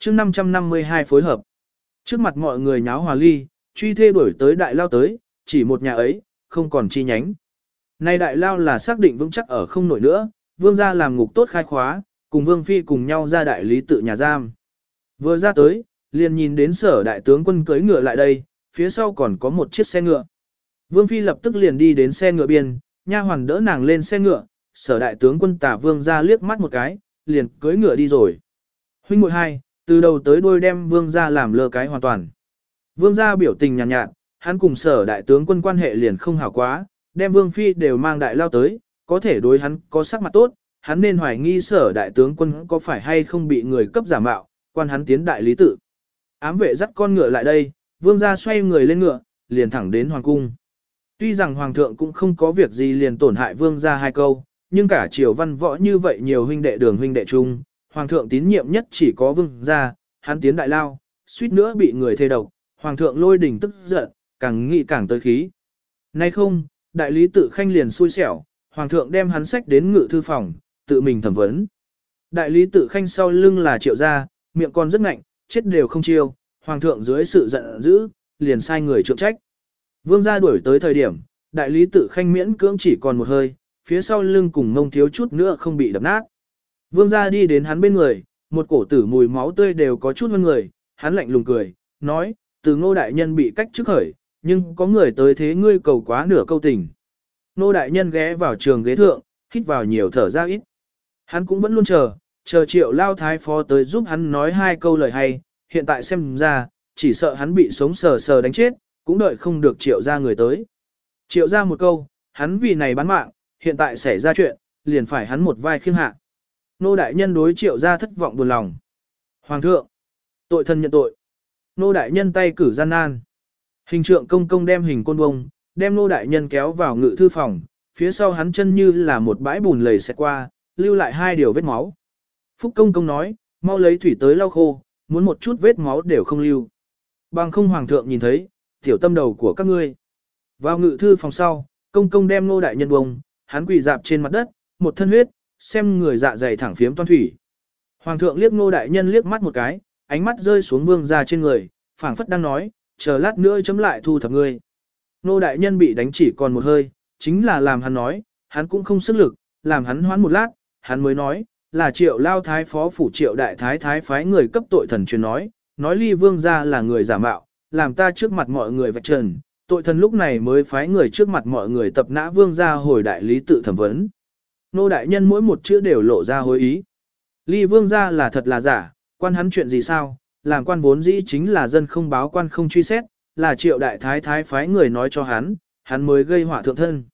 chương 552 phối hợp. Trước mặt mọi người nháo hòa ly, truy thê đuổi tới đại lao tới, chỉ một nhà ấy, không còn chi nhánh. Nay đại lao là xác định vững chắc ở không nổi nữa, vương gia làm ngục tốt khai khóa, cùng vương phi cùng nhau ra đại lý tự nhà giam. Vừa ra tới, liền nhìn đến sở đại tướng quân cưới ngựa lại đây, phía sau còn có một chiếc xe ngựa. Vương phi lập tức liền đi đến xe ngựa biên, nha hoàn đỡ nàng lên xe ngựa, sở đại tướng quân tả vương ra liếc mắt một cái, liền cưới ngựa đi rồi. Huynh muội hai, từ đầu tới đuôi đem vương gia làm lơ cái hoàn toàn. Vương gia biểu tình nhàn nhạt, nhạt, hắn cùng sở đại tướng quân quan hệ liền không hảo quá, đem vương phi đều mang đại lao tới, có thể đối hắn có sắc mặt tốt, hắn nên hoài nghi sở đại tướng quân có phải hay không bị người cấp giả mạo, quan hắn tiến đại lý tự. Ám vệ dắt con ngựa lại đây, vương gia xoay người lên ngựa, liền thẳng đến hoàng cung. Tuy rằng hoàng thượng cũng không có việc gì liền tổn hại vương gia hai câu, nhưng cả triều văn võ như vậy nhiều huynh đệ đường huynh đệ chung, hoàng thượng tín nhiệm nhất chỉ có vương gia, hắn tiến đại lao, suýt nữa bị người thê độc, hoàng thượng lôi đỉnh tức giận, càng nghĩ càng tới khí. Nay không, đại lý tự khanh liền xui xẻo, hoàng thượng đem hắn sách đến ngự thư phòng, tự mình thẩm vấn. Đại lý tự khanh sau lưng là triệu gia, miệng còn rất ngạnh, chết đều không chiêu, hoàng thượng dưới sự giận dữ, liền sai người trượng trách. Vương gia đuổi tới thời điểm, đại lý tự khanh miễn cưỡng chỉ còn một hơi, phía sau lưng cùng mông thiếu chút nữa không bị đập nát. Vương gia đi đến hắn bên người, một cổ tử mùi máu tươi đều có chút hơn người, hắn lạnh lùng cười, nói, từ ngô đại nhân bị cách trước khởi, nhưng có người tới thế ngươi cầu quá nửa câu tình. Ngô đại nhân ghé vào trường ghế thượng, hít vào nhiều thở ra ít. Hắn cũng vẫn luôn chờ, chờ triệu lao thái phó tới giúp hắn nói hai câu lời hay, hiện tại xem ra, chỉ sợ hắn bị sống sờ sờ đánh chết, cũng đợi không được triệu ra người tới. Triệu ra một câu, hắn vì này bán mạng, hiện tại xảy ra chuyện, liền phải hắn một vai khiêng hạ. Nô đại nhân đối triệu ra thất vọng buồn lòng. Hoàng thượng, tội thân nhận tội. Nô đại nhân tay cử gian nan. Hình trượng công công đem hình côn bông, đem nô đại nhân kéo vào ngự thư phòng, phía sau hắn chân như là một bãi bùn lầy xẹt qua, lưu lại hai điều vết máu. Phúc công công nói, mau lấy thủy tới lau khô, muốn một chút vết máu đều không lưu. Bằng không hoàng thượng nhìn thấy, tiểu tâm đầu của các ngươi. Vào ngự thư phòng sau, công công đem nô đại nhân bông, hắn quỳ dạp trên mặt đất, một thân huyết, xem người dạ dày thẳng phiếm toan thủy. Hoàng thượng liếc nô đại nhân liếc mắt một cái, ánh mắt rơi xuống vương ra trên người, phảng phất đang nói, chờ lát nữa chấm lại thu thập ngươi. Nô đại nhân bị đánh chỉ còn một hơi, chính là làm hắn nói, hắn cũng không sức lực, làm hắn hoán một lát, hắn mới nói, là triệu lao thái phó phủ triệu đại thái thái phái người cấp tội thần truyền nói, nói ly vương ra là người giả mạo, làm ta trước mặt mọi người vạch trần, tội thần lúc này mới phái người trước mặt mọi người tập nã vương ra hồi đại lý tự thẩm vấn. Nô đại nhân mỗi một chữ đều lộ ra hối ý. Ly vương gia là thật là giả, quan hắn chuyện gì sao, làm quan vốn dĩ chính là dân không báo quan không truy xét, là triệu đại thái thái phái người nói cho hắn, hắn mới gây họa thượng thân.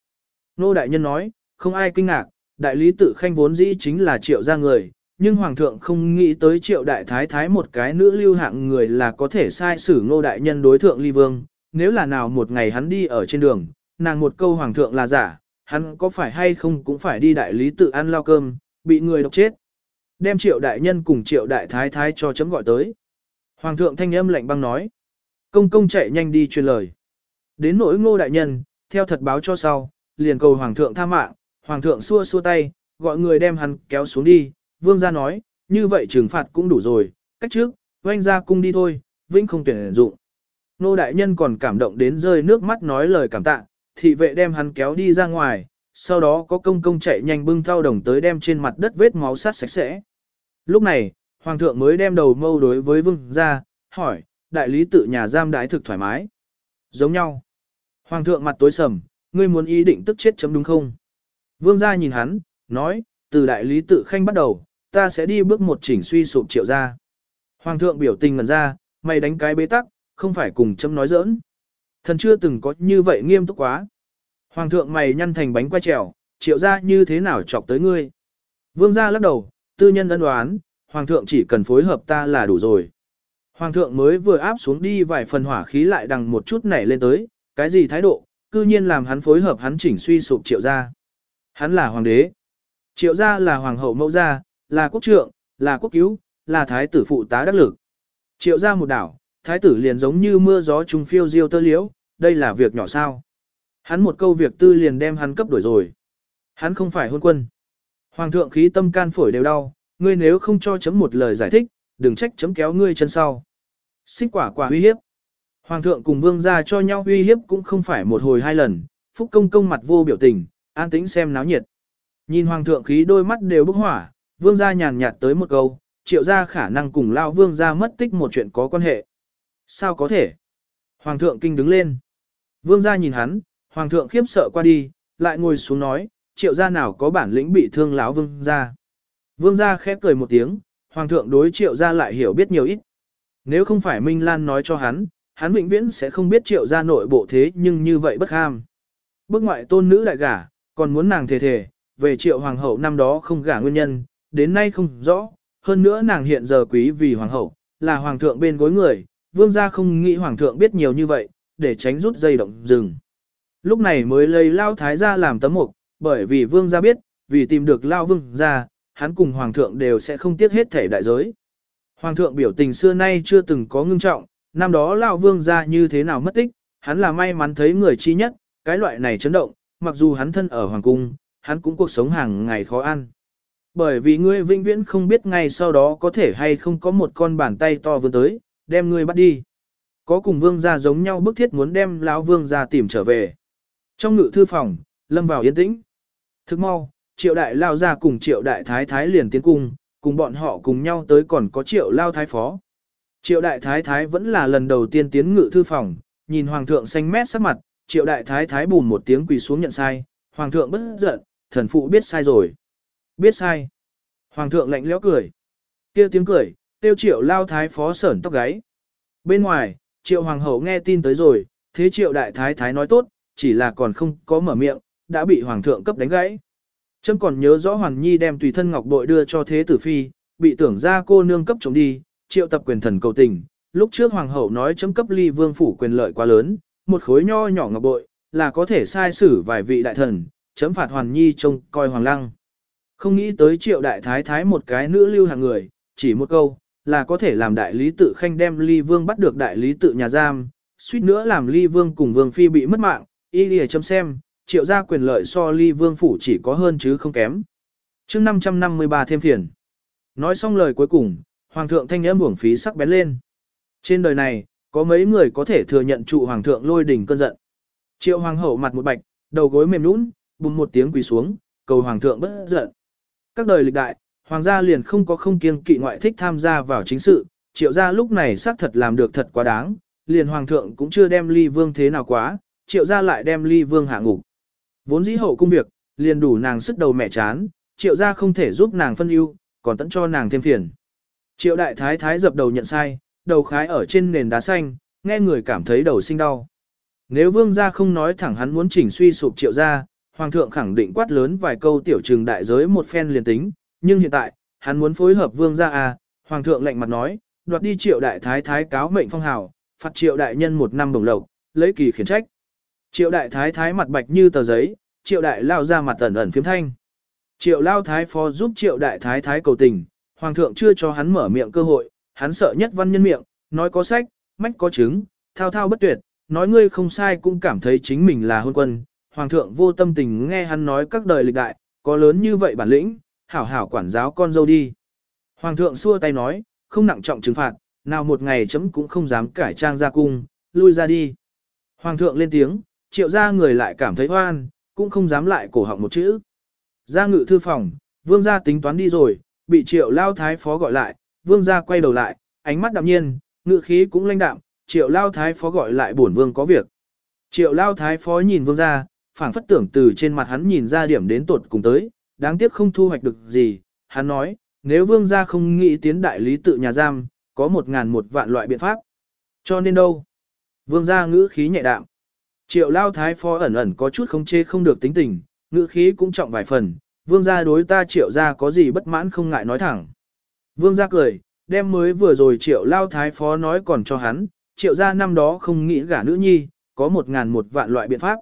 Nô đại nhân nói, không ai kinh ngạc, đại lý tự khanh vốn dĩ chính là triệu gia người, nhưng hoàng thượng không nghĩ tới triệu đại thái thái một cái nữ lưu hạng người là có thể sai xử ngô đại nhân đối thượng ly vương, nếu là nào một ngày hắn đi ở trên đường, nàng một câu hoàng thượng là giả, hắn có phải hay không cũng phải đi đại lý tự ăn lao cơm, bị người độc chết. Đem triệu đại nhân cùng triệu đại thái thái cho chấm gọi tới. Hoàng thượng thanh âm lạnh băng nói. Công công chạy nhanh đi truyền lời. Đến nỗi ngô đại nhân, theo thật báo cho sau, liền cầu hoàng thượng tha mạng, hoàng thượng xua xua tay, gọi người đem hắn kéo xuống đi, vương gia nói, như vậy trừng phạt cũng đủ rồi, cách trước, oanh ra cung đi thôi, vĩnh không tuyển dụng. Nô đại nhân còn cảm động đến rơi nước mắt nói lời cảm tạ, thị vệ đem hắn kéo đi ra ngoài, sau đó có công công chạy nhanh bưng thao đồng tới đem trên mặt đất vết máu sát sạch sẽ. Lúc này, hoàng thượng mới đem đầu mâu đối với vương ra, hỏi, đại lý tự nhà giam đái thực thoải mái. Giống nhau. Hoàng thượng mặt tối sầm, ngươi muốn ý định tức chết chấm đúng không? Vương gia nhìn hắn, nói, từ đại lý tự khanh bắt đầu, ta sẽ đi bước một chỉnh suy sụp triệu ra. Hoàng thượng biểu tình ngần ra, mày đánh cái bế tắc, không phải cùng chấm nói giỡn. Thần chưa từng có như vậy nghiêm túc quá. Hoàng thượng mày nhăn thành bánh quay trèo, triệu ra như thế nào chọc tới ngươi. Vương gia lắc đầu, tư nhân ân đoán, hoàng thượng chỉ cần phối hợp ta là đủ rồi. Hoàng thượng mới vừa áp xuống đi vài phần hỏa khí lại đằng một chút nảy lên tới, cái gì thái độ, cư nhiên làm hắn phối hợp hắn chỉnh suy sụp triệu gia. Hắn là hoàng đế. Triệu gia là hoàng hậu mẫu gia, là quốc trượng, là quốc cứu, là thái tử phụ tá đắc lực. Triệu gia một đảo, thái tử liền giống như mưa gió trùng phiêu diêu tơ liễu, đây là việc nhỏ sao. Hắn một câu việc tư liền đem hắn cấp đổi rồi. Hắn không phải hôn quân. Hoàng thượng khí tâm can phổi đều đau, ngươi nếu không cho chấm một lời giải thích, đừng trách chấm kéo ngươi chân sau. Xích quả quả uy hiếp. Hoàng thượng cùng vương gia cho nhau uy hiếp cũng không phải một hồi hai lần, phúc công công mặt vô biểu tình, an tĩnh xem náo nhiệt. Nhìn hoàng thượng khí đôi mắt đều bốc hỏa, vương gia nhàn nhạt tới một câu, triệu gia khả năng cùng lao vương gia mất tích một chuyện có quan hệ. Sao có thể? Hoàng thượng kinh đứng lên. Vương gia nhìn hắn, hoàng thượng khiếp sợ qua đi, lại ngồi xuống nói, triệu gia nào có bản lĩnh bị thương lão vương gia. Vương gia khẽ cười một tiếng, hoàng thượng đối triệu gia lại hiểu biết nhiều ít. Nếu không phải Minh Lan nói cho hắn, hắn vĩnh viễn sẽ không biết triệu gia nội bộ thế nhưng như vậy bất ham. Bước ngoại tôn nữ đại gả, còn muốn nàng thề thề, về triệu hoàng hậu năm đó không gả nguyên nhân, đến nay không rõ, hơn nữa nàng hiện giờ quý vì hoàng hậu, là hoàng thượng bên gối người, vương gia không nghĩ hoàng thượng biết nhiều như vậy, để tránh rút dây động rừng. Lúc này mới lấy lao thái gia làm tấm mục, bởi vì vương gia biết, vì tìm được lao vương gia, hắn cùng hoàng thượng đều sẽ không tiếc hết thể đại giới. Hoàng thượng biểu tình xưa nay chưa từng có ngưng trọng, năm đó lao vương gia như thế nào mất tích, hắn là may mắn thấy người chi nhất, cái loại này chấn động, mặc dù hắn thân ở hoàng cung, hắn cũng cuộc sống hàng ngày khó ăn. Bởi vì ngươi vĩnh viễn không biết ngay sau đó có thể hay không có một con bàn tay to vươn tới, đem ngươi bắt đi. Có cùng vương gia giống nhau bức thiết muốn đem lão vương gia tìm trở về. Trong ngự thư phòng, lâm vào yên tĩnh. Thức mau, triệu đại lao ra cùng triệu đại thái thái liền tiến cung, cùng bọn họ cùng nhau tới còn có triệu lao thái phó. Triệu đại thái thái vẫn là lần đầu tiên tiến ngự thư phòng, nhìn hoàng thượng xanh mét sắc mặt, triệu đại thái thái bùn một tiếng quỳ xuống nhận sai, hoàng thượng bất giận, thần phụ biết sai rồi. Biết sai. Hoàng thượng lạnh lẽo cười. kia tiếng cười, tiêu triệu lao thái phó sởn tóc gáy. Bên ngoài, triệu hoàng hậu nghe tin tới rồi, thế triệu đại thái thái nói tốt, chỉ là còn không có mở miệng, đã bị hoàng thượng cấp đánh gãy. Trâm còn nhớ rõ Hoàng Nhi đem tùy thân ngọc bội đưa cho thế tử phi, bị tưởng ra cô nương cấp chống đi, triệu tập quyền thần cầu tình. Lúc trước hoàng hậu nói chấm cấp ly vương phủ quyền lợi quá lớn, một khối nho nhỏ ngọc bội, là có thể sai xử vài vị đại thần, chấm phạt Hoàng Nhi trông coi hoàng lăng. Không nghĩ tới triệu đại thái thái một cái nữ lưu hàng người, chỉ một câu, là có thể làm đại lý tự khanh đem ly vương bắt được đại lý tự nhà giam, suýt nữa làm ly vương cùng vương phi bị mất mạng, y lìa chấm xem, triệu gia quyền lợi so ly vương phủ chỉ có hơn chứ không kém. chương 553 thêm phiền. Nói xong lời cuối cùng, hoàng thượng thanh âm uổng phí sắc bén lên. Trên đời này, có mấy người có thể thừa nhận trụ hoàng thượng lôi đỉnh cơn giận. Triệu hoàng hậu mặt một bạch, đầu gối mềm nũng, bùng một tiếng quỳ xuống, cầu hoàng thượng bất giận. Các đời lịch đại, hoàng gia liền không có không kiêng kỵ ngoại thích tham gia vào chính sự, triệu gia lúc này xác thật làm được thật quá đáng, liền hoàng thượng cũng chưa đem ly vương thế nào quá, triệu gia lại đem ly vương hạ ngục. Vốn dĩ hậu công việc, liền đủ nàng sức đầu mẹ chán, triệu gia không thể giúp nàng phân ưu, còn tận cho nàng thêm phiền. Triệu đại thái thái dập đầu nhận sai, đầu khái ở trên nền đá xanh, nghe người cảm thấy đầu sinh đau. Nếu vương gia không nói thẳng hắn muốn chỉnh suy sụp triệu gia, hoàng thượng khẳng định quát lớn vài câu tiểu trừng đại giới một phen liền tính, nhưng hiện tại, hắn muốn phối hợp vương gia à, hoàng thượng lệnh mặt nói, đoạt đi triệu đại thái thái cáo mệnh phong hào, phạt triệu đại nhân một năm đồng lộc, lấy kỳ khiển trách. Triệu đại thái thái mặt bạch như tờ giấy, triệu đại lao ra mặt ẩn ẩn phiếm thanh. Triệu lao thái phó giúp triệu đại thái thái cầu tình, hoàng thượng chưa cho hắn mở miệng cơ hội, hắn sợ nhất văn nhân miệng, nói có sách, mách có chứng, thao thao bất tuyệt, nói ngươi không sai cũng cảm thấy chính mình là hôn quân. Hoàng thượng vô tâm tình nghe hắn nói các đời lịch đại, có lớn như vậy bản lĩnh, hảo hảo quản giáo con dâu đi. Hoàng thượng xua tay nói, không nặng trọng trừng phạt, nào một ngày chấm cũng không dám cải trang ra cung, lui ra đi. Hoàng thượng lên tiếng, triệu ra người lại cảm thấy hoan, cũng không dám lại cổ họng một chữ. Ra ngự thư phòng, vương gia tính toán đi rồi, bị triệu lao thái phó gọi lại, vương gia quay đầu lại, ánh mắt đạm nhiên, ngự khí cũng lãnh đạm, triệu lao thái phó gọi lại bổn vương có việc. Triệu lao thái phó nhìn vương gia, phảng phất tưởng từ trên mặt hắn nhìn ra điểm đến tột cùng tới, đáng tiếc không thu hoạch được gì, hắn nói, nếu vương gia không nghĩ tiến đại lý tự nhà giam, có một ngàn một vạn loại biện pháp. Cho nên đâu? Vương gia ngữ khí nhẹ đạm. Triệu lao thái phó ẩn ẩn có chút không chê không được tính tình, ngữ khí cũng trọng vài phần, vương gia đối ta triệu gia có gì bất mãn không ngại nói thẳng. Vương gia cười, đem mới vừa rồi triệu lao thái phó nói còn cho hắn, triệu gia năm đó không nghĩ gả nữ nhi, có một ngàn một vạn loại biện pháp.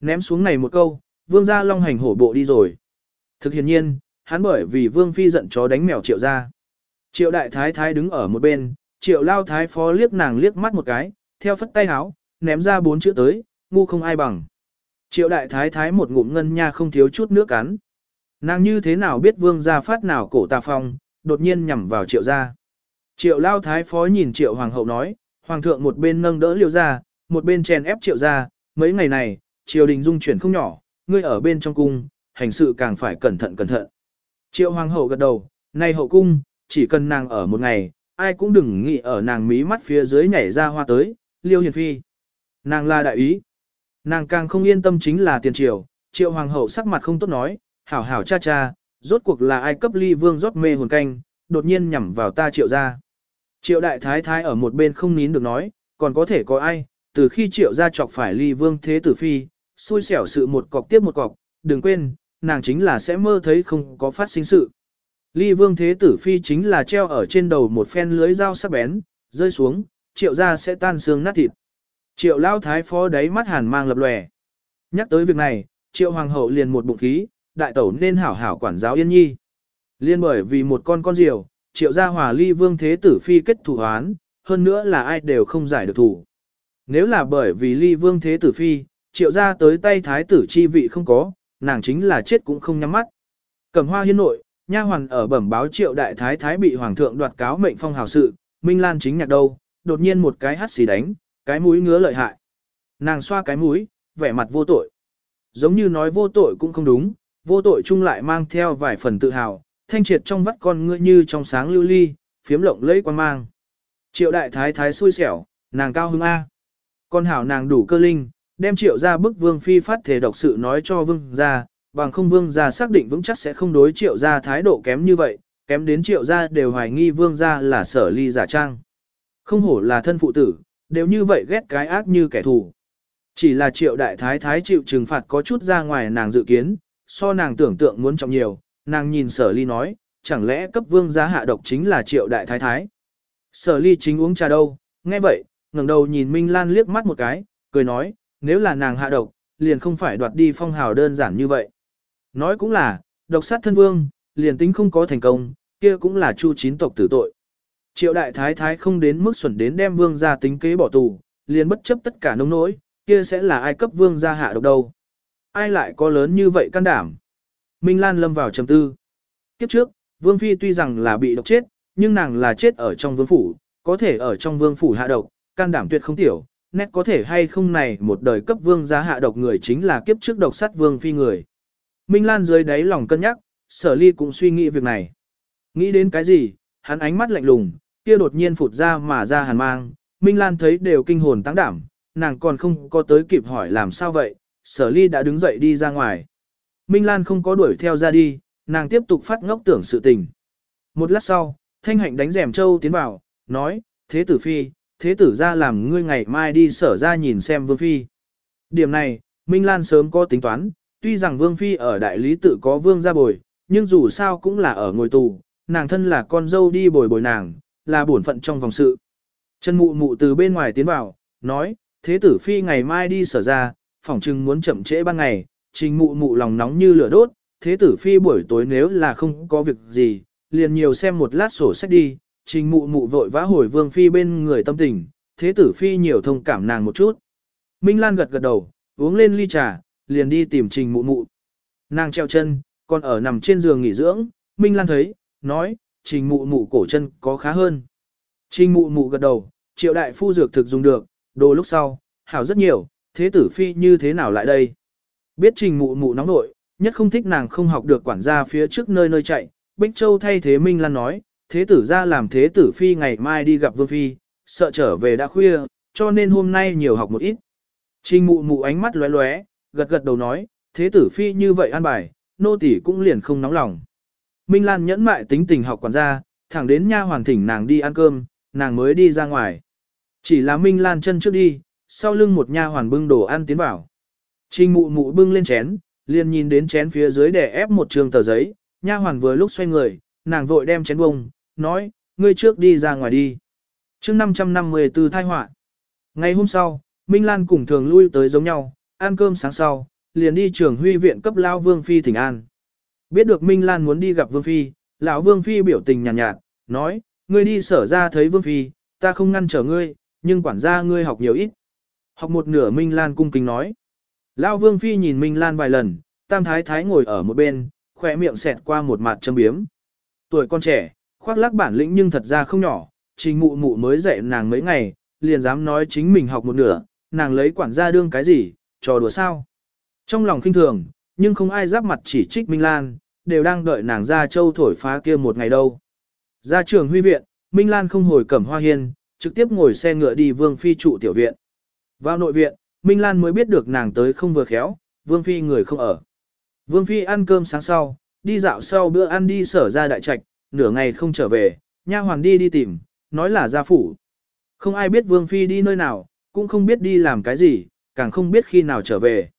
Ném xuống này một câu, vương gia long hành hổ bộ đi rồi. Thực hiện nhiên, hắn bởi vì vương phi giận chó đánh mèo triệu gia. Triệu đại thái thái đứng ở một bên, triệu lao thái phó liếc nàng liếc mắt một cái, theo phất tay háo, ném ra bốn chữ tới, ngu không ai bằng. Triệu đại thái thái một ngụm ngân nha không thiếu chút nước cắn. Nàng như thế nào biết vương gia phát nào cổ tà phong, đột nhiên nhằm vào triệu gia. Triệu lao thái phó nhìn triệu hoàng hậu nói, hoàng thượng một bên nâng đỡ liêu gia, một bên chèn ép triệu gia, mấy ngày này, triều đình dung chuyển không nhỏ, ngươi ở bên trong cung, hành sự càng phải cẩn thận cẩn thận. Triệu hoàng hậu gật đầu, này hậu cung, chỉ cần nàng ở một ngày, ai cũng đừng nghĩ ở nàng mí mắt phía dưới nhảy ra hoa tới, liêu hiền phi. Nàng là đại ý. Nàng càng không yên tâm chính là tiền triều, triệu hoàng hậu sắc mặt không tốt nói, hảo hảo cha cha, rốt cuộc là ai cấp ly vương rót mê hồn canh, đột nhiên nhằm vào ta triệu ra. Triệu đại thái thái ở một bên không nín được nói, còn có thể có ai, từ khi triệu ra chọc phải ly vương thế tử phi, xui xẻo sự một cọc tiếp một cọc, đừng quên, nàng chính là sẽ mơ thấy không có phát sinh sự. Ly vương thế tử phi chính là treo ở trên đầu một phen lưới dao sắc bén, rơi xuống, triệu ra sẽ tan xương nát thịt. Triệu lao thái phó đáy mắt hàn mang lập lòe. Nhắc tới việc này, triệu hoàng hậu liền một bụng khí, đại tẩu nên hảo hảo quản giáo yên nhi. Liên bởi vì một con con diều, triệu gia hòa ly vương thế tử phi kết thủ hoán, hơn nữa là ai đều không giải được thủ. Nếu là bởi vì ly vương thế tử phi, triệu gia tới tay thái tử chi vị không có, nàng chính là chết cũng không nhắm mắt. Cẩm hoa hiên nội, nha hoàn ở bẩm báo triệu đại thái thái bị hoàng thượng đoạt cáo mệnh phong hào sự, Minh Lan chính nhạc đâu, đột nhiên một cái hắt xì đánh, cái mũi ngứa lợi hại. Nàng xoa cái mũi, vẻ mặt vô tội. Giống như nói vô tội cũng không đúng, vô tội chung lại mang theo vài phần tự hào, thanh triệt trong vắt con ngươi như trong sáng lưu ly, phiếm lộng lẫy quan mang. Triệu đại thái thái xui xẻo, nàng cao hứng A. Con hảo nàng đủ cơ linh, đem triệu ra bức vương phi phát thể độc sự nói cho vương ra, bằng không vương ra xác định vững chắc sẽ không đối triệu ra thái độ kém như vậy, kém đến triệu ra đều hoài nghi vương ra là sở ly giả trang. Không hổ là thân phụ tử, đều như vậy ghét cái ác như kẻ thù. Chỉ là triệu đại thái thái chịu trừng phạt có chút ra ngoài nàng dự kiến, so nàng tưởng tượng muốn trọng nhiều, nàng nhìn sở ly nói, chẳng lẽ cấp vương gia hạ độc chính là triệu đại thái thái. Sở ly chính uống trà đâu, nghe vậy, ngẩng đầu nhìn Minh Lan liếc mắt một cái, cười nói, nếu là nàng hạ độc, liền không phải đoạt đi phong hào đơn giản như vậy. Nói cũng là, độc sát thân vương, liền tính không có thành công, kia cũng là chu chín tộc tử tội. Triệu đại thái thái không đến mức xuẩn đến đem vương ra tính kế bỏ tù, liền bất chấp tất cả nông nỗi, kia sẽ là ai cấp vương ra hạ độc đâu. Ai lại có lớn như vậy can đảm. Minh Lan lâm vào trầm tư. Kiếp trước, vương phi tuy rằng là bị độc chết, nhưng nàng là chết ở trong vương phủ, có thể ở trong vương phủ hạ độc, can đảm tuyệt không tiểu, nét có thể hay không này một đời cấp vương gia hạ độc người chính là kiếp trước độc sát vương phi người. Minh Lan dưới đáy lòng cân nhắc, sở ly cũng suy nghĩ việc này. Nghĩ đến cái gì, hắn ánh mắt lạnh lùng, kia đột nhiên phụt ra mà ra hàn mang, Minh Lan thấy đều kinh hồn tăng đảm, nàng còn không có tới kịp hỏi làm sao vậy, sở ly đã đứng dậy đi ra ngoài. Minh Lan không có đuổi theo ra đi, nàng tiếp tục phát ngốc tưởng sự tình. Một lát sau, thanh hạnh đánh rèm châu tiến vào, nói, thế tử phi, thế tử ra làm ngươi ngày mai đi sở ra nhìn xem vương phi. Điểm này, Minh Lan sớm có tính toán, tuy rằng vương phi ở đại lý tự có vương ra bồi, nhưng dù sao cũng là ở ngồi tù, nàng thân là con dâu đi bồi bồi nàng, là bổn phận trong vòng sự. Trần mụ mụ từ bên ngoài tiến vào, nói, thế tử phi ngày mai đi sở ra, phỏng chừng muốn chậm trễ ban ngày, trình mụ mụ lòng nóng như lửa đốt, thế tử phi buổi tối nếu là không có việc gì, liền nhiều xem một lát sổ sách đi, trình mụ mụ vội vã hồi vương phi bên người tâm tình, thế tử phi nhiều thông cảm nàng một chút. Minh Lan gật gật đầu, uống lên ly trà, liền đi tìm trình mụ mụ. Nàng treo chân, còn ở nằm trên giường nghỉ dưỡng, Minh Lan thấy, nói, trình mụ mụ cổ chân có khá hơn. Trình mụ mụ gật đầu, triệu đại phu dược thực dùng được, đồ lúc sau, hảo rất nhiều, thế tử phi như thế nào lại đây? Biết trình mụ mụ nóng nội, nhất không thích nàng không học được quản gia phía trước nơi nơi chạy, Bích Châu thay thế Minh Lan nói, thế tử ra làm thế tử phi ngày mai đi gặp vương phi, sợ trở về đã khuya, cho nên hôm nay nhiều học một ít. Trình mụ mụ ánh mắt lóe lóe, gật gật đầu nói, thế tử phi như vậy an bài, nô tỳ cũng liền không nóng lòng. Minh Lan nhẫn mại tính tình học quản gia, thẳng đến nha hoàn thỉnh nàng đi ăn cơm, nàng mới đi ra ngoài. Chỉ là Minh Lan chân trước đi, sau lưng một nha hoàn bưng đồ ăn tiến vào. Trình mụ mụ bưng lên chén, liền nhìn đến chén phía dưới để ép một trường tờ giấy, nha hoàn vừa lúc xoay người, nàng vội đem chén bông, nói, ngươi trước đi ra ngoài đi. chương 554 thai họa Ngày hôm sau, Minh Lan cùng thường lui tới giống nhau, ăn cơm sáng sau, liền đi trường huy viện cấp lao Vương Phi thỉnh an. Biết được Minh Lan muốn đi gặp Vương Phi, lão Vương Phi biểu tình nhàn nhạt, nhạt, nói, ngươi đi sở ra thấy Vương Phi, ta không ngăn trở ngươi, nhưng quản gia ngươi học nhiều ít. Học một nửa Minh Lan cung kính nói. Lão Vương Phi nhìn Minh Lan vài lần, Tam Thái Thái ngồi ở một bên, khỏe miệng xẹt qua một mặt châm biếm. Tuổi con trẻ, khoác lác bản lĩnh nhưng thật ra không nhỏ, trình mụ mụ mới dạy nàng mấy ngày, liền dám nói chính mình học một nửa, nàng lấy quản gia đương cái gì, trò đùa sao. Trong lòng khinh thường, nhưng không ai giáp mặt chỉ trích Minh Lan, đều đang đợi nàng ra châu thổi phá kia một ngày đâu. Ra trường huy viện, Minh Lan không hồi cẩm hoa hiên, trực tiếp ngồi xe ngựa đi vương phi trụ tiểu viện. Vào nội viện, Minh Lan mới biết được nàng tới không vừa khéo, vương phi người không ở. Vương phi ăn cơm sáng sau, đi dạo sau bữa ăn đi sở ra đại trạch, nửa ngày không trở về, nha hoàng đi đi tìm, nói là gia phủ. Không ai biết vương phi đi nơi nào, cũng không biết đi làm cái gì, càng không biết khi nào trở về.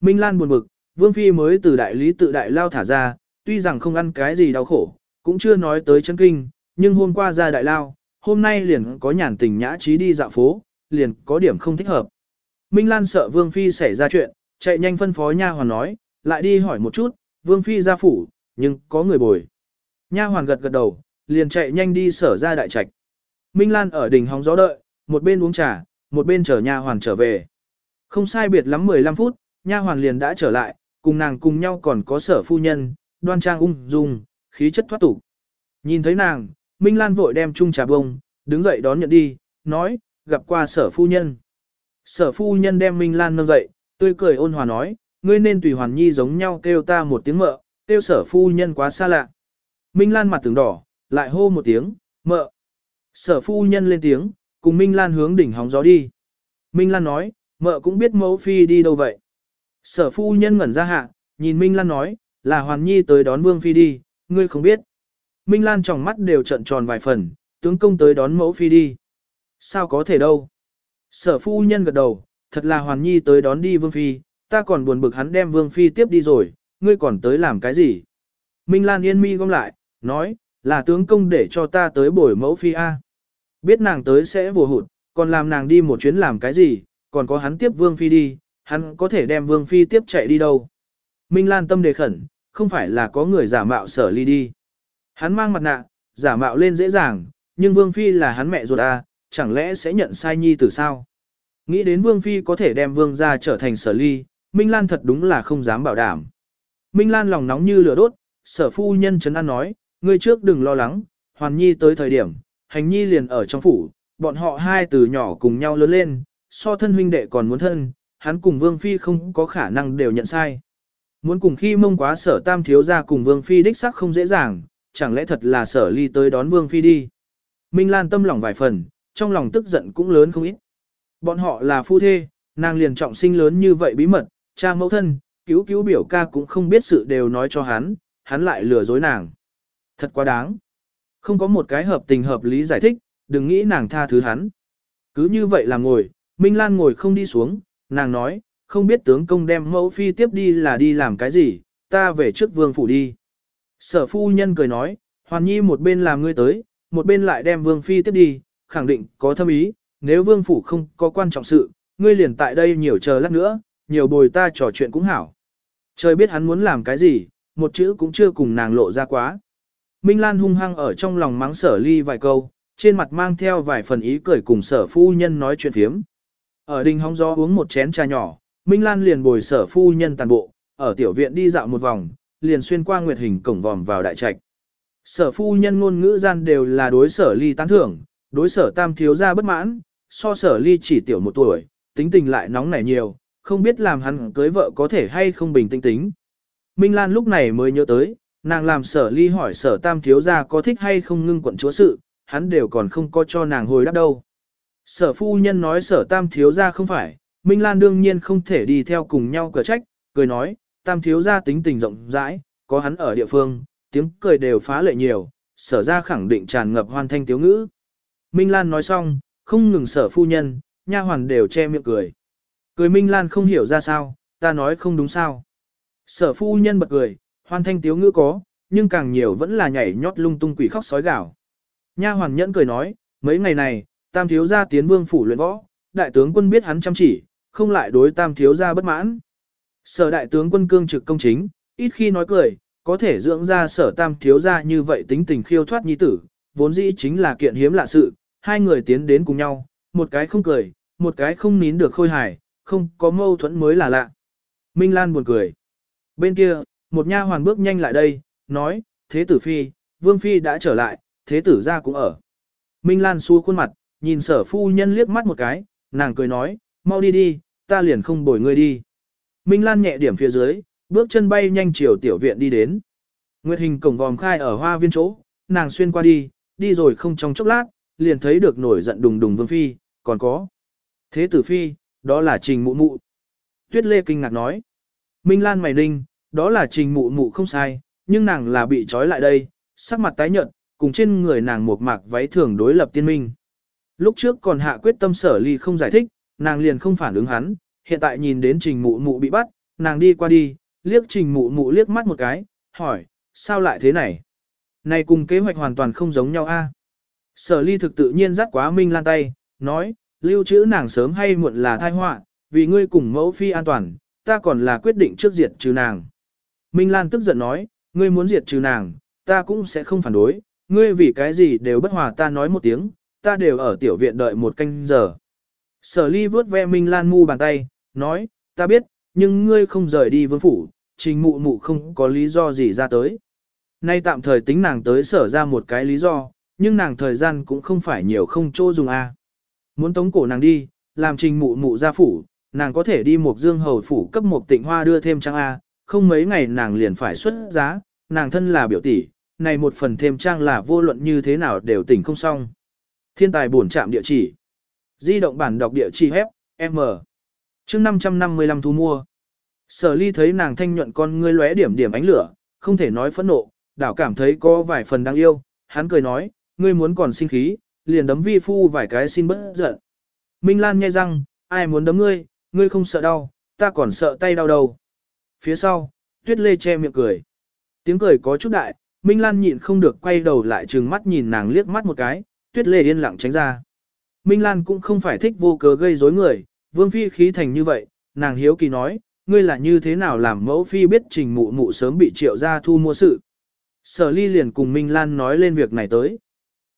Minh Lan buồn bực, vương phi mới từ đại lý tự đại lao thả ra, tuy rằng không ăn cái gì đau khổ, cũng chưa nói tới chân kinh, nhưng hôm qua ra đại lao, hôm nay liền có nhàn tình nhã trí đi dạo phố, liền có điểm không thích hợp. Minh Lan sợ Vương Phi xảy ra chuyện, chạy nhanh phân phó nha hoàn nói, lại đi hỏi một chút, Vương Phi ra phủ, nhưng có người bồi. Nha hoàn gật gật đầu, liền chạy nhanh đi sở ra đại trạch. Minh Lan ở đỉnh hóng gió đợi, một bên uống trà, một bên chờ nha hoàn trở về. Không sai biệt lắm 15 phút, nha hoàn liền đã trở lại, cùng nàng cùng nhau còn có sở phu nhân, đoan trang ung dung, khí chất thoát tục. Nhìn thấy nàng, Minh Lan vội đem chung trà bông, đứng dậy đón nhận đi, nói, gặp qua sở phu nhân. Sở phu nhân đem Minh Lan nâng dậy, tươi cười ôn hòa nói, ngươi nên tùy hoàn nhi giống nhau kêu ta một tiếng mợ, kêu sở phu nhân quá xa lạ. Minh Lan mặt tưởng đỏ, lại hô một tiếng, mợ. Sở phu nhân lên tiếng, cùng Minh Lan hướng đỉnh hóng gió đi. Minh Lan nói, mợ cũng biết mẫu phi đi đâu vậy. Sở phu nhân ngẩn ra hạ, nhìn Minh Lan nói, là Hoàn Nhi tới đón Vương Phi đi, ngươi không biết. Minh Lan trong mắt đều trận tròn vài phần, tướng công tới đón mẫu Phi đi. Sao có thể đâu. Sở phu nhân gật đầu, thật là Hoàn Nhi tới đón đi Vương Phi, ta còn buồn bực hắn đem Vương Phi tiếp đi rồi, ngươi còn tới làm cái gì? Minh Lan yên mi gom lại, nói, là tướng công để cho ta tới bồi mẫu Phi A. Biết nàng tới sẽ vùa hụt, còn làm nàng đi một chuyến làm cái gì, còn có hắn tiếp Vương Phi đi, hắn có thể đem Vương Phi tiếp chạy đi đâu. Minh Lan tâm đề khẩn, không phải là có người giả mạo sở ly đi. Hắn mang mặt nạ, giả mạo lên dễ dàng, nhưng Vương Phi là hắn mẹ ruột à, chẳng lẽ sẽ nhận sai nhi từ sao? Nghĩ đến Vương Phi có thể đem Vương ra trở thành sở ly, Minh Lan thật đúng là không dám bảo đảm. Minh Lan lòng nóng như lửa đốt, sở phu nhân chấn an nói, ngươi trước đừng lo lắng, Hoàn Nhi tới thời điểm, hành Nhi liền ở trong phủ, bọn họ hai từ nhỏ cùng nhau lớn lên, so thân huynh đệ còn muốn thân, hắn cùng Vương Phi không có khả năng đều nhận sai. Muốn cùng khi mông quá sở tam thiếu ra cùng Vương Phi đích sắc không dễ dàng, chẳng lẽ thật là sở ly tới đón Vương Phi đi. Minh Lan tâm lòng vài phần, trong lòng tức giận cũng lớn không ít. Bọn họ là phu thê, nàng liền trọng sinh lớn như vậy bí mật, cha mẫu thân, cứu cứu biểu ca cũng không biết sự đều nói cho hắn, hắn lại lừa dối nàng. Thật quá đáng. Không có một cái hợp tình hợp lý giải thích, đừng nghĩ nàng tha thứ hắn. Cứ như vậy là ngồi, Minh Lan ngồi không đi xuống, nàng nói, không biết tướng công đem mẫu phi tiếp đi là đi làm cái gì, ta về trước vương phủ đi. Sở phu nhân cười nói, hoàn nhi một bên làm ngươi tới, một bên lại đem vương phi tiếp đi, khẳng định có thâm ý, nếu vương phủ không có quan trọng sự, ngươi liền tại đây nhiều chờ lát nữa, nhiều bồi ta trò chuyện cũng hảo. Trời biết hắn muốn làm cái gì, một chữ cũng chưa cùng nàng lộ ra quá. Minh Lan hung hăng ở trong lòng mắng sở ly vài câu, trên mặt mang theo vài phần ý cười cùng sở phu nhân nói chuyện phiếm. Ở đình hóng gió uống một chén trà nhỏ, Minh Lan liền bồi sở phu nhân tàn bộ, ở tiểu viện đi dạo một vòng, liền xuyên qua nguyệt hình cổng vòm vào đại trạch. Sở phu nhân ngôn ngữ gian đều là đối sở ly tán thưởng, đối sở tam thiếu gia bất mãn, so sở ly chỉ tiểu một tuổi, tính tình lại nóng nảy nhiều, không biết làm hắn cưới vợ có thể hay không bình tĩnh tính. Minh Lan lúc này mới nhớ tới, nàng làm sở ly hỏi sở tam thiếu gia có thích hay không ngưng quận chúa sự, hắn đều còn không có cho nàng hồi đáp đâu. Sở phu nhân nói sở tam thiếu gia không phải, Minh Lan đương nhiên không thể đi theo cùng nhau cửa trách, cười nói, tam thiếu gia tính tình rộng rãi, có hắn ở địa phương, tiếng cười đều phá lệ nhiều, sở ra khẳng định tràn ngập hoàn thanh tiếu ngữ. Minh Lan nói xong, không ngừng sở phu nhân, nha hoàn đều che miệng cười. Cười Minh Lan không hiểu ra sao, ta nói không đúng sao. Sở phu nhân bật cười, hoan thanh tiếu ngữ có, nhưng càng nhiều vẫn là nhảy nhót lung tung quỷ khóc sói gào. Nha hoàn nhẫn cười nói, mấy ngày này, tam thiếu gia tiến vương phủ luyện võ, đại tướng quân biết hắn chăm chỉ, không lại đối tam thiếu gia bất mãn. Sở đại tướng quân cương trực công chính, ít khi nói cười, có thể dưỡng ra sở tam thiếu gia như vậy tính tình khiêu thoát nhi tử, vốn dĩ chính là kiện hiếm lạ sự, hai người tiến đến cùng nhau, một cái không cười, một cái không nín được khôi hài, không có mâu thuẫn mới là lạ. Minh Lan buồn cười. Bên kia, một nha hoàn bước nhanh lại đây, nói, thế tử phi, vương phi đã trở lại, thế tử gia cũng ở. Minh Lan xua khuôn mặt, nhìn sở phu nhân liếc mắt một cái, nàng cười nói, mau đi đi, ta liền không bồi ngươi đi. Minh Lan nhẹ điểm phía dưới, bước chân bay nhanh chiều tiểu viện đi đến. Nguyệt hình cổng vòm khai ở hoa viên chỗ, nàng xuyên qua đi, đi rồi không trong chốc lát, liền thấy được nổi giận đùng đùng vương phi, còn có. Thế tử phi, đó là trình mụ mụ. Tuyết lê kinh ngạc nói. Minh Lan mày ninh, đó là trình mụ mụ không sai, nhưng nàng là bị trói lại đây, sắc mặt tái nhợt, cùng trên người nàng một mạc váy thường đối lập tiên minh. Lúc trước còn hạ quyết tâm sở ly không giải thích, nàng liền không phản ứng hắn, hiện tại nhìn đến trình mụ mụ bị bắt, nàng đi qua đi, liếc trình mụ mụ liếc mắt một cái, hỏi, sao lại thế này? Này cùng kế hoạch hoàn toàn không giống nhau a. Sở ly thực tự nhiên dắt quá Minh Lan tay, nói, lưu trữ nàng sớm hay muộn là thai họa, vì ngươi cùng mẫu phi an toàn, ta còn là quyết định trước diệt trừ nàng. Minh Lan tức giận nói, ngươi muốn diệt trừ nàng, ta cũng sẽ không phản đối, ngươi vì cái gì đều bất hòa ta nói một tiếng, ta đều ở tiểu viện đợi một canh giờ. Sở ly vớt ve Minh Lan mu bàn tay, nói, ta biết, nhưng ngươi không rời đi vương phủ, trình mụ mụ không có lý do gì ra tới. Nay tạm thời tính nàng tới sở ra một cái lý do, nhưng nàng thời gian cũng không phải nhiều không chỗ dùng a. Muốn tống cổ nàng đi, làm trình mụ mụ ra phủ, nàng có thể đi một dương hầu phủ cấp một tịnh hoa đưa thêm trang A, không mấy ngày nàng liền phải xuất giá, nàng thân là biểu tỷ, này một phần thêm trang là vô luận như thế nào đều tỉnh không xong. Thiên tài bổn trạm địa chỉ. Di động bản đọc địa chỉ hép, M. chương 555 thu mua. Sở ly thấy nàng thanh nhuận con ngươi lóe điểm điểm ánh lửa, không thể nói phẫn nộ, đảo cảm thấy có vài phần đáng yêu, hắn cười nói, ngươi muốn còn sinh khí, liền đấm vi phu vài cái xin bớt giận. Minh Lan nghe răng, ai muốn đấm ngươi, ngươi không sợ đau, ta còn sợ tay đau đầu. Phía sau, tuyết lê che miệng cười. Tiếng cười có chút đại, Minh Lan nhịn không được quay đầu lại trừng mắt nhìn nàng liếc mắt một cái, tuyết lê yên lặng tránh ra. Minh Lan cũng không phải thích vô cớ gây rối người, vương phi khí thành như vậy, nàng hiếu kỳ nói, ngươi là như thế nào làm mẫu phi biết trình mụ mụ sớm bị triệu ra thu mua sự. Sở ly liền cùng Minh Lan nói lên việc này tới.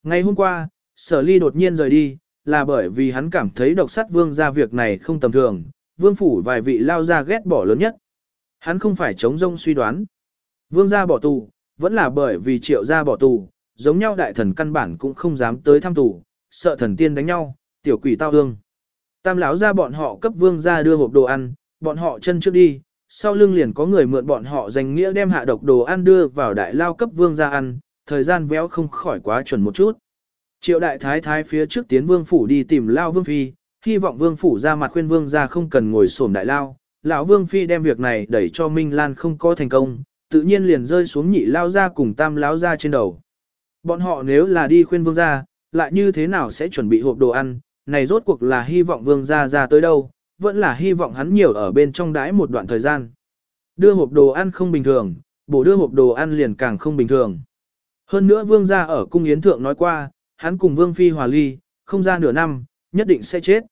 Ngày hôm qua, sở ly đột nhiên rời đi, là bởi vì hắn cảm thấy độc sắt vương ra việc này không tầm thường, vương phủ vài vị lao ra ghét bỏ lớn nhất. Hắn không phải chống rông suy đoán. Vương gia bỏ tù, vẫn là bởi vì triệu gia bỏ tù, giống nhau đại thần căn bản cũng không dám tới thăm tù, sợ thần tiên đánh nhau, tiểu quỷ tao hương. Tam lão ra bọn họ cấp vương gia đưa hộp đồ ăn, bọn họ chân trước đi, sau lưng liền có người mượn bọn họ danh nghĩa đem hạ độc đồ ăn đưa vào đại lao cấp vương gia ăn, thời gian véo không khỏi quá chuẩn một chút. Triệu đại thái thái phía trước tiến vương phủ đi tìm lao vương phi, hy vọng vương phủ ra mặt khuyên vương gia không cần ngồi sổm đại lao. Lão vương phi đem việc này đẩy cho Minh Lan không có thành công, tự nhiên liền rơi xuống nhị lao ra cùng tam lão ra trên đầu. Bọn họ nếu là đi khuyên vương gia, lại như thế nào sẽ chuẩn bị hộp đồ ăn, này rốt cuộc là hy vọng vương gia ra tới đâu, vẫn là hy vọng hắn nhiều ở bên trong đãi một đoạn thời gian. Đưa hộp đồ ăn không bình thường, bổ đưa hộp đồ ăn liền càng không bình thường. Hơn nữa vương gia ở cung yến thượng nói qua, hắn cùng vương phi hòa ly, không ra nửa năm, nhất định sẽ chết.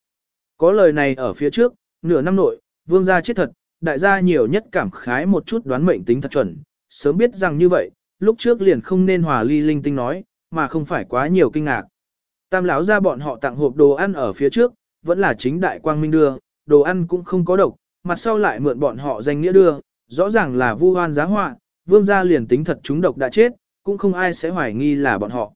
Có lời này ở phía trước, nửa năm nội, vương gia chết thật, đại gia nhiều nhất cảm khái một chút đoán mệnh tính thật chuẩn, sớm biết rằng như vậy, lúc trước liền không nên hòa ly linh tinh nói, mà không phải quá nhiều kinh ngạc. Tam lão ra bọn họ tặng hộp đồ ăn ở phía trước, vẫn là chính đại quang minh đưa, đồ ăn cũng không có độc, mặt sau lại mượn bọn họ danh nghĩa đưa, rõ ràng là vu oan giá họa, vương gia liền tính thật chúng độc đã chết, cũng không ai sẽ hoài nghi là bọn họ.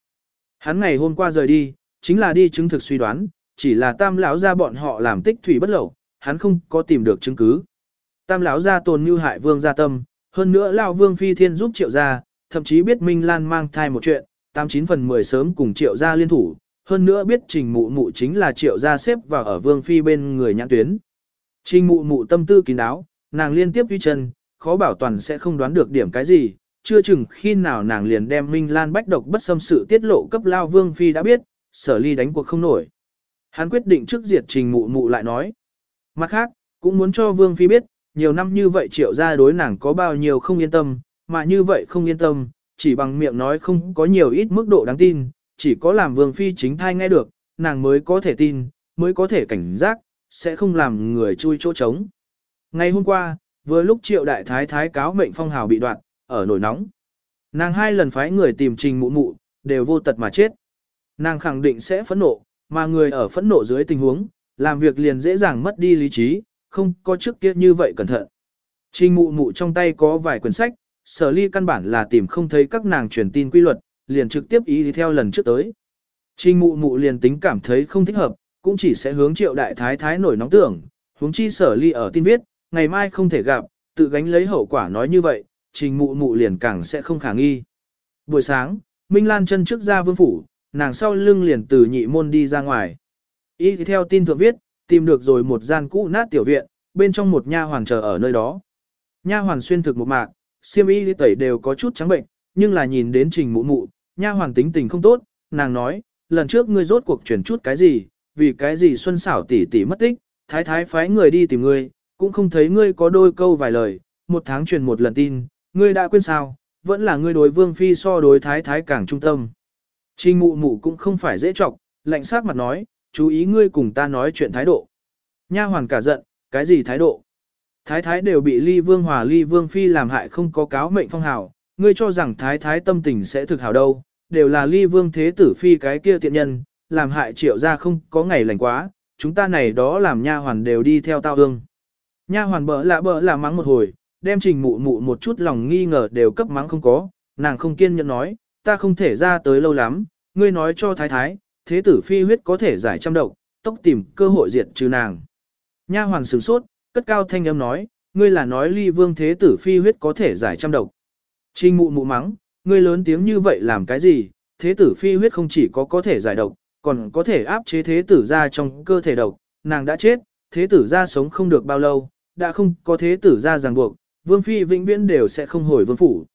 Hắn ngày hôm qua rời đi, chính là đi chứng thực suy đoán, chỉ là tam lão ra bọn họ làm tích thủy bất lậu, hắn không có tìm được chứng cứ. Tam lão gia tồn như hại vương gia tâm, hơn nữa lão vương phi thiên giúp triệu gia, thậm chí biết Minh Lan mang thai một chuyện, 89 phần 10 sớm cùng triệu gia liên thủ, hơn nữa biết trình mụ mụ chính là triệu gia xếp vào ở vương phi bên người nhãn tuyến. Trình mụ mụ tâm tư kín đáo, nàng liên tiếp duy chân, khó bảo toàn sẽ không đoán được điểm cái gì, chưa chừng khi nào nàng liền đem Minh Lan bách độc bất xâm sự tiết lộ cấp lao vương phi đã biết, sở ly đánh cuộc không nổi. Hắn quyết định trước diệt trình mụ mụ lại nói. Mặt khác, cũng muốn cho vương phi biết, nhiều năm như vậy triệu gia đối nàng có bao nhiêu không yên tâm, mà như vậy không yên tâm, chỉ bằng miệng nói không có nhiều ít mức độ đáng tin, chỉ có làm vương phi chính thai nghe được, nàng mới có thể tin, mới có thể cảnh giác, sẽ không làm người chui chỗ trống. Ngày hôm qua, vừa lúc triệu đại thái thái cáo mệnh phong hào bị đoạn, ở nổi nóng. Nàng hai lần phái người tìm trình mụ mụ, đều vô tật mà chết. Nàng khẳng định sẽ phẫn nộ, mà người ở phẫn nộ dưới tình huống, làm việc liền dễ dàng mất đi lý trí, không có trước kia như vậy cẩn thận. Trình mụ mụ trong tay có vài quyển sách, sở ly căn bản là tìm không thấy các nàng truyền tin quy luật, liền trực tiếp ý theo lần trước tới. Trình mụ mụ liền tính cảm thấy không thích hợp, cũng chỉ sẽ hướng triệu đại thái thái nổi nóng tưởng, huống chi sở ly ở tin viết, ngày mai không thể gặp, tự gánh lấy hậu quả nói như vậy, trình mụ mụ liền càng sẽ không khả nghi. Buổi sáng, Minh Lan chân trước ra vương phủ, nàng sau lưng liền từ nhị môn đi ra ngoài. Y theo tin thượng viết, tìm được rồi một gian cũ nát tiểu viện, bên trong một nha hoàn chờ ở nơi đó. Nha hoàn xuyên thực một mạc, xiêm y tẩy đều có chút trắng bệnh, nhưng là nhìn đến trình mụ mụ, nha hoàn tính tình không tốt, nàng nói, lần trước ngươi rốt cuộc chuyển chút cái gì, vì cái gì xuân xảo tỷ tỷ mất tích, thái thái phái người đi tìm ngươi, cũng không thấy ngươi có đôi câu vài lời, một tháng truyền một lần tin, ngươi đã quên sao, vẫn là ngươi đối vương phi so đối thái thái càng trung tâm. Trình mụ mụ cũng không phải dễ trọng, lạnh sát mặt nói, chú ý ngươi cùng ta nói chuyện thái độ. Nha hoàn cả giận, cái gì thái độ? Thái thái đều bị ly vương hòa ly vương phi làm hại không có cáo mệnh phong hào, ngươi cho rằng thái thái tâm tình sẽ thực hào đâu, đều là ly vương thế tử phi cái kia tiện nhân, làm hại triệu ra không có ngày lành quá, chúng ta này đó làm nha hoàn đều đi theo tao hương. Nha hoàn bỡ lạ bỡ lạ mắng một hồi, đem trình mụ mụ một chút lòng nghi ngờ đều cấp mắng không có, nàng không kiên nhẫn nói, ta không thể ra tới lâu lắm, ngươi nói cho thái thái, thế tử phi huyết có thể giải trăm độc, tốc tìm cơ hội diệt trừ nàng. Nha hoàn sửng sốt, cất cao thanh âm nói, ngươi là nói ly vương thế tử phi huyết có thể giải trăm độc. Trình mụ mụ mắng, ngươi lớn tiếng như vậy làm cái gì, thế tử phi huyết không chỉ có có thể giải độc, còn có thể áp chế thế tử ra trong cơ thể độc, nàng đã chết, thế tử ra sống không được bao lâu, đã không có thế tử ra ràng buộc, vương phi vĩnh viễn đều sẽ không hồi vương phủ.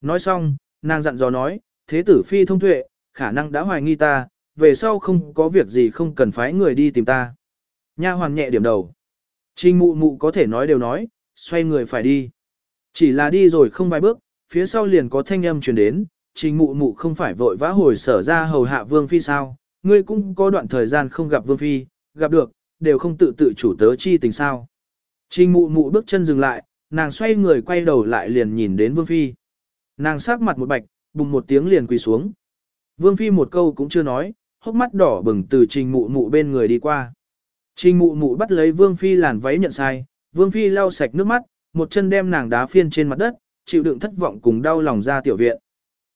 Nói xong, nàng dặn dò nói, thế tử phi thông tuệ, khả năng đã hoài nghi ta, về sau không có việc gì không cần phái người đi tìm ta. Nha hoàn nhẹ điểm đầu. Trình mụ mụ có thể nói đều nói, xoay người phải đi. Chỉ là đi rồi không vài bước, phía sau liền có thanh âm truyền đến, trình mụ mụ không phải vội vã hồi sở ra hầu hạ vương phi sao, ngươi cũng có đoạn thời gian không gặp vương phi, gặp được, đều không tự tự chủ tớ chi tình sao. Trình mụ mụ bước chân dừng lại, nàng xoay người quay đầu lại liền nhìn đến vương phi. Nàng sắc mặt một bạch, bùng một tiếng liền quỳ xuống. Vương phi một câu cũng chưa nói, hốc mắt đỏ bừng từ trình mụ mụ bên người đi qua. Trình mụ mụ bắt lấy vương phi làn váy nhận sai, vương phi lau sạch nước mắt, một chân đem nàng đá phiên trên mặt đất, chịu đựng thất vọng cùng đau lòng ra tiểu viện.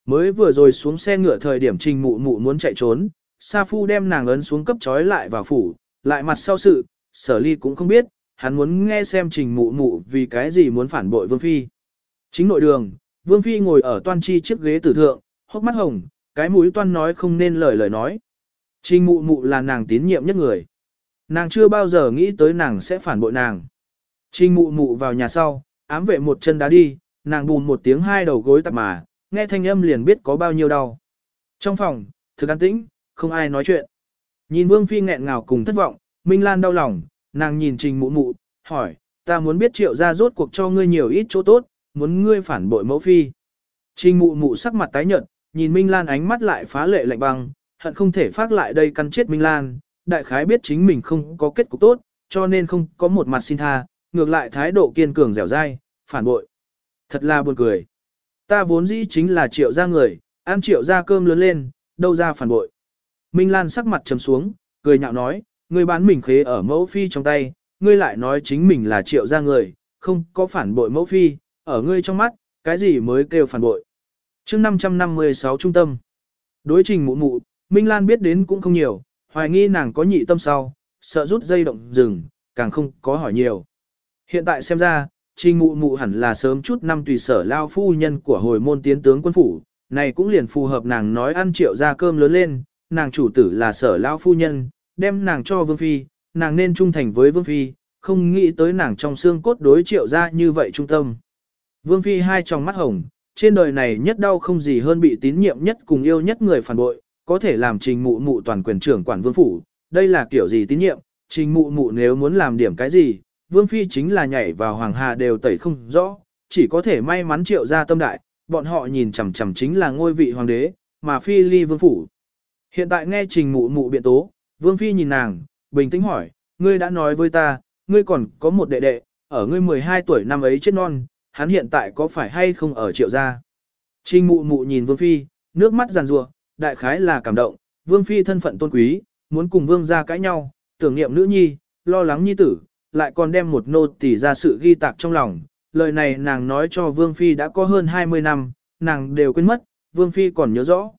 Mới vừa rồi xuống xe ngựa thời điểm trình mụ mụ muốn chạy trốn, Sa Phu đem nàng ấn xuống cấp trói lại vào phủ, lại mặt sau sự, sở ly cũng không biết, hắn muốn nghe xem trình mụ mụ vì cái gì muốn phản bội Vương Phi. Chính nội đường, Vương Phi ngồi ở toan chi chiếc ghế tử thượng, hốc mắt hồng, cái mũi toan nói không nên lời lời nói. Trình mụ mụ là nàng tín nhiệm nhất người. Nàng chưa bao giờ nghĩ tới nàng sẽ phản bội nàng. Trình mụ mụ vào nhà sau, ám vệ một chân đá đi, nàng bùn một tiếng hai đầu gối tập mà, nghe thanh âm liền biết có bao nhiêu đau. Trong phòng, thực an tĩnh, không ai nói chuyện. Nhìn Vương Phi nghẹn ngào cùng thất vọng, Minh Lan đau lòng, nàng nhìn Trình Mụ Mụ, hỏi, ta muốn biết triệu ra rốt cuộc cho ngươi nhiều ít chỗ tốt, muốn ngươi phản bội mẫu Phi. Trình Mụ Mụ sắc mặt tái nhợt, nhìn Minh Lan ánh mắt lại phá lệ lạnh băng, hận không thể phát lại đây căn chết Minh Lan, đại khái biết chính mình không có kết cục tốt, cho nên không có một mặt xin tha, ngược lại thái độ kiên cường dẻo dai, phản bội. Thật là buồn cười. Ta vốn dĩ chính là triệu gia người, ăn triệu gia cơm lớn lên, đâu ra phản bội. Minh Lan sắc mặt trầm xuống, cười nhạo nói, ngươi bán mình khế ở mẫu phi trong tay, ngươi lại nói chính mình là triệu gia người, không có phản bội mẫu phi, ở ngươi trong mắt, cái gì mới kêu phản bội. chương 556 trung tâm, đối trình mụ mụ, Minh Lan biết đến cũng không nhiều, hoài nghi nàng có nhị tâm sau, sợ rút dây động rừng, càng không có hỏi nhiều. Hiện tại xem ra, trình mụ mụ hẳn là sớm chút năm tùy sở lao phu nhân của hồi môn tiến tướng quân phủ, này cũng liền phù hợp nàng nói ăn triệu ra cơm lớn lên, nàng chủ tử là sở lao phu nhân, đem nàng cho vương phi, nàng nên trung thành với vương phi, không nghĩ tới nàng trong xương cốt đối triệu ra như vậy trung tâm. Vương phi hai tròng mắt hồng, trên đời này nhất đau không gì hơn bị tín nhiệm nhất cùng yêu nhất người phản bội, có thể làm trình mụ mụ toàn quyền trưởng quản vương phủ, đây là kiểu gì tín nhiệm, trình mụ mụ nếu muốn làm điểm cái gì, vương phi chính là nhảy vào hoàng hà đều tẩy không rõ, chỉ có thể may mắn triệu ra tâm đại, bọn họ nhìn chằm chằm chính là ngôi vị hoàng đế, mà phi ly vương phủ. Hiện tại nghe trình mụ mụ biện tố, vương phi nhìn nàng, bình tĩnh hỏi, ngươi đã nói với ta, ngươi còn có một đệ đệ, ở ngươi 12 tuổi năm ấy chết non, hắn hiện tại có phải hay không ở triệu gia? Trình mụ mụ nhìn vương phi, nước mắt giàn rùa, đại khái là cảm động, vương phi thân phận tôn quý, muốn cùng vương gia cãi nhau, tưởng niệm nữ nhi, lo lắng nhi tử, lại còn đem một nô tỳ ra sự ghi tạc trong lòng. Lời này nàng nói cho vương phi đã có hơn 20 năm, nàng đều quên mất, vương phi còn nhớ rõ.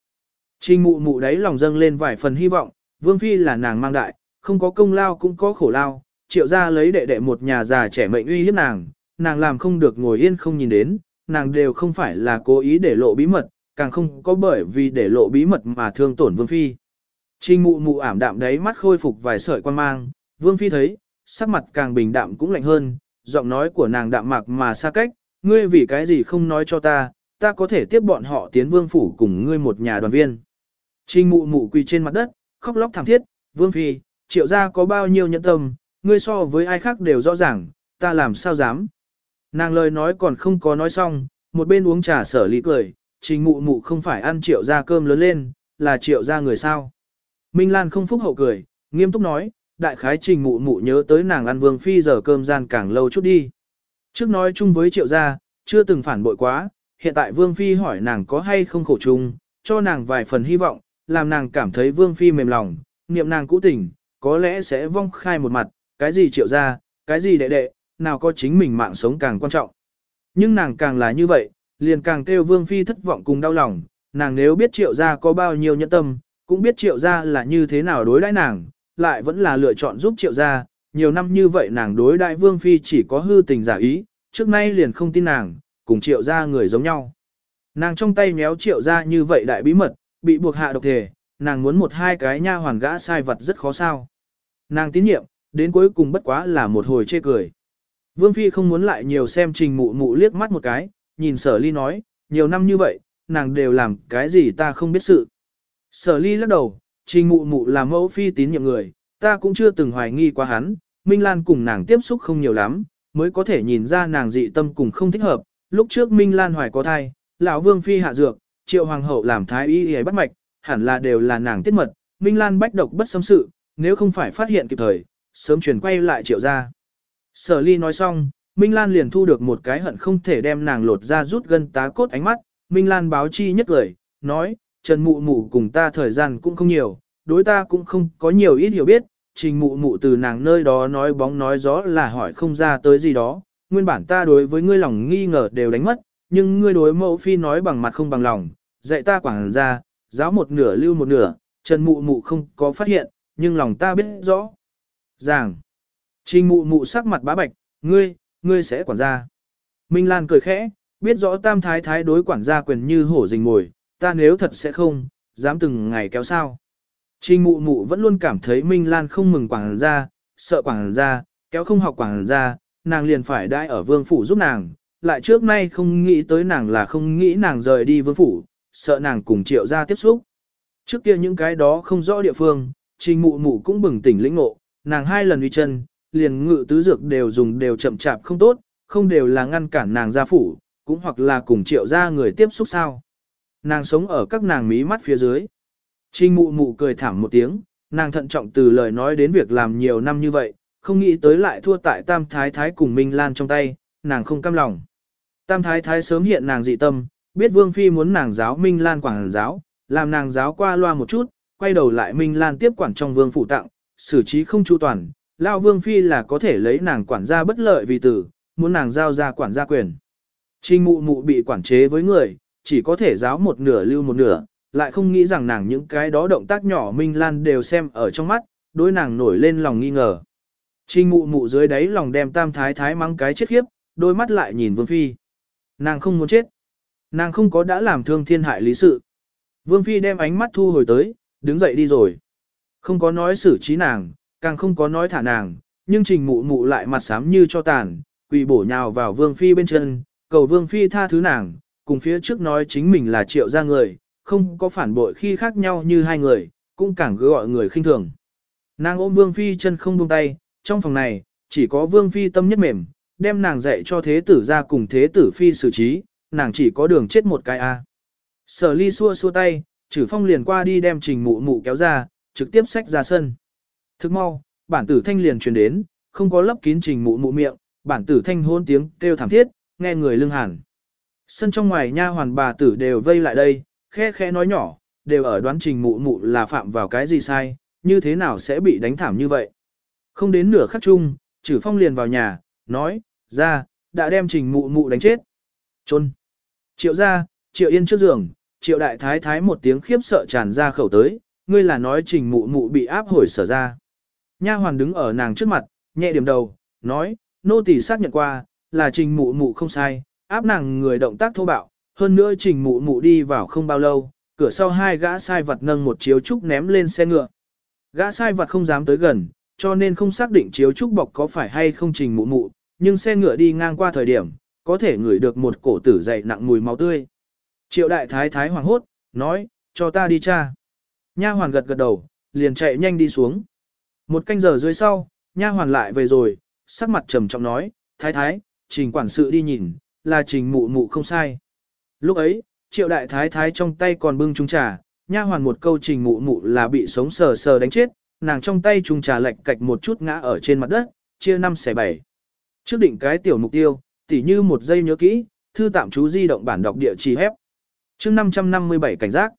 Trình mụ mụ đấy lòng dâng lên vài phần hy vọng, Vương Phi là nàng mang đại, không có công lao cũng có khổ lao, triệu ra lấy đệ đệ một nhà già trẻ mệnh uy hiếp nàng, nàng làm không được ngồi yên không nhìn đến, nàng đều không phải là cố ý để lộ bí mật, càng không có bởi vì để lộ bí mật mà thương tổn Vương Phi. Trình mụ mụ ảm đạm đấy mắt khôi phục vài sợi quan mang, Vương Phi thấy, sắc mặt càng bình đạm cũng lạnh hơn, giọng nói của nàng đạm mạc mà xa cách, ngươi vì cái gì không nói cho ta, ta có thể tiếp bọn họ tiến vương phủ cùng ngươi một nhà đoàn viên. Trình mụ mụ quỳ trên mặt đất, khóc lóc thảm thiết, vương phi, triệu gia có bao nhiêu nhẫn tâm, ngươi so với ai khác đều rõ ràng, ta làm sao dám. Nàng lời nói còn không có nói xong, một bên uống trà sở lý cười, trình mụ mụ không phải ăn triệu gia cơm lớn lên, là triệu gia người sao. Minh Lan không phúc hậu cười, nghiêm túc nói, đại khái trình mụ mụ nhớ tới nàng ăn vương phi giờ cơm gian càng lâu chút đi. Trước nói chung với triệu gia, chưa từng phản bội quá, hiện tại vương phi hỏi nàng có hay không khổ chung, cho nàng vài phần hy vọng, làm nàng cảm thấy vương phi mềm lòng, niệm nàng cũ tình, có lẽ sẽ vong khai một mặt, cái gì triệu gia, cái gì đệ đệ, nào có chính mình mạng sống càng quan trọng. Nhưng nàng càng là như vậy, liền càng kêu vương phi thất vọng cùng đau lòng, nàng nếu biết triệu gia có bao nhiêu nhẫn tâm, cũng biết triệu gia là như thế nào đối đãi nàng, lại vẫn là lựa chọn giúp triệu gia, nhiều năm như vậy nàng đối đại vương phi chỉ có hư tình giả ý, trước nay liền không tin nàng, cùng triệu gia người giống nhau. Nàng trong tay méo triệu gia như vậy đại bí mật, bị buộc hạ độc thể, nàng muốn một hai cái nha hoàn gã sai vật rất khó sao. Nàng tín nhiệm, đến cuối cùng bất quá là một hồi chê cười. Vương Phi không muốn lại nhiều xem trình mụ mụ liếc mắt một cái, nhìn sở ly nói, nhiều năm như vậy, nàng đều làm cái gì ta không biết sự. Sở ly lắc đầu, trình mụ mụ là mẫu Phi tín nhiệm người, ta cũng chưa từng hoài nghi qua hắn, Minh Lan cùng nàng tiếp xúc không nhiều lắm, mới có thể nhìn ra nàng dị tâm cùng không thích hợp. Lúc trước Minh Lan hoài có thai, lão Vương Phi hạ dược, triệu hoàng hậu làm thái y y bắt mạch, hẳn là đều là nàng tiết mật, Minh Lan bách độc bất xâm sự, nếu không phải phát hiện kịp thời, sớm chuyển quay lại triệu ra. Sở ly nói xong, Minh Lan liền thu được một cái hận không thể đem nàng lột ra rút gân tá cốt ánh mắt, Minh Lan báo chi nhất lời, nói, Trần Mụ Mụ cùng ta thời gian cũng không nhiều, đối ta cũng không có nhiều ít hiểu biết, trình mụ mụ từ nàng nơi đó nói bóng nói gió là hỏi không ra tới gì đó, nguyên bản ta đối với ngươi lòng nghi ngờ đều đánh mất, nhưng ngươi đối mẫu phi nói bằng mặt không bằng lòng, dạy ta quảng ra, giáo một nửa lưu một nửa, trần mụ mụ không có phát hiện, nhưng lòng ta biết rõ. ràng. trình mụ mụ sắc mặt bá bạch, ngươi, ngươi sẽ quản gia. Minh Lan cười khẽ, biết rõ tam thái thái đối quản gia quyền như hổ rình mồi, ta nếu thật sẽ không, dám từng ngày kéo sao. Trình mụ mụ vẫn luôn cảm thấy Minh Lan không mừng quản gia, sợ quản gia, kéo không học quản gia, nàng liền phải đãi ở vương phủ giúp nàng, lại trước nay không nghĩ tới nàng là không nghĩ nàng rời đi vương phủ, sợ nàng cùng triệu gia tiếp xúc. Trước kia những cái đó không rõ địa phương, trình mụ mụ cũng bừng tỉnh lĩnh ngộ, nàng hai lần uy chân, liền ngự tứ dược đều dùng đều chậm chạp không tốt, không đều là ngăn cản nàng ra phủ, cũng hoặc là cùng triệu gia người tiếp xúc sao. Nàng sống ở các nàng mí mắt phía dưới. Trình mụ mụ cười thảm một tiếng, nàng thận trọng từ lời nói đến việc làm nhiều năm như vậy, không nghĩ tới lại thua tại Tam Thái Thái cùng Minh Lan trong tay, nàng không cam lòng. Tam Thái Thái sớm hiện nàng dị tâm, biết Vương Phi muốn nàng giáo Minh Lan quảng giáo, làm nàng giáo qua loa một chút, quay đầu lại Minh Lan tiếp quản trong Vương Phủ tặng, xử trí không chu toàn, Lao Vương Phi là có thể lấy nàng quản gia bất lợi vì tử, muốn nàng giao ra quản gia quyền. Trình mụ mụ bị quản chế với người, chỉ có thể giáo một nửa lưu một nửa, lại không nghĩ rằng nàng những cái đó động tác nhỏ Minh Lan đều xem ở trong mắt, đối nàng nổi lên lòng nghi ngờ. Trình mụ mụ dưới đáy lòng đem tam thái thái mắng cái chết khiếp, đôi mắt lại nhìn Vương Phi. Nàng không muốn chết. Nàng không có đã làm thương thiên hại lý sự. Vương Phi đem ánh mắt thu hồi tới, đứng dậy đi rồi. Không có nói xử trí nàng, càng không có nói thả nàng, nhưng trình mụ mụ lại mặt sám như cho tàn, quỳ bổ nhào vào Vương Phi bên chân, cầu Vương Phi tha thứ nàng, cùng phía trước nói chính mình là triệu gia người, không có phản bội khi khác nhau như hai người, cũng càng cứ gọi người khinh thường. Nàng ôm Vương Phi chân không buông tay, trong phòng này, chỉ có Vương Phi tâm nhất mềm, đem nàng dạy cho thế tử ra cùng thế tử Phi xử trí, nàng chỉ có đường chết một cái a. Sở ly xua xua tay, trừ phong liền qua đi đem trình mụ mụ kéo ra, trực tiếp xách ra sân. Thức mau, bản tử thanh liền truyền đến, không có lấp kín trình mụ mụ miệng, bản tử thanh hôn tiếng kêu thảm thiết, nghe người lưng hẳn. Sân trong ngoài nha hoàn bà tử đều vây lại đây, khe khe nói nhỏ, đều ở đoán trình mụ mụ là phạm vào cái gì sai, như thế nào sẽ bị đánh thảm như vậy. Không đến nửa khắc chung, trừ phong liền vào nhà, nói, ra, đã đem trình mụ mụ đánh chết. Trôn. Triệu ra, triệu yên trước giường, triệu đại thái thái một tiếng khiếp sợ tràn ra khẩu tới, ngươi là nói trình mụ mụ bị áp hồi sở ra. Nha hoàn đứng ở nàng trước mặt, nhẹ điểm đầu, nói, nô tỳ xác nhận qua, là trình mụ mụ không sai, áp nàng người động tác thô bạo, hơn nữa trình mụ mụ đi vào không bao lâu, cửa sau hai gã sai vật nâng một chiếu trúc ném lên xe ngựa. Gã sai vật không dám tới gần, cho nên không xác định chiếu trúc bọc có phải hay không trình mụ mụ, nhưng xe ngựa đi ngang qua thời điểm, có thể ngửi được một cổ tử dậy nặng mùi máu tươi. Triệu đại thái thái hoàng hốt, nói, cho ta đi cha. Nha hoàn gật gật đầu, liền chạy nhanh đi xuống. Một canh giờ dưới sau, nha hoàn lại về rồi, sắc mặt trầm trọng nói, thái thái, trình quản sự đi nhìn, là trình mụ mụ không sai. Lúc ấy, triệu đại thái thái trong tay còn bưng trung trà, nha hoàn một câu trình mụ mụ là bị sống sờ sờ đánh chết, nàng trong tay trung trà lệch cạch một chút ngã ở trên mặt đất, chia năm xẻ bảy. Trước định cái tiểu mục tiêu, tỉ như một giây nhớ kỹ, thư tạm chú di động bản đọc địa chỉ hép. chương 557 cảnh giác.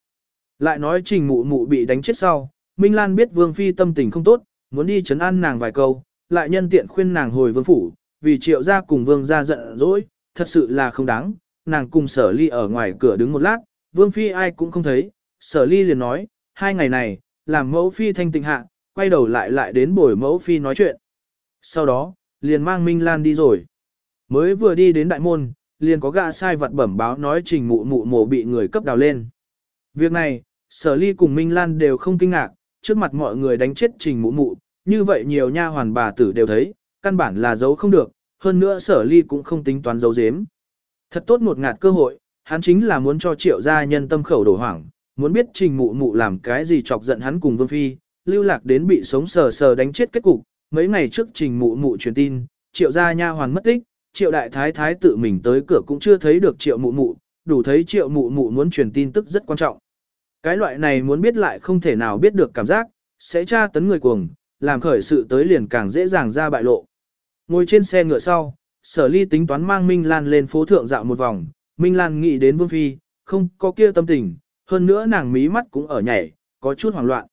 Lại nói trình mụ mụ bị đánh chết sau, Minh Lan biết Vương Phi tâm tình không tốt, muốn đi chấn an nàng vài câu, lại nhân tiện khuyên nàng hồi Vương Phủ, vì triệu gia cùng Vương gia giận dỗi, thật sự là không đáng, nàng cùng sở ly ở ngoài cửa đứng một lát, Vương Phi ai cũng không thấy, sở ly liền nói, hai ngày này, làm mẫu Phi thanh tịnh hạ, quay đầu lại lại đến bồi mẫu Phi nói chuyện. Sau đó, liền mang Minh Lan đi rồi. Mới vừa đi đến đại môn, liền có gã sai vật bẩm báo nói trình mụ mụ mổ bị người cấp đào lên. Việc này, sở ly cùng Minh Lan đều không kinh ngạc, trước mặt mọi người đánh chết trình mụ mụ, như vậy nhiều nha hoàn bà tử đều thấy, căn bản là giấu không được, hơn nữa sở ly cũng không tính toán giấu giếm. Thật tốt một ngạt cơ hội, hắn chính là muốn cho triệu gia nhân tâm khẩu đổ hoảng, muốn biết trình mụ mụ làm cái gì chọc giận hắn cùng vương phi, lưu lạc đến bị sống sờ sờ đánh chết kết cục. Mấy ngày trước trình mụ mụ truyền tin, triệu gia nha hoàn mất tích, triệu đại thái thái tự mình tới cửa cũng chưa thấy được triệu mụ mụ, đủ thấy triệu mụ mụ muốn truyền tin tức rất quan trọng. Cái loại này muốn biết lại không thể nào biết được cảm giác, sẽ tra tấn người cuồng, làm khởi sự tới liền càng dễ dàng ra bại lộ. Ngồi trên xe ngựa sau, sở ly tính toán mang Minh Lan lên phố thượng dạo một vòng, Minh Lan nghĩ đến Vương Phi, không có kia tâm tình, hơn nữa nàng mí mắt cũng ở nhảy, có chút hoảng loạn.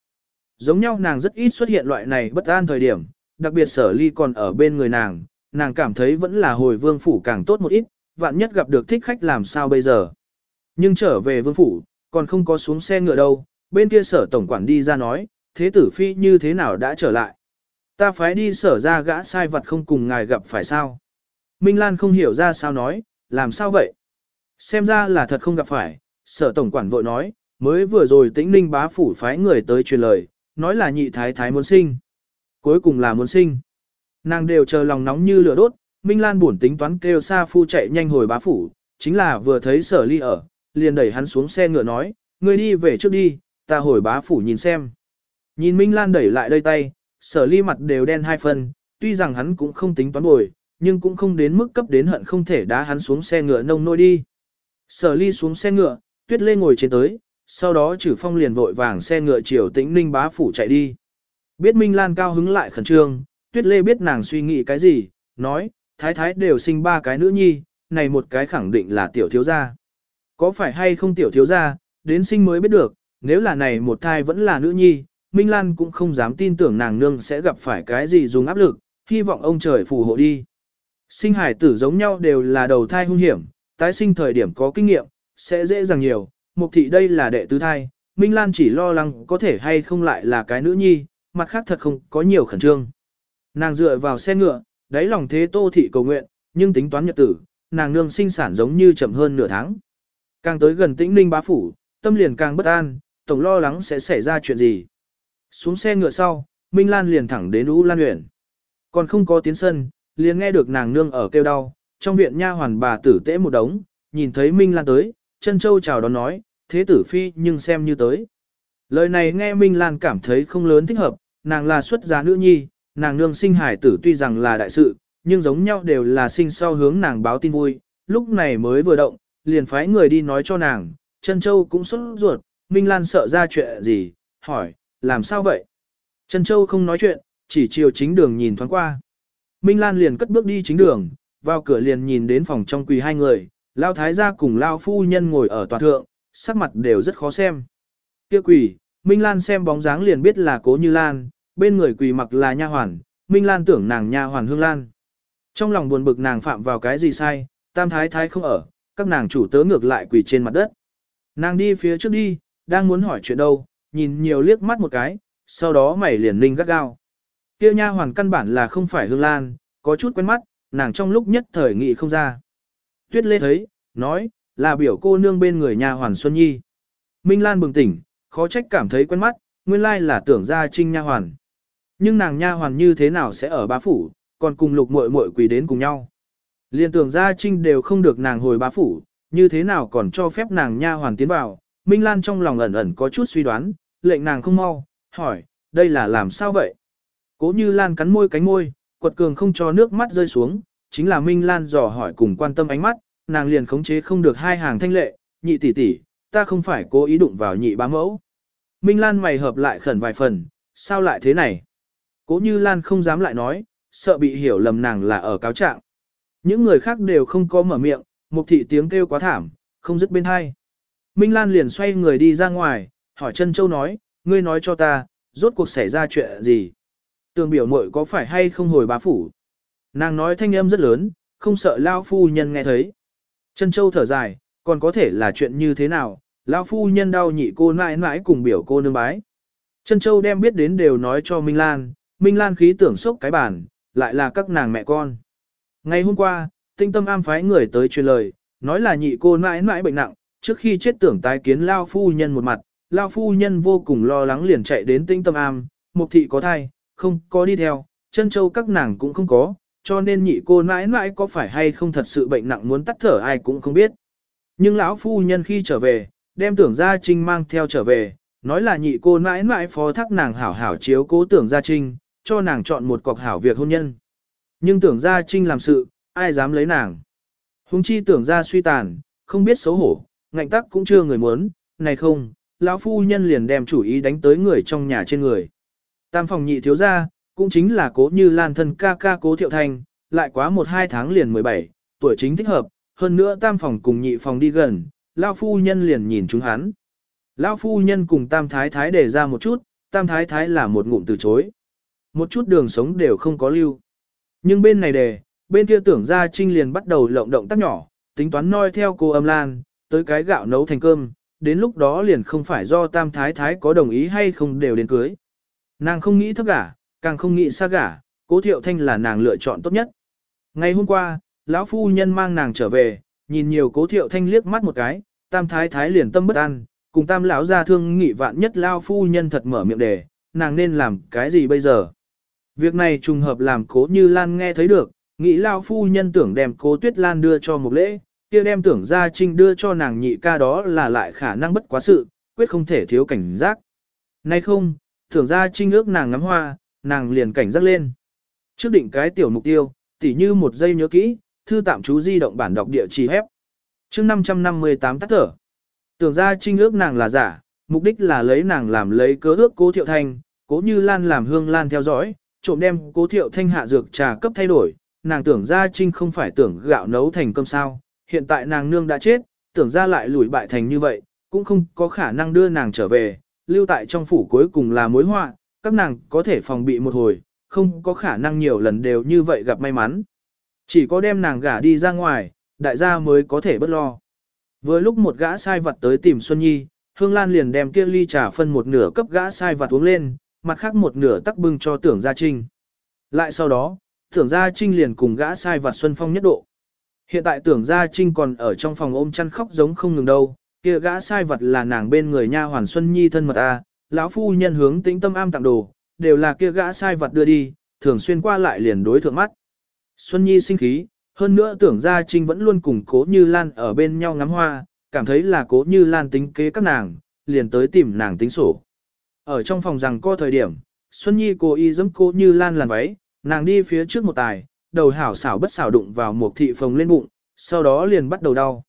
Giống nhau nàng rất ít xuất hiện loại này bất an thời điểm, đặc biệt sở ly còn ở bên người nàng, nàng cảm thấy vẫn là hồi vương phủ càng tốt một ít, vạn nhất gặp được thích khách làm sao bây giờ. Nhưng trở về vương phủ, còn không có xuống xe ngựa đâu, bên kia sở tổng quản đi ra nói, thế tử phi như thế nào đã trở lại. Ta phải đi sở ra gã sai vật không cùng ngài gặp phải sao. Minh Lan không hiểu ra sao nói, làm sao vậy? Xem ra là thật không gặp phải, sở tổng quản vội nói, mới vừa rồi tĩnh ninh bá phủ phái người tới truyền lời, nói là nhị thái thái muốn sinh. Cuối cùng là muốn sinh. Nàng đều chờ lòng nóng như lửa đốt, Minh Lan buồn tính toán kêu xa Phu chạy nhanh hồi bá phủ, chính là vừa thấy sở ly ở, liền đẩy hắn xuống xe ngựa nói, ngươi đi về trước đi, ta hồi bá phủ nhìn xem. Nhìn Minh Lan đẩy lại đây tay, sở ly mặt đều đen hai phần, tuy rằng hắn cũng không tính toán bồi, nhưng cũng không đến mức cấp đến hận không thể đá hắn xuống xe ngựa nông nôi đi. Sở ly xuống xe ngựa, tuyết lê ngồi trên tới, sau đó trừ phong liền vội vàng xe ngựa chiều tĩnh ninh bá phủ chạy đi. Biết Minh Lan cao hứng lại khẩn trương, tuyết lê biết nàng suy nghĩ cái gì, nói, thái thái đều sinh ba cái nữ nhi, này một cái khẳng định là tiểu thiếu gia. Có phải hay không tiểu thiếu gia, đến sinh mới biết được, nếu là này một thai vẫn là nữ nhi, Minh Lan cũng không dám tin tưởng nàng nương sẽ gặp phải cái gì dùng áp lực, hy vọng ông trời phù hộ đi. Sinh hải tử giống nhau đều là đầu thai hung hiểm, tái sinh thời điểm có kinh nghiệm, sẽ dễ dàng nhiều, mục thị đây là đệ tứ thai, Minh Lan chỉ lo lắng có thể hay không lại là cái nữ nhi, mặt khác thật không có nhiều khẩn trương. Nàng dựa vào xe ngựa, đáy lòng thế tô thị cầu nguyện, nhưng tính toán nhật tử, nàng nương sinh sản giống như chậm hơn nửa tháng. Càng tới gần tĩnh ninh bá phủ, tâm liền càng bất an, tổng lo lắng sẽ xảy ra chuyện gì. Xuống xe ngựa sau, Minh Lan liền thẳng đến U Lan nguyễn, Còn không có tiến sân, liền nghe được nàng nương ở kêu đau, trong viện nha hoàn bà tử tễ một đống, nhìn thấy Minh Lan tới, chân châu chào đón nói, thế tử phi nhưng xem như tới. Lời này nghe Minh Lan cảm thấy không lớn thích hợp, nàng là xuất giá nữ nhi, nàng nương sinh hải tử tuy rằng là đại sự, nhưng giống nhau đều là sinh sau hướng nàng báo tin vui, lúc này mới vừa động, liền phái người đi nói cho nàng, chân châu cũng sốt ruột, Minh Lan sợ ra chuyện gì, hỏi, làm sao vậy? Chân châu không nói chuyện, chỉ chiều chính đường nhìn thoáng qua. Minh Lan liền cất bước đi chính đường, vào cửa liền nhìn đến phòng trong quỳ hai người, Lao Thái gia cùng Lao Phu Nhân ngồi ở tòa thượng, sắc mặt đều rất khó xem. Kia quỳ, Minh Lan xem bóng dáng liền biết là cố như Lan, bên người quỳ mặc là nha hoàn, Minh Lan tưởng nàng nha hoàn Hương Lan. Trong lòng buồn bực nàng phạm vào cái gì sai, tam thái thái không ở, các nàng chủ tớ ngược lại quỳ trên mặt đất. Nàng đi phía trước đi, đang muốn hỏi chuyện đâu, nhìn nhiều liếc mắt một cái, sau đó mày liền ninh gắt gao. Kia nha hoàn căn bản là không phải Hương Lan, có chút quen mắt, nàng trong lúc nhất thời nghị không ra. Tuyết Lê thấy, nói, là biểu cô nương bên người nha hoàn Xuân Nhi. Minh Lan bừng tỉnh, khó trách cảm thấy quen mắt, nguyên lai là tưởng ra trinh nha hoàn. Nhưng nàng nha hoàn như thế nào sẽ ở bá phủ, còn cùng lục muội muội quỳ đến cùng nhau. Liên tưởng ra trinh đều không được nàng hồi bá phủ, như thế nào còn cho phép nàng nha hoàn tiến vào. Minh Lan trong lòng ẩn ẩn có chút suy đoán, lệnh nàng không mau, hỏi, đây là làm sao vậy? Cố như Lan cắn môi cánh môi, quật cường không cho nước mắt rơi xuống, chính là Minh Lan dò hỏi cùng quan tâm ánh mắt, nàng liền khống chế không được hai hàng thanh lệ, nhị tỷ tỷ, ta không phải cố ý đụng vào nhị bá mẫu. Minh Lan mày hợp lại khẩn vài phần, sao lại thế này? Cố như Lan không dám lại nói, sợ bị hiểu lầm nàng là ở cáo trạng. Những người khác đều không có mở miệng, mục thị tiếng kêu quá thảm, không dứt bên hai. Minh Lan liền xoay người đi ra ngoài, hỏi Trân châu nói, ngươi nói cho ta, rốt cuộc xảy ra chuyện gì? Tường biểu muội có phải hay không hồi bá phủ? Nàng nói thanh âm rất lớn, không sợ lao phu nhân nghe thấy. Trân châu thở dài, còn có thể là chuyện như thế nào, lao phu nhân đau nhị cô mãi mãi cùng biểu cô nương bái. Trân châu đem biết đến đều nói cho Minh Lan, Minh Lan khí tưởng sốc cái bản, lại là các nàng mẹ con. Ngày hôm qua, tinh tâm am phái người tới truyền lời, nói là nhị cô mãi mãi bệnh nặng, trước khi chết tưởng tái kiến lao phu nhân một mặt, lao phu nhân vô cùng lo lắng liền chạy đến tinh tâm am, mục thị có thai, không có đi theo, chân châu các nàng cũng không có, cho nên nhị cô mãi mãi có phải hay không thật sự bệnh nặng muốn tắt thở ai cũng không biết. Nhưng lão phu nhân khi trở về, đem tưởng gia trinh mang theo trở về, nói là nhị cô mãi mãi phó thác nàng hảo hảo chiếu cố tưởng gia trinh, cho nàng chọn một cọc hảo việc hôn nhân. Nhưng tưởng gia trinh làm sự, ai dám lấy nàng. Hùng chi tưởng gia suy tàn, không biết xấu hổ, ngạnh tắc cũng chưa người muốn, này không, lão phu nhân liền đem chủ ý đánh tới người trong nhà trên người. Tam phòng nhị thiếu gia, cũng chính là cố như lan thân ca ca cố thiệu thanh, lại quá một hai tháng liền 17, tuổi chính thích hợp, hơn nữa tam phòng cùng nhị phòng đi gần, lão phu nhân liền nhìn chúng hắn. Lão phu nhân cùng tam thái thái để ra một chút, tam thái thái là một ngụm từ chối. Một chút đường sống đều không có lưu. Nhưng bên này đề, bên kia tưởng ra trinh liền bắt đầu lộng động tác nhỏ, tính toán noi theo cô âm lan, tới cái gạo nấu thành cơm, đến lúc đó liền không phải do tam thái thái có đồng ý hay không đều đến cưới. Nàng không nghĩ thấp gả, càng không nghĩ xa gả, cố thiệu thanh là nàng lựa chọn tốt nhất. Ngày hôm qua, lão phu nhân mang nàng trở về, nhìn nhiều cố thiệu thanh liếc mắt một cái, tam thái thái liền tâm bất an, cùng tam lão gia thương nghị vạn nhất lao phu nhân thật mở miệng đề, nàng nên làm cái gì bây giờ. Việc này trùng hợp làm cố như Lan nghe thấy được, nghĩ lao phu nhân tưởng đem cố tuyết Lan đưa cho một lễ, kia đem tưởng gia trinh đưa cho nàng nhị ca đó là lại khả năng bất quá sự, quyết không thể thiếu cảnh giác. Nay không, tưởng gia trinh ước nàng ngắm hoa, nàng liền cảnh giác lên. Trước định cái tiểu mục tiêu, tỉ như một giây nhớ kỹ, thư tạm chú di động bản đọc địa chỉ hép. chương 558 tắt thở. Tưởng gia trinh ước nàng là giả, mục đích là lấy nàng làm lấy cớ ước cố thiệu thanh, cố như lan làm hương lan theo dõi, trộm đem cố thiệu thanh hạ dược trà cấp thay đổi, nàng tưởng gia trinh không phải tưởng gạo nấu thành cơm sao, hiện tại nàng nương đã chết, tưởng ra lại lùi bại thành như vậy, cũng không có khả năng đưa nàng trở về, lưu tại trong phủ cuối cùng là mối họa, các nàng có thể phòng bị một hồi, không có khả năng nhiều lần đều như vậy gặp may mắn. Chỉ có đem nàng gả đi ra ngoài, đại gia mới có thể bất lo. Vừa lúc một gã sai vật tới tìm Xuân Nhi, Hương Lan liền đem kia ly trà phân một nửa cấp gã sai vật uống lên, mặt khác một nửa tắc bưng cho tưởng gia trinh. Lại sau đó, tưởng gia trinh liền cùng gã sai vật Xuân Phong nhất độ. Hiện tại tưởng gia trinh còn ở trong phòng ôm chăn khóc giống không ngừng đâu, kia gã sai vật là nàng bên người nha hoàn Xuân Nhi thân mật a, lão phu nhân hướng tĩnh tâm am tặng đồ, đều là kia gã sai vật đưa đi, thường xuyên qua lại liền đối thượng mắt. Xuân Nhi sinh khí, hơn nữa tưởng gia trinh vẫn luôn cùng cố như Lan ở bên nhau ngắm hoa, cảm thấy là cố như Lan tính kế các nàng, liền tới tìm nàng tính sổ. Ở trong phòng rằng co thời điểm, Xuân Nhi cố ý giẫm cô như Lan làn váy, nàng đi phía trước một tài, đầu hảo xảo bất xảo đụng vào một thị phồng lên bụng, sau đó liền bắt đầu đau.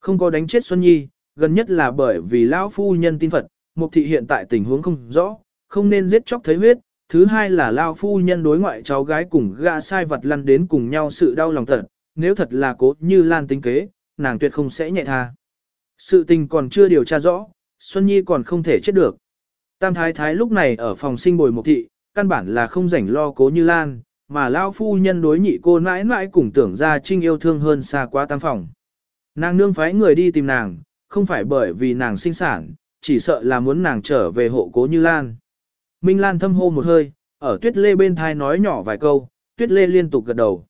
Không có đánh chết Xuân Nhi, gần nhất là bởi vì lão phu nhân tin Phật, một thị hiện tại tình huống không rõ, không nên giết chóc thấy huyết. Thứ hai là lão phu nhân đối ngoại cháu gái cùng gã sai vật lăn đến cùng nhau sự đau lòng thật, nếu thật là cố như Lan tính kế, nàng tuyệt không sẽ nhẹ tha. Sự tình còn chưa điều tra rõ, Xuân Nhi còn không thể chết được. Tam Thái Thái lúc này ở phòng sinh bồi một thị, căn bản là không rảnh lo cố như Lan, mà lao phu nhân đối nhị cô mãi mãi cùng tưởng ra trinh yêu thương hơn xa quá tam phòng. Nàng nương phái người đi tìm nàng, không phải bởi vì nàng sinh sản, chỉ sợ là muốn nàng trở về hộ cố Như Lan. Minh Lan thâm hô một hơi, ở tuyết lê bên thai nói nhỏ vài câu, tuyết lê liên tục gật đầu.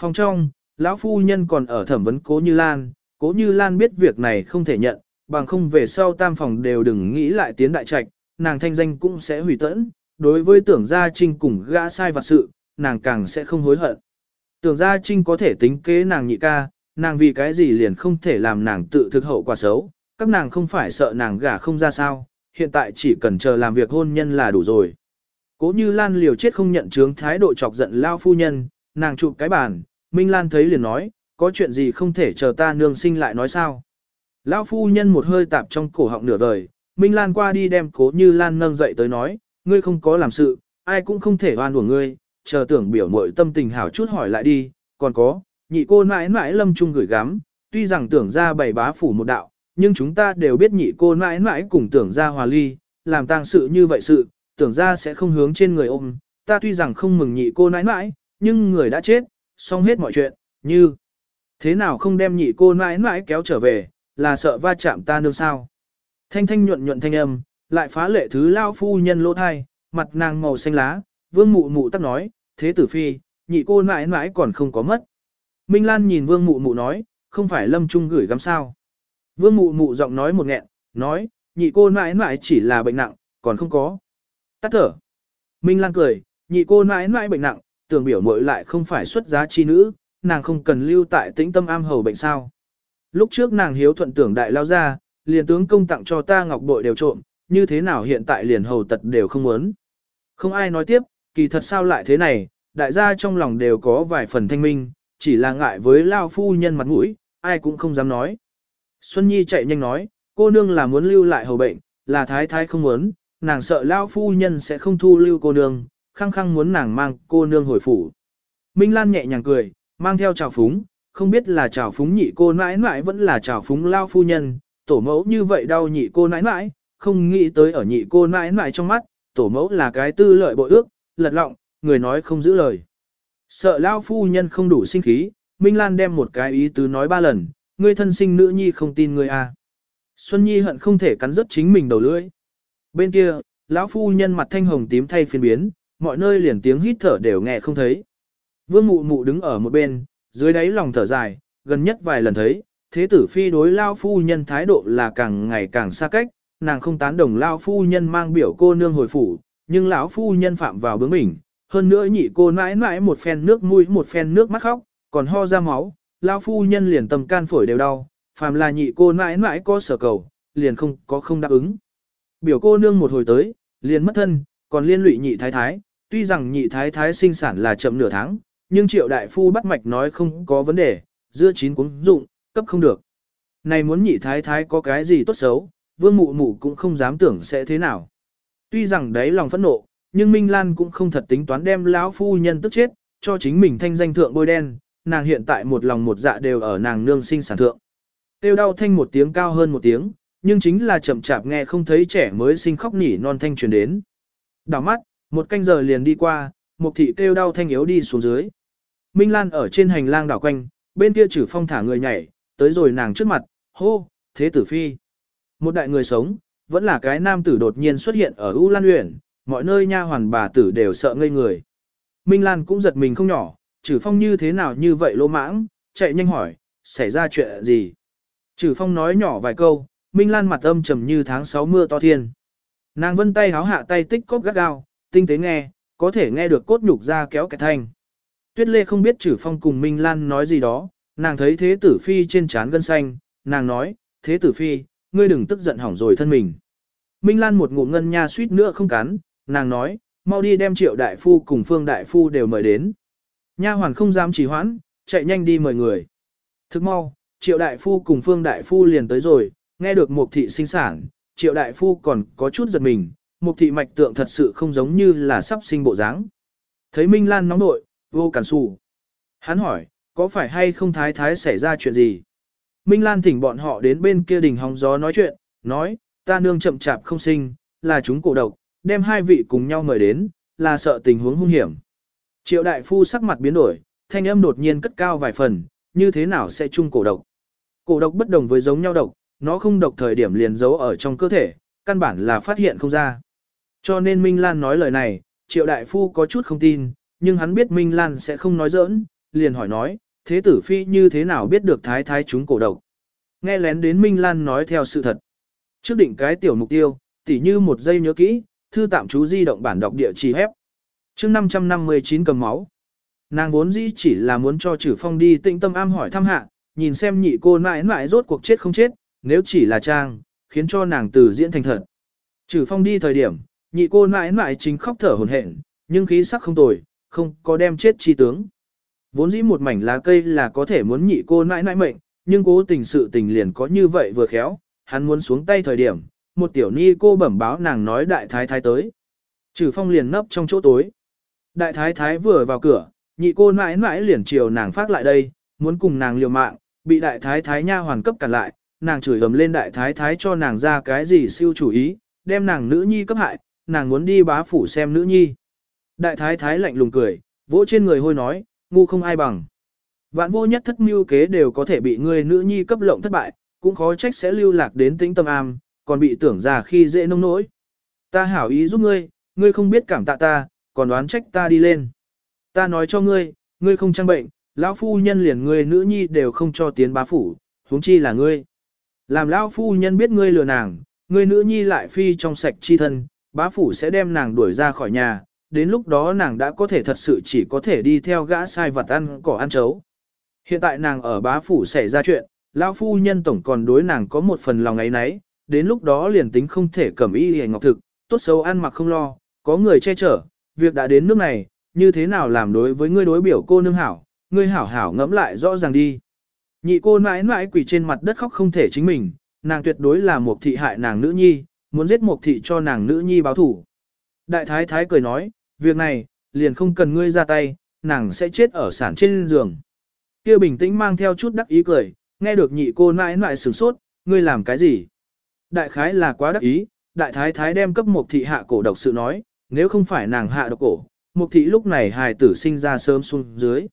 Phòng trong, lão phu nhân còn ở thẩm vấn cố Như Lan, cố Như Lan biết việc này không thể nhận, bằng không về sau tam phòng đều đừng nghĩ lại tiến đại trạch, nàng thanh danh cũng sẽ hủy tẫn, đối với tưởng gia trinh cùng gã sai vặt sự, nàng càng sẽ không hối hận. Tưởng gia trinh có thể tính kế nàng nhị ca, nàng vì cái gì liền không thể làm nàng tự thực hậu quả xấu, các nàng không phải sợ nàng gả không ra sao, hiện tại chỉ cần chờ làm việc hôn nhân là đủ rồi. Cố như Lan liều chết không nhận chướng thái độ chọc giận lao phu nhân, nàng chụp cái bàn, Minh Lan thấy liền nói, có chuyện gì không thể chờ ta nương sinh lại nói sao. Lão phu nhân một hơi tạp trong cổ họng nửa vời, Minh Lan qua đi đem cố như Lan nâng dậy tới nói, ngươi không có làm sự, ai cũng không thể oan của ngươi, chờ tưởng biểu mội tâm tình hảo chút hỏi lại đi, còn có, nhị cô mãi mãi lâm trung gửi gắm, tuy rằng tưởng ra bảy bá phủ một đạo, nhưng chúng ta đều biết nhị cô mãi mãi cùng tưởng ra hòa ly, làm tang sự như vậy sự, tưởng ra sẽ không hướng trên người ôm, ta tuy rằng không mừng nhị cô mãi mãi, nhưng người đã chết, xong hết mọi chuyện, như thế nào không đem nhị cô mãi mãi kéo trở về, là sợ va chạm ta nương sao. Thanh thanh nhuận nhuận thanh âm, lại phá lệ thứ lao phu nhân lỗ thai, mặt nàng màu xanh lá, vương mụ mụ tắc nói, thế tử phi, nhị cô mãi mãi còn không có mất. Minh Lan nhìn vương mụ mụ nói, không phải lâm trung gửi gắm sao. Vương mụ mụ giọng nói một nghẹn, nói, nhị cô mãi mãi chỉ là bệnh nặng, còn không có. Tắt thở. Minh Lan cười, nhị cô mãi mãi bệnh nặng, tưởng biểu mội lại không phải xuất giá chi nữ, nàng không cần lưu tại tĩnh tâm am hầu bệnh sao. Lúc trước nàng hiếu thuận tưởng đại lao ra, liền tướng công tặng cho ta ngọc bội đều trộm, như thế nào hiện tại liền hầu tật đều không muốn. Không ai nói tiếp, kỳ thật sao lại thế này, đại gia trong lòng đều có vài phần thanh minh, chỉ là ngại với lao phu nhân mặt mũi, ai cũng không dám nói. Xuân Nhi chạy nhanh nói, cô nương là muốn lưu lại hầu bệnh, là thái thái không muốn, nàng sợ lao phu nhân sẽ không thu lưu cô nương, khăng khăng muốn nàng mang cô nương hồi phủ. Minh Lan nhẹ nhàng cười, mang theo trào phúng, không biết là trào phúng nhị cô nãi nãi vẫn là trào phúng lao phu nhân, tổ mẫu như vậy đau nhị cô nãi nãi, không nghĩ tới ở nhị cô nãi nãi trong mắt, tổ mẫu là cái tư lợi bội ước, lật lọng, người nói không giữ lời. Sợ lao phu nhân không đủ sinh khí, Minh Lan đem một cái ý tứ nói ba lần, ngươi thân sinh nữ nhi không tin ngươi à. Xuân Nhi hận không thể cắn rứt chính mình đầu lưỡi. Bên kia, lão phu nhân mặt thanh hồng tím thay phiên biến, mọi nơi liền tiếng hít thở đều nghe không thấy. Vương mụ mụ đứng ở một bên, dưới đáy lòng thở dài, gần nhất vài lần thấy, thế tử phi đối lao phu nhân thái độ là càng ngày càng xa cách, nàng không tán đồng lao phu nhân mang biểu cô nương hồi phủ, nhưng lão phu nhân phạm vào bướng mình. hơn nữa nhị cô mãi mãi một phen nước mũi một phen nước mắt khóc, còn ho ra máu, lao phu nhân liền tầm can phổi đều đau, phàm là nhị cô mãi mãi có sở cầu, liền không có không đáp ứng. Biểu cô nương một hồi tới, liền mất thân, còn liên lụy nhị thái thái, tuy rằng nhị thái thái sinh sản là chậm nửa tháng, nhưng triệu đại phu bắt mạch nói không có vấn đề, dưa chín cũng dụng, cấp không được. Này muốn nhị thái thái có cái gì tốt xấu, vương mụ mụ cũng không dám tưởng sẽ thế nào. Tuy rằng đấy lòng phẫn nộ, nhưng Minh Lan cũng không thật tính toán đem lão phu nhân tức chết, cho chính mình thanh danh thượng bôi đen, nàng hiện tại một lòng một dạ đều ở nàng nương sinh sản thượng. Tiêu đau thanh một tiếng cao hơn một tiếng, nhưng chính là chậm chạp nghe không thấy trẻ mới sinh khóc nỉ non thanh truyền đến. Đảo mắt, một canh giờ liền đi qua, một thị tiêu đau thanh yếu đi xuống dưới. Minh Lan ở trên hành lang đảo quanh, bên kia trừ phong thả người nhảy, tới rồi nàng trước mặt, hô, thế tử phi. Một đại người sống, vẫn là cái nam tử đột nhiên xuất hiện ở U Lan Uyển, mọi nơi nha hoàn bà tử đều sợ ngây người. Minh Lan cũng giật mình không nhỏ, trừ phong như thế nào như vậy lô mãng, chạy nhanh hỏi, xảy ra chuyện gì. Trừ phong nói nhỏ vài câu, Minh Lan mặt âm trầm như tháng 6 mưa to thiên. Nàng vân tay háo hạ tay tích cốt gắt gao, tinh tế nghe, có thể nghe được cốt nhục ra kéo cái thanh. Tuyết Lê không biết Trử Phong cùng Minh Lan nói gì đó, nàng thấy Thế Tử Phi trên trán gân xanh, nàng nói, Thế Tử Phi, ngươi đừng tức giận hỏng rồi thân mình. Minh Lan một ngụm ngân nha suýt nữa không cắn, nàng nói, mau đi đem Triệu Đại Phu cùng Phương Đại Phu đều mời đến. Nha hoàn không dám trì hoãn, chạy nhanh đi mời người. Thức mau, Triệu Đại Phu cùng Phương Đại Phu liền tới rồi, nghe được một Thị sinh sản, Triệu Đại Phu còn có chút giật mình, một Thị mạch tượng thật sự không giống như là sắp sinh bộ dáng. Thấy Minh Lan nóng nội, vô cản xù. Hắn hỏi, có phải hay không thái thái xảy ra chuyện gì? Minh Lan thỉnh bọn họ đến bên kia đỉnh hóng gió nói chuyện, nói, ta nương chậm chạp không sinh, là chúng cổ độc, đem hai vị cùng nhau mời đến, là sợ tình huống hung hiểm. Triệu đại phu sắc mặt biến đổi, thanh âm đột nhiên cất cao vài phần, như thế nào sẽ chung cổ độc? Cổ độc bất đồng với giống nhau độc, nó không độc thời điểm liền giấu ở trong cơ thể, căn bản là phát hiện không ra. Cho nên Minh Lan nói lời này, triệu đại phu có chút không tin, nhưng hắn biết Minh Lan sẽ không nói giỡn, liền hỏi nói, thế tử phi như thế nào biết được thái thái chúng cổ độc. Nghe lén đến Minh Lan nói theo sự thật. Trước định cái tiểu mục tiêu, tỉ như một giây nhớ kỹ, thư tạm chú di động bản đọc địa chỉ hép. chương 559 cầm máu. Nàng vốn dĩ chỉ là muốn cho trừ phong đi tĩnh tâm am hỏi thăm hạ, nhìn xem nhị cô mãi mãi rốt cuộc chết không chết, nếu chỉ là trang, khiến cho nàng từ diễn thành thật. Trừ phong đi thời điểm, nhị cô mãi mãi chính khóc thở hồn hển, nhưng khí sắc không tồi, không có đem chết chi tướng. Vốn dĩ một mảnh lá cây là có thể muốn nhị cô nãi nãi mệnh, nhưng cố tình sự tình liền có như vậy vừa khéo, hắn muốn xuống tay thời điểm, một tiểu ni cô bẩm báo nàng nói đại thái thái tới. Trừ phong liền nấp trong chỗ tối. Đại thái thái vừa vào cửa, nhị cô nãi nãi liền chiều nàng phát lại đây, muốn cùng nàng liều mạng, bị đại thái thái nha hoàn cấp cản lại, nàng chửi ầm lên đại thái thái cho nàng ra cái gì siêu chủ ý, đem nàng nữ nhi cấp hại, nàng muốn đi bá phủ xem nữ nhi. Đại thái thái lạnh lùng cười, vỗ trên người hôi nói, ngu không ai bằng. Vạn vô nhất thất mưu kế đều có thể bị người nữ nhi cấp lộng thất bại, cũng khó trách sẽ lưu lạc đến tĩnh tâm am, còn bị tưởng ra khi dễ nông nỗi. Ta hảo ý giúp ngươi, ngươi không biết cảm tạ ta, còn đoán trách ta đi lên. Ta nói cho ngươi, ngươi không trang bệnh, lão phu nhân liền ngươi nữ nhi đều không cho tiến bá phủ, huống chi là ngươi. Làm lão phu nhân biết ngươi lừa nàng, ngươi nữ nhi lại phi trong sạch chi thân, bá phủ sẽ đem nàng đuổi ra khỏi nhà, đến lúc đó nàng đã có thể thật sự chỉ có thể đi theo gã sai vật ăn cỏ ăn chấu. Hiện tại nàng ở bá phủ xảy ra chuyện, lão phu nhân tổng còn đối nàng có một phần lòng ấy nấy, đến lúc đó liền tính không thể cầm y hề ngọc thực, tốt xấu ăn mặc không lo, có người che chở, việc đã đến nước này, như thế nào làm đối với ngươi đối biểu cô nương hảo, ngươi hảo hảo ngẫm lại rõ ràng đi. Nhị cô mãi mãi quỳ trên mặt đất khóc không thể chính mình, nàng tuyệt đối là một thị hại nàng nữ nhi, muốn giết một thị cho nàng nữ nhi báo thủ. Đại thái thái cười nói, việc này, liền không cần ngươi ra tay, nàng sẽ chết ở sản trên giường. Kia bình tĩnh mang theo chút đắc ý cười, nghe được nhị cô nãi nãi sửng sốt, ngươi làm cái gì? Đại khái là quá đắc ý, đại thái thái đem cấp một thị hạ cổ độc sự nói, nếu không phải nàng hạ độc cổ, một thị lúc này hài tử sinh ra sớm xuống dưới.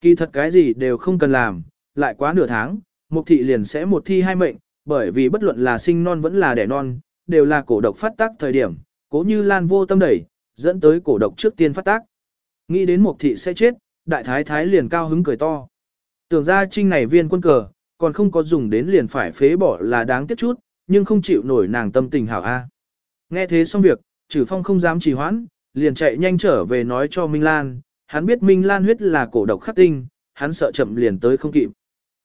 Kỳ thật cái gì đều không cần làm, lại quá nửa tháng, một thị liền sẽ một thi hai mệnh, bởi vì bất luận là sinh non vẫn là đẻ non, đều là cổ độc phát tác thời điểm, cố như lan vô tâm đẩy, dẫn tới cổ độc trước tiên phát tác. Nghĩ đến một thị sẽ chết, đại thái thái liền cao hứng cười to. Tưởng ra trinh này viên quân cờ, còn không có dùng đến liền phải phế bỏ là đáng tiếc chút, nhưng không chịu nổi nàng tâm tình hảo A. Nghe thế xong việc, trừ phong không dám trì hoãn, liền chạy nhanh trở về nói cho Minh Lan, hắn biết Minh Lan huyết là cổ độc khắc tinh, hắn sợ chậm liền tới không kịp.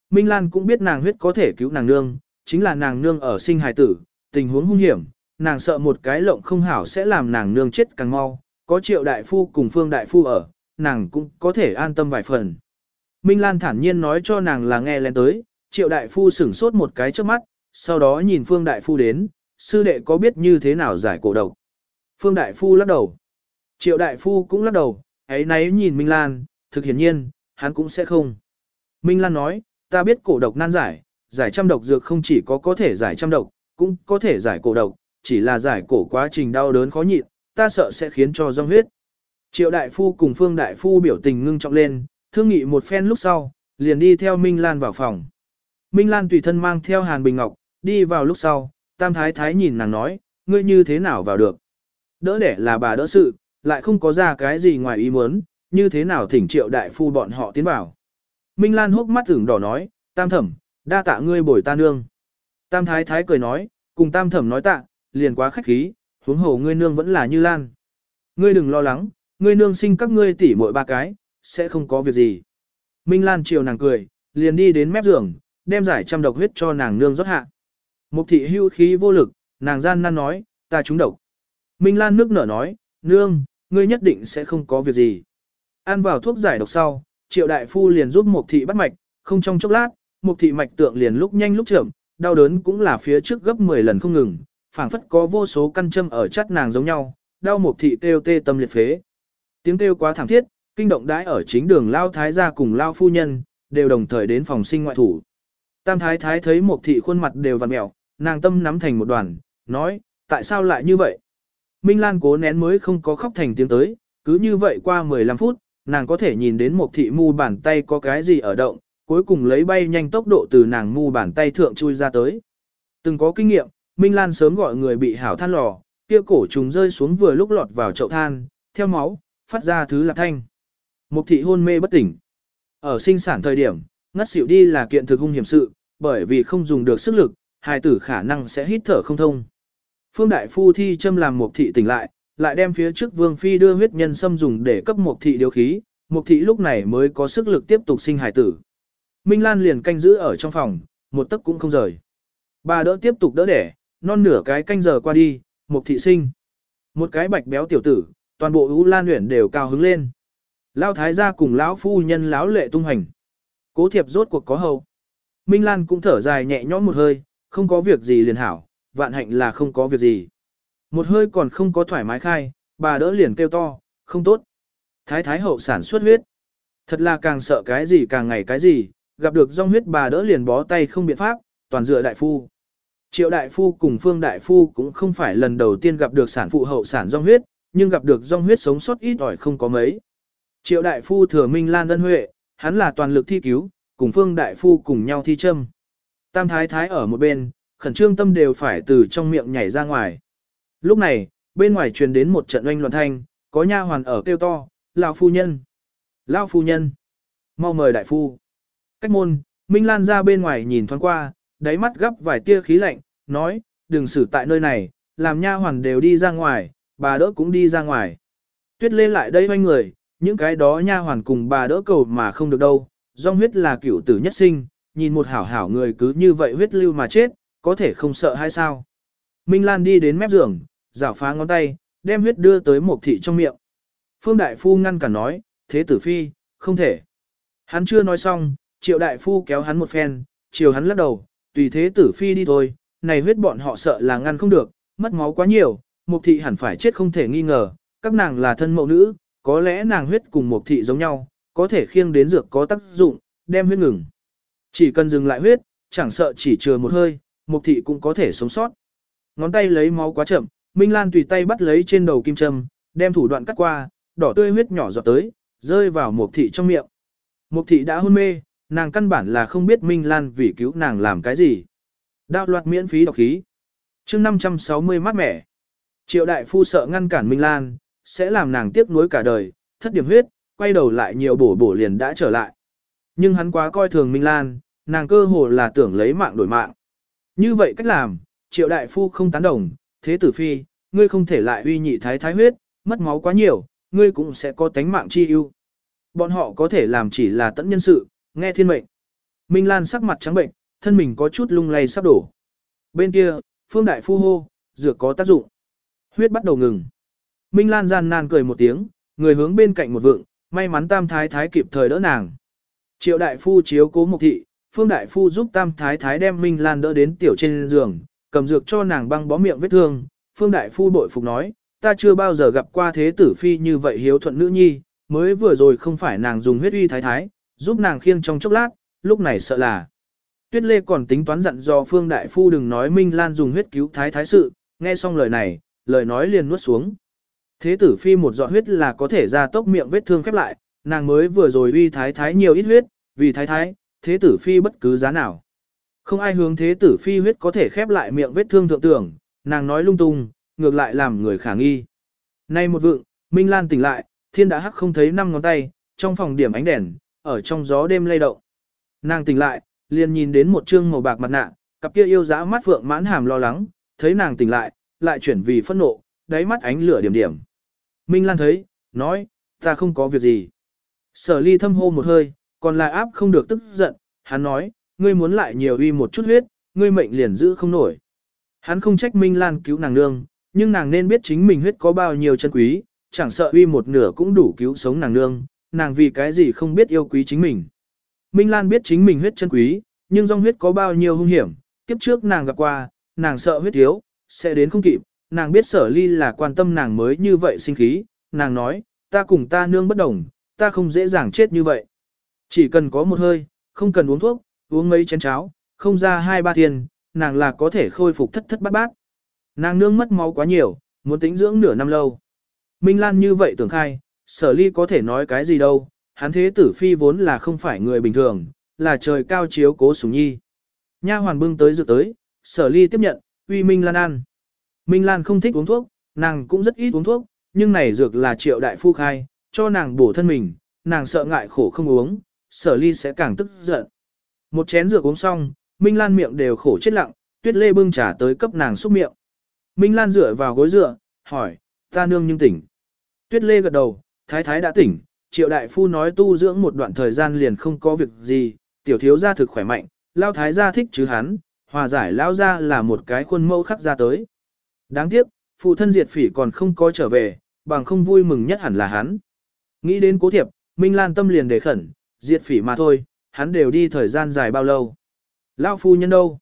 Minh Lan cũng biết nàng huyết có thể cứu nàng nương, chính là nàng nương ở sinh hài tử, tình huống hung hiểm, nàng sợ một cái lộng không hảo sẽ làm nàng nương chết càng mau, có triệu đại phu cùng phương đại phu ở, nàng cũng có thể an tâm vài phần. Minh Lan thản nhiên nói cho nàng là nghe lên tới, triệu đại phu sửng sốt một cái trước mắt, sau đó nhìn phương đại phu đến, sư đệ có biết như thế nào giải cổ độc. Phương đại phu lắc đầu. Triệu đại phu cũng lắc đầu, ấy nấy nhìn Minh Lan, thực hiển nhiên, hắn cũng sẽ không. Minh Lan nói, ta biết cổ độc nan giải, giải trăm độc dược không chỉ có có thể giải trăm độc, cũng có thể giải cổ độc, chỉ là giải cổ quá trình đau đớn khó nhịn, ta sợ sẽ khiến cho rong huyết. Triệu đại phu cùng Phương đại phu biểu tình ngưng trọng lên, thương nghị một phen lúc sau, liền đi theo Minh Lan vào phòng. Minh Lan tùy thân mang theo Hàn Bình Ngọc, đi vào lúc sau, Tam Thái Thái nhìn nàng nói, ngươi như thế nào vào được. Đỡ đẻ là bà đỡ sự, lại không có ra cái gì ngoài ý muốn, như thế nào thỉnh triệu đại phu bọn họ tiến vào. Minh Lan hốc mắt ửng đỏ nói, Tam Thẩm, đa tạ ngươi bồi ta nương. Tam Thái Thái cười nói, cùng Tam Thẩm nói tạ, liền quá khách khí, huống hồ ngươi nương vẫn là như Lan. Ngươi đừng lo lắng, ngươi nương sinh các ngươi tỉ muội ba cái, sẽ không có việc gì. Minh Lan chiều nàng cười, liền đi đến mép giường, đem giải trăm độc huyết cho nàng nương rót hạ. Mục thị hưu khí vô lực, nàng gian nan nói, ta trúng độc. Minh Lan nước nở nói, nương, ngươi nhất định sẽ không có việc gì. Ăn vào thuốc giải độc sau, triệu đại phu liền giúp mục thị bắt mạch, không trong chốc lát, mục thị mạch tượng liền lúc nhanh lúc chậm, đau đớn cũng là phía trước gấp 10 lần không ngừng, phảng phất có vô số căn châm ở chắt nàng giống nhau, đau một thị kêu tê tâm liệt phế. Tiếng kêu quá thảm thiết, kinh động đãi ở chính đường lao thái gia cùng lao phu nhân, đều đồng thời đến phòng sinh ngoại thủ. Tam thái thái thấy một thị khuôn mặt đều vặn mẹo, nàng tâm nắm thành một đoàn, nói, tại sao lại như vậy? Minh Lan cố nén mới không có khóc thành tiếng tới, cứ như vậy qua 15 phút, nàng có thể nhìn đến một thị mu bàn tay có cái gì ở động, cuối cùng lấy bay nhanh tốc độ từ nàng mu bàn tay thượng chui ra tới. Từng có kinh nghiệm, Minh Lan sớm gọi người bị hảo than lò, kia cổ trùng rơi xuống vừa lúc lọt vào chậu than, theo máu, phát ra thứ lạc thanh. Mục thị hôn mê bất tỉnh. Ở sinh sản thời điểm, ngất xỉu đi là kiện thực hung hiểm sự, bởi vì không dùng được sức lực, hài tử khả năng sẽ hít thở không thông. Phương Đại Phu thi châm làm mục thị tỉnh lại, lại đem phía trước Vương Phi đưa huyết nhân xâm dùng để cấp mục thị điều khí, mục thị lúc này mới có sức lực tiếp tục sinh hài tử. Minh Lan liền canh giữ ở trong phòng, một tấc cũng không rời. Bà đỡ tiếp tục đỡ đẻ, non nửa cái canh giờ qua đi, mục thị sinh. Một cái bạch béo tiểu tử, toàn bộ ưu lan huyển đều cao hứng lên. Lão thái gia cùng lão phu nhân lão lệ tung hành. Cố thiệp rốt cuộc có hầu. Minh Lan cũng thở dài nhẹ nhõm một hơi, không có việc gì liền hảo, vạn hạnh là không có việc gì. Một hơi còn không có thoải mái khai, bà đỡ liền kêu to, không tốt. Thái thái hậu sản xuất huyết. Thật là càng sợ cái gì càng ngày cái gì, gặp được rong huyết bà đỡ liền bó tay không biện pháp, toàn dựa đại phu. Triệu đại phu cùng phương đại phu cũng không phải lần đầu tiên gặp được sản phụ hậu sản rong huyết, nhưng gặp được rong huyết sống sót ít ỏi không có mấy. Triệu đại phu thừa minh lan ân huệ, hắn là toàn lực thi cứu, cùng phương đại phu cùng nhau thi châm. Tam thái thái ở một bên, khẩn trương tâm đều phải từ trong miệng nhảy ra ngoài. Lúc này, bên ngoài truyền đến một trận oanh loạn thanh, có nha hoàn ở kêu to, lão phu nhân, lão phu nhân, mau mời đại phu. Cách môn, Minh Lan ra bên ngoài nhìn thoáng qua, đáy mắt gấp vài tia khí lạnh, nói, đừng xử tại nơi này, làm nha hoàn đều đi ra ngoài, bà đỡ cũng đi ra ngoài. Tuyết lê lại đây hoanh người, những cái đó nha hoàn cùng bà đỡ cầu mà không được đâu, dòng huyết là cửu tử nhất sinh, nhìn một hảo hảo người cứ như vậy huyết lưu mà chết, có thể không sợ hay sao. Minh Lan đi đến mép giường, rảo phá ngón tay, đem huyết đưa tới một thị trong miệng. Phương Đại Phu ngăn cả nói, thế tử phi, không thể. Hắn chưa nói xong, triệu đại phu kéo hắn một phen, chiều hắn lắc đầu, tùy thế tử phi đi thôi, này huyết bọn họ sợ là ngăn không được, mất máu quá nhiều, mục thị hẳn phải chết không thể nghi ngờ, các nàng là thân mẫu nữ, có lẽ nàng huyết cùng mục thị giống nhau, có thể khiêng đến dược có tác dụng, đem huyết ngừng. Chỉ cần dừng lại huyết, chẳng sợ chỉ chừa một hơi, mục thị cũng có thể sống sót. Ngón tay lấy máu quá chậm, Minh Lan tùy tay bắt lấy trên đầu kim châm, đem thủ đoạn cắt qua, đỏ tươi huyết nhỏ giọt tới, rơi vào mục thị trong miệng. Mục thị đã hôn mê, nàng căn bản là không biết Minh Lan vì cứu nàng làm cái gì. Đạo loạt miễn phí đọc khí. chương 560 mát mẻ. Triệu đại phu sợ ngăn cản Minh Lan, sẽ làm nàng tiếc nuối cả đời, thất điểm huyết, quay đầu lại nhiều bổ bổ liền đã trở lại. Nhưng hắn quá coi thường Minh Lan, nàng cơ hồ là tưởng lấy mạng đổi mạng. Như vậy cách làm, triệu đại phu không tán đồng, thế tử phi, ngươi không thể lại uy nhị thái thái huyết, mất máu quá nhiều, ngươi cũng sẽ có tánh mạng chi ưu. Bọn họ có thể làm chỉ là tận nhân sự, nghe thiên mệnh. Minh Lan sắc mặt trắng bệnh, thân mình có chút lung lay sắp đổ. Bên kia, Phương Đại Phu hô, dược có tác dụng. Huyết bắt đầu ngừng. Minh Lan gian nan cười một tiếng, người hướng bên cạnh một vượng, may mắn Tam Thái Thái kịp thời đỡ nàng. Triệu Đại Phu chiếu cố một thị, Phương Đại Phu giúp Tam Thái Thái đem Minh Lan đỡ đến tiểu trên giường, cầm dược cho nàng băng bó miệng vết thương. Phương Đại Phu bội phục nói, ta chưa bao giờ gặp qua thế tử phi như vậy hiếu thuận nữ nhi, mới vừa rồi không phải nàng dùng huyết uy thái thái, giúp nàng khiêng trong chốc lát, lúc này sợ là. Tuyết Lê còn tính toán dặn do Phương Đại Phu đừng nói Minh Lan dùng huyết cứu thái thái sự, nghe xong lời này, lời nói liền nuốt xuống. Thế tử phi một giọt huyết là có thể ra tốc miệng vết thương khép lại, nàng mới vừa rồi uy thái thái nhiều ít huyết, vì thái thái, thế tử phi bất cứ giá nào. Không ai hướng thế tử phi huyết có thể khép lại miệng vết thương thượng tưởng, nàng nói lung tung, ngược lại làm người khả nghi. Nay một vượng, Minh Lan tỉnh lại, thiên đã hắc không thấy năm ngón tay, trong phòng điểm ánh đèn, ở trong gió đêm lay động. Nàng tỉnh lại, liền nhìn đến một trương màu bạc mặt nạ, cặp kia yêu dã mắt phượng mãn hàm lo lắng, thấy nàng tỉnh lại, lại chuyển vì phẫn nộ, đáy mắt ánh lửa điểm điểm. Minh Lan thấy, nói, ta không có việc gì. Sở ly thâm hô một hơi, còn lại áp không được tức giận, hắn nói, ngươi muốn lại nhiều uy một chút huyết, ngươi mệnh liền giữ không nổi. Hắn không trách Minh Lan cứu nàng nương, nhưng nàng nên biết chính mình huyết có bao nhiêu chân quý, chẳng sợ uy một nửa cũng đủ cứu sống nàng nương, nàng vì cái gì không biết yêu quý chính mình. Minh Lan biết chính mình huyết chân quý, nhưng dòng huyết có bao nhiêu hung hiểm, kiếp trước nàng gặp qua, nàng sợ huyết thiếu, sẽ đến không kịp, nàng biết sở ly là quan tâm nàng mới như vậy sinh khí, nàng nói, ta cùng ta nương bất đồng, ta không dễ dàng chết như vậy. Chỉ cần có một hơi, không cần uống thuốc, uống mấy chén cháo, không ra hai ba tiền, nàng là có thể khôi phục thất thất bát bát. Nàng nương mất máu quá nhiều, muốn tính dưỡng nửa năm lâu. Minh Lan như vậy tưởng khai, sở ly có thể nói cái gì đâu, hắn thế tử phi vốn là không phải người bình thường, là trời cao chiếu cố sủng nhi. Nha hoàn bưng tới dự tới, sở ly tiếp nhận, uy Minh Lan ăn. Minh Lan không thích uống thuốc, nàng cũng rất ít uống thuốc, nhưng này dược là triệu đại phu khai, cho nàng bổ thân mình, nàng sợ ngại khổ không uống, sở ly sẽ càng tức giận. Một chén dược uống xong, Minh Lan miệng đều khổ chết lặng, tuyết lê bưng trà tới cấp nàng xúc miệng. Minh Lan dựa vào gối dựa, hỏi, ta nương nhưng tỉnh. Tuyết lê gật đầu, thái thái đã tỉnh, triệu đại phu nói tu dưỡng một đoạn thời gian liền không có việc gì, tiểu thiếu gia thực khỏe mạnh, lao thái gia thích chứ hắn, hòa giải lao gia là một cái khuôn mẫu khắc ra tới. Đáng tiếc, phụ thân diệt phỉ còn không có trở về, bằng không vui mừng nhất hẳn là hắn. Nghĩ đến cố thiệp, Minh Lan tâm liền đề khẩn, diệt phỉ mà thôi, hắn đều đi thời gian dài bao lâu. Lão phu nhân đâu?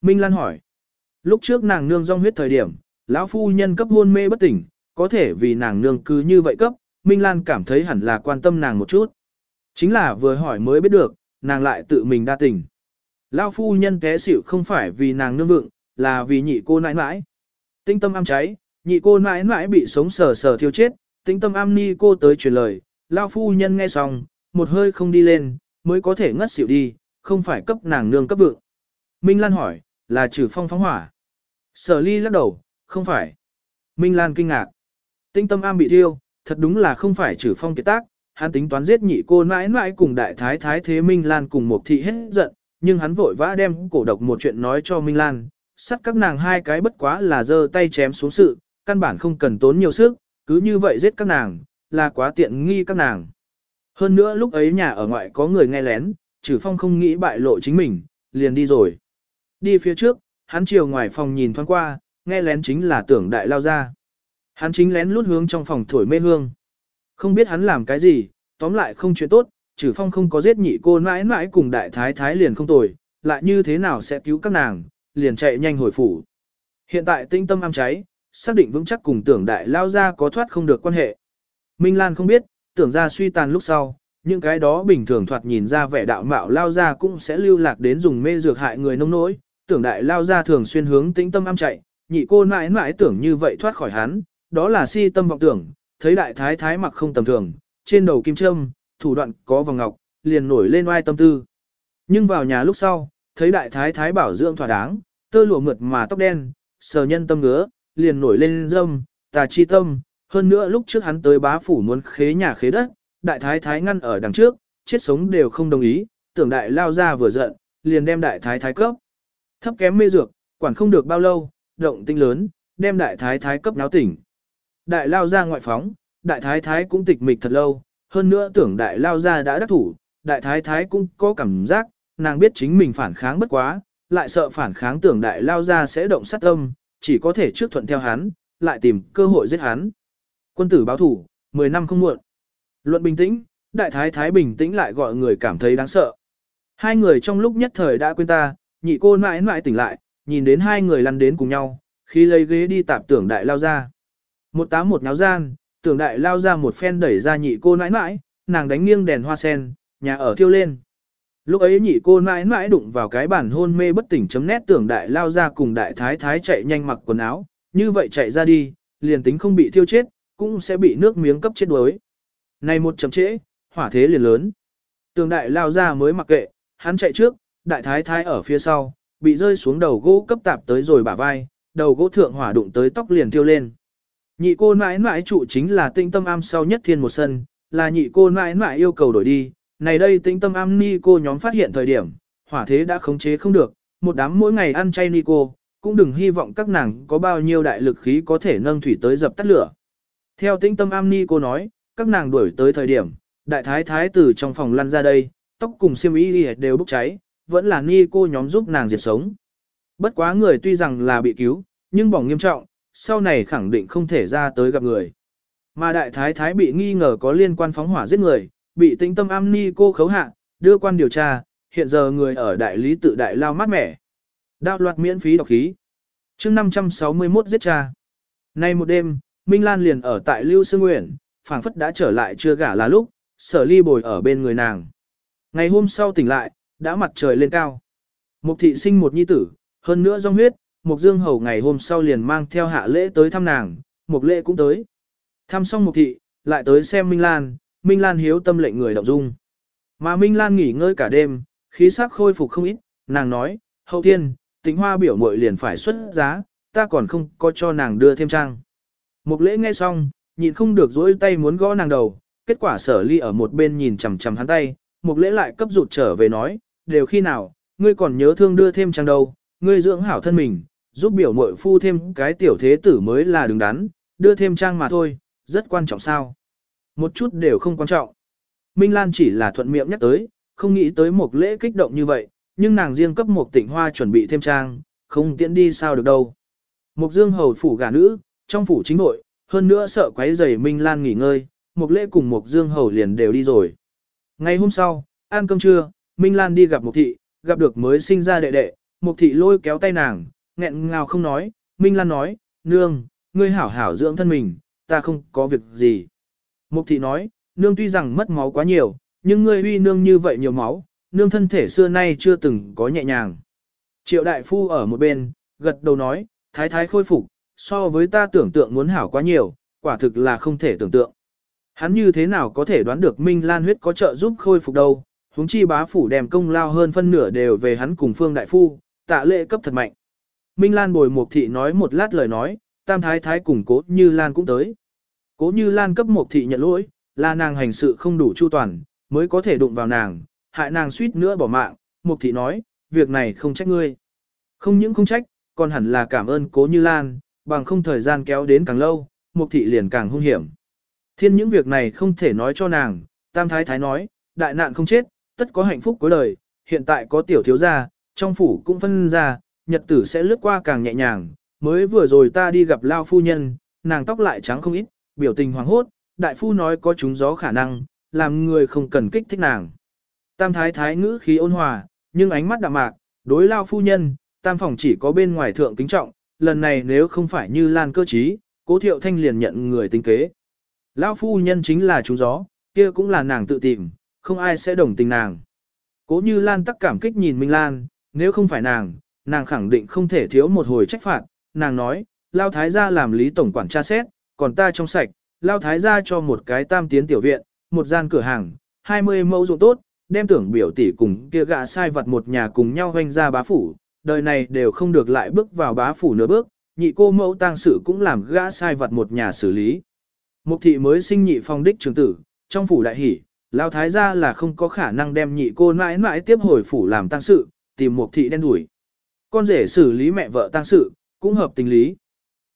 Minh Lan hỏi. Lúc trước nàng nương rong huyết thời điểm, lão phu nhân cấp hôn mê bất tỉnh, có thể vì nàng nương cứ như vậy cấp, Minh Lan cảm thấy hẳn là quan tâm nàng một chút. Chính là vừa hỏi mới biết được, nàng lại tự mình đa tình. Lão phu nhân té xỉu không phải vì nàng nương vượng, là vì nhị cô nãi nãi. Tinh tâm am cháy, nhị cô nãi nãi bị sống sờ sờ thiêu chết, tinh tâm am ni cô tới truyền lời, lão phu nhân nghe xong, một hơi không đi lên, mới có thể ngất xỉu đi, không phải cấp nàng nương cấp vượng. Minh Lan hỏi, là trừ phong phóng hỏa. Sở ly lắc đầu, không phải. Minh Lan kinh ngạc. Tinh tâm am bị thiêu, thật đúng là không phải trừ phong kiệt tác, hắn tính toán giết nhị cô mãi mãi cùng đại thái thái thế Minh Lan cùng một thị hết giận, nhưng hắn vội vã đem cổ độc một chuyện nói cho Minh Lan, sắt các nàng hai cái bất quá là giơ tay chém xuống sự, căn bản không cần tốn nhiều sức, cứ như vậy giết các nàng, là quá tiện nghi các nàng. Hơn nữa lúc ấy nhà ở ngoại có người nghe lén, trừ phong không nghĩ bại lộ chính mình, liền đi rồi. Đi phía trước, hắn chiều ngoài phòng nhìn thoáng qua, nghe lén chính là tưởng đại lao ra. Hắn chính lén lút hướng trong phòng thổi mê hương. Không biết hắn làm cái gì, tóm lại không chuyện tốt, trừ phong không có giết nhị cô mãi mãi cùng đại thái thái liền không tồi, lại như thế nào sẽ cứu các nàng, liền chạy nhanh hồi phủ. Hiện tại tinh tâm am cháy, xác định vững chắc cùng tưởng đại lao ra có thoát không được quan hệ. Minh Lan không biết, tưởng ra suy tàn lúc sau, những cái đó bình thường thoạt nhìn ra vẻ đạo mạo lao ra cũng sẽ lưu lạc đến dùng mê dược hại người nông nỗi, tưởng đại lao ra thường xuyên hướng tĩnh tâm am chạy, nhị cô mãi mãi tưởng như vậy thoát khỏi hắn, đó là si tâm vọng tưởng, thấy đại thái thái mặc không tầm thường, trên đầu kim châm, thủ đoạn có vòng ngọc, liền nổi lên oai tâm tư. Nhưng vào nhà lúc sau, thấy đại thái thái bảo dưỡng thỏa đáng, tơ lụa mượt mà tóc đen, sờ nhân tâm ngứa, liền nổi lên dâm, tà chi tâm, hơn nữa lúc trước hắn tới bá phủ muốn khế nhà khế đất, đại thái thái ngăn ở đằng trước, chết sống đều không đồng ý, tưởng đại lao ra vừa giận, liền đem đại thái thái cấp. Thấp kém mê dược, quản không được bao lâu, động tinh lớn, đem đại thái thái cấp náo tỉnh. Đại lao ra ngoại phóng, đại thái thái cũng tịch mịch thật lâu, hơn nữa tưởng đại lao ra đã đắc thủ, đại thái thái cũng có cảm giác, nàng biết chính mình phản kháng bất quá, lại sợ phản kháng tưởng đại lao ra sẽ động sát tâm, chỉ có thể trước thuận theo hắn, lại tìm cơ hội giết hắn. Quân tử báo thủ, 10 năm không muộn. Luận bình tĩnh, đại thái thái bình tĩnh lại gọi người cảm thấy đáng sợ. Hai người trong lúc nhất thời đã quên ta, nhị cô mãi mãi tỉnh lại, nhìn đến hai người lăn đến cùng nhau, khi lấy ghế đi tạp tưởng đại lao ra. Một tám một náo gian, tưởng đại lao ra một phen đẩy ra nhị cô nãi nãi, nàng đánh nghiêng đèn hoa sen, nhà ở thiêu lên. Lúc ấy nhị cô nãi nãi đụng vào cái bản hôn mê bất tỉnh chấm nét tưởng đại lao ra cùng đại thái thái chạy nhanh mặc quần áo, như vậy chạy ra đi, liền tính không bị thiêu chết, cũng sẽ bị nước miếng cấp chết đuối. Này một chấm trễ, hỏa thế liền lớn. Tường đại lao ra mới mặc kệ, hắn chạy trước, đại thái thái ở phía sau, bị rơi xuống đầu gỗ cấp tạp tới rồi bả vai, đầu gỗ thượng hỏa đụng tới tóc liền thiêu lên. Nhị cô mãi mãi trụ chính là tinh tâm am sau nhất thiên một sân, là nhị cô mãi mãi yêu cầu đổi đi. Này đây tinh tâm am ni cô nhóm phát hiện thời điểm, hỏa thế đã khống chế không được, một đám mỗi ngày ăn chay ni cô, cũng đừng hy vọng các nàng có bao nhiêu đại lực khí có thể nâng thủy tới dập tắt lửa. Theo tinh tâm am ni cô nói, các nàng đuổi tới thời điểm, đại thái thái từ trong phòng lăn ra đây, tóc cùng xiêm y đều bốc cháy, vẫn là ni cô nhóm giúp nàng diệt sống. Bất quá người tuy rằng là bị cứu, nhưng bỏng nghiêm trọng, sau này khẳng định không thể ra tới gặp người. Mà đại thái thái bị nghi ngờ có liên quan phóng hỏa giết người, bị tĩnh tâm am ni cô khấu hạ, đưa quan điều tra, hiện giờ người ở đại lý tự đại lao mát mẻ. Đạo loạt miễn phí đọc khí. chương 561 giết cha. Nay một đêm, Minh Lan liền ở tại Lưu Sương Nguyễn, phảng phất đã trở lại chưa gả là lúc, sở ly bồi ở bên người nàng. Ngày hôm sau tỉnh lại, đã mặt trời lên cao. Mục thị sinh một nhi tử, hơn nữa rong huyết, mục dương hầu ngày hôm sau liền mang theo hạ lễ tới thăm nàng, mục lễ cũng tới. Thăm xong mục thị, lại tới xem Minh Lan, Minh Lan hiếu tâm lệnh người động dung. Mà Minh Lan nghỉ ngơi cả đêm, khí sắc khôi phục không ít, nàng nói, hậu tiên, tính hoa biểu muội liền phải xuất giá, ta còn không có cho nàng đưa thêm trang. Mục lễ nghe xong, nhịn không được dỗi tay muốn gõ nàng đầu, kết quả sở ly ở một bên nhìn chằm chằm hắn tay, mục lễ lại cấp rụt trở về nói, đều khi nào, ngươi còn nhớ thương đưa thêm trang đâu, ngươi dưỡng hảo thân mình, giúp biểu muội phu thêm cái tiểu thế tử mới là đứng đắn, đưa thêm trang mà thôi, rất quan trọng sao. Một chút đều không quan trọng. Minh Lan chỉ là thuận miệng nhắc tới, không nghĩ tới một lễ kích động như vậy, nhưng nàng riêng cấp một tịnh hoa chuẩn bị thêm trang, không tiễn đi sao được đâu. Mục dương hầu phủ gả nữ, trong phủ chính nội, hơn nữa sợ quấy rầy Minh Lan nghỉ ngơi, một lễ cùng mục dương hầu liền đều đi rồi. Ngày hôm sau, ăn cơm trưa, Minh Lan đi gặp mục thị, gặp được mới sinh ra đệ đệ, mục thị lôi kéo tay nàng, nghẹn ngào không nói, Minh Lan nói, nương, ngươi hảo hảo dưỡng thân mình, ta không có việc gì. Mục thị nói, nương tuy rằng mất máu quá nhiều, nhưng ngươi huy nương như vậy nhiều máu, nương thân thể xưa nay chưa từng có nhẹ nhàng. Triệu đại phu ở một bên, gật đầu nói, thái thái khôi phục, so với ta tưởng tượng muốn hảo quá nhiều, quả thực là không thể tưởng tượng. Hắn như thế nào có thể đoán được Minh Lan huyết có trợ giúp khôi phục đâu, huống chi bá phủ đem công lao hơn phân nửa đều về hắn cùng phương đại phu, tạ lệ cấp thật mạnh. Minh Lan bồi một thị nói một lát lời nói, tam thái thái cùng cố như Lan cũng tới. Cố như Lan cấp một thị nhận lỗi, là nàng hành sự không đủ chu toàn, mới có thể đụng vào nàng, hại nàng suýt nữa bỏ mạng, Mộc thị nói, việc này không trách ngươi. Không những không trách, còn hẳn là cảm ơn cố như Lan, bằng không thời gian kéo đến càng lâu, Mộc thị liền càng hung hiểm. Thiên những việc này không thể nói cho nàng, Tam Thái Thái nói, đại nạn không chết, tất có hạnh phúc cuối đời, hiện tại có tiểu thiếu gia, trong phủ cũng phân ra, nhật tử sẽ lướt qua càng nhẹ nhàng, mới vừa rồi ta đi gặp Lao phu nhân, nàng tóc lại trắng không ít, biểu tình hoàng hốt, đại phu nói có trúng gió khả năng, làm người không cần kích thích nàng. Tam thái thái ngữ khí ôn hòa, nhưng ánh mắt đạm mạc, đối lao phu nhân, tam phòng chỉ có bên ngoài thượng kính trọng, lần này nếu không phải như lan cơ trí, cố thiệu thanh liền nhận người tính kế. Lao phu nhân chính là trúng gió, kia cũng là nàng tự tìm, không ai sẽ đồng tình nàng. Cố như lan tắc cảm kích nhìn Minh Lan, nếu không phải nàng, nàng khẳng định không thể thiếu một hồi trách phạt, nàng nói, Lao Thái gia làm lý tổng quản tra xét, còn ta trong sạch, Lao Thái gia cho một cái tam tiến tiểu viện, một gian cửa hàng, 20 mẫu ruộng tốt, đem tưởng biểu tỷ cùng kia gạ sai vật một nhà cùng nhau hoanh ra bá phủ, đời này đều không được lại bước vào bá phủ nửa bước, nhị cô mẫu tang sự cũng làm gã sai vật một nhà xử lý. Mục thị mới sinh nhị phong đích trường tử, trong phủ đại hỷ, lao thái gia là không có khả năng đem nhị cô mãi mãi tiếp hồi phủ làm tang sự, tìm mục thị đen đuổi. Con rể xử lý mẹ vợ tang sự, cũng hợp tình lý.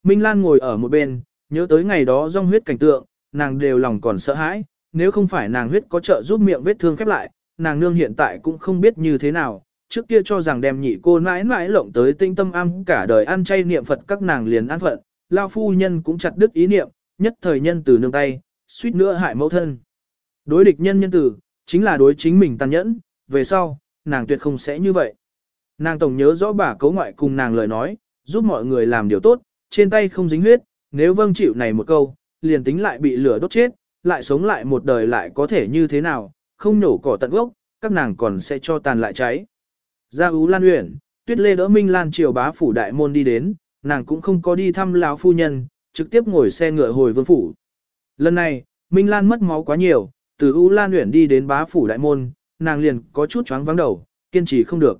Minh Lan ngồi ở một bên, nhớ tới ngày đó rong huyết cảnh tượng, nàng đều lòng còn sợ hãi, nếu không phải nàng huyết có trợ giúp miệng vết thương khép lại, nàng nương hiện tại cũng không biết như thế nào, trước kia cho rằng đem nhị cô mãi mãi lộng tới tinh tâm am cả đời ăn chay niệm Phật các nàng liền ăn phận, lao phu nhân cũng chặt đứt ý niệm, nhất thời nhân từ nương tay, suýt nữa hại mẫu thân. Đối địch nhân nhân tử, chính là đối chính mình tàn nhẫn, về sau, nàng tuyệt không sẽ như vậy. Nàng tổng nhớ rõ bà cấu ngoại cùng nàng lời nói, giúp mọi người làm điều tốt, trên tay không dính huyết, nếu vâng chịu này một câu, liền tính lại bị lửa đốt chết, lại sống lại một đời lại có thể như thế nào, không nổ cỏ tận gốc, các nàng còn sẽ cho tàn lại cháy. Gia Ú Lan Uyển, Tuyết Lê đỡ Minh Lan triều bá phủ đại môn đi đến, nàng cũng không có đi thăm lão phu nhân, trực tiếp ngồi xe ngựa hồi vương phủ. Lần này, Minh Lan mất máu quá nhiều, từ U Lan Uyển đi đến bá phủ đại môn, nàng liền có chút choáng vắng đầu, kiên trì không được.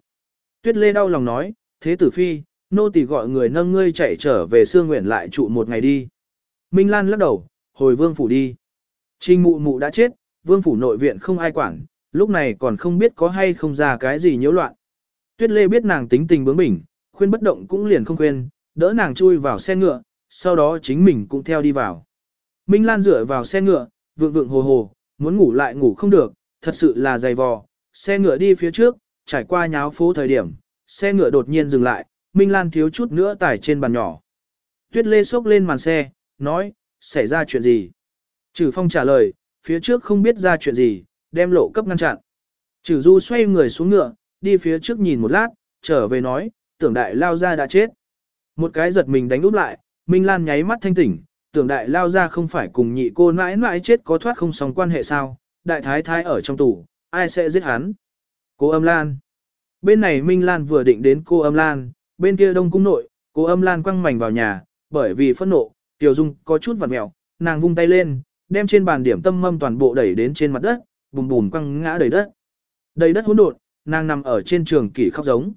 Tuyết Lê đau lòng nói, thế tử phi, nô tỳ gọi người nâng ngươi chạy trở về xương nguyện lại trụ một ngày đi. Minh Lan lắc đầu, hồi vương phủ đi. Trình mụ mụ đã chết, vương phủ nội viện không ai quản, lúc này còn không biết có hay không ra cái gì nhiễu loạn. Tuyết Lê biết nàng tính tình bướng bỉnh, khuyên bất động cũng liền không khuyên, đỡ nàng chui vào xe ngựa, sau đó chính mình cũng theo đi vào. Minh Lan dựa vào xe ngựa, vượng vượng hồ hồ, muốn ngủ lại ngủ không được, thật sự là dày vò. Xe ngựa đi phía trước, trải qua nháo phố thời điểm, xe ngựa đột nhiên dừng lại, Minh Lan thiếu chút nữa tải trên bàn nhỏ. Tuyết Lê xốc lên màn xe, nói, xảy ra chuyện gì? Trừ Phong trả lời, phía trước không biết ra chuyện gì, đem lộ cấp ngăn chặn. Trừ Du xoay người xuống ngựa, đi phía trước nhìn một lát, trở về nói, tưởng đại lao ra đã chết. Một cái giật mình đánh úp lại, Minh Lan nháy mắt thanh tỉnh, tưởng đại lao ra không phải cùng nhị cô mãi mãi chết có thoát không sóng quan hệ sao, đại thái thái ở trong tủ, ai sẽ giết hắn? Cô âm Lan. Bên này Minh Lan vừa định đến cô âm Lan, bên kia đông cung nội, cô âm Lan quăng mảnh vào nhà, bởi vì phẫn nộ, Tiểu Dung có chút vặt mẹo, nàng vung tay lên, đem trên bàn điểm tâm mâm toàn bộ đẩy đến trên mặt đất, bùm bùm quăng ngã đầy đất. Đầy đất hỗn độn, nàng nằm ở trên trường kỷ khóc giống.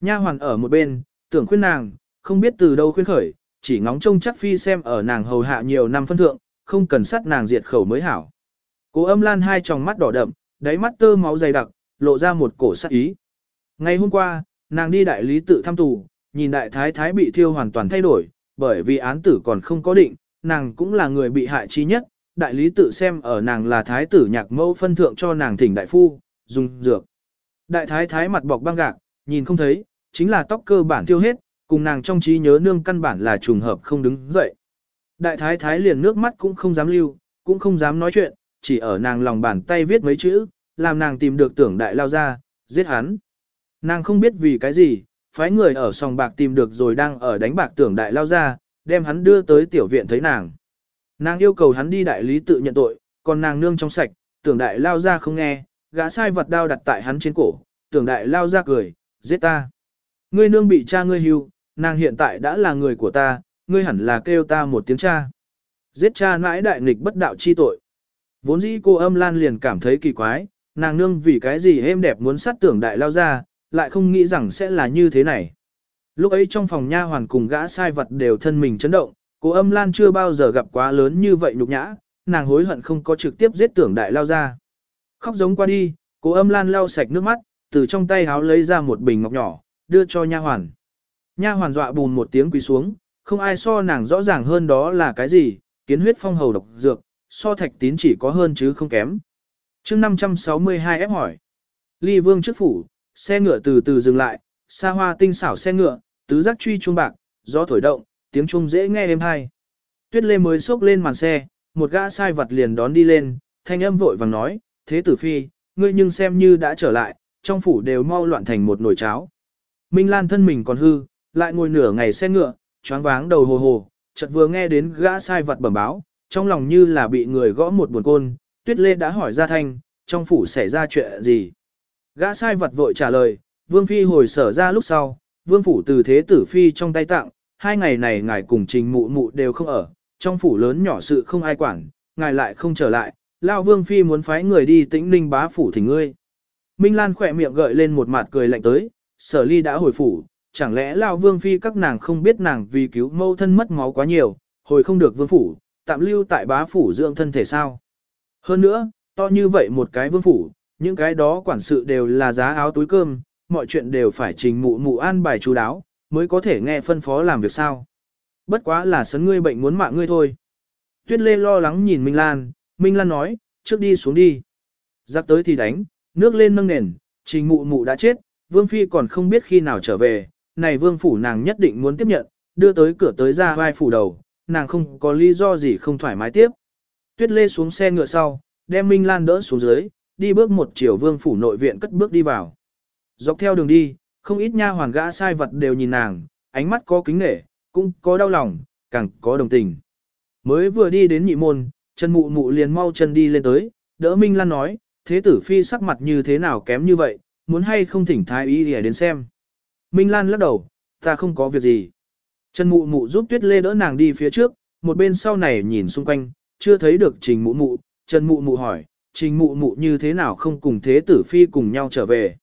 Nha hoàn ở một bên, tưởng khuyên nàng, không biết từ đâu khuyên khởi, chỉ ngóng trông chắc phi xem ở nàng hầu hạ nhiều năm phân thượng, không cần sát nàng diệt khẩu mới hảo. Cố âm lan hai tròng mắt đỏ đậm, đáy mắt tơ máu dày đặc, lộ ra một cổ sát ý. Ngày hôm qua, nàng đi đại lý tự thăm tù, nhìn đại thái thái bị thiêu hoàn toàn thay đổi, bởi vì án tử còn không có định, nàng cũng là người bị hại chi nhất, đại lý tự xem ở nàng là thái tử nhạc mẫu phân thượng cho nàng thỉnh đại phu, dùng dược. Đại thái thái mặt bọc băng gạc, nhìn không thấy, chính là tóc cơ bản tiêu hết, cùng nàng trong trí nhớ nương căn bản là trùng hợp không đứng dậy. Đại thái thái liền nước mắt cũng không dám lưu, cũng không dám nói chuyện, chỉ ở nàng lòng bàn tay viết mấy chữ, làm nàng tìm được tưởng đại lao ra, giết hắn. Nàng không biết vì cái gì, phái người ở sòng bạc tìm được rồi đang ở đánh bạc tưởng đại lao ra, đem hắn đưa tới tiểu viện thấy nàng. Nàng yêu cầu hắn đi đại lý tự nhận tội, còn nàng nương trong sạch, tưởng đại lao ra không nghe, gã sai vật đao đặt tại hắn trên cổ, tưởng đại lao ra cười, giết ta. Ngươi nương bị cha ngươi hưu, nàng hiện tại đã là người của ta, ngươi hẳn là kêu ta một tiếng cha. Giết cha nãi đại nghịch bất đạo chi tội. Vốn dĩ cô âm lan liền cảm thấy kỳ quái, nàng nương vì cái gì êm đẹp muốn sát tưởng đại lao ra, lại không nghĩ rằng sẽ là như thế này. Lúc ấy trong phòng nha hoàn cùng gã sai vật đều thân mình chấn động, cô âm lan chưa bao giờ gặp quá lớn như vậy nhục nhã, nàng hối hận không có trực tiếp giết tưởng đại lao ra. Khóc giống qua đi, cô âm lan lau sạch nước mắt, từ trong tay háo lấy ra một bình ngọc nhỏ, đưa cho nha hoàn. Nha hoàn dọa bùn một tiếng quỳ xuống, không ai so nàng rõ ràng hơn đó là cái gì, kiến huyết phong hầu độc dược, so thạch tín chỉ có hơn chứ không kém chương 562 ép hỏi. Ly vương trước phủ, xe ngựa từ từ dừng lại, xa hoa tinh xảo xe ngựa, tứ giác truy chuông bạc, gió thổi động, tiếng chuông dễ nghe êm hay. Tuyết lê mới xốc lên màn xe, một gã sai vật liền đón đi lên, thanh âm vội vàng nói, thế tử phi, ngươi nhưng xem như đã trở lại, trong phủ đều mau loạn thành một nồi cháo. Minh Lan thân mình còn hư, lại ngồi nửa ngày xe ngựa, choáng váng đầu hồ hồ, chợt vừa nghe đến gã sai vật bẩm báo, trong lòng như là bị người gõ một buồn côn, Tuyết Lê đã hỏi ra thanh, trong phủ xảy ra chuyện gì. Gã sai vật vội trả lời, Vương Phi hồi sở ra lúc sau, Vương Phủ từ thế tử Phi trong tay tặng, hai ngày này ngài cùng trình mụ mụ đều không ở, trong phủ lớn nhỏ sự không ai quản, ngài lại không trở lại, Lao Vương Phi muốn phái người đi tĩnh ninh bá phủ thỉnh ngươi. Minh Lan khỏe miệng gợi lên một mặt cười lạnh tới, sở ly đã hồi phủ, chẳng lẽ Lao Vương Phi các nàng không biết nàng vì cứu mâu thân mất máu quá nhiều, hồi không được Vương Phủ, tạm lưu tại bá phủ dưỡng thân thể sao. Hơn nữa, to như vậy một cái Vương Phủ, những cái đó quản sự đều là giá áo túi cơm, mọi chuyện đều phải trình mụ mụ an bài chú đáo, mới có thể nghe phân phó làm việc sao. Bất quá là sấn ngươi bệnh muốn mạng ngươi thôi. Tuyết Lê lo lắng nhìn Minh Lan, Minh Lan nói, trước đi xuống đi. Giặc tới thì đánh, nước lên nâng nền, trình mụ mụ đã chết, Vương Phi còn không biết khi nào trở về, này Vương Phủ nàng nhất định muốn tiếp nhận, đưa tới cửa tới ra vai phủ đầu, nàng không có lý do gì không thoải mái tiếp. Tuyết Lê xuống xe ngựa sau, đem Minh Lan đỡ xuống dưới, đi bước một chiều Vương Phủ nội viện cất bước đi vào. Dọc theo đường đi, không ít nha hoàn gã sai vật đều nhìn nàng, ánh mắt có kính nể, cũng có đau lòng, càng có đồng tình. Mới vừa đi đến nhị môn, chân mụ mụ liền mau chân đi lên tới, đỡ Minh Lan nói, thế tử phi sắc mặt như thế nào kém như vậy, muốn hay không thỉnh thái y để đến xem. Minh Lan lắc đầu, ta không có việc gì. Trần mụ mụ giúp tuyết lê đỡ nàng đi phía trước, một bên sau này nhìn xung quanh, chưa thấy được trình mụ mụ, Trần mụ mụ hỏi, trình mụ mụ như thế nào không cùng thế tử phi cùng nhau trở về.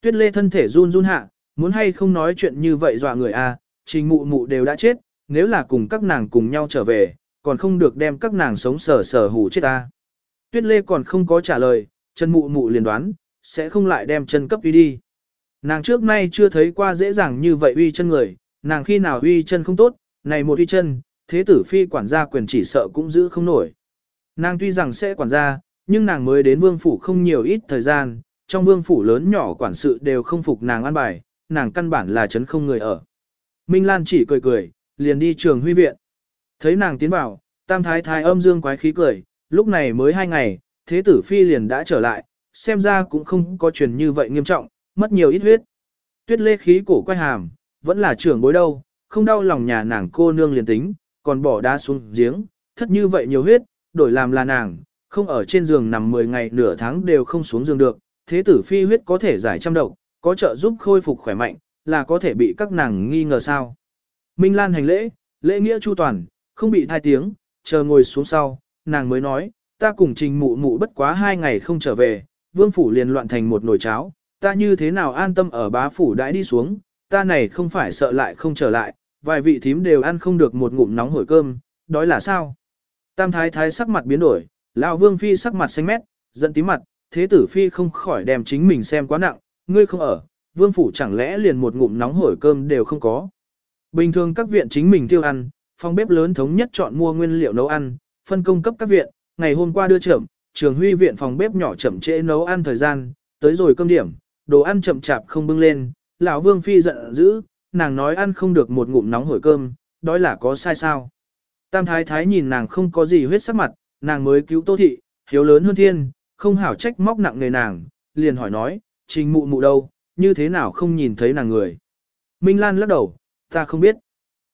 Tuyết lê thân thể run run hạ, muốn hay không nói chuyện như vậy dọa người a à, trình mụ mụ đều đã chết, nếu là cùng các nàng cùng nhau trở về, còn không được đem các nàng sống sờ sờ hủ chết ta. Tuyết lê còn không có trả lời, Trần mụ mụ liền đoán, sẽ không lại đem chân cấp uy đi. Nàng trước nay chưa thấy qua dễ dàng như vậy uy chân người, nàng khi nào uy chân không tốt, này một uy chân, thế tử phi quản gia quyền chỉ sợ cũng giữ không nổi. Nàng tuy rằng sẽ quản gia, nhưng nàng mới đến vương phủ không nhiều ít thời gian, trong vương phủ lớn nhỏ quản sự đều không phục nàng an bài, nàng căn bản là chấn không người ở. Minh Lan chỉ cười cười, liền đi trường huy viện. Thấy nàng tiến vào, tam thái thái âm dương quái khí cười, lúc này mới hai ngày, thế tử phi liền đã trở lại, xem ra cũng không có truyền như vậy nghiêm trọng, mất nhiều ít huyết. Tuyết lê khí cổ quay hàm, vẫn là trưởng bối đâu, không đau lòng nhà nàng cô nương liền tính, còn bỏ đá xuống giếng, thất như vậy nhiều huyết, đổi làm là nàng, không ở trên giường nằm 10 ngày nửa tháng đều không xuống giường được, thế tử phi huyết có thể giải trăm độc, có trợ giúp khôi phục khỏe mạnh, là có thể bị các nàng nghi ngờ sao. Minh Lan hành lễ, lễ nghĩa chu toàn, không bị thai tiếng, chờ ngồi xuống sau, nàng mới nói, ta cùng trình mụ mụ bất quá hai ngày không trở về, vương phủ liền loạn thành một nồi cháo, ta như thế nào an tâm ở bá phủ đãi đi xuống, ta này không phải sợ lại không trở lại, vài vị thím đều ăn không được một ngụm nóng hổi cơm, đói là sao? Tam thái thái sắc mặt biến đổi, lão vương phi sắc mặt xanh mét, giận tím mặt, thế tử phi không khỏi đem chính mình xem quá nặng, ngươi không ở, vương phủ chẳng lẽ liền một ngụm nóng hổi cơm đều không có. Bình thường các viện chính mình tiêu ăn, phòng bếp lớn thống nhất chọn mua nguyên liệu nấu ăn, phân công cấp các viện, ngày hôm qua đưa trưởng, trường huy viện phòng bếp nhỏ chậm trễ nấu ăn thời gian, tới rồi cơm điểm, đồ ăn chậm chạp không bưng lên, lão vương phi giận dữ, nàng nói ăn không được một ngụm nóng hổi cơm, đói là có sai sao. Tam thái thái nhìn nàng không có gì huyết sắc mặt, nàng mới cứu tô thị, hiếu lớn hơn thiên, không hảo trách móc nặng người nàng, liền hỏi nói, trình mụ mụ đâu, như thế nào không nhìn thấy nàng người. Minh Lan lắc đầu, ta không biết.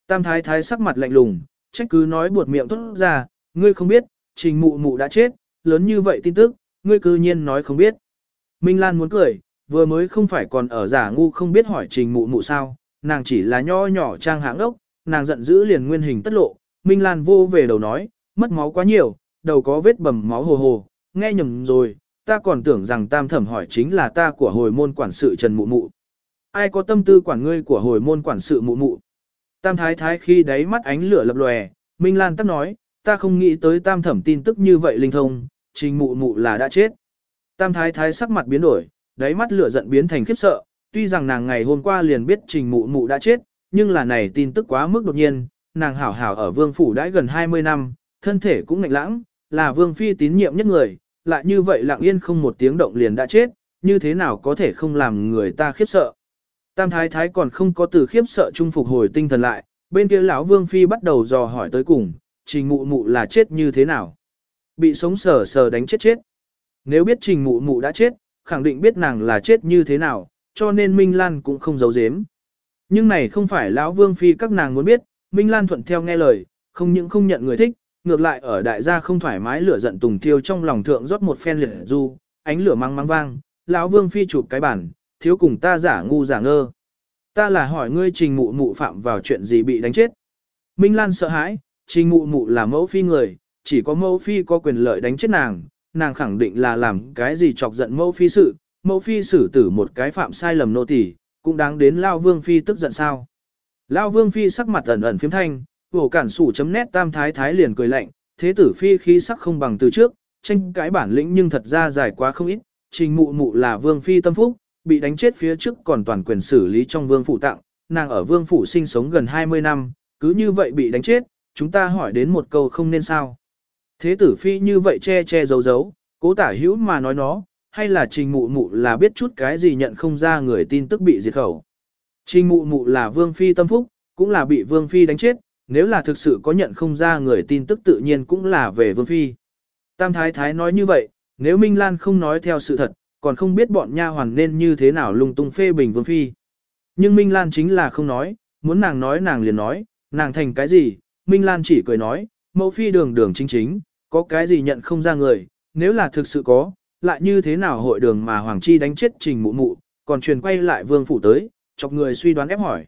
Tam thái thái sắc mặt lạnh lùng, trách cứ nói buột miệng tốt ra, ngươi không biết, trình mụ mụ đã chết, lớn như vậy tin tức, ngươi cư nhiên nói không biết. Minh Lan muốn cười, vừa mới không phải còn ở giả ngu không biết hỏi trình mụ mụ sao, nàng chỉ là nho nhỏ trang hãng ốc, nàng giận dữ liền nguyên hình tất lộ, Minh Lan vô về đầu nói, mất máu quá nhiều, đầu có vết bầm máu hồ hồ, nghe nhầm rồi, ta còn tưởng rằng tam thẩm hỏi chính là ta của hồi môn quản sự Trần Mụ Mụ. Ai có tâm tư quản ngươi của hồi môn quản sự Mụ Mụ? Tam thái thái khi đáy mắt ánh lửa lập lòe, Minh Lan tắc nói, ta không nghĩ tới tam thẩm tin tức như vậy linh thông, trình mụ mụ là đã chết. Tam thái thái sắc mặt biến đổi, đáy mắt lửa giận biến thành khiếp sợ, tuy rằng nàng ngày hôm qua liền biết trình mụ mụ đã chết, nhưng là này tin tức quá mức đột nhiên, nàng hảo hảo ở vương phủ đãi gần 20 năm, thân thể cũng ngạnh lãng, là vương phi tín nhiệm nhất người, lại như vậy lặng yên không một tiếng động liền đã chết, như thế nào có thể không làm người ta khiếp sợ. Tam thái thái còn không có từ khiếp sợ trung phục hồi tinh thần lại, bên kia lão vương phi bắt đầu dò hỏi tới cùng, trình mụ mụ là chết như thế nào. Bị sống sờ sờ đánh chết chết. Nếu biết trình mụ mụ đã chết, khẳng định biết nàng là chết như thế nào, cho nên Minh Lan cũng không giấu giếm. Nhưng này không phải lão vương phi các nàng muốn biết, Minh Lan thuận theo nghe lời, không những không nhận người thích, ngược lại ở đại gia không thoải mái lửa giận tùng thiêu trong lòng thượng rót một phen liệt du, ánh lửa mang mang vang, lão vương phi chụp cái bản, thiếu cùng ta giả ngu giả ngơ. Ta là hỏi ngươi trình mụ mụ phạm vào chuyện gì bị đánh chết. Minh Lan sợ hãi, trình mụ mụ là mẫu phi người, chỉ có mẫu phi có quyền lợi đánh chết nàng, nàng khẳng định là làm cái gì chọc giận mẫu phi sự, mẫu phi xử tử một cái phạm sai lầm nô tỳ, cũng đáng đến lao vương phi tức giận sao. Lao vương phi sắc mặt ẩn ẩn phiếm thanh, vổ cản sủ chấm nét tam thái thái liền cười lạnh, thế tử phi khí sắc không bằng từ trước, tranh cãi bản lĩnh nhưng thật ra dài quá không ít, trình mụ mụ là vương phi tâm phúc, bị đánh chết phía trước còn toàn quyền xử lý trong vương phủ tặng, nàng ở vương phủ sinh sống gần 20 năm, cứ như vậy bị đánh chết, chúng ta hỏi đến một câu không nên sao. Thế tử phi như vậy che che giấu giấu, cố tả hữu mà nói nó, hay là trình mụ mụ là biết chút cái gì nhận không ra người tin tức bị diệt khẩu. Trình mụ mụ là vương phi tâm phúc, cũng là bị vương phi đánh chết, nếu là thực sự có nhận không ra người tin tức tự nhiên cũng là về vương phi. Tam thái thái nói như vậy, nếu Minh Lan không nói theo sự thật, còn không biết bọn nha hoàn nên như thế nào lung tung phê bình vương phi. Nhưng Minh Lan chính là không nói, muốn nàng nói nàng liền nói, nàng thành cái gì, Minh Lan chỉ cười nói, mẫu phi đường đường chính chính, có cái gì nhận không ra người, nếu là thực sự có, lại như thế nào hội đường mà Hoàng Chi đánh chết trình mụ mụ, còn truyền quay lại vương phủ tới, chọc người suy đoán ép hỏi.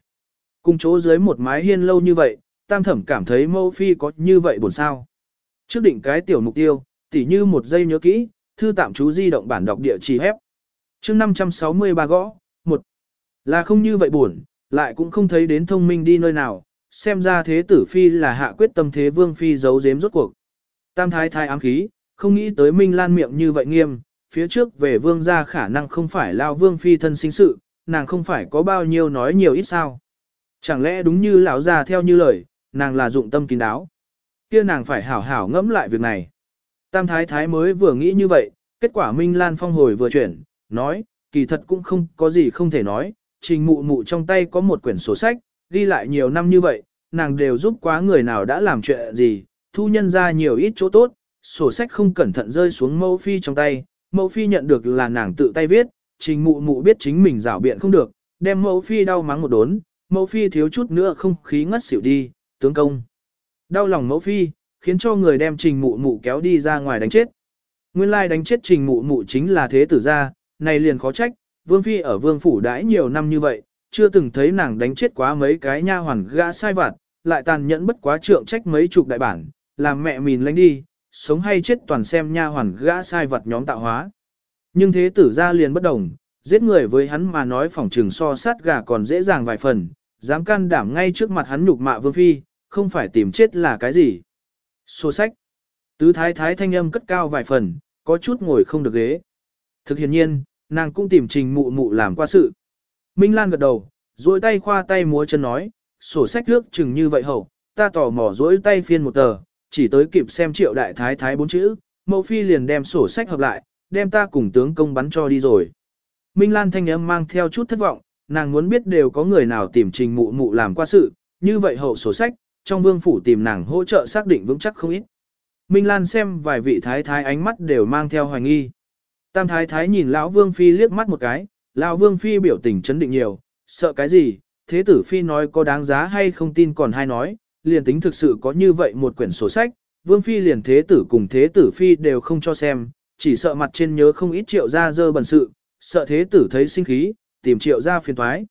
Cùng chỗ dưới một mái hiên lâu như vậy, tam thẩm cảm thấy mẫu phi có như vậy buồn sao. Trước định cái tiểu mục tiêu, tỉ như một giây nhớ kỹ, thư tạm chú di động bản đọc địa chỉ hép. chương 563 gõ, một Là không như vậy buồn, lại cũng không thấy đến thông minh đi nơi nào, xem ra thế tử phi là hạ quyết tâm thế vương phi giấu giếm rốt cuộc. Tam thái thái ám khí, không nghĩ tới Minh Lan miệng như vậy nghiêm, phía trước về vương gia khả năng không phải lao vương phi thân sinh sự, nàng không phải có bao nhiêu nói nhiều ít sao. Chẳng lẽ đúng như lão già theo như lời, nàng là dụng tâm kín đáo. kia nàng phải hảo hảo ngẫm lại việc này. Tam thái thái mới vừa nghĩ như vậy, kết quả Minh Lan phong hồi vừa chuyển, nói, kỳ thật cũng không có gì không thể nói, trình mụ mụ trong tay có một quyển sổ sách, ghi lại nhiều năm như vậy, nàng đều giúp quá người nào đã làm chuyện gì, thu nhân ra nhiều ít chỗ tốt, sổ sách không cẩn thận rơi xuống mẫu phi trong tay, mẫu phi nhận được là nàng tự tay viết, trình mụ mụ biết chính mình rảo biện không được, đem mẫu phi đau mắng một đốn, mẫu phi thiếu chút nữa không khí ngất xỉu đi, tướng công. Đau lòng mẫu phi, khiến cho người đem trình mụ mụ kéo đi ra ngoài đánh chết. Nguyên lai đánh chết trình mụ mụ chính là thế tử gia, này liền khó trách, vương phi ở vương phủ đãi nhiều năm như vậy, chưa từng thấy nàng đánh chết quá mấy cái nha hoàn gã sai vặt, lại tàn nhẫn bất quá trượng trách mấy chục đại bản, làm mẹ mìn lánh đi, sống hay chết toàn xem nha hoàn gã sai vật nhóm tạo hóa. Nhưng thế tử gia liền bất đồng, giết người với hắn mà nói phỏng trừng so sát gà còn dễ dàng vài phần, dám can đảm ngay trước mặt hắn nhục mạ vương phi, không phải tìm chết là cái gì. Sổ sách. Tứ thái thái thanh âm cất cao vài phần, có chút ngồi không được ghế. Thực hiện nhiên, nàng cũng tìm trình mụ mụ làm qua sự. Minh Lan gật đầu, duỗi tay khoa tay múa chân nói, sổ sách trước chừng như vậy hậu, ta tò mò duỗi tay phiên một tờ, chỉ tới kịp xem triệu đại thái thái bốn chữ, mẫu phi liền đem sổ sách hợp lại, đem ta cùng tướng công bắn cho đi rồi. Minh Lan thanh âm mang theo chút thất vọng, nàng muốn biết đều có người nào tìm trình mụ mụ làm qua sự, như vậy hậu sổ sách, trong vương phủ tìm nàng hỗ trợ xác định vững chắc không ít. Minh Lan xem vài vị thái thái ánh mắt đều mang theo hoài nghi. Tam thái thái nhìn lão vương phi liếc mắt một cái, lão vương phi biểu tình chấn định nhiều, sợ cái gì, thế tử phi nói có đáng giá hay không tin còn hay nói, liền tính thực sự có như vậy một quyển sổ sách, vương phi liền thế tử cùng thế tử phi đều không cho xem, chỉ sợ mặt trên nhớ không ít triệu gia dơ bẩn sự, sợ thế tử thấy sinh khí, tìm triệu gia phiền thoái.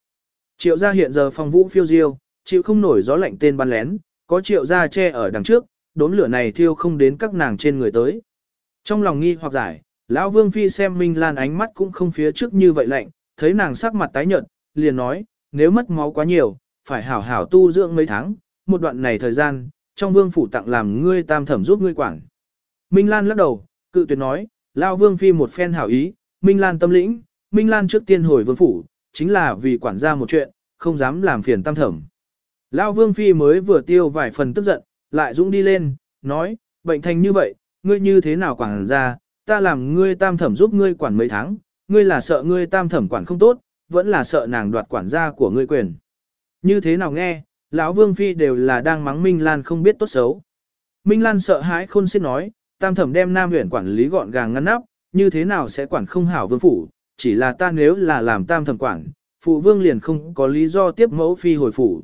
Triệu gia hiện giờ phong vũ phiêu diêu, chịu không nổi gió lạnh tên bắn lén, có triệu gia che ở đằng trước, đốm lửa này thiêu không đến các nàng trên người tới. Trong lòng nghi hoặc giải, lão vương phi xem Minh Lan ánh mắt cũng không phía trước như vậy lạnh, thấy nàng sắc mặt tái nhợt, liền nói, nếu mất máu quá nhiều, phải hảo hảo tu dưỡng mấy tháng, một đoạn này thời gian, trong vương phủ tặng làm ngươi tam thẩm giúp ngươi quản. Minh Lan lắc đầu, cự tuyệt nói, lão vương phi một phen hảo ý, Minh Lan tâm lĩnh, Minh Lan trước tiên hồi vương phủ, chính là vì quản gia một chuyện, không dám làm phiền tam thẩm. Lão vương phi mới vừa tiêu vài phần tức giận, lại dũng đi lên, nói, bệnh thành như vậy, ngươi như thế nào quản gia, ta làm ngươi tam thẩm giúp ngươi quản mấy tháng, ngươi là sợ ngươi tam thẩm quản không tốt, vẫn là sợ nàng đoạt quản gia của ngươi quyền. Như thế nào nghe, lão vương phi đều là đang mắng Minh Lan không biết tốt xấu. Minh Lan sợ hãi khôn xiết nói, tam thẩm đem nam huyện quản lý gọn gàng ngăn nắp, như thế nào sẽ quản không hảo vương phủ, chỉ là ta nếu là làm tam thẩm quản, phụ vương liền không có lý do tiếp mẫu phi hồi phủ.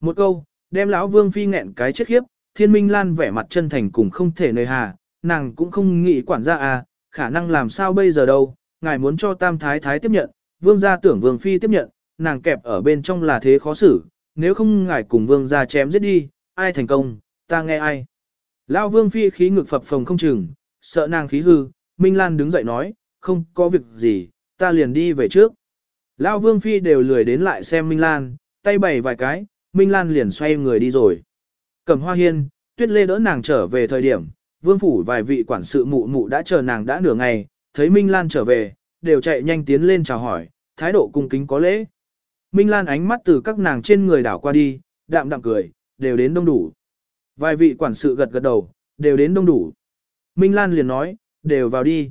Một câu, đem lão vương phi nghẹn cái chết khiếp, thiên minh lan vẻ mặt chân thành cùng không thể nơi hà, nàng cũng không nghĩ quản gia à, khả năng làm sao bây giờ đâu, ngài muốn cho tam thái thái tiếp nhận, vương gia tưởng vương phi tiếp nhận, nàng kẹp ở bên trong là thế khó xử, nếu không ngài cùng vương gia chém giết đi, ai thành công, ta nghe ai. Lão vương phi khí ngực phập phồng không chừng, sợ nàng khí hư, Minh Lan đứng dậy nói, không có việc gì, ta liền đi về trước. Lão vương phi đều lười đến lại xem Minh Lan, tay bày vài cái, Minh Lan liền xoay người đi rồi. Cầm hoa hiên, tuyết lê đỡ nàng trở về thời điểm, vương phủ vài vị quản sự mụ mụ đã chờ nàng đã nửa ngày, thấy Minh Lan trở về, đều chạy nhanh tiến lên chào hỏi, thái độ cung kính có lễ. Minh Lan ánh mắt từ các nàng trên người đảo qua đi, đạm đạm cười, đều đến đông đủ. Vài vị quản sự gật gật đầu, đều đến đông đủ. Minh Lan liền nói, đều vào đi.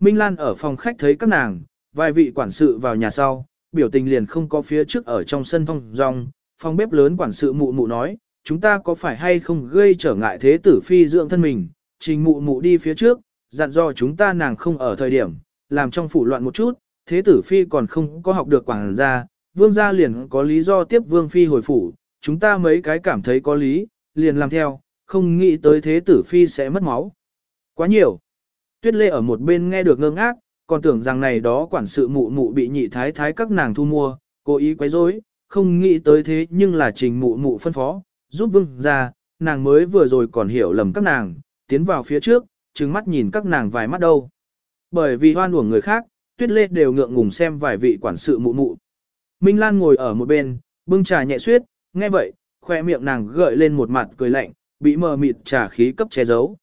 Minh Lan ở phòng khách thấy các nàng, vài vị quản sự vào nhà sau, biểu tình liền không có phía trước ở trong sân thông rong, phòng bếp lớn quản sự mụ mụ nói, chúng ta có phải hay không gây trở ngại thế tử phi dưỡng thân mình, trình mụ mụ đi phía trước, dặn dò chúng ta nàng không ở thời điểm, làm trong phủ loạn một chút, thế tử phi còn không có học được quảng gia, vương gia liền có lý do tiếp vương phi hồi phủ, chúng ta mấy cái cảm thấy có lý, liền làm theo, không nghĩ tới thế tử phi sẽ mất máu. Quá nhiều. Tuyết lê ở một bên nghe được ngơ ngác, còn tưởng rằng này đó quản sự mụ mụ bị nhị thái thái các nàng thu mua, cố ý quấy rối, không nghĩ tới thế nhưng là trình mụ mụ phân phó, giúp vương gia, nàng mới vừa rồi còn hiểu lầm các nàng, tiến vào phía trước, trừng mắt nhìn các nàng vài mắt đâu. Bởi vì hoan uổng người khác, tuyết lê đều ngượng ngùng xem vài vị quản sự mụ mụ. Minh Lan ngồi ở một bên, bưng trà nhẹ suyết, nghe vậy, khoe miệng nàng gợi lên một mặt cười lạnh, bị mờ mịt trà khí cấp che giấu.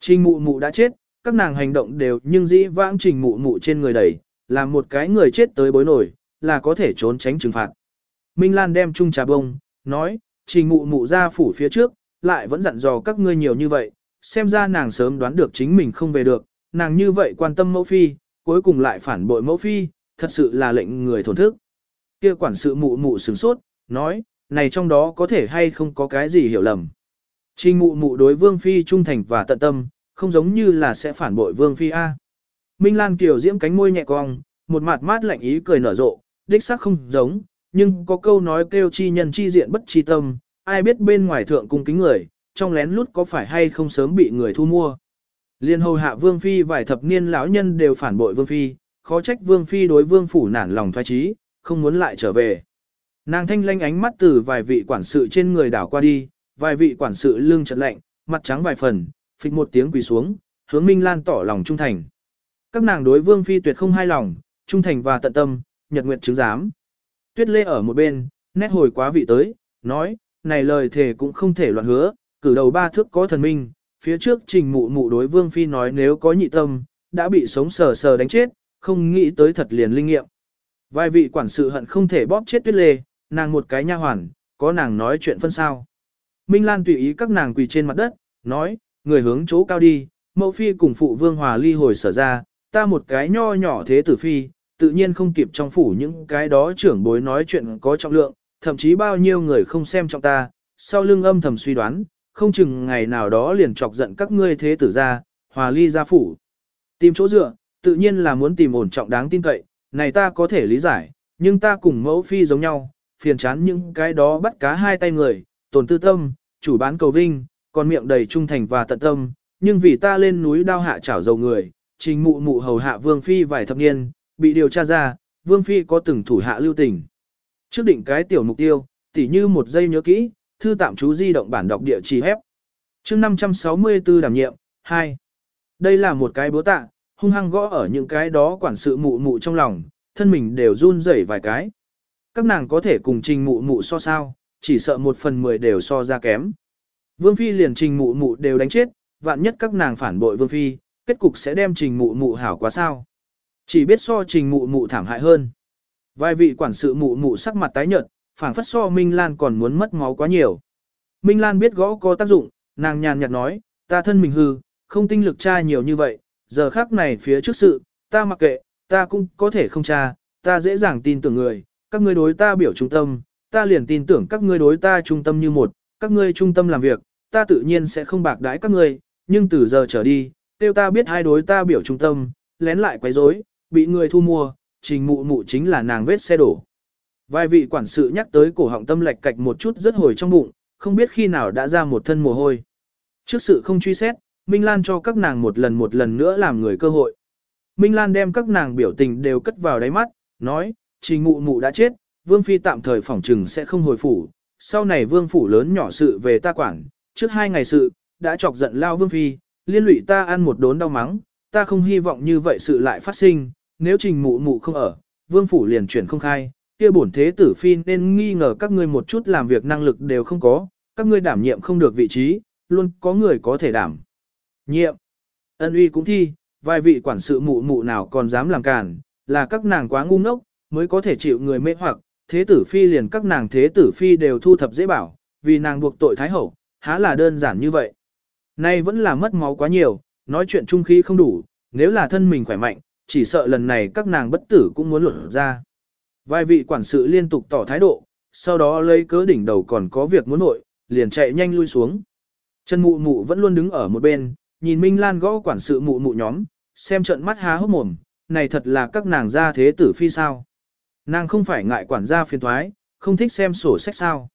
Trình mụ mụ đã chết, các nàng hành động đều nhưng dĩ vãng trình mụ mụ trên người đẩy, làm một cái người chết tới bối nổi, là có thể trốn tránh trừng phạt. Minh Lan đem chung trà bông, nói, trình mụ mụ ra phủ phía trước, lại vẫn dặn dò các ngươi nhiều như vậy, xem ra nàng sớm đoán được chính mình không về được, nàng như vậy quan tâm mẫu phi, cuối cùng lại phản bội mẫu phi, thật sự là lệnh người thổn thức. Kia quản sự mụ mụ sửng sốt, nói, này trong đó có thể hay không có cái gì hiểu lầm. Trình mụ mụ đối vương phi trung thành và tận tâm, không giống như là sẽ phản bội vương phi A. Minh Lan Kiều diễm cánh môi nhẹ cong, một mặt mát lạnh ý cười nở rộ, đích xác không giống, nhưng có câu nói kêu chi nhân chi diện bất chi tâm, ai biết bên ngoài thượng cung kính người, trong lén lút có phải hay không sớm bị người thu mua. Liên hầu hạ vương phi vài thập niên lão nhân đều phản bội vương phi, khó trách vương phi đối vương phủ nản lòng thoái trí, không muốn lại trở về. Nàng thanh lanh ánh mắt từ vài vị quản sự trên người đảo qua đi, vài vị quản sự lưng trận lạnh, mặt trắng vài phần, phịch một tiếng quỳ xuống, hướng Minh Lan tỏ lòng trung thành. Các nàng đối vương phi tuyệt không hai lòng, trung thành và tận tâm, nhật nguyện chứng giám. Tuyết lê ở một bên, nét hồi quá vị tới, nói, này lời thề cũng không thể loạn hứa, cử đầu ba thước có thần minh, phía trước trình mụ mụ đối vương phi nói nếu có nhị tâm, đã bị sống sờ sờ đánh chết, không nghĩ tới thật liền linh nghiệm. Vài vị quản sự hận không thể bóp chết tuyết lê, nàng một cái nha hoàn, có nàng nói chuyện phân sao. Minh Lan tùy ý các nàng quỳ trên mặt đất, nói, người hướng chỗ cao đi, mẫu phi cùng phụ vương hòa ly hồi sở ra, ta một cái nho nhỏ thế tử phi, tự nhiên không kịp trong phủ những cái đó trưởng bối nói chuyện có trọng lượng, thậm chí bao nhiêu người không xem trọng ta, sau lưng âm thầm suy đoán, không chừng ngày nào đó liền chọc giận các ngươi thế tử ra, hòa ly ra phủ. Tìm chỗ dựa, tự nhiên là muốn tìm ổn trọng đáng tin cậy, này ta có thể lý giải, nhưng ta cùng mẫu phi giống nhau, phiền chán những cái đó bắt cá hai tay người, tổn tư tâm, chủ bán cầu vinh, còn miệng đầy trung thành và tận tâm, nhưng vì ta lên núi đao hạ chảo dầu người, trình mụ mụ hầu hạ vương phi vài thập niên, bị điều tra ra, vương phi có từng thủ hạ lưu tình. Trước định cái tiểu mục tiêu, tỉ như một giây nhớ kỹ, thư tạm chú di động bản đọc địa chỉ hép. chương 564 đảm nhiệm, 2. Đây là một cái búa tạ, hung hăng gõ ở những cái đó quản sự mụ mụ trong lòng, thân mình đều run rẩy vài cái. Các nàng có thể cùng trình mụ mụ so sao, chỉ sợ một phần mười đều so ra kém. Vương Phi liền trình mụ mụ đều đánh chết, vạn nhất các nàng phản bội Vương Phi, kết cục sẽ đem trình mụ mụ hảo quá sao. Chỉ biết so trình mụ mụ thảm hại hơn. Vài vị quản sự mụ mụ sắc mặt tái nhợt, phảng phất so Minh Lan còn muốn mất máu quá nhiều. Minh Lan biết gõ có tác dụng, nàng nhàn nhạt nói, ta thân mình hư, không tinh lực tra nhiều như vậy, giờ khác này phía trước sự, ta mặc kệ, ta cũng có thể không tra, ta dễ dàng tin tưởng người, các ngươi đối ta biểu trung tâm, ta liền tin tưởng các ngươi đối ta trung tâm như một, các ngươi trung tâm làm việc, ta tự nhiên sẽ không bạc đãi các ngươi, nhưng từ giờ trở đi, tiêu ta biết hai đối ta biểu trung tâm, lén lại quấy rối, bị người thu mua, trình mụ mụ chính là nàng vết xe đổ. Vài vị quản sự nhắc tới cổ họng tâm lệch cạch một chút rất hồi trong bụng, không biết khi nào đã ra một thân mồ hôi. Trước sự không truy xét, Minh Lan cho các nàng một lần một lần nữa làm người cơ hội. Minh Lan đem các nàng biểu tình đều cất vào đáy mắt, nói, trình mụ mụ đã chết, Vương Phi tạm thời phỏng trừng sẽ không hồi phủ, sau này Vương Phủ lớn nhỏ sự về ta quản, trước hai ngày sự, đã chọc giận lao Vương Phi, liên lụy ta ăn một đốn đau mắng, ta không hy vọng như vậy sự lại phát sinh, nếu trình mụ mụ không ở, Vương Phủ liền chuyển không khai, kia bổn thế tử Phi nên nghi ngờ các ngươi một chút làm việc năng lực đều không có, các ngươi đảm nhiệm không được vị trí, luôn có người có thể đảm. Nhiệm. Ân uy cũng thi, vài vị quản sự mụ mụ nào còn dám làm cản, là các nàng quá ngu ngốc, mới có thể chịu người mê hoặc, thế tử phi liền các nàng thế tử phi đều thu thập dễ bảo, vì nàng buộc tội thái hậu, há là đơn giản như vậy. Nay vẫn là mất máu quá nhiều, nói chuyện trung khí không đủ, nếu là thân mình khỏe mạnh, chỉ sợ lần này các nàng bất tử cũng muốn luận ra. Vài vị quản sự liên tục tỏ thái độ, sau đó lấy cớ đỉnh đầu còn có việc muốn nội, liền chạy nhanh lui xuống. chân mụ mụ vẫn luôn đứng ở một bên, nhìn Minh Lan gõ quản sự mụ mụ nhóm, xem trận mắt há hốc mồm, này thật là các nàng gia thế tử phi sao. Nàng không phải ngại quản gia phiền thoái, không thích xem sổ sách sao.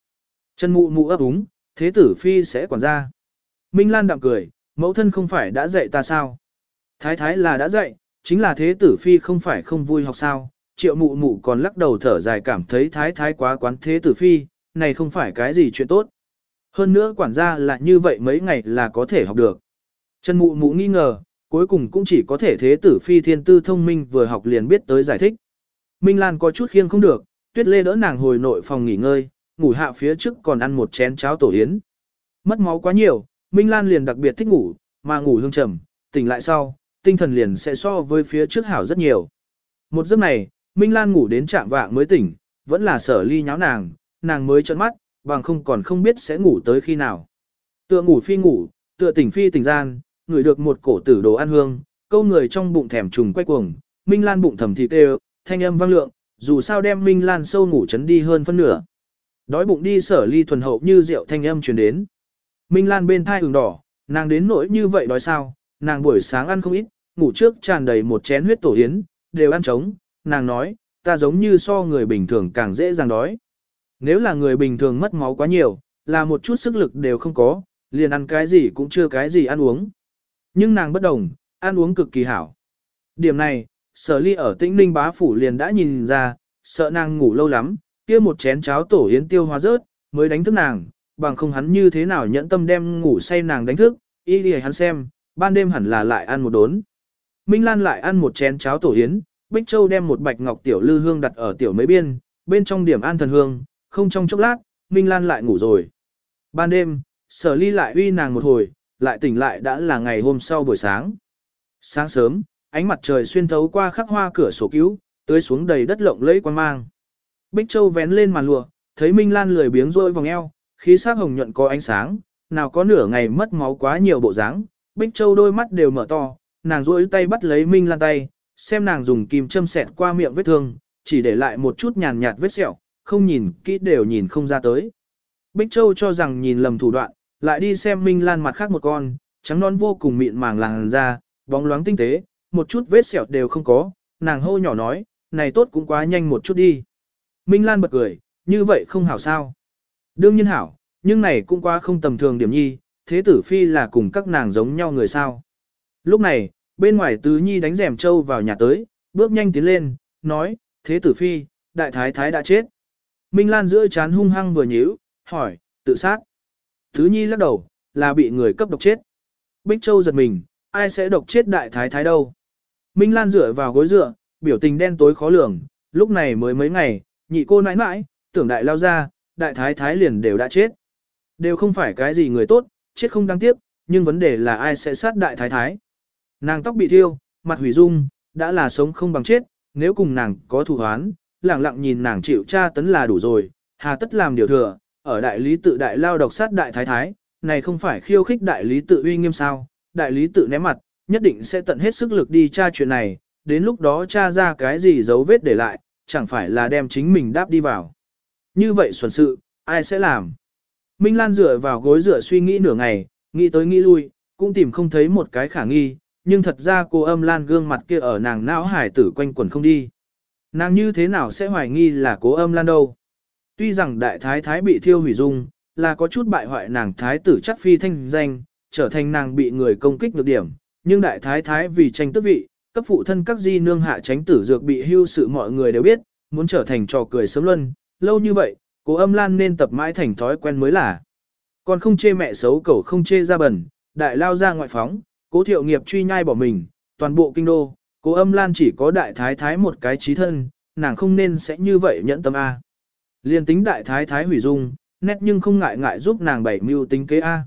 Chân mụ mụ ấp úng, thế tử phi sẽ quản gia. Minh Lan đạm cười, mẫu thân không phải đã dạy ta sao. Thái thái là đã dạy, chính là thế tử phi không phải không vui học sao. Triệu mụ mụ còn lắc đầu thở dài cảm thấy thái thái quá quán thế tử phi, này không phải cái gì chuyện tốt. Hơn nữa quản gia là như vậy mấy ngày là có thể học được. Trần mụ mụ nghi ngờ, cuối cùng cũng chỉ có thể thế tử phi thiên tư thông minh vừa học liền biết tới giải thích. Minh Lan có chút khiêng không được, tuyết lê đỡ nàng hồi nội phòng nghỉ ngơi, ngủ hạ phía trước còn ăn một chén cháo tổ yến. Mất máu quá nhiều, Minh Lan liền đặc biệt thích ngủ, mà ngủ hương trầm, tỉnh lại sau, tinh thần liền sẽ so với phía trước hảo rất nhiều. Một giấc này, Minh Lan ngủ đến trạng vạng mới tỉnh, vẫn là sở ly nháo nàng, nàng mới trợn mắt, bằng không còn không biết sẽ ngủ tới khi nào. Tựa ngủ phi ngủ, tựa tỉnh phi tỉnh gian, ngửi được một cổ tử đồ ăn hương, câu người trong bụng thèm trùng quay cuồng, Minh Lan bụng thầm thịt đều, thanh âm vang lượng, dù sao đem Minh Lan sâu ngủ chấn đi hơn phân nửa. Đói bụng đi sở ly thuần hậu như rượu thanh âm truyền đến. Minh Lan bên thai ửng đỏ, nàng đến nỗi như vậy đói sao, nàng buổi sáng ăn không ít, ngủ trước tràn đầy một chén huyết tổ yến, đều ăn trống, nàng nói, ta giống như so người bình thường càng dễ dàng đói. Nếu là người bình thường mất máu quá nhiều, là một chút sức lực đều không có, liền ăn cái gì cũng chưa cái gì ăn uống. Nhưng nàng bất đồng, ăn uống cực kỳ hảo. Điểm này, sở ly ở tĩnh ninh bá phủ liền đã nhìn ra, sợ nàng ngủ lâu lắm, kia một chén cháo tổ yến tiêu hóa rớt, mới đánh thức nàng, bằng không hắn như thế nào nhẫn tâm đem ngủ say nàng đánh thức, y đi hắn xem, ban đêm hẳn là lại ăn một đốn. Minh Lan lại ăn một chén cháo tổ yến, Bích Châu đem một bạch ngọc tiểu lư hương đặt ở tiểu mấy biên, bên trong điểm an thần hương, không trong chốc lát, Minh Lan lại ngủ rồi. Ban đêm, sở ly lại uy nàng một hồi, lại tỉnh lại đã là ngày hôm sau buổi sáng. Sáng sớm, ánh mặt trời xuyên thấu qua khắc hoa cửa sổ cứu, tưới xuống đầy đất lộng lẫy quang mang. Bích Châu vén lên màn lụa, thấy Minh Lan lười biếng rôi vòng eo, khí sắc hồng nhuận có ánh sáng, nào có nửa ngày mất máu quá nhiều bộ dáng. Bích Châu đôi mắt đều mở to, nàng rôi tay bắt lấy Minh Lan tay, xem nàng dùng kim châm xẹt qua miệng vết thương, chỉ để lại một chút nhàn nhạt vết sẹo, không nhìn kỹ đều nhìn không ra tới. Bích Châu cho rằng nhìn lầm thủ đoạn, lại đi xem Minh Lan mặt khác một con, trắng non vô cùng mịn màng làn da, bóng loáng tinh tế, một chút vết sẹo đều không có, nàng hô nhỏ nói, này tốt cũng quá nhanh một chút đi. Minh Lan bật cười, như vậy không hảo sao. Đương nhiên hảo, nhưng này cũng quá không tầm thường điểm nhi, thế tử phi là cùng các nàng giống nhau người sao. Lúc này, bên ngoài tứ nhi đánh rèm châu vào nhà tới, bước nhanh tiến lên, nói, thế tử phi, đại thái thái đã chết. Minh Lan giữa chán hung hăng vừa nhíu, hỏi, tự sát thứ nhi lắc đầu, là bị người cấp độc chết. Bích Châu giật mình, ai sẽ độc chết đại thái thái đâu. Minh Lan dựa vào gối dựa, biểu tình đen tối khó lường, lúc này mới mấy ngày, nhị cô nãi nãi, tưởng đại lao ra, đại thái thái liền đều đã chết. Đều không phải cái gì người tốt, chết không đáng tiếc, nhưng vấn đề là ai sẽ sát đại thái thái. Nàng tóc bị thiêu, mặt hủy dung, đã là sống không bằng chết, nếu cùng nàng có thù hoán, lặng lặng nhìn nàng chịu tra tấn là đủ rồi, hà tất làm điều thừa, ở đại lý tự đại lao độc sát đại thái thái, này không phải khiêu khích đại lý tự uy nghiêm sao, đại lý tự ném mặt, nhất định sẽ tận hết sức lực đi tra chuyện này, đến lúc đó tra ra cái gì dấu vết để lại, chẳng phải là đem chính mình đáp đi vào. Như vậy xuẩn sự, ai sẽ làm? Minh Lan dựa vào gối dựa suy nghĩ nửa ngày, nghĩ tới nghĩ lui, cũng tìm không thấy một cái khả nghi, nhưng thật ra cô âm Lan gương mặt kia ở nàng não hải tử quanh quẩn không đi. Nàng như thế nào sẽ hoài nghi là cố âm Lan đâu? Tuy rằng đại thái thái bị thiêu hủy dung, là có chút bại hoại nàng thái tử chắc phi thanh danh, trở thành nàng bị người công kích được điểm, nhưng đại thái thái vì tranh tước vị, cấp phụ thân các di nương hạ tránh tử dược bị hưu sự mọi người đều biết, muốn trở thành trò cười sớm luân, lâu như vậy, cố âm lan nên tập mãi thành thói quen mới là. Còn không chê mẹ xấu cẩu không chê ra bẩn, đại lao ra ngoại phóng, cố thiệu nghiệp truy nhai bỏ mình, toàn bộ kinh đô, cố âm lan chỉ có đại thái thái một cái trí thân, nàng không nên sẽ như vậy nhẫn tâm A. Liên tính đại thái thái hủy dung, nét nhưng không ngại ngại giúp nàng bảy mưu tính kế A.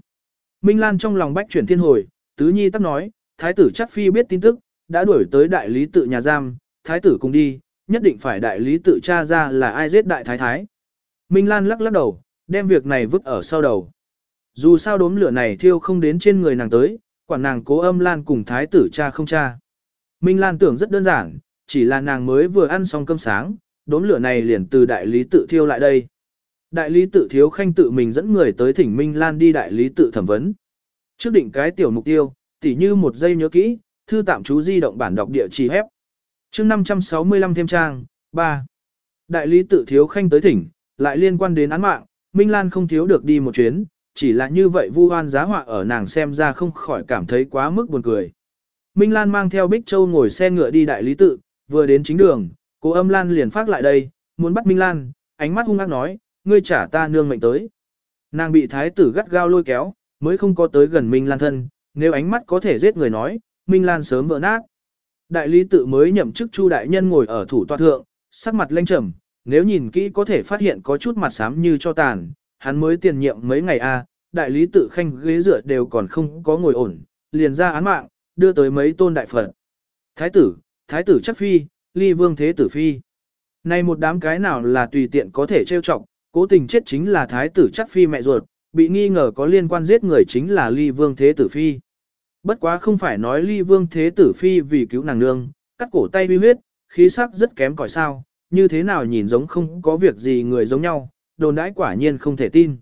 Minh Lan trong lòng bách chuyển thiên hồi, tứ nhi tắc nói, thái tử chắc phi biết tin tức, đã đuổi tới đại lý tự nhà giam, thái tử cùng đi, nhất định phải đại lý tự tra ra là ai giết đại thái thái. Minh Lan lắc lắc đầu, đem việc này vứt ở sau đầu. Dù sao đốm lửa này thiêu không đến trên người nàng tới, quản nàng cố âm Lan cùng thái tử cha không cha. Minh Lan tưởng rất đơn giản, chỉ là nàng mới vừa ăn xong cơm sáng, đốm lửa này liền từ đại lý tự thiêu lại đây. Đại lý tự thiếu khanh tự mình dẫn người tới thỉnh Minh Lan đi đại lý tự thẩm vấn. Trước định cái tiểu mục tiêu, tỉ như một giây nhớ kỹ, thư tạm chú di động bản đọc địa chỉ hép. chương 565 thêm trang, 3. Đại lý tự thiếu khanh tới thỉnh, lại liên quan đến án mạng, Minh Lan không thiếu được đi một chuyến, chỉ là như vậy vu oan giá họa ở nàng xem ra không khỏi cảm thấy quá mức buồn cười. Minh Lan mang theo Bích Châu ngồi xe ngựa đi đại lý tự, vừa đến chính đường, cô âm Lan liền phát lại đây, muốn bắt Minh Lan, ánh mắt hung ác nói, ngươi trả ta nương mệnh tới. Nàng bị thái tử gắt gao lôi kéo, mới không có tới gần Minh Lan thân, nếu ánh mắt có thể giết người nói, Minh Lan sớm vỡ nát. Đại lý tự mới nhậm chức Chu đại nhân ngồi ở thủ tọa thượng, sắc mặt lênh trầm, nếu nhìn kỹ có thể phát hiện có chút mặt xám như cho tàn, hắn mới tiền nhiệm mấy ngày a, đại lý tự khanh ghế dựa đều còn không có ngồi ổn, liền ra án mạng, đưa tới mấy tôn đại phật. Thái tử, thái tử chắc phi, ly vương thế tử phi. Này một đám cái nào là tùy tiện có thể trêu chọc, cố tình chết chính là thái tử chắc phi mẹ ruột, bị nghi ngờ có liên quan giết người chính là ly vương thế tử phi. Bất quá không phải nói ly vương thế tử phi vì cứu nàng nương, cắt cổ tay uy huyết, khí sắc rất kém cỏi sao, như thế nào nhìn giống không có việc gì người giống nhau, đồn đãi quả nhiên không thể tin.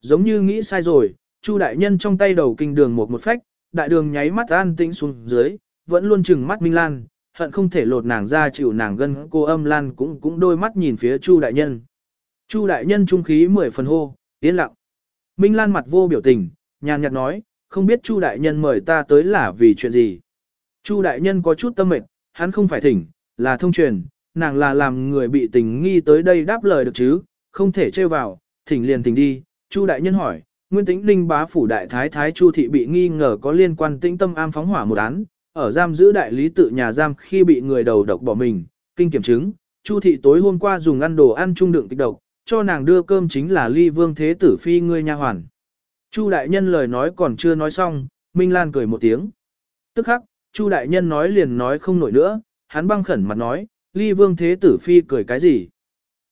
Giống như nghĩ sai rồi, Chu đại nhân trong tay đầu kinh đường một một phách, đại đường nháy mắt an tĩnh xuống dưới, vẫn luôn chừng mắt Minh Lan, hận không thể lột nàng ra chịu nàng gân cô âm Lan cũng cũng đôi mắt nhìn phía Chu đại nhân. Chu đại nhân trung khí mười phần hô, yên lặng. Minh Lan mặt vô biểu tình, nhàn nhạt nói, không biết Chu đại nhân mời ta tới là vì chuyện gì. Chu đại nhân có chút tâm mệt, hắn không phải thỉnh, là thông truyền, nàng là làm người bị tình nghi tới đây đáp lời được chứ, không thể trêu vào, thỉnh liền thỉnh đi. Chu đại nhân hỏi, Nguyên Tĩnh Linh bá phủ đại thái thái Chu thị bị nghi ngờ có liên quan tĩnh tâm am phóng hỏa một án, ở giam giữ đại lý tự nhà giam khi bị người đầu độc bỏ mình, kinh kiểm chứng, Chu thị tối hôm qua dùng ăn đồ ăn trung đựng kịch độc, cho nàng đưa cơm chính là ly vương thế tử phi ngươi nha hoàn. Chu đại nhân lời nói còn chưa nói xong, Minh Lan cười một tiếng. Tức khắc, Chu đại nhân nói liền nói không nổi nữa, hắn băng khẩn mặt nói, ly vương thế tử phi cười cái gì.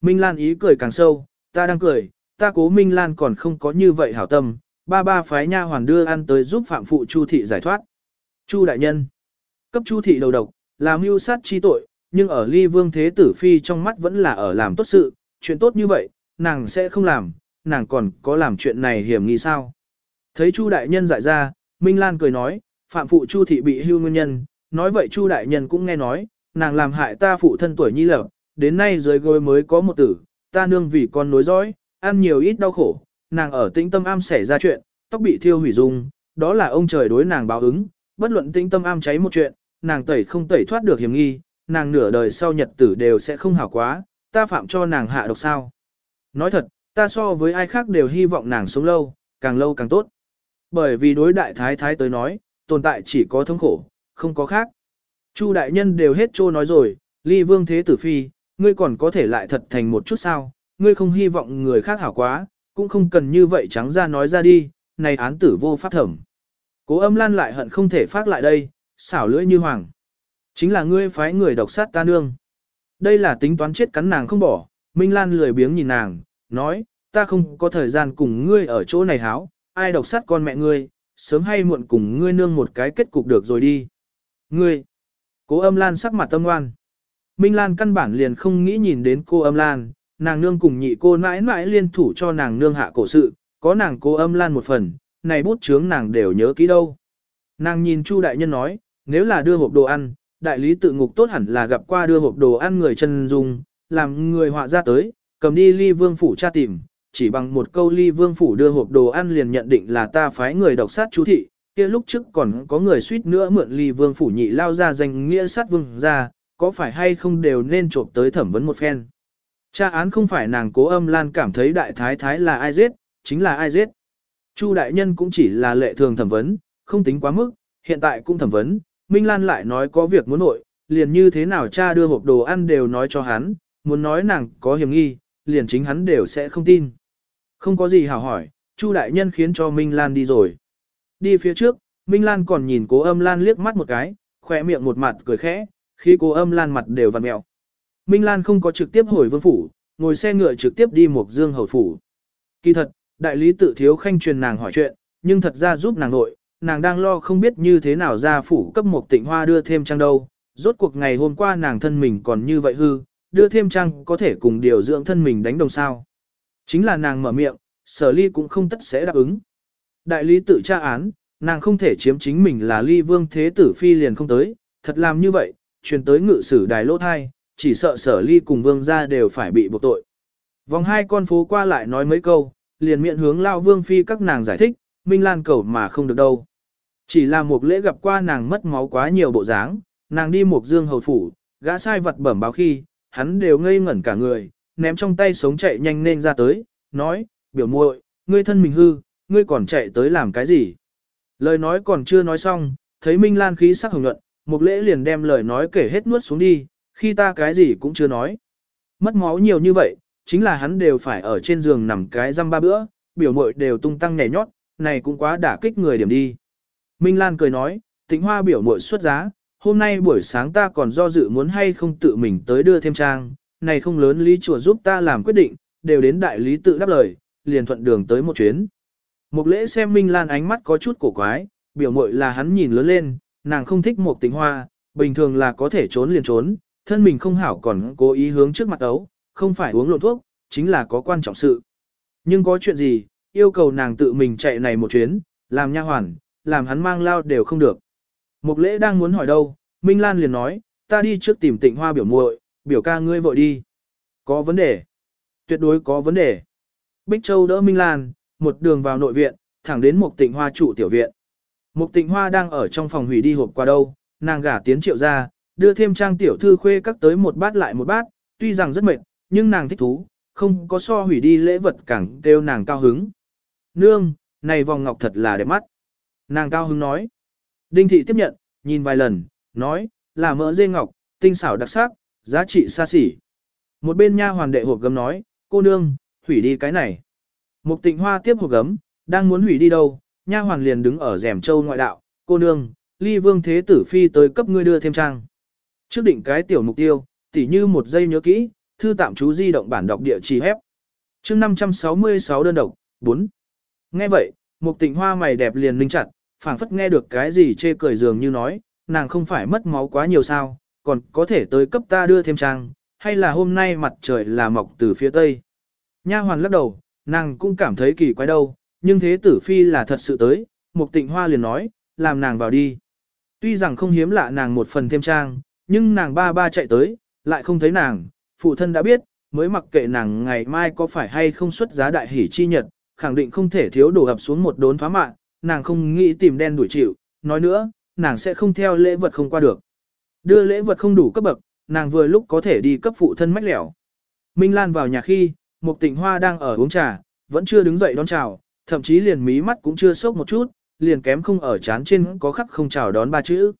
Minh Lan ý cười càng sâu, ta đang cười, ta cố Minh Lan còn không có như vậy hảo tâm, ba ba phái nha hoàn đưa ăn tới giúp phạm phụ Chu thị giải thoát. Chu đại nhân, cấp Chu thị đầu độc, làm mưu sát chi tội, nhưng ở ly vương thế tử phi trong mắt vẫn là ở làm tốt sự, chuyện tốt như vậy, nàng sẽ không làm, nàng còn có làm chuyện này hiểm nghi sao. Thấy Chu đại nhân dại ra, Minh Lan cười nói, phạm phụ Chu thị bị hưu nguyên nhân, nói vậy Chu đại nhân cũng nghe nói, nàng làm hại ta phụ thân tuổi nhi lập, đến nay dưới gối mới có một tử, ta nương vì con nối dõi, ăn nhiều ít đau khổ, nàng ở tĩnh tâm am xảy ra chuyện, tóc bị thiêu hủy dung, đó là ông trời đối nàng báo ứng, bất luận tĩnh tâm am cháy một chuyện, nàng tẩy không tẩy thoát được hiểm nghi, nàng nửa đời sau nhật tử đều sẽ không hảo quá, ta phạm cho nàng hạ độc sao. Nói thật, ta so với ai khác đều hy vọng nàng sống lâu, càng lâu càng tốt. Bởi vì đối đại thái thái tới nói, tồn tại chỉ có thống khổ, không có khác. Chu đại nhân đều hết trô nói rồi, ly vương thế tử phi, ngươi còn có thể lại thật thành một chút sao, ngươi không hy vọng người khác hảo quá, cũng không cần như vậy trắng ra nói ra đi, này án tử vô pháp thẩm. Cố âm lan lại hận không thể phát lại đây, xảo lưỡi như hoàng. Chính là ngươi phái người độc sát ta nương. Đây là tính toán chết cắn nàng không bỏ, Minh Lan lười biếng nhìn nàng, nói, ta không có thời gian cùng ngươi ở chỗ này háo, ai độc sát con mẹ ngươi, sớm hay muộn cùng ngươi nương một cái kết cục được rồi đi. Ngươi, cố âm Lan sắc mặt tâm ngoan. Minh Lan căn bản liền không nghĩ nhìn đến cô âm Lan, nàng nương cùng nhị cô mãi mãi liên thủ cho nàng nương hạ cổ sự, có nàng cô âm Lan một phần, này bút chướng nàng đều nhớ kỹ đâu. Nàng nhìn Chu đại nhân nói, nếu là đưa hộp đồ ăn, đại lý tự ngục tốt hẳn là gặp qua đưa hộp đồ ăn người chân dung, làm người họa ra tới, cầm đi ly vương phủ tra tìm, chỉ bằng một câu ly vương phủ đưa hộp đồ ăn liền nhận định là ta phái người độc sát chú thị, kia lúc trước còn có người suýt nữa mượn ly vương phủ nhị lao ra danh nghĩa sát vương ra, có phải hay không đều nên trộm tới thẩm vấn một phen. Cha án không phải nàng cố âm lan cảm thấy đại thái thái là ai giết, chính là ai giết. Chu đại nhân cũng chỉ là lệ thường thẩm vấn, không tính quá mức, hiện tại cũng thẩm vấn, Minh Lan lại nói có việc muốn nội, liền như thế nào cha đưa hộp đồ ăn đều nói cho hắn, muốn nói nàng có hiểm nghi, liền chính hắn đều sẽ không tin. Không có gì hào hỏi, Chu đại nhân khiến cho Minh Lan đi rồi. Đi phía trước, Minh Lan còn nhìn cố âm Lan liếc mắt một cái, khỏe miệng một mặt cười khẽ, khi cố âm Lan mặt đều vặn mẹo. Minh Lan không có trực tiếp hồi vương phủ, ngồi xe ngựa trực tiếp đi một Dương hầu phủ. Kỳ thật, đại lý tự thiếu khanh truyền nàng hỏi chuyện, nhưng thật ra giúp nàng nội, nàng đang lo không biết như thế nào ra phủ cấp một tịnh hoa đưa thêm trang đâu. Rốt cuộc ngày hôm qua nàng thân mình còn như vậy hư, đưa thêm trang có thể cùng điều dưỡng thân mình đánh đồng sao. Chính là nàng mở miệng, sở ly cũng không tất sẽ đáp ứng. Đại lý tự tra án, nàng không thể chiếm chính mình là ly vương thế tử phi liền không tới, thật làm như vậy, truyền tới ngự sử đài lỗ thai, chỉ sợ sở ly cùng vương gia đều phải bị buộc tội. Vòng hai con phố qua lại nói mấy câu, liền miệng hướng lao vương phi các nàng giải thích, Minh Lan cầu mà không được đâu. Chỉ là một lễ gặp qua nàng mất máu quá nhiều bộ dáng, nàng đi một dương hầu phủ, gã sai vật bẩm báo khi, hắn đều ngây ngẩn cả người, ném trong tay sống chạy nhanh nên ra tới, nói, biểu muội, ngươi thân mình hư, ngươi còn chạy tới làm cái gì? Lời nói còn chưa nói xong, thấy Minh Lan khí sắc hồng nhuận, một lễ liền đem lời nói kể hết nuốt xuống đi, khi ta cái gì cũng chưa nói. Mất máu nhiều như vậy, chính là hắn đều phải ở trên giường nằm cái răm ba bữa, biểu mội đều tung tăng nhảy nhót, này cũng quá đả kích người điểm đi. Minh Lan cười nói, tĩnh hoa biểu mội xuất giá, hôm nay buổi sáng ta còn do dự muốn hay không tự mình tới đưa thêm trang, này không lớn lý chùa giúp ta làm quyết định, đều đến đại lý tự đáp lời, liền thuận đường tới một chuyến. Một lễ xem Minh Lan ánh mắt có chút cổ quái, biểu mội là hắn nhìn lớn lên, nàng không thích một tĩnh hoa, bình thường là có thể trốn liền trốn, thân mình không hảo còn cố ý hướng trước mặt ấu, không phải uống lộn thuốc, chính là có quan trọng sự. Nhưng có chuyện gì, yêu cầu nàng tự mình chạy này một chuyến, làm nha hoàn, làm hắn mang lao đều không được. Mục lễ đang muốn hỏi đâu, Minh Lan liền nói, ta đi trước tìm tịnh hoa biểu muội, biểu ca ngươi vội đi. Có vấn đề. Tuyệt đối có vấn đề. Bích Châu đỡ Minh Lan, một đường vào nội viện, thẳng đến một tịnh hoa trụ tiểu viện. Mục tịnh hoa đang ở trong phòng hủy đi hộp qua đâu, nàng gả tiến triệu ra, đưa thêm trang tiểu thư khuê các tới một bát lại một bát, tuy rằng rất mệt, nhưng nàng thích thú, không có so hủy đi lễ vật càng kêu nàng cao hứng. Nương, này vòng ngọc thật là đẹp mắt. Nàng cao hứng nói. Đinh thị tiếp nhận, nhìn vài lần, nói, là mỡ dê ngọc, tinh xảo đặc sắc, giá trị xa xỉ. Một bên nha hoàn đệ hộp gấm nói, cô nương, hủy đi cái này. Mục tịnh hoa tiếp hộp gấm, đang muốn hủy đi đâu, nha hoàn liền đứng ở rèm châu ngoại đạo, cô nương, ly vương thế tử phi tới cấp ngươi đưa thêm trang. Trước định cái tiểu mục tiêu, tỉ như một giây nhớ kỹ, thư tạm chú di động bản đọc địa chỉ hép. chương 566 đơn độc, 4. Nghe vậy, mục tịnh hoa mày đẹp liền linh chặt, phảng phất nghe được cái gì chê cười dường như nói, nàng không phải mất máu quá nhiều sao, còn có thể tới cấp ta đưa thêm trang, hay là hôm nay mặt trời là mọc từ phía tây. Nha hoàn lắc đầu, nàng cũng cảm thấy kỳ quái đâu, nhưng thế tử phi là thật sự tới, mục tịnh hoa liền nói, làm nàng vào đi. Tuy rằng không hiếm lạ nàng một phần thêm trang, nhưng nàng ba ba chạy tới, lại không thấy nàng, phụ thân đã biết, mới mặc kệ nàng ngày mai có phải hay không xuất giá đại hỷ chi nhật, khẳng định không thể thiếu đổ ập xuống một đốn phá mạng, nàng không nghĩ tìm đen đuổi chịu, nói nữa, nàng sẽ không theo lễ vật không qua được. Đưa lễ vật không đủ cấp bậc, nàng vừa lúc có thể đi cấp phụ thân mách lẻo. Minh Lan vào nhà khi, một tịnh hoa đang ở uống trà, vẫn chưa đứng dậy đón chào, thậm chí liền mí mắt cũng chưa sốc một chút, liền kém không ở chán trên có khắc không chào đón ba chữ.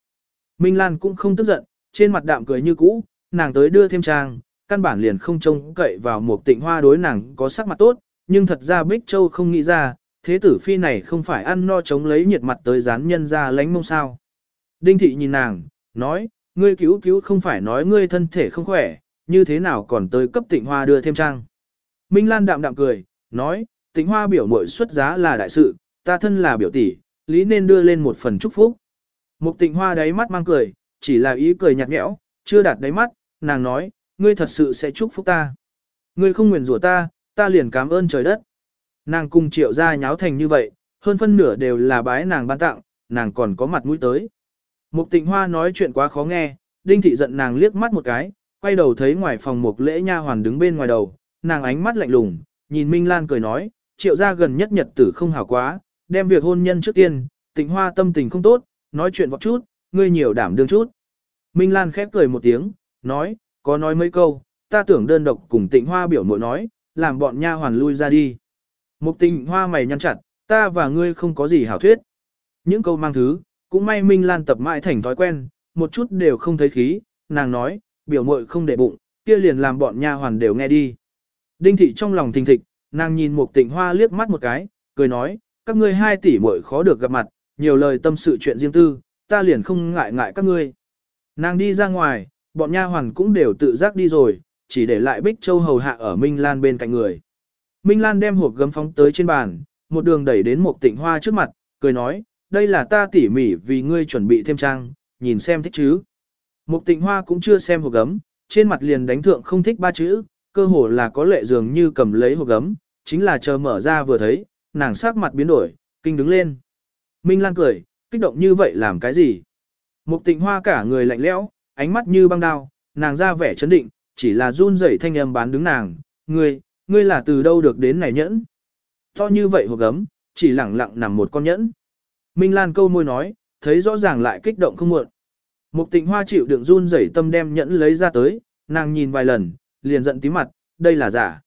Minh Lan cũng không tức giận, trên mặt đạm cười như cũ, nàng tới đưa thêm trang, căn bản liền không trông cậy vào một tịnh hoa đối nàng có sắc mặt tốt, nhưng thật ra Bích Châu không nghĩ ra, thế tử phi này không phải ăn no chống lấy nhiệt mặt tới dán nhân ra lánh mông sao. Đinh thị nhìn nàng, nói, ngươi cứu cứu không phải nói ngươi thân thể không khỏe, như thế nào còn tới cấp tịnh hoa đưa thêm trang. Minh Lan đạm đạm cười, nói, tịnh hoa biểu mội xuất giá là đại sự, ta thân là biểu tỷ, lý nên đưa lên một phần chúc phúc. Mục tịnh hoa đáy mắt mang cười, chỉ là ý cười nhạt nhẽo, chưa đạt đáy mắt, nàng nói, ngươi thật sự sẽ chúc phúc ta. Ngươi không nguyền rủa ta, ta liền cảm ơn trời đất. Nàng cùng triệu ra nháo thành như vậy, hơn phân nửa đều là bái nàng ban tặng, nàng còn có mặt mũi tới. Mục tịnh hoa nói chuyện quá khó nghe, đinh thị giận nàng liếc mắt một cái, quay đầu thấy ngoài phòng mục lễ nha hoàn đứng bên ngoài đầu, nàng ánh mắt lạnh lùng, nhìn Minh Lan cười nói, triệu ra gần nhất nhật tử không hảo quá, đem việc hôn nhân trước tiên, tịnh hoa tâm tình không tốt, nói chuyện vọt chút, ngươi nhiều đảm đương chút. Minh Lan khép cười một tiếng, nói, có nói mấy câu, ta tưởng đơn độc cùng tịnh hoa biểu mội nói, làm bọn nha hoàn lui ra đi. Mục tịnh hoa mày nhăn chặt, ta và ngươi không có gì hảo thuyết. Những câu mang thứ, cũng may Minh Lan tập mãi thành thói quen, một chút đều không thấy khí, nàng nói, biểu mội không để bụng, kia liền làm bọn nha hoàn đều nghe đi. Đinh thị trong lòng thình thịch, nàng nhìn Mục tịnh hoa liếc mắt một cái, cười nói, các ngươi hai tỷ muội khó được gặp mặt, nhiều lời tâm sự chuyện riêng tư, ta liền không ngại ngại các ngươi. Nàng đi ra ngoài, bọn nha hoàn cũng đều tự giác đi rồi, chỉ để lại Bích Châu hầu hạ ở Minh Lan bên cạnh người. Minh Lan đem hộp gấm phóng tới trên bàn, một đường đẩy đến một tịnh hoa trước mặt, cười nói, đây là ta tỉ mỉ vì ngươi chuẩn bị thêm trang, nhìn xem thích chứ. Một tịnh hoa cũng chưa xem hộp gấm, trên mặt liền đánh thượng không thích ba chữ, cơ hồ là có lệ dường như cầm lấy hộp gấm, chính là chờ mở ra vừa thấy, nàng sắc mặt biến đổi, kinh đứng lên. Minh Lan cười, kích động như vậy làm cái gì? Mục tịnh hoa cả người lạnh lẽo, ánh mắt như băng đao, nàng ra vẻ chấn định, chỉ là run rẩy thanh âm bán đứng nàng, ngươi, ngươi là từ đâu được đến này nhẫn? To như vậy hộp gấm, chỉ lẳng lặng nằm một con nhẫn. Minh Lan câu môi nói, thấy rõ ràng lại kích động không muộn. Mục tịnh hoa chịu đựng run rẩy tâm đem nhẫn lấy ra tới, nàng nhìn vài lần, liền giận tí mặt, đây là giả.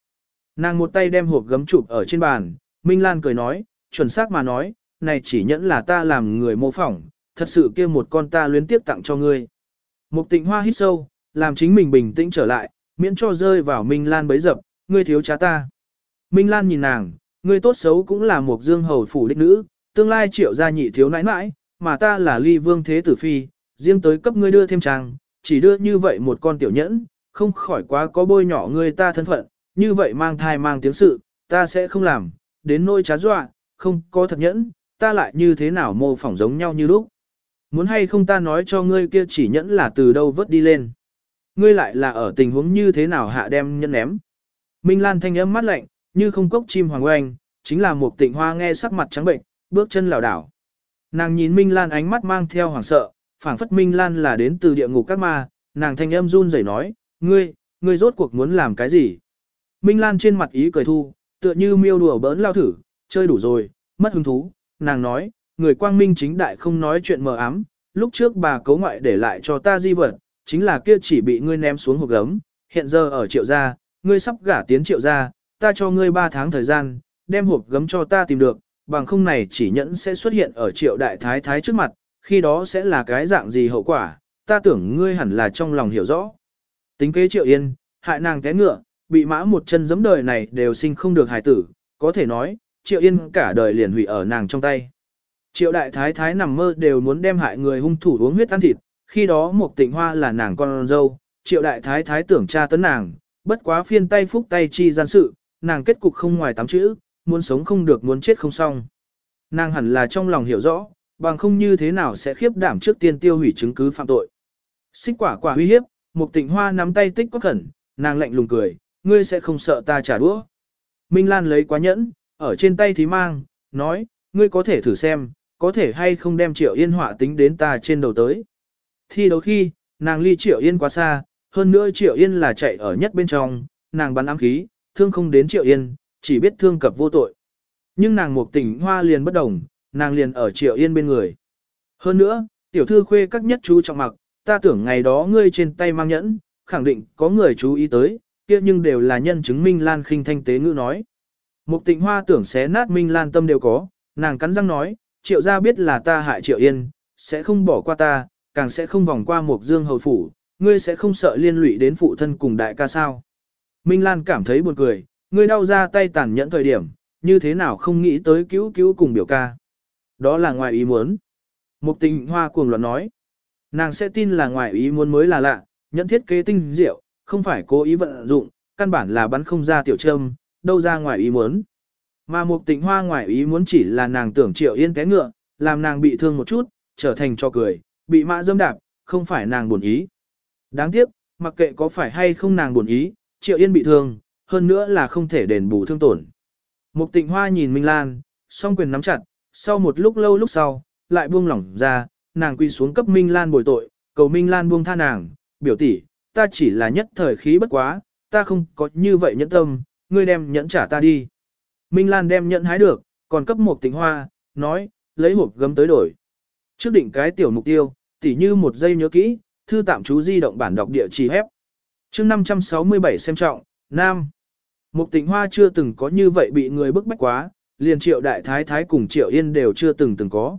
Nàng một tay đem hộp gấm chụp ở trên bàn, Minh Lan cười nói, chuẩn xác mà nói, này chỉ nhẫn là ta làm người mô phỏng, thật sự kia một con ta luyến tiếp tặng cho ngươi. Mục tịnh hoa hít sâu, làm chính mình bình tĩnh trở lại, miễn cho rơi vào Minh Lan bấy dập, ngươi thiếu cha ta. Minh Lan nhìn nàng, ngươi tốt xấu cũng là một dương hầu phủ đích nữ, tương lai triệu gia nhị thiếu nãi nãi, mà ta là ly vương thế tử phi, riêng tới cấp ngươi đưa thêm trang, chỉ đưa như vậy một con tiểu nhẫn, không khỏi quá có bôi nhỏ ngươi ta thân phận, như vậy mang thai mang tiếng sự, ta sẽ không làm, đến nỗi trá dọa, không có thật nhẫn, ta lại như thế nào mô phỏng giống nhau như lúc. Muốn hay không ta nói cho ngươi kia chỉ nhẫn là từ đâu vớt đi lên. Ngươi lại là ở tình huống như thế nào hạ đem nhẫn ném. Minh Lan thanh âm mắt lạnh, như không cốc chim hoàng oanh, chính là một tịnh hoa nghe sắc mặt trắng bệnh, bước chân lảo đảo. Nàng nhìn Minh Lan ánh mắt mang theo hoảng sợ, phảng phất Minh Lan là đến từ địa ngục các ma, nàng thanh âm run rẩy nói, ngươi, ngươi rốt cuộc muốn làm cái gì? Minh Lan trên mặt ý cười thu, tựa như miêu đùa bỡn lao thử, chơi đủ rồi, mất hứng thú, nàng nói, người quang minh chính đại không nói chuyện mờ ám, lúc trước bà cấu ngoại để lại cho ta di vật, chính là kia chỉ bị ngươi ném xuống hộp gấm, hiện giờ ở triệu gia, ngươi sắp gả tiến triệu gia, ta cho ngươi 3 tháng thời gian, đem hộp gấm cho ta tìm được, bằng không này chỉ nhẫn sẽ xuất hiện ở triệu đại thái thái trước mặt, khi đó sẽ là cái dạng gì hậu quả, ta tưởng ngươi hẳn là trong lòng hiểu rõ. Tính kế triệu yên, hại nàng té ngựa, bị mã một chân giấm đời này đều sinh không được hài tử, có thể nói, triệu yên cả đời liền hủy ở nàng trong tay. Triệu đại thái thái nằm mơ đều muốn đem hại người hung thủ uống huyết ăn thịt, khi đó một tịnh hoa là nàng con dâu, triệu đại thái thái tưởng cha tấn nàng, bất quá phiên tay phúc tay chi gian sự, nàng kết cục không ngoài tám chữ, muốn sống không được muốn chết không xong. Nàng hẳn là trong lòng hiểu rõ, bằng không như thế nào sẽ khiếp đảm trước tiên tiêu hủy chứng cứ phạm tội. Xích quả quả uy hiếp, một tịnh hoa nắm tay tích có khẩn, nàng lạnh lùng cười, ngươi sẽ không sợ ta trả đũa. Minh Lan lấy quá nhẫn, ở trên tay thì mang, nói, ngươi có thể thử xem, có thể hay không đem triệu yên họa tính đến ta trên đầu tới. Thi đấu khi, nàng ly triệu yên quá xa, hơn nữa triệu yên là chạy ở nhất bên trong, nàng bắn ám khí, thương không đến triệu yên, chỉ biết thương cập vô tội. Nhưng nàng một tỉnh hoa liền bất đồng, nàng liền ở triệu yên bên người. Hơn nữa, tiểu thư khuê các nhất chú trọng mặc, ta tưởng ngày đó ngươi trên tay mang nhẫn, khẳng định có người chú ý tới, kia nhưng đều là nhân chứng Minh Lan khinh thanh tế ngữ nói. Mục tịnh hoa tưởng xé nát Minh Lan tâm đều có, nàng cắn răng nói, triệu gia biết là ta hại triệu yên, sẽ không bỏ qua ta, càng sẽ không vòng qua mục dương hầu phủ, ngươi sẽ không sợ liên lụy đến phụ thân cùng đại ca sao. Minh Lan cảm thấy buồn cười, ngươi đau ra tay tàn nhẫn thời điểm, như thế nào không nghĩ tới cứu cứu cùng biểu ca. Đó là ngoài ý muốn. Mục tình hoa cuồng loạn nói. Nàng sẽ tin là ngoài ý muốn mới là lạ, nhận thiết kế tinh diệu, không phải cố ý vận dụng, căn bản là bắn không ra tiểu trâm, đâu ra ngoài ý muốn. Mà mục tịnh hoa ngoài ý muốn chỉ là nàng tưởng triệu yên té ngựa, làm nàng bị thương một chút, trở thành cho cười, bị mã dâm đạp, không phải nàng buồn ý. Đáng tiếc, mặc kệ có phải hay không nàng buồn ý, triệu yên bị thương, hơn nữa là không thể đền bù thương tổn. Mục tịnh hoa nhìn Minh Lan, song quyền nắm chặt, sau một lúc lâu lúc sau, lại buông lỏng ra, nàng quy xuống cấp Minh Lan bồi tội, cầu Minh Lan buông tha nàng, biểu tỷ, ta chỉ là nhất thời khí bất quá, ta không có như vậy nhẫn tâm, ngươi đem nhẫn trả ta đi. Minh Lan đem nhận hái được, còn cấp một tịnh hoa, nói, lấy hộp gấm tới đổi. Trước định cái tiểu mục tiêu, tỉ như một giây nhớ kỹ, thư tạm chú di động bản đọc địa chỉ hép. chương 567 xem trọng, Nam. Mục tịnh hoa chưa từng có như vậy bị người bức bách quá, liền triệu đại thái thái cùng triệu yên đều chưa từng từng có.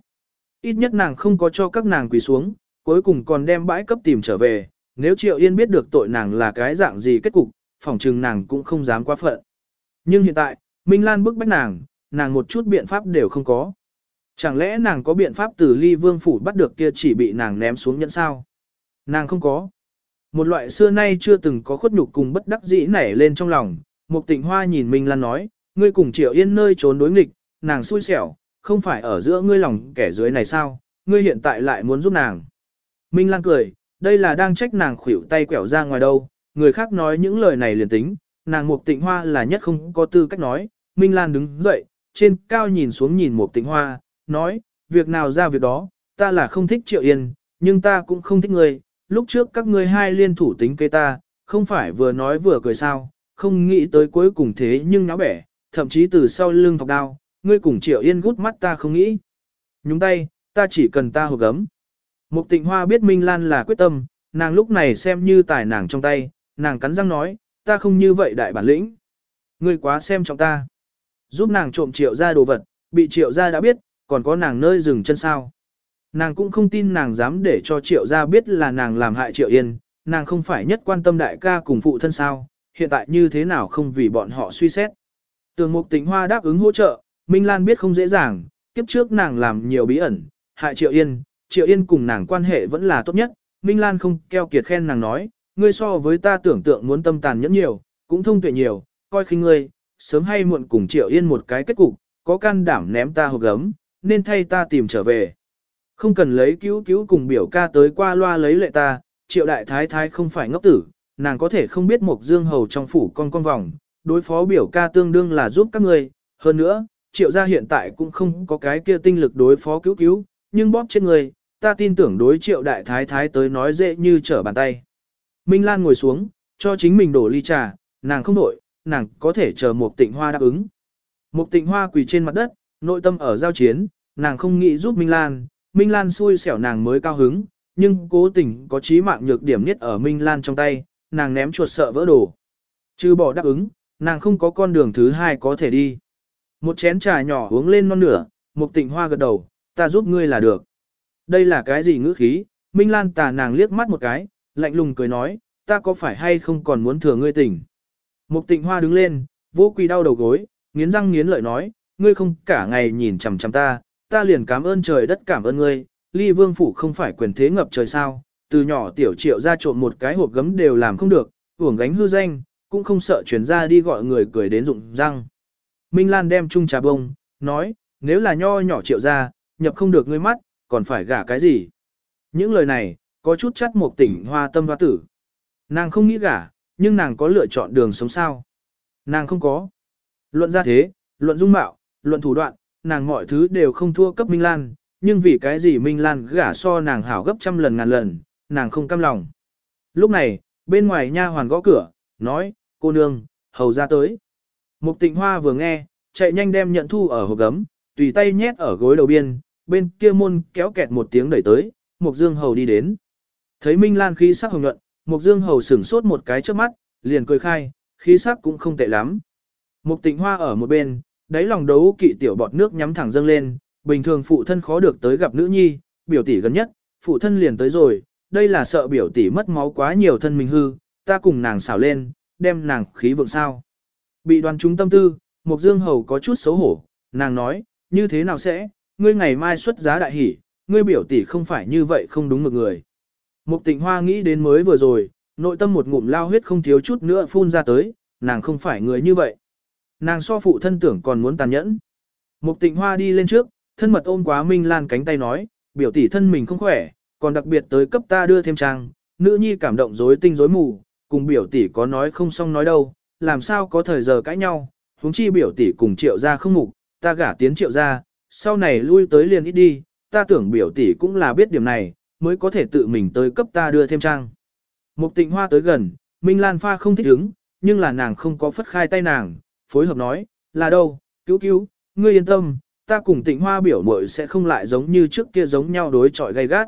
Ít nhất nàng không có cho các nàng quỳ xuống, cuối cùng còn đem bãi cấp tìm trở về, nếu triệu yên biết được tội nàng là cái dạng gì kết cục, phỏng chừng nàng cũng không dám quá phận. Nhưng hiện tại, Minh Lan bức bách nàng, nàng một chút biện pháp đều không có. Chẳng lẽ nàng có biện pháp từ ly vương phủ bắt được kia chỉ bị nàng ném xuống nhẫn sao? Nàng không có. Một loại xưa nay chưa từng có khuất nhục cùng bất đắc dĩ nảy lên trong lòng, Mục Tịnh Hoa nhìn Minh Lan nói, ngươi cùng Triệu Yên nơi trốn đối nghịch, nàng xui xẻo, không phải ở giữa ngươi lòng kẻ dưới này sao, ngươi hiện tại lại muốn giúp nàng. Minh Lan cười, đây là đang trách nàng khuỷu tay quẹo ra ngoài đâu, người khác nói những lời này liền tính, nàng Mục Tịnh Hoa là nhất không có tư cách nói, Minh Lan đứng dậy, trên cao nhìn xuống nhìn một Tịnh Hoa, nói, việc nào ra việc đó, ta là không thích Triệu Yên, nhưng ta cũng không thích ngươi, lúc trước các ngươi hai liên thủ tính kế ta, không phải vừa nói vừa cười sao, không nghĩ tới cuối cùng thế nhưng náo bẻ, thậm chí từ sau lưng thọc đao, ngươi cùng Triệu Yên gút mắt ta không nghĩ. Nhúng tay, ta chỉ cần ta hộp gấm. Mục tịnh hoa biết Minh Lan là quyết tâm, nàng lúc này xem như tài nàng trong tay, nàng cắn răng nói, ta không như vậy đại bản lĩnh. Ngươi quá xem trọng ta. Giúp nàng trộm triệu ra đồ vật, bị triệu ra đã biết, còn có nàng nơi dừng chân sao. Nàng cũng không tin nàng dám để cho triệu ra biết là nàng làm hại triệu yên, nàng không phải nhất quan tâm đại ca cùng phụ thân sao, hiện tại như thế nào không vì bọn họ suy xét. Tường mục tĩnh hoa đáp ứng hỗ trợ, Minh Lan biết không dễ dàng, kiếp trước nàng làm nhiều bí ẩn, hại triệu yên, triệu yên cùng nàng quan hệ vẫn là tốt nhất, Minh Lan không keo kiệt khen nàng nói, ngươi so với ta tưởng tượng muốn tâm tàn nhẫn nhiều, cũng thông tuệ nhiều, coi khinh ngươi, sớm hay muộn cùng triệu yên một cái kết cục, có can đảm ném ta hộp gấm, nên thay ta tìm trở về. Không cần lấy cứu cứu cùng biểu ca tới qua loa lấy lệ ta, triệu đại thái thái không phải ngốc tử, nàng có thể không biết một dương hầu trong phủ con con vòng, đối phó biểu ca tương đương là giúp các người, hơn nữa, triệu gia hiện tại cũng không có cái kia tinh lực đối phó cứu cứu, nhưng bóp chết người, ta tin tưởng đối triệu đại thái thái tới nói dễ như trở bàn tay. Minh Lan ngồi xuống, cho chính mình đổ ly trà, nàng không đổi, nàng có thể chờ một tịnh hoa đáp ứng. Một tịnh hoa quỳ trên mặt đất, nội tâm ở giao chiến, nàng không nghĩ giúp Minh Lan, Minh Lan xui xẻo nàng mới cao hứng, nhưng cố tình có trí mạng nhược điểm nhất ở Minh Lan trong tay, nàng ném chuột sợ vỡ đồ. Chứ bỏ đáp ứng, nàng không có con đường thứ hai có thể đi. Một chén trà nhỏ uống lên non nửa, một tịnh hoa gật đầu, ta giúp ngươi là được. Đây là cái gì ngữ khí? Minh Lan tà nàng liếc mắt một cái, lạnh lùng cười nói, ta có phải hay không còn muốn thừa ngươi tỉnh. Mục tịnh hoa đứng lên, vô quỳ đau đầu gối, nghiến răng nghiến lợi nói, ngươi không cả ngày nhìn chằm chằm ta, ta liền cảm ơn trời đất cảm ơn ngươi, ly vương phủ không phải quyền thế ngập trời sao, từ nhỏ tiểu triệu ra trộm một cái hộp gấm đều làm không được, uổng gánh hư danh, cũng không sợ chuyển ra đi gọi người cười đến rụng răng. Minh Lan đem chung trà bông, nói, nếu là nho nhỏ triệu ra, nhập không được ngươi mắt, còn phải gả cái gì? Những lời này, có chút chắt một tỉnh hoa tâm hoa tử. Nàng không nghĩ gả, nhưng nàng có lựa chọn đường sống sao? Nàng không có. Luận ra thế, luận dung mạo, luận thủ đoạn, nàng mọi thứ đều không thua cấp Minh Lan, nhưng vì cái gì Minh Lan gả so nàng hảo gấp trăm lần ngàn lần, nàng không cam lòng. Lúc này, bên ngoài nha hoàn gõ cửa, nói, cô nương, hầu ra tới. Mục tịnh hoa vừa nghe, chạy nhanh đem nhận thu ở hộp gấm, tùy tay nhét ở gối đầu biên, bên kia môn kéo kẹt một tiếng đẩy tới, Mục Dương Hầu đi đến. Thấy Minh Lan khí sắc hồng nhuận, Mục Dương Hầu sửng sốt một cái trước mắt, liền cười khai, khí sắc cũng không tệ lắm. Mục tịnh hoa ở một bên, đáy lòng đấu kỵ tiểu bọt nước nhắm thẳng dâng lên, bình thường phụ thân khó được tới gặp nữ nhi, biểu tỷ gần nhất, phụ thân liền tới rồi, đây là sợ biểu tỷ mất máu quá nhiều thân mình hư, ta cùng nàng xảo lên, đem nàng khí vượng sao. Bị đoàn chúng tâm tư, Mục Dương Hầu có chút xấu hổ, nàng nói, như thế nào sẽ, ngươi ngày mai xuất giá đại hỷ, ngươi biểu tỷ không phải như vậy không đúng một người. Mục tịnh hoa nghĩ đến mới vừa rồi, nội tâm một ngụm lao huyết không thiếu chút nữa phun ra tới, nàng không phải người như vậy. Nàng so phụ thân tưởng còn muốn tàn nhẫn. Mục tịnh hoa đi lên trước, thân mật ôm quá Minh Lan cánh tay nói, biểu tỷ thân mình không khỏe, còn đặc biệt tới cấp ta đưa thêm trang, nữ nhi cảm động rối tinh rối mù, cùng biểu tỷ có nói không xong nói đâu, làm sao có thời giờ cãi nhau, huống chi biểu tỷ cùng triệu ra không mục, ta gả tiến triệu ra, sau này lui tới liền ít đi, ta tưởng biểu tỷ cũng là biết điểm này, mới có thể tự mình tới cấp ta đưa thêm trang. Mục tịnh hoa tới gần, Minh Lan pha không thích ứng, nhưng là nàng không có phất khai tay nàng, phối hợp nói, là đâu, cứu cứu, ngươi yên tâm, ta cùng tịnh hoa biểu muội sẽ không lại giống như trước kia giống nhau đối chọi gay gắt.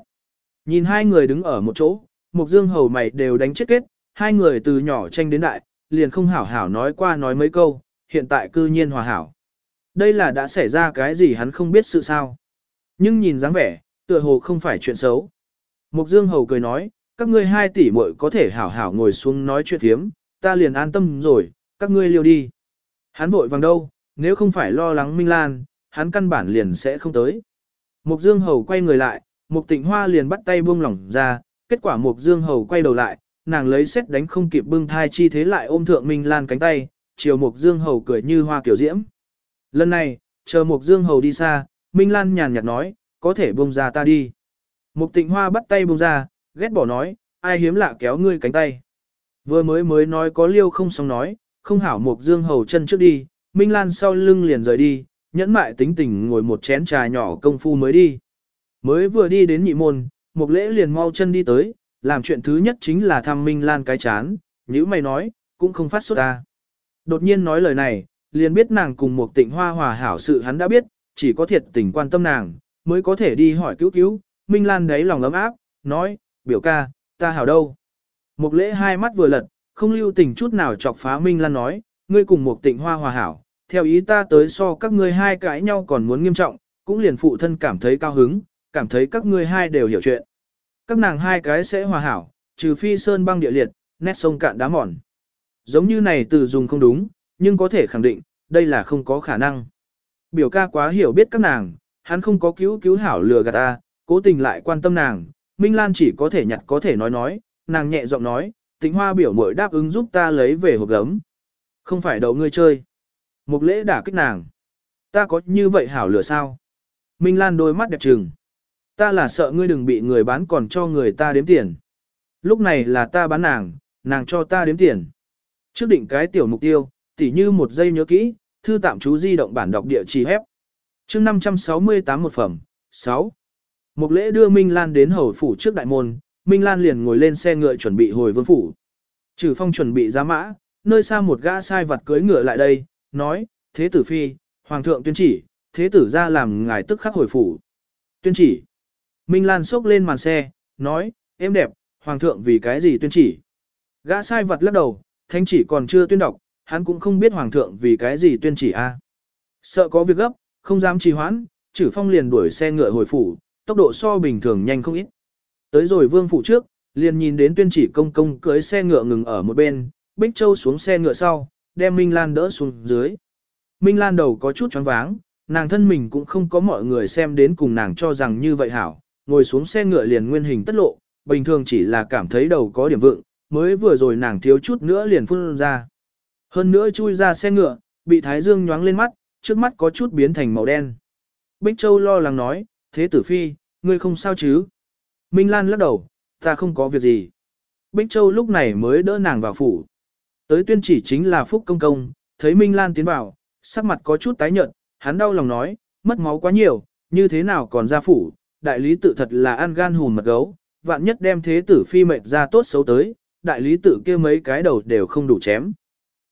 Nhìn hai người đứng ở một chỗ, Mục Dương hầu mày đều đánh chết kết, hai người từ nhỏ tranh đến đại, liền không hảo hảo nói qua nói mấy câu, hiện tại cư nhiên hòa hảo. Đây là đã xảy ra cái gì hắn không biết sự sao. Nhưng nhìn dáng vẻ, tựa hồ không phải chuyện xấu. Mục Dương hầu cười nói, các ngươi hai tỷ muội có thể hảo hảo ngồi xuống nói chuyện thiếm, ta liền an tâm rồi, các ngươi liêu đi. Hắn vội vàng đâu, nếu không phải lo lắng Minh Lan, hắn căn bản liền sẽ không tới. Mục Dương Hầu quay người lại, Mục Tịnh Hoa liền bắt tay buông lỏng ra, kết quả Mục Dương Hầu quay đầu lại, nàng lấy xét đánh không kịp bưng thai chi thế lại ôm thượng Minh Lan cánh tay, chiều Mục Dương Hầu cười như hoa kiểu diễm. Lần này, chờ Mục Dương Hầu đi xa, Minh Lan nhàn nhạt nói, có thể buông ra ta đi. Mục Tịnh Hoa bắt tay buông ra, ghét bỏ nói, ai hiếm lạ kéo ngươi cánh tay. Vừa mới mới nói có liêu không xong nói, không hảo Mục Dương Hầu chân trước đi, Minh Lan sau lưng liền rời đi, nhẫn mại tính tình ngồi một chén trà nhỏ công phu mới đi. Mới vừa đi đến nhị môn, Mục Lễ liền mau chân đi tới, làm chuyện thứ nhất chính là thăm Minh Lan cái chán, nữ mày nói, cũng không phát xuất ta. Đột nhiên nói lời này, liền biết nàng cùng một tịnh hoa hòa hảo sự hắn đã biết, chỉ có thiệt tình quan tâm nàng, mới có thể đi hỏi cứu cứu, Minh Lan đấy lòng ấm áp, nói, biểu ca, ta hảo đâu. Mục lễ hai mắt vừa lật, không lưu tình chút nào chọc phá Minh Lan nói, ngươi cùng một tịnh hoa hòa hảo, theo ý ta tới so các ngươi hai cãi nhau còn muốn nghiêm trọng, cũng liền phụ thân cảm thấy cao hứng, cảm thấy các ngươi hai đều hiểu chuyện. Các nàng hai cái sẽ hòa hảo, trừ phi sơn băng địa liệt, nét sông cạn đá mòn. Giống như này từ dùng không đúng, nhưng có thể khẳng định, đây là không có khả năng. Biểu ca quá hiểu biết các nàng, hắn không có cứu cứu hảo lừa gạt ta, cố tình lại quan tâm nàng, Minh Lan chỉ có thể nhặt có thể nói nói, nàng nhẹ giọng nói, tĩnh hoa biểu mội đáp ứng giúp ta lấy về hộp gấm. Không phải đầu ngươi chơi. Một lễ đả kích nàng. Ta có như vậy hảo lửa sao? Minh Lan đôi mắt đẹp trừng. Ta là sợ ngươi đừng bị người bán còn cho người ta đếm tiền. Lúc này là ta bán nàng, nàng cho ta đếm tiền. Trước định cái tiểu mục tiêu, tỉ như một giây nhớ kỹ, thư tạm chú di động bản đọc địa chỉ hép. chương 568 một phẩm, 6. Một lễ đưa Minh Lan đến hầu phủ trước đại môn, Minh Lan liền ngồi lên xe ngựa chuẩn bị hồi vương phủ. Trừ phong chuẩn bị giá mã, nơi xa một gã sai vặt cưới ngựa lại đây, nói, thế tử phi, hoàng thượng tuyên chỉ, thế tử ra làm ngài tức khắc hồi phủ. Tuyên chỉ. Minh Lan xốc lên màn xe, nói, em đẹp, hoàng thượng vì cái gì tuyên chỉ. Gã sai vật lắc đầu, thánh chỉ còn chưa tuyên đọc, hắn cũng không biết hoàng thượng vì cái gì tuyên chỉ a. Sợ có việc gấp, không dám trì hoãn, chử phong liền đuổi xe ngựa hồi phủ, tốc độ so bình thường nhanh không ít. Tới rồi vương phủ trước, liền nhìn đến tuyên chỉ công công cưới xe ngựa ngừng ở một bên, Bích Châu xuống xe ngựa sau, đem Minh Lan đỡ xuống dưới. Minh Lan đầu có chút choáng váng, nàng thân mình cũng không có mọi người xem đến cùng nàng cho rằng như vậy hảo, ngồi xuống xe ngựa liền nguyên hình tất lộ, bình thường chỉ là cảm thấy đầu có điểm vượng, mới vừa rồi nàng thiếu chút nữa liền phun ra. Hơn nữa chui ra xe ngựa, bị thái dương nhoáng lên mắt, trước mắt có chút biến thành màu đen. Bích Châu lo lắng nói, thế tử phi, ngươi không sao chứ? Minh Lan lắc đầu, ta không có việc gì. Bích Châu lúc này mới đỡ nàng vào phủ. Tới tuyên chỉ chính là Phúc Công Công, thấy Minh Lan tiến vào, sắc mặt có chút tái nhợt, hắn đau lòng nói, mất máu quá nhiều, như thế nào còn ra phủ, đại lý tự thật là ăn gan hùn mật gấu, vạn nhất đem thế tử phi mệt ra tốt xấu tới, đại lý tự kia mấy cái đầu đều không đủ chém.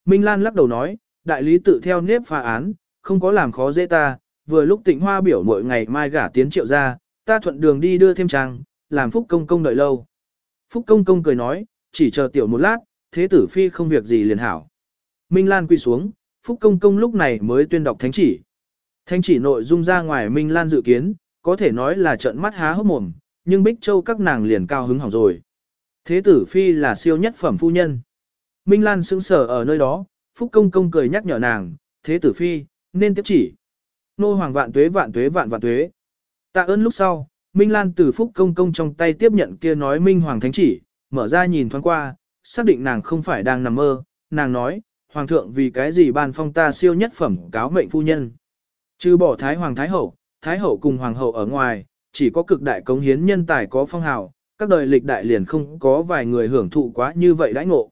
Minh Lan lắc đầu nói, đại lý tự theo nếp phá án, không có làm khó dễ ta, vừa lúc tịnh hoa biểu mỗi ngày mai gả tiến triệu ra, ta thuận đường đi đưa thêm trang, làm Phúc Công Công đợi lâu. Phúc Công Công cười nói, chỉ chờ tiểu một lát, thế tử phi không việc gì liền hảo. Minh Lan quỳ xuống, Phúc Công Công lúc này mới tuyên đọc thánh chỉ. Thánh chỉ nội dung ra ngoài Minh Lan dự kiến, có thể nói là trận mắt há hốc mồm, nhưng Bích Châu các nàng liền cao hứng hỏng rồi. Thế tử phi là siêu nhất phẩm phu nhân. Minh Lan sững sở ở nơi đó, Phúc Công Công cười nhắc nhở nàng, thế tử phi, nên tiếp chỉ. Nô hoàng vạn tuế vạn tuế vạn vạn tuế. Tạ ơn lúc sau, Minh Lan từ Phúc Công Công trong tay tiếp nhận kia nói Minh Hoàng Thánh chỉ, mở ra nhìn thoáng qua, xác định nàng không phải đang nằm mơ, nàng nói, Hoàng thượng vì cái gì ban phong ta siêu nhất phẩm cáo mệnh phu nhân. chứ bỏ Thái Hoàng Thái Hậu, Thái Hậu cùng Hoàng Hậu ở ngoài, chỉ có cực đại cống hiến nhân tài có phong hào, các đời lịch đại liền không có vài người hưởng thụ quá như vậy đãi ngộ.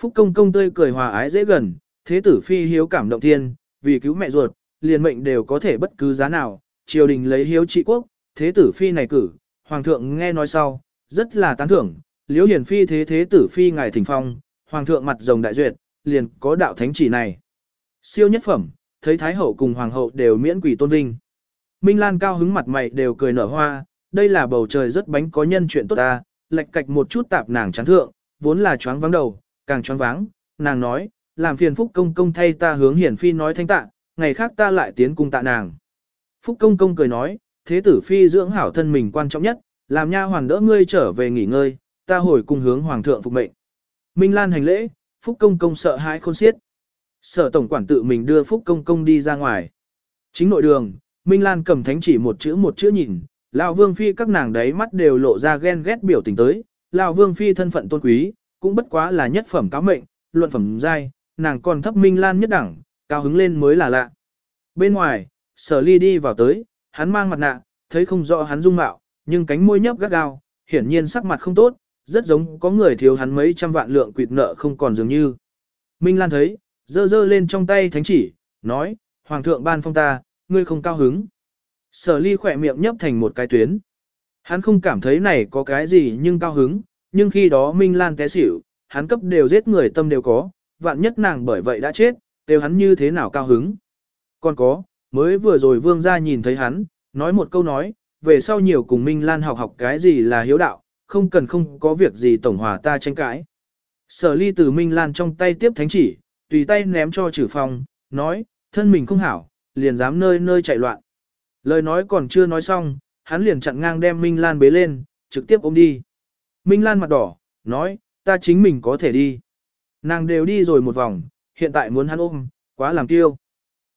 Phúc công công tươi cười hòa ái dễ gần, thế tử phi hiếu cảm động thiên, vì cứu mẹ ruột, liền mệnh đều có thể bất cứ giá nào, triều đình lấy hiếu trị quốc, thế tử phi này cử, hoàng thượng nghe nói sau, rất là tán thưởng, liễu hiển phi thế thế tử phi ngài thỉnh phong, hoàng thượng mặt rồng đại duyệt, liền có đạo thánh chỉ này. Siêu nhất phẩm, thấy thái hậu cùng hoàng hậu đều miễn quỷ tôn vinh. Minh Lan cao hứng mặt mày đều cười nở hoa, đây là bầu trời rất bánh có nhân chuyện tốt ta, lệch cạch một chút tạp nàng chán thượng, vốn là choáng vắng đầu, càng choáng váng, nàng nói, làm phiền phúc công công thay ta hướng hiển phi nói thanh tạ, ngày khác ta lại tiến cung tạ nàng. Phúc công công cười nói, thế tử phi dưỡng hảo thân mình quan trọng nhất, làm nha hoàn đỡ ngươi trở về nghỉ ngơi, ta hồi cung hướng hoàng thượng phục mệnh. Minh Lan hành lễ, Phúc công công sợ hãi khôn xiết. Sở tổng quản tự mình đưa Phúc công công đi ra ngoài. Chính nội đường, Minh Lan cầm thánh chỉ một chữ một chữ nhìn, lão Vương phi các nàng đấy mắt đều lộ ra ghen ghét biểu tình tới, lão Vương phi thân phận tôn quý, cũng bất quá là nhất phẩm cáo mệnh, luận phẩm giai, nàng còn thấp Minh Lan nhất đẳng, cao hứng lên mới là lạ. Bên ngoài, Sở Ly đi vào tới, hắn mang mặt nạ, thấy không rõ hắn dung mạo, nhưng cánh môi nhấp gắt gao, hiển nhiên sắc mặt không tốt, rất giống có người thiếu hắn mấy trăm vạn lượng quỵt nợ không còn dường như. Minh Lan thấy, dơ dơ lên trong tay thánh chỉ, nói, Hoàng thượng ban phong ta, ngươi không cao hứng. Sở ly khỏe miệng nhấp thành một cái tuyến. Hắn không cảm thấy này có cái gì nhưng cao hứng, nhưng khi đó Minh Lan té xỉu, hắn cấp đều giết người tâm đều có, vạn nhất nàng bởi vậy đã chết, đều hắn như thế nào cao hứng. Còn có, mới vừa rồi vương gia nhìn thấy hắn, nói một câu nói, về sau nhiều cùng Minh Lan học học cái gì là hiếu đạo, không cần không có việc gì tổng hòa ta tranh cãi. Sở ly từ Minh Lan trong tay tiếp thánh chỉ, tùy tay ném cho trừ phong, nói, thân mình không hảo, liền dám nơi nơi chạy loạn. Lời nói còn chưa nói xong, hắn liền chặn ngang đem Minh Lan bế lên, trực tiếp ôm đi. Minh Lan mặt đỏ, nói, ta chính mình có thể đi. Nàng đều đi rồi một vòng, hiện tại muốn hắn ôm, quá làm tiêu.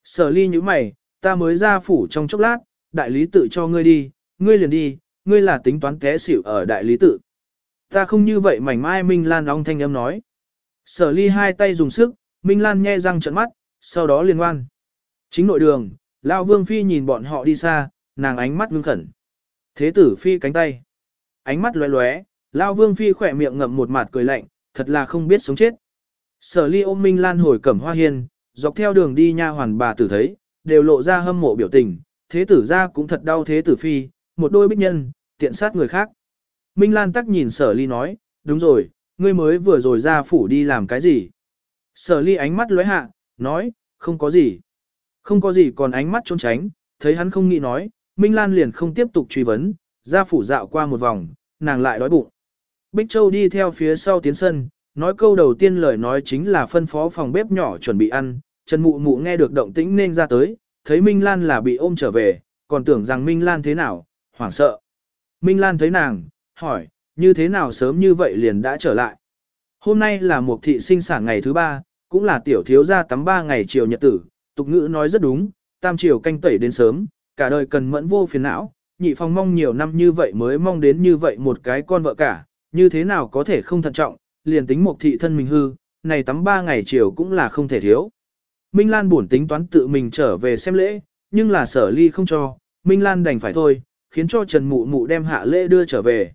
Sở ly như mày, ta mới ra phủ trong chốc lát, đại lý tự cho ngươi đi, ngươi liền đi, ngươi là tính toán té xỉu ở đại lý tự. Ta không như vậy mảnh mai Minh Lan ong thanh âm nói. Sở ly hai tay dùng sức, Minh Lan nhe răng trận mắt, sau đó liền ngoan. Chính nội đường, Lão Vương Phi nhìn bọn họ đi xa, nàng ánh mắt ngưng khẩn. Thế tử Phi cánh tay. Ánh mắt lóe lóe, Lão Vương Phi khỏe miệng ngậm một mặt cười lạnh, thật là không biết sống chết. Sở ly ôm Minh Lan hồi cẩm hoa hiên, dọc theo đường đi nha hoàn bà tử thấy, đều lộ ra hâm mộ biểu tình, thế tử ra cũng thật đau thế tử Phi, một đôi bích nhân, tiện sát người khác. Minh Lan tắc nhìn sở ly nói, đúng rồi, ngươi mới vừa rồi ra phủ đi làm cái gì? Sở ly ánh mắt lóe hạ, nói, không có gì. Không có gì còn ánh mắt trốn tránh, thấy hắn không nghĩ nói, Minh Lan liền không tiếp tục truy vấn, ra phủ dạo qua một vòng, nàng lại đói bụng. Bích Châu đi theo phía sau tiến sân, nói câu đầu tiên lời nói chính là phân phó phòng bếp nhỏ chuẩn bị ăn, Trần Mụ Mụ nghe được động tĩnh nên ra tới, thấy Minh Lan là bị ôm trở về, còn tưởng rằng Minh Lan thế nào, hoảng sợ. Minh Lan thấy nàng, hỏi, như thế nào sớm như vậy liền đã trở lại. Hôm nay là một thị sinh sản ngày thứ ba, cũng là tiểu thiếu gia tắm ba ngày chiều nhật tử, tục ngữ nói rất đúng, tam chiều canh tẩy đến sớm, cả đời cần mẫn vô phiền não, nhị phong mong nhiều năm như vậy mới mong đến như vậy một cái con vợ cả, như thế nào có thể không thận trọng, liền tính một thị thân mình hư, này tắm ba ngày chiều cũng là không thể thiếu. Minh Lan buồn tính toán tự mình trở về xem lễ, nhưng là sở ly không cho, Minh Lan đành phải thôi, khiến cho Trần Mụ Mụ đem hạ lễ đưa trở về.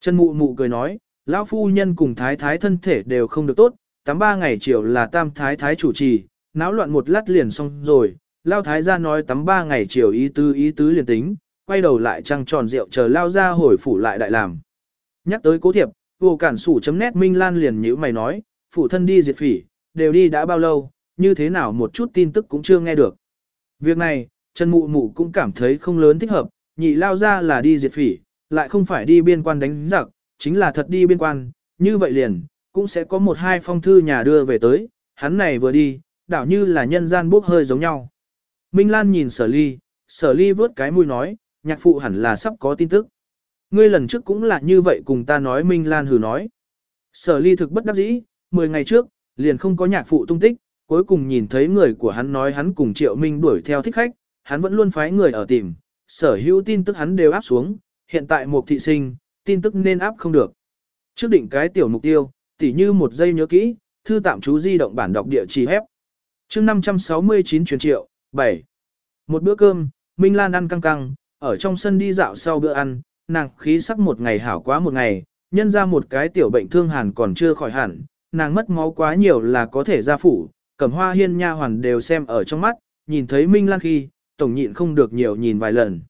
Trần Mụ Mụ cười nói, lão phu nhân cùng thái thái thân thể đều không được tốt, tắm ba ngày chiều là tam thái thái chủ trì, náo loạn một lát liền xong rồi, lao thái ra nói tắm ba ngày chiều ý tứ ý tứ liền tính, quay đầu lại trăng tròn rượu chờ lao ra hồi phủ lại đại làm. Nhắc tới cố thiệp, vô cản sủ chấm nét Minh Lan liền nhữ mày nói, phụ thân đi diệt phỉ, đều đi đã bao lâu, như thế nào một chút tin tức cũng chưa nghe được. Việc này, Trần Mụ Mụ cũng cảm thấy không lớn thích hợp, nhị lao ra là đi diệt phỉ, lại không phải đi biên quan đánh giặc, chính là thật đi biên quan, như vậy liền, cũng sẽ có một hai phong thư nhà đưa về tới, hắn này vừa đi, đảo như là nhân gian bốc hơi giống nhau. Minh Lan nhìn sở ly, sở ly vớt cái mũi nói, nhạc phụ hẳn là sắp có tin tức. Ngươi lần trước cũng là như vậy cùng ta nói Minh Lan hừ nói. Sở ly thực bất đắc dĩ, 10 ngày trước, liền không có nhạc phụ tung tích, cuối cùng nhìn thấy người của hắn nói hắn cùng Triệu Minh đuổi theo thích khách, hắn vẫn luôn phái người ở tìm, sở hữu tin tức hắn đều áp xuống, hiện tại một thị sinh, tin tức nên áp không được. Trước định cái tiểu mục tiêu, tỉ như một giây nhớ kỹ, thư tạm chú di động bản đọc địa chỉ hép. chương 569 truyền triệu, 7. Một bữa cơm, Minh Lan ăn căng căng, ở trong sân đi dạo sau bữa ăn, nàng khí sắc một ngày hảo quá một ngày, nhân ra một cái tiểu bệnh thương hàn còn chưa khỏi hẳn, nàng mất máu quá nhiều là có thể ra phủ, cẩm hoa hiên nha hoàn đều xem ở trong mắt, nhìn thấy Minh Lan khi, tổng nhịn không được nhiều nhìn vài lần.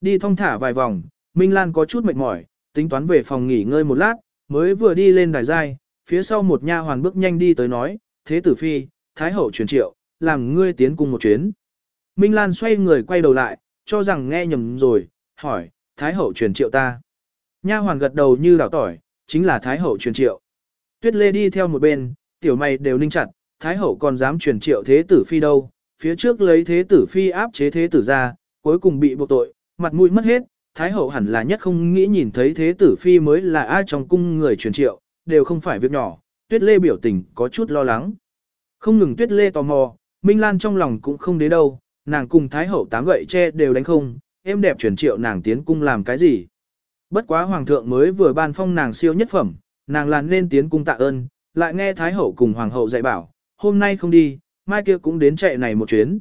Đi thong thả vài vòng, Minh Lan có chút mệt mỏi, tính toán về phòng nghỉ ngơi một lát, mới vừa đi lên đài giai, phía sau một nha hoàn bước nhanh đi tới nói, thế tử phi, thái hậu truyền triệu, làm ngươi tiến cùng một chuyến. Minh Lan xoay người quay đầu lại, cho rằng nghe nhầm rồi, hỏi, thái hậu truyền triệu ta. Nha hoàn gật đầu như đảo tỏi, chính là thái hậu truyền triệu. Tuyết lê đi theo một bên, tiểu mày đều ninh chặt, thái hậu còn dám truyền triệu thế tử phi đâu, phía trước lấy thế tử phi áp chế thế tử ra, cuối cùng bị buộc tội, mặt mũi mất hết, thái hậu hẳn là nhất không nghĩ nhìn thấy thế tử phi mới là ai trong cung người truyền triệu, đều không phải việc nhỏ, tuyết lê biểu tình có chút lo lắng. Không ngừng tuyết lê tò mò, Minh Lan trong lòng cũng không đến đâu, nàng cùng thái hậu tám gậy che đều đánh không, em đẹp truyền triệu nàng tiến cung làm cái gì. Bất quá hoàng thượng mới vừa ban phong nàng siêu nhất phẩm, nàng là nên tiến cung tạ ơn, lại nghe thái hậu cùng hoàng hậu dạy bảo, hôm nay không đi, mai kia cũng đến chạy này một chuyến.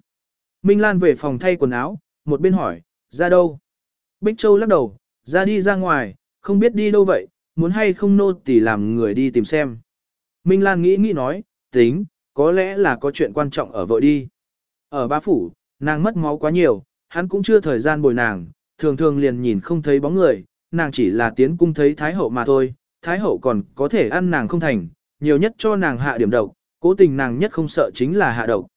Minh Lan về phòng thay quần áo, một bên hỏi, ra đâu? Bích Châu lắc đầu, ra đi ra ngoài, không biết đi đâu vậy, muốn hay không nô tỳ làm người đi tìm xem. Minh Lan nghĩ nghĩ nói, tính, có lẽ là có chuyện quan trọng ở vợ đi. Ở ba phủ, nàng mất máu quá nhiều, hắn cũng chưa thời gian bồi nàng, thường thường liền nhìn không thấy bóng người, nàng chỉ là tiến cung thấy Thái Hậu mà thôi, Thái Hậu còn có thể ăn nàng không thành, nhiều nhất cho nàng hạ điểm độc, cố tình nàng nhất không sợ chính là hạ độc.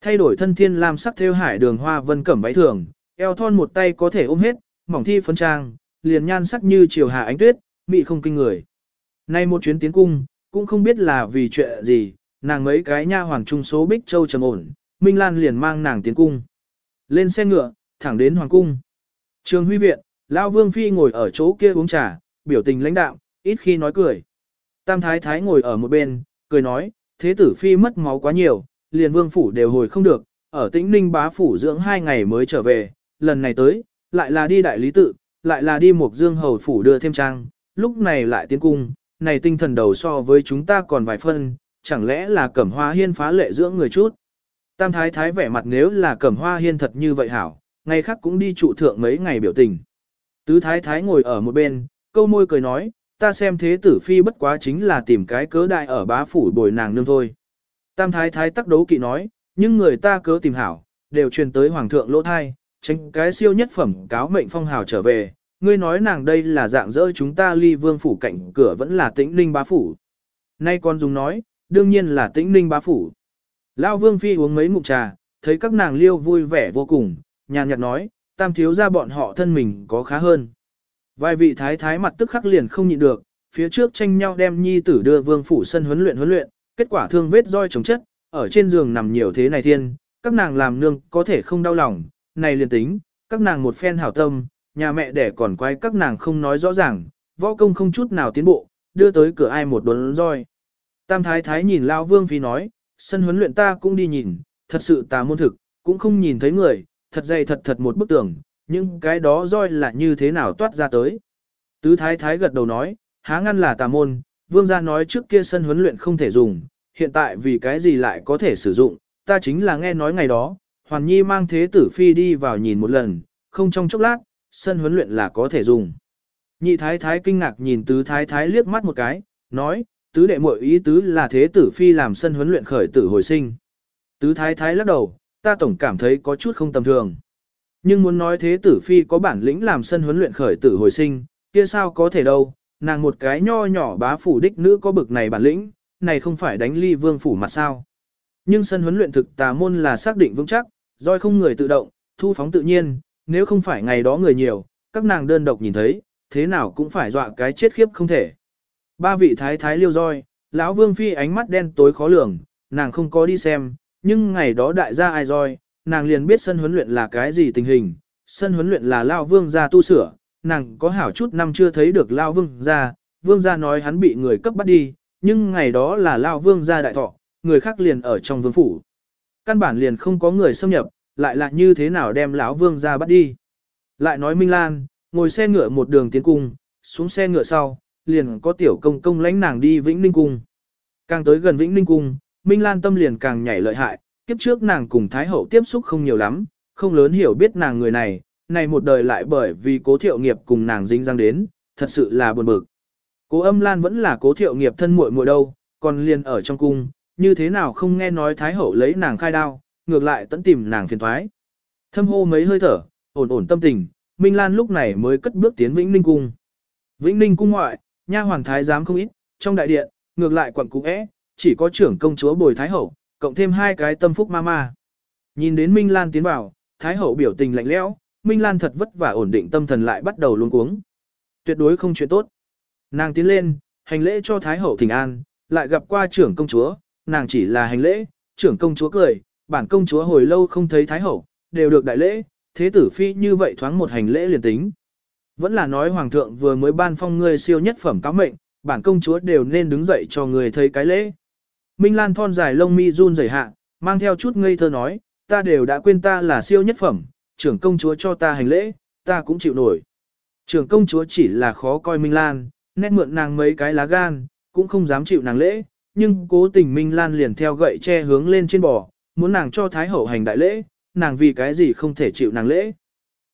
Thay đổi thân thiên lam sắc theo hải đường hoa vân cẩm váy thường, eo thon một tay có thể ôm hết, mỏng thi phấn trang, liền nhan sắc như chiều hạ ánh tuyết, mị không kinh người. Nay một chuyến tiến cung, cũng không biết là vì chuyện gì, nàng mấy cái nha hoàng trung số Bích Châu trầm ổn, Minh Lan liền mang nàng tiến cung. Lên xe ngựa, thẳng đến hoàng cung. Trường huy viện, Lão Vương Phi ngồi ở chỗ kia uống trà, biểu tình lãnh đạm, ít khi nói cười. Tam Thái Thái ngồi ở một bên, cười nói, thế tử Phi mất máu quá nhiều, liền vương phủ đều hồi không được, ở tĩnh ninh bá phủ dưỡng hai ngày mới trở về, lần này tới, lại là đi đại lý tự, lại là đi một dương hầu phủ đưa thêm trang, lúc này lại tiến cung, này tinh thần đầu so với chúng ta còn vài phân, chẳng lẽ là cẩm hoa hiên phá lệ dưỡng người chút. Tam thái thái vẻ mặt nếu là cẩm hoa hiên thật như vậy hảo, ngày khác cũng đi trụ thượng mấy ngày biểu tình. Tứ thái thái ngồi ở một bên, câu môi cười nói, ta xem thế tử phi bất quá chính là tìm cái cớ đại ở bá phủ bồi nàng nương thôi. Tam thái thái tắc đấu kỵ nói, nhưng người ta cớ tìm hảo, đều truyền tới hoàng thượng lỗ thai, tránh cái siêu nhất phẩm cáo mệnh phong hào trở về, ngươi nói nàng đây là dạng dỡ chúng ta ly vương phủ cạnh cửa vẫn là tĩnh ninh bá phủ. Nay con dùng nói, đương nhiên là tĩnh ninh bá phủ. Lao vương phi uống mấy ngụm trà, thấy các nàng liêu vui vẻ vô cùng, nhàn nhạt nói, tam thiếu ra bọn họ thân mình có khá hơn. Vài vị thái thái mặt tức khắc liền không nhịn được, phía trước tranh nhau đem nhi tử đưa vương phủ sân huấn luyện huấn luyện, kết quả thương vết roi chống chất, ở trên giường nằm nhiều thế này thiên, các nàng làm nương có thể không đau lòng, này liền tính, các nàng một phen hảo tâm, nhà mẹ đẻ còn quay các nàng không nói rõ ràng, võ công không chút nào tiến bộ, đưa tới cửa ai một đốn roi. Tam thái thái nhìn Lao Vương Phi nói, sân huấn luyện ta cũng đi nhìn, thật sự tà môn thực, cũng không nhìn thấy người, thật dày thật thật một bức tường, nhưng cái đó roi là như thế nào toát ra tới. Tứ thái thái gật đầu nói, há ngăn là tà môn, vương gia nói trước kia sân huấn luyện không thể dùng, hiện tại vì cái gì lại có thể sử dụng, ta chính là nghe nói ngày đó, Hoàn Nhi mang thế tử phi đi vào nhìn một lần, không trong chốc lát, sân huấn luyện là có thể dùng. Nhị thái thái kinh ngạc nhìn tứ thái thái liếc mắt một cái, nói, tứ đệ muội ý tứ là thế tử phi làm sân huấn luyện khởi tử hồi sinh. Tứ thái thái lắc đầu, ta tổng cảm thấy có chút không tầm thường. Nhưng muốn nói thế tử phi có bản lĩnh làm sân huấn luyện khởi tử hồi sinh, kia sao có thể đâu, nàng một cái nho nhỏ bá phủ đích nữ có bực này bản lĩnh, này không phải đánh ly vương phủ mặt sao. Nhưng sân huấn luyện thực tà môn là xác định vững chắc, roi không người tự động, thu phóng tự nhiên, nếu không phải ngày đó người nhiều, các nàng đơn độc nhìn thấy, thế nào cũng phải dọa cái chết khiếp không thể. Ba vị thái thái liêu roi, lão vương phi ánh mắt đen tối khó lường, nàng không có đi xem, nhưng ngày đó đại gia ai roi, nàng liền biết sân huấn luyện là cái gì tình hình, sân huấn luyện là lão vương gia tu sửa, nàng có hảo chút năm chưa thấy được lão vương gia, vương gia nói hắn bị người cấp bắt đi, nhưng ngày đó là lão vương gia đại thọ, người khác liền ở trong vương phủ. Căn bản liền không có người xâm nhập, lại là như thế nào đem lão vương gia bắt đi. Lại nói Minh Lan, ngồi xe ngựa một đường tiến cung, xuống xe ngựa sau, liền có tiểu công công lãnh nàng đi Vĩnh Ninh Cung. Càng tới gần Vĩnh Ninh Cung, Minh Lan tâm liền càng nhảy lợi hại, kiếp trước nàng cùng Thái Hậu tiếp xúc không nhiều lắm, không lớn hiểu biết nàng người này, này một đời lại bởi vì cố thiệu nghiệp cùng nàng dính răng đến, thật sự là buồn bực. Cố âm Lan vẫn là cố thiệu nghiệp thân muội muội đâu, còn liền ở trong cung, như thế nào không nghe nói Thái Hậu lấy nàng khai đao, ngược lại tận tìm nàng phiền thoái. Thâm hô mấy hơi thở, ổn ổn tâm tình, Minh Lan lúc này mới cất bước tiến Vĩnh Ninh Cung. Vĩnh Ninh Cung ngoại, nha hoàng thái giám không ít, trong đại điện, ngược lại quận cũ é, chỉ có trưởng công chúa Bồi Thái Hậu, cộng thêm hai cái tâm phúc ma ma. Nhìn đến Minh Lan tiến vào, Thái Hậu biểu tình lạnh lẽo, Minh Lan thật vất vả ổn định tâm thần lại bắt đầu luống cuống. Tuyệt đối không chuyện tốt. Nàng tiến lên, hành lễ cho Thái Hậu thỉnh an, lại gặp qua trưởng công chúa, nàng chỉ là hành lễ, trưởng công chúa cười, bản công chúa hồi lâu không thấy Thái Hậu, đều được đại lễ, thế tử phi như vậy thoáng một hành lễ liền tính. Vẫn là nói hoàng thượng vừa mới ban phong ngươi siêu nhất phẩm cáo mệnh, bản công chúa đều nên đứng dậy cho người thấy cái lễ. Minh Lan thon dài lông mi run rẩy hạ, mang theo chút ngây thơ nói, ta đều đã quên ta là siêu nhất phẩm, trưởng công chúa cho ta hành lễ, ta cũng chịu nổi. Trưởng công chúa chỉ là khó coi Minh Lan, nét mượn nàng mấy cái lá gan, cũng không dám chịu nàng lễ, nhưng cố tình Minh Lan liền theo gậy che hướng lên trên bò, muốn nàng cho Thái Hậu hành đại lễ, nàng vì cái gì không thể chịu nàng lễ.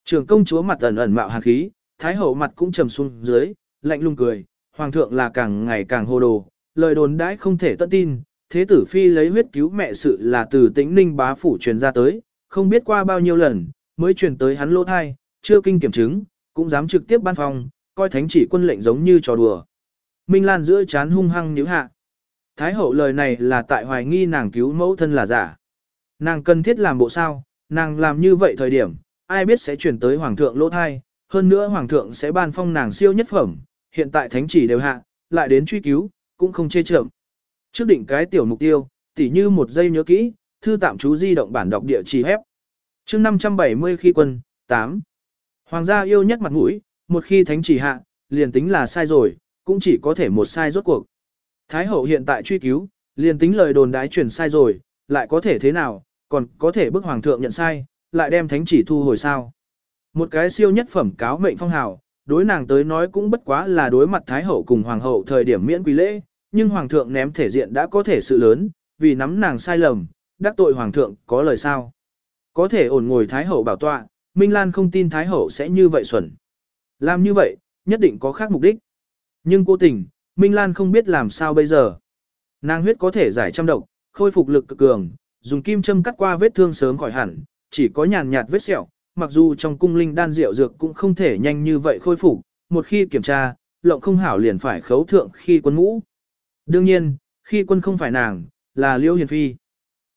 Trưởng công chúa mặt ẩn ẩn mạo hàn khí, Thái Hậu mặt cũng trầm xuống dưới, lạnh lùng cười, Hoàng thượng là càng ngày càng hồ đồ, lời đồn đãi không thể tận tin, thế tử phi lấy huyết cứu mẹ sự là từ tĩnh ninh bá phủ truyền ra tới, không biết qua bao nhiêu lần, mới truyền tới hắn lỗ thai, chưa kinh kiểm chứng, cũng dám trực tiếp ban phòng, coi thánh chỉ quân lệnh giống như trò đùa. Minh Lan giữa chán hung hăng nhíu hạ. Thái hậu lời này là tại hoài nghi nàng cứu mẫu thân là giả. Nàng cần thiết làm bộ sao, nàng làm như vậy thời điểm, ai biết sẽ chuyển tới hoàng thượng lỗ thai, hơn nữa hoàng thượng sẽ ban phong nàng siêu nhất phẩm, hiện tại thánh chỉ đều hạ, lại đến truy cứu, cũng không chê chậm. Trước định cái tiểu mục tiêu, tỉ như một giây nhớ kỹ, thư tạm chú di động bản đọc địa chỉ hép. chương 570 khi quân, 8. Hoàng gia yêu nhất mặt mũi, một khi thánh chỉ hạ, liền tính là sai rồi, cũng chỉ có thể một sai rốt cuộc. Thái hậu hiện tại truy cứu, liền tính lời đồn đái truyền sai rồi, lại có thể thế nào, còn có thể bức hoàng thượng nhận sai, lại đem thánh chỉ thu hồi sao. Một cái siêu nhất phẩm cáo mệnh phong hào, đối nàng tới nói cũng bất quá là đối mặt thái hậu cùng hoàng hậu thời điểm miễn quý lễ, nhưng hoàng thượng ném thể diện đã có thể sự lớn, vì nắm nàng sai lầm, đắc tội hoàng thượng có lời sao. Có thể ổn ngồi thái hậu bảo tọa, Minh Lan không tin thái hậu sẽ như vậy xuẩn. Làm như vậy, nhất định có khác mục đích. Nhưng cố tình, Minh Lan không biết làm sao bây giờ. Nàng huyết có thể giải trăm độc, khôi phục lực cực cường, dùng kim châm cắt qua vết thương sớm khỏi hẳn, chỉ có nhàn nhạt vết sẹo, mặc dù trong cung linh đan rượu dược cũng không thể nhanh như vậy khôi phục, một khi kiểm tra, lộng không hảo liền phải khấu thượng khi quân ngũ Đương nhiên, khi quân không phải nàng, là Liễu Hiền Phi.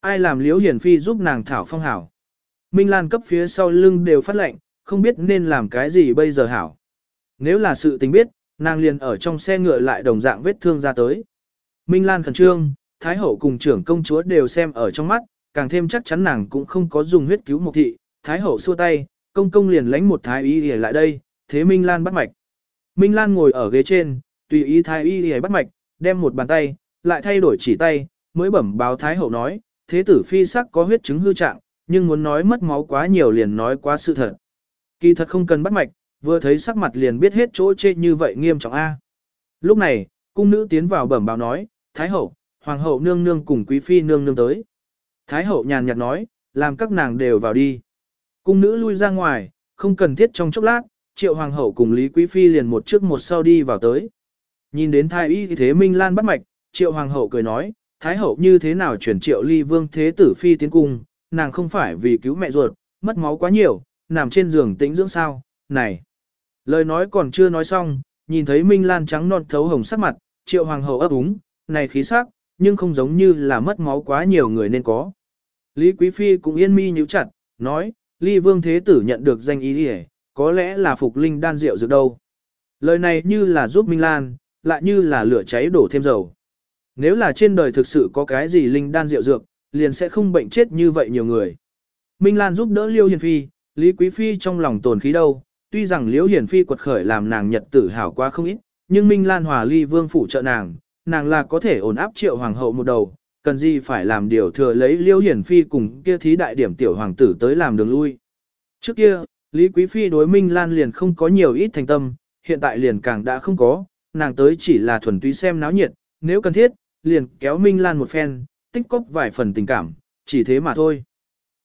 Ai làm Liễu Hiền Phi giúp nàng thảo phong hảo. Minh Lan cấp phía sau lưng đều phát lệnh, không biết nên làm cái gì bây giờ hảo. Nếu là sự tình biết, nàng liền ở trong xe ngựa lại đồng dạng vết thương ra tới. Minh Lan khẩn trương, Thái Hậu cùng trưởng công chúa đều xem ở trong mắt, càng thêm chắc chắn nàng cũng không có dùng huyết cứu một thị. Thái Hậu xua tay, công công liền lánh một thái y để lại đây, thế Minh Lan bắt mạch. Minh Lan ngồi ở ghế trên, tùy ý thái y để bắt mạch, đem một bàn tay, lại thay đổi chỉ tay, mới bẩm báo thái hậu nói, thế tử phi sắc có huyết chứng hư trạng, nhưng muốn nói mất máu quá nhiều liền nói quá sự thật. Kỳ thật không cần bắt mạch, vừa thấy sắc mặt liền biết hết chỗ chê như vậy nghiêm trọng A. Lúc này, cung nữ tiến vào bẩm báo nói, Thái hậu, Hoàng hậu nương nương cùng quý phi nương nương tới. Thái hậu nhàn nhạt nói, làm các nàng đều vào đi. Cung nữ lui ra ngoài, không cần thiết trong chốc lát, triệu hoàng hậu cùng Lý Quý Phi liền một trước một sau đi vào tới. Nhìn đến thái y thế Minh Lan bắt mạch, triệu hoàng hậu cười nói, thái hậu như thế nào chuyển triệu ly vương thế tử phi tiến cung, nàng không phải vì cứu mẹ ruột, mất máu quá nhiều, nằm trên giường tĩnh dưỡng sao, này. Lời nói còn chưa nói xong, nhìn thấy Minh Lan trắng non thấu hồng sắc mặt, triệu hoàng hậu ấp úng, này khí sắc, nhưng không giống như là mất máu quá nhiều người nên có. Lý Quý Phi cũng yên mi nhíu chặt, nói, Ly Vương Thế Tử nhận được danh ý ỉa có lẽ là phục linh đan rượu dược đâu. Lời này như là giúp Minh Lan, lại như là lửa cháy đổ thêm dầu. Nếu là trên đời thực sự có cái gì linh đan rượu dược, liền sẽ không bệnh chết như vậy nhiều người. Minh Lan giúp đỡ Liêu Hiền Phi, Lý Quý Phi trong lòng tồn khí đâu, tuy rằng Liêu Hiền Phi quật khởi làm nàng nhật tử hảo quá không ít, nhưng Minh Lan hòa ly vương phụ trợ nàng, nàng là có thể ổn áp triệu hoàng hậu một đầu, cần gì phải làm điều thừa lấy Liêu Hiển Phi cùng kia thí đại điểm tiểu hoàng tử tới làm đường lui. Trước kia, Lý Quý Phi đối Minh Lan liền không có nhiều ít thành tâm, hiện tại liền càng đã không có, nàng tới chỉ là thuần túy xem náo nhiệt, nếu cần thiết, liền kéo Minh Lan một phen, tích cốc vài phần tình cảm, chỉ thế mà thôi.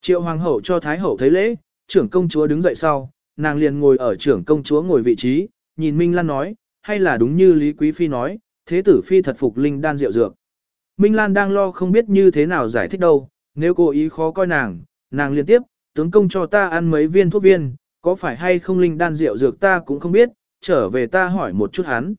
Triệu hoàng hậu cho Thái hậu thấy lễ, trưởng công chúa đứng dậy sau, nàng liền ngồi ở trưởng công chúa ngồi vị trí, nhìn Minh Lan nói, hay là đúng như Lý Quý Phi nói, thế tử Phi thật phục linh đan rượu dược. Minh Lan đang lo không biết như thế nào giải thích đâu, nếu cố ý khó coi nàng, nàng liên tiếp, tướng công cho ta ăn mấy viên thuốc viên, có phải hay không linh đan rượu dược ta cũng không biết, trở về ta hỏi một chút hắn.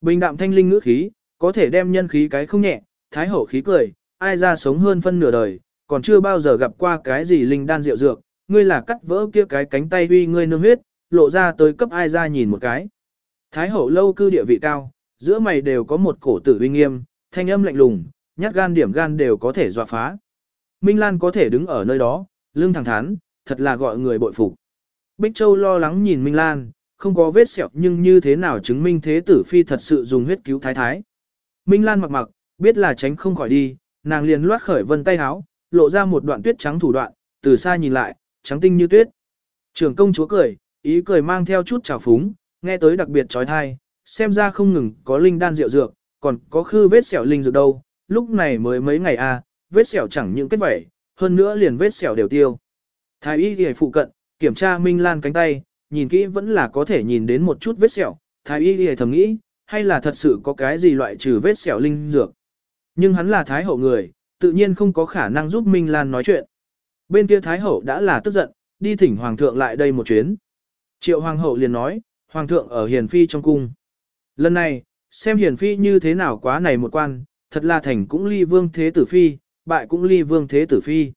Bình đạm thanh linh ngữ khí, có thể đem nhân khí cái không nhẹ, thái hậu khí cười, ai ra sống hơn phân nửa đời, còn chưa bao giờ gặp qua cái gì linh đan rượu dược, ngươi là cắt vỡ kia cái cánh tay uy ngươi nương huyết, lộ ra tới cấp ai ra nhìn một cái. Thái hậu lâu cư địa vị cao, giữa mày đều có một cổ tử uy nghiêm, thanh âm lạnh lùng, nhát gan điểm gan đều có thể dọa phá. Minh Lan có thể đứng ở nơi đó, lưng thẳng thắn, thật là gọi người bội phục. Bích Châu lo lắng nhìn Minh Lan, không có vết sẹo nhưng như thế nào chứng minh thế tử phi thật sự dùng huyết cứu thái thái. Minh Lan mặc mặc, biết là tránh không khỏi đi, nàng liền loát khởi vân tay háo, lộ ra một đoạn tuyết trắng thủ đoạn, từ xa nhìn lại, trắng tinh như tuyết. Trưởng công chúa cười, ý cười mang theo chút trào phúng, nghe tới đặc biệt trói thai, xem ra không ngừng có linh đan rượu dược, còn có khư vết sẹo linh dược đâu, lúc này mới mấy ngày a, à, vết sẹo chẳng những kết vẩy, hơn nữa liền vết sẹo đều tiêu. Thái y y phụ cận, kiểm tra Minh Lan cánh tay, nhìn kỹ vẫn là có thể nhìn đến một chút vết sẹo, thái y y thầm nghĩ, hay là thật sự có cái gì loại trừ vết sẹo linh dược. Nhưng hắn là thái hậu người, tự nhiên không có khả năng giúp Minh Lan nói chuyện. Bên kia thái hậu đã là tức giận, đi thỉnh hoàng thượng lại đây một chuyến. Triệu hoàng hậu liền nói, hoàng thượng ở hiền phi trong cung. Lần này, xem hiển phi như thế nào quá này một quan, thật là thành cũng ly vương thế tử phi, bại cũng ly vương thế tử phi.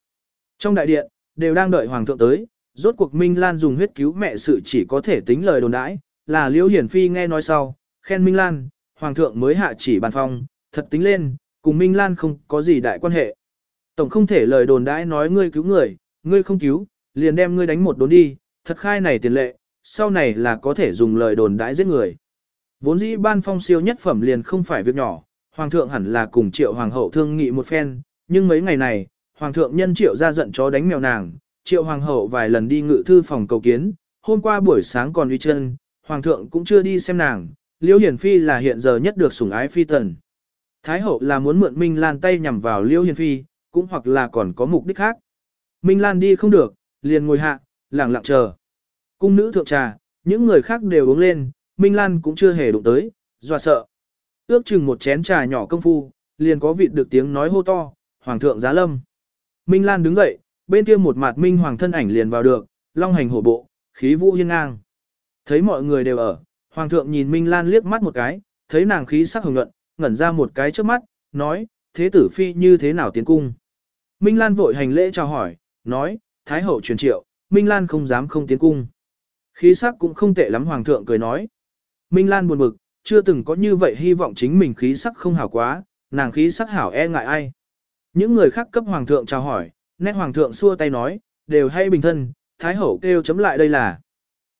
Trong đại điện, đều đang đợi hoàng thượng tới, rốt cuộc Minh Lan dùng huyết cứu mẹ sự chỉ có thể tính lời đồn đãi, là Liễu Hiển Phi nghe nói sau, khen Minh Lan, hoàng thượng mới hạ chỉ bàn phong, thật tính lên, cùng Minh Lan không có gì đại quan hệ. Tổng không thể lời đồn đãi nói ngươi cứu người, ngươi không cứu, liền đem ngươi đánh một đốn đi, thật khai này tiền lệ, sau này là có thể dùng lời đồn đãi giết người. Vốn dĩ ban phong siêu nhất phẩm liền không phải việc nhỏ, hoàng thượng hẳn là cùng triệu hoàng hậu thương nghị một phen, nhưng mấy ngày này, hoàng thượng nhân triệu ra giận chó đánh mèo nàng, triệu hoàng hậu vài lần đi ngự thư phòng cầu kiến, hôm qua buổi sáng còn uy chân, hoàng thượng cũng chưa đi xem nàng, liễu hiển phi là hiện giờ nhất được sủng ái phi tần. Thái hậu là muốn mượn Minh Lan tay nhằm vào liễu hiển phi, cũng hoặc là còn có mục đích khác. Minh Lan đi không được, liền ngồi hạ, lặng lặng chờ. Cung nữ thượng trà, những người khác đều uống lên, Minh Lan cũng chưa hề đụng tới, dọa sợ. Ước chừng một chén trà nhỏ công phu, liền có vịt được tiếng nói hô to, Hoàng thượng giá lâm. Minh Lan đứng dậy, bên kia một mặt Minh Hoàng thân ảnh liền vào được, long hành hổ bộ, khí vũ hiên ngang. Thấy mọi người đều ở, Hoàng thượng nhìn Minh Lan liếc mắt một cái, thấy nàng khí sắc hồng nhuận, ngẩn ra một cái trước mắt, nói, thế tử phi như thế nào tiến cung. Minh Lan vội hành lễ chào hỏi, nói, Thái hậu truyền triệu, Minh Lan không dám không tiến cung. Khí sắc cũng không tệ lắm Hoàng thượng cười nói. Minh Lan buồn bực, chưa từng có như vậy hy vọng chính mình khí sắc không hảo quá, nàng khí sắc hảo e ngại ai. Những người khác cấp hoàng thượng chào hỏi, nét hoàng thượng xua tay nói, đều hay bình thân, Thái hậu kêu chấm lại đây là.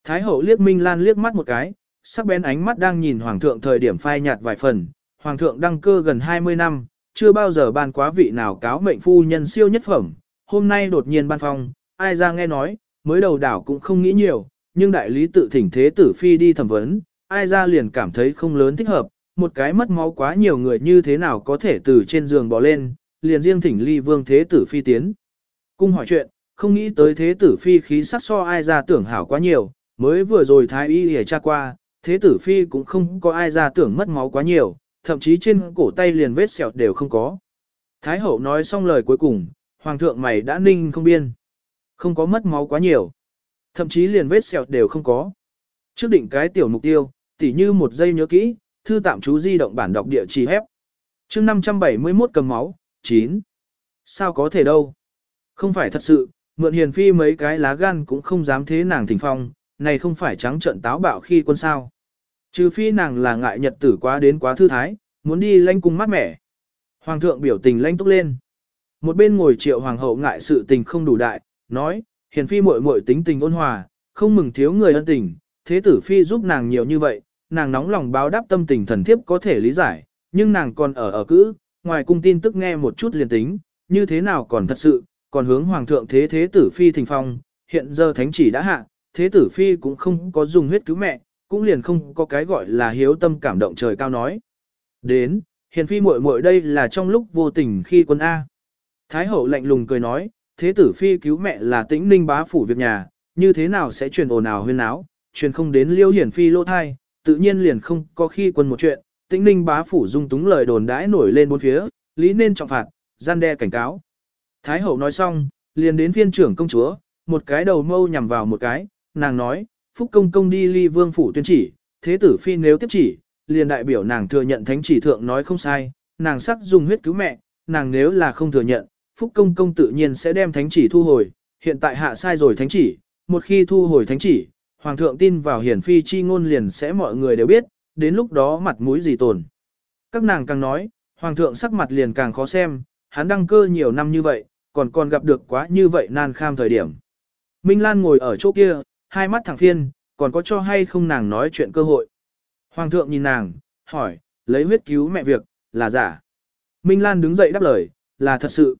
Thái hậu liếc Minh Lan liếc mắt một cái, sắc bén ánh mắt đang nhìn hoàng thượng thời điểm phai nhạt vài phần, hoàng thượng đăng cơ gần 20 năm, chưa bao giờ ban quá vị nào cáo mệnh phu nhân siêu nhất phẩm, hôm nay đột nhiên ban phong, ai ra nghe nói, mới đầu đảo cũng không nghĩ nhiều, nhưng đại lý tự thỉnh thế tử phi đi thẩm vấn, ai ra liền cảm thấy không lớn thích hợp, một cái mất máu quá nhiều người như thế nào có thể từ trên giường bỏ lên, liền riêng thỉnh ly vương thế tử phi tiến. Cung hỏi chuyện, không nghĩ tới thế tử phi khí sắc so ai ra tưởng hảo quá nhiều, mới vừa rồi thái y hề tra qua, thế tử phi cũng không có ai ra tưởng mất máu quá nhiều, thậm chí trên cổ tay liền vết sẹo đều không có. Thái hậu nói xong lời cuối cùng, hoàng thượng mày đã ninh không biên. Không có mất máu quá nhiều. Thậm chí liền vết sẹo đều không có. Trước định cái tiểu mục tiêu, tỉ như một giây nhớ kỹ, thư tạm chú di động bản đọc địa chỉ hép. chương 571 cầm máu, 9. Sao có thể đâu? Không phải thật sự, mượn hiền phi mấy cái lá gan cũng không dám thế nàng thỉnh phong, này không phải trắng trận táo bạo khi quân sao. Trừ phi nàng là ngại nhật tử quá đến quá thư thái, muốn đi lanh cung mát mẻ. Hoàng thượng biểu tình lanh túc lên. Một bên ngồi triệu hoàng hậu ngại sự tình không đủ đại, nói, hiền phi muội muội tính tình ôn hòa, không mừng thiếu người ân tình, thế tử phi giúp nàng nhiều như vậy, nàng nóng lòng báo đáp tâm tình thần thiếp có thể lý giải, nhưng nàng còn ở ở cữ, ngoài cung tin tức nghe một chút liền tính, như thế nào còn thật sự, còn hướng hoàng thượng thế thế tử phi thỉnh phong, hiện giờ thánh chỉ đã hạ, thế tử phi cũng không có dùng huyết cứu mẹ, cũng liền không có cái gọi là hiếu tâm cảm động trời cao nói. Đến, hiền phi muội muội đây là trong lúc vô tình khi quân A. Thái hậu lạnh lùng cười nói, thế tử phi cứu mẹ là tĩnh ninh bá phủ việc nhà, như thế nào sẽ truyền ồn ào huyên áo, truyền không đến liêu hiển phi lỗ thai, tự nhiên liền không có khi quân một chuyện, tĩnh ninh bá phủ dung túng lời đồn đãi nổi lên bốn phía, lý nên trọng phạt, gian đe cảnh cáo. Thái hậu nói xong, liền đến phiên trưởng công chúa, một cái đầu mâu nhằm vào một cái, nàng nói, Phúc Công Công đi ly vương phủ tuyên chỉ, thế tử phi nếu tiếp chỉ, liền đại biểu nàng thừa nhận thánh chỉ thượng nói không sai, nàng sắc dùng huyết cứu mẹ, nàng nếu là không thừa nhận, Phúc Công Công tự nhiên sẽ đem thánh chỉ thu hồi, hiện tại hạ sai rồi thánh chỉ, một khi thu hồi thánh chỉ, Hoàng thượng tin vào hiển phi chi ngôn liền sẽ mọi người đều biết, đến lúc đó mặt mũi gì tồn. Các nàng càng nói, Hoàng thượng sắc mặt liền càng khó xem, hắn đăng cơ nhiều năm như vậy, còn còn gặp được quá như vậy nan kham thời điểm. Minh Lan ngồi ở chỗ kia, hai mắt thẳng phiên, còn có cho hay không nàng nói chuyện cơ hội. Hoàng thượng nhìn nàng, hỏi, lấy huyết cứu mẹ việc, là giả. Minh Lan đứng dậy đáp lời, là thật sự.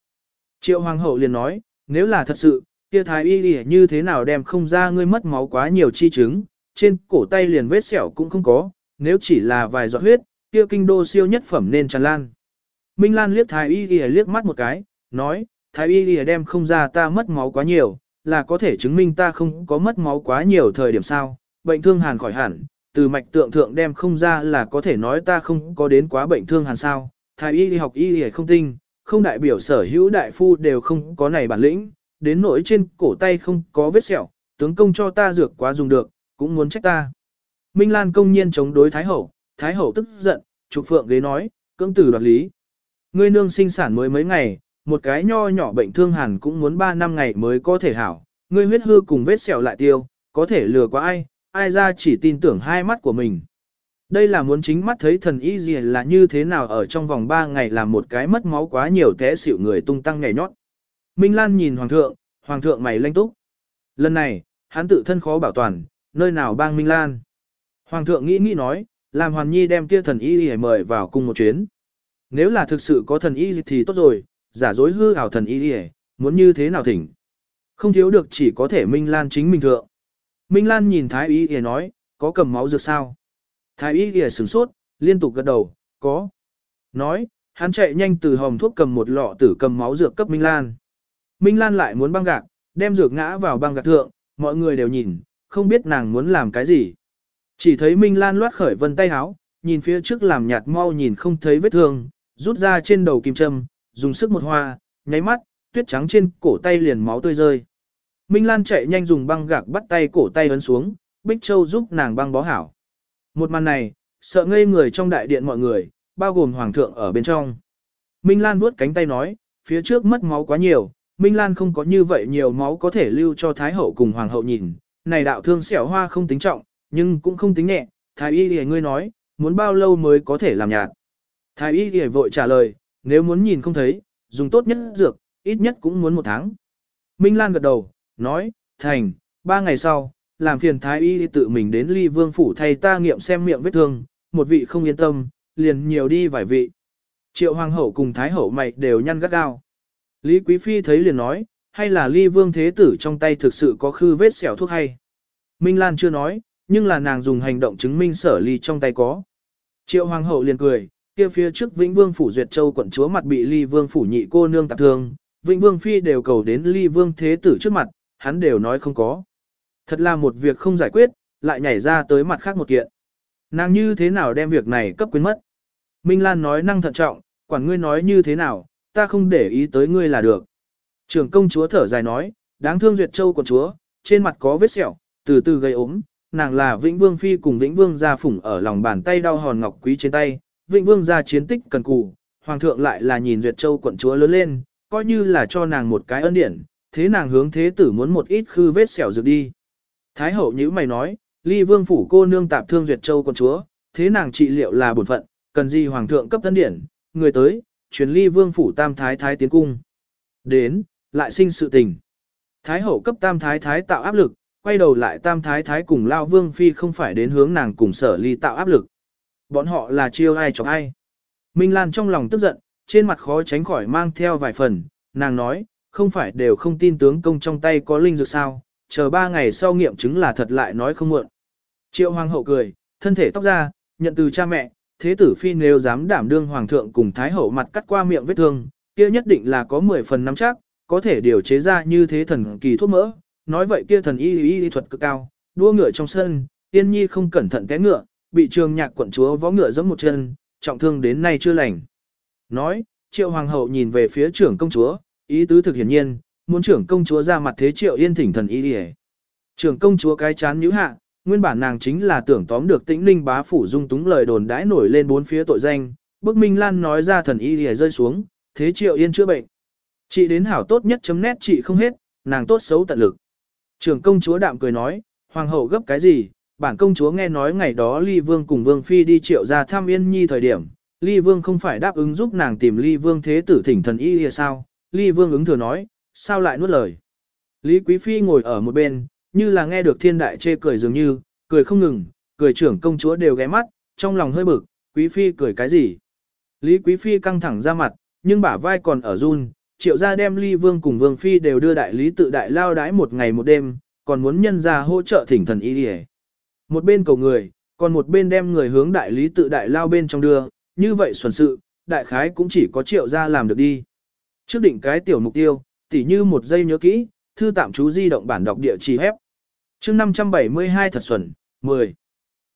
Triệu Hoàng hậu liền nói, nếu là thật sự, kia thái y lìa như thế nào đem không ra ngươi mất máu quá nhiều chi chứng, trên cổ tay liền vết sẹo cũng không có, nếu chỉ là vài giọt huyết, kia kinh đô siêu nhất phẩm nên tràn lan. Minh Lan liếc thái y lìa liếc mắt một cái, nói, thái y lìa đem không ra ta mất máu quá nhiều, là có thể chứng minh ta không có mất máu quá nhiều thời điểm sao, bệnh thương hàn khỏi hẳn, từ mạch tượng thượng đem không ra là có thể nói ta không có đến quá bệnh thương hàn sao, thái y học y y không tinh, không đại biểu sở hữu đại phu đều không có này bản lĩnh, đến nỗi trên cổ tay không có vết sẹo, tướng công cho ta dược quá dùng được, cũng muốn trách ta. Minh Lan công nhiên chống đối Thái Hậu, Thái Hậu tức giận, trục phượng ghế nói, cưỡng tử đoạt lý. Ngươi nương sinh sản mới mấy ngày, một cái nho nhỏ bệnh thương hẳn cũng muốn 3 năm ngày mới có thể hảo, ngươi huyết hư cùng vết sẹo lại tiêu, có thể lừa qua ai, ai ra chỉ tin tưởng hai mắt của mình. Đây là muốn chính mắt thấy thần y gì là như thế nào ở trong vòng 3 ngày làm một cái mất máu quá nhiều té xỉu người tung tăng ngày nhót. Minh Lan nhìn Hoàng thượng, Hoàng thượng mày lanh túc. Lần này, hắn tự thân khó bảo toàn, nơi nào bang Minh Lan. Hoàng thượng nghĩ nghĩ nói, làm Hoàn Nhi đem kia thần y mời vào cùng một chuyến. Nếu là thực sự có thần y thì tốt rồi, giả dối hư ảo thần y đi muốn như thế nào thỉnh. Không thiếu được chỉ có thể Minh Lan chính mình thượng. Minh Lan nhìn Thái y y nói, có cầm máu dược sao? Thái y y sửng sốt, liên tục gật đầu, có. Nói, hắn chạy nhanh từ hòm thuốc cầm một lọ tử cầm máu dược cấp Minh Lan. Minh Lan lại muốn băng gạc, đem dược ngã vào băng gạc thượng, mọi người đều nhìn, không biết nàng muốn làm cái gì. Chỉ thấy Minh Lan loát khởi vân tay háo, nhìn phía trước làm nhạt mau nhìn không thấy vết thương, rút ra trên đầu kim châm, dùng sức một hoa, nháy mắt, tuyết trắng trên cổ tay liền máu tươi rơi. Minh Lan chạy nhanh dùng băng gạc bắt tay cổ tay ấn xuống, Bích Châu giúp nàng băng bó hảo. Một màn này, sợ ngây người trong đại điện mọi người, bao gồm hoàng thượng ở bên trong. Minh Lan vuốt cánh tay nói, phía trước mất máu quá nhiều, Minh Lan không có như vậy nhiều máu có thể lưu cho Thái hậu cùng hoàng hậu nhìn. Này đạo thương xẻo hoa không tính trọng, nhưng cũng không tính nhẹ, Thái y thì ngươi nói, muốn bao lâu mới có thể làm nhạt. Thái y thì vội trả lời, nếu muốn nhìn không thấy, dùng tốt nhất dược, ít nhất cũng muốn một tháng. Minh Lan gật đầu, nói, thành, ba ngày sau, làm phiền thái y tự mình đến ly vương phủ thay ta nghiệm xem miệng vết thương, một vị không yên tâm, liền nhiều đi vài vị. Triệu hoàng hậu cùng thái hậu mày đều nhăn gắt gao. Lý Quý Phi thấy liền nói, hay là ly vương thế tử trong tay thực sự có khư vết xẻo thuốc hay. Minh Lan chưa nói, nhưng là nàng dùng hành động chứng minh sở ly trong tay có. Triệu hoàng hậu liền cười, kia phía trước Vĩnh Vương phủ duyệt châu quận chúa mặt bị Ly Vương phủ nhị cô nương tạp thương, Vĩnh Vương phi đều cầu đến Ly Vương thế tử trước mặt, hắn đều nói không có. Thật là một việc không giải quyết, lại nhảy ra tới mặt khác một kiện. Nàng như thế nào đem việc này cấp quyến mất? Minh Lan nói năng thận trọng, quản ngươi nói như thế nào, ta không để ý tới ngươi là được. Trưởng công chúa thở dài nói, đáng thương duyệt châu quận chúa, trên mặt có vết sẹo, từ từ gây ốm, nàng là Vĩnh Vương Phi cùng Vĩnh Vương gia phủng ở lòng bàn tay đau hòn ngọc quý trên tay, Vĩnh Vương gia chiến tích cần cù, Hoàng thượng lại là nhìn Duyệt Châu quận chúa lớn lên, coi như là cho nàng một cái ân điển, thế nàng hướng thế tử muốn một ít khư vết xẻo dược đi. Thái hậu nhữ mày nói, ly vương phủ cô nương tạp thương Duyệt Châu quận chúa, thế nàng trị liệu là bổn phận, cần gì Hoàng thượng cấp ân điển, người tới, truyền ly vương phủ tam thái thái tiến cung. Đến, lại sinh sự tình. Thái hậu cấp tam thái thái tạo áp lực, quay đầu lại tam thái thái cùng lao vương phi không phải đến hướng nàng cùng sở ly tạo áp lực. Bọn họ là chiêu ai chọc ai. Minh Lan trong lòng tức giận, trên mặt khó tránh khỏi mang theo vài phần, nàng nói, không phải đều không tin tướng công trong tay có linh dược sao, chờ ba ngày sau nghiệm chứng là thật lại nói không muộn. Triệu hoàng hậu cười, thân thể tóc ra, nhận từ cha mẹ, thế tử phi nếu dám đảm đương hoàng thượng cùng thái hậu mặt cắt qua miệng vết thương, kia nhất định là có 10 phần nắm chắc, có thể điều chế ra như thế thần kỳ thuốc mỡ, nói vậy kia thần y y, y thuật cực cao, đua ngựa trong sân, tiên nhi không cẩn thận té ngựa, bị trường nhạc quận chúa vó ngựa giẫm một chân, trọng thương đến nay chưa lành. Nói, triệu hoàng hậu nhìn về phía trưởng công chúa, ý tứ thực hiển nhiên, muốn trưởng công chúa ra mặt thế triệu yên thỉnh thần y y. Trưởng công chúa cái chán nhíu hạ, nguyên bản nàng chính là tưởng tóm được tĩnh linh bá phủ dung túng lời đồn đãi nổi lên bốn phía tội danh, bức minh lan nói ra thần y lìa rơi xuống, thế triệu yên chữa bệnh. Chị đến hảo tốt nhất chấm nét chị không hết, nàng tốt xấu tận lực. Trưởng công chúa đạm cười nói, hoàng hậu gấp cái gì, bản công chúa nghe nói ngày đó Ly Vương cùng Vương Phi đi triệu ra thăm Yên Nhi thời điểm, Ly Vương không phải đáp ứng giúp nàng tìm Ly Vương thế tử thỉnh thần y lìa sao, Ly Vương ứng thừa nói, sao lại nuốt lời. Lý Quý Phi ngồi ở một bên, như là nghe được thiên đại chê cười dường như, cười không ngừng, cười trưởng công chúa đều ghé mắt, trong lòng hơi bực, Quý Phi cười cái gì. Lý Quý Phi căng thẳng ra mặt, nhưng bả vai còn ở run, triệu gia đem Ly Vương cùng Vương Phi đều đưa đại lý tự đại lao đái một ngày một đêm, còn muốn nhân ra hỗ trợ thỉnh thần y đi một bên cầu người, còn một bên đem người hướng đại lý tự đại lao bên trong đưa, như vậy xuẩn sự, đại khái cũng chỉ có triệu ra làm được đi. Trước định cái tiểu mục tiêu, tỉ như một giây nhớ kỹ, thư tạm chú di động bản đọc địa chỉ hép. chương 572 thật xuẩn, 10.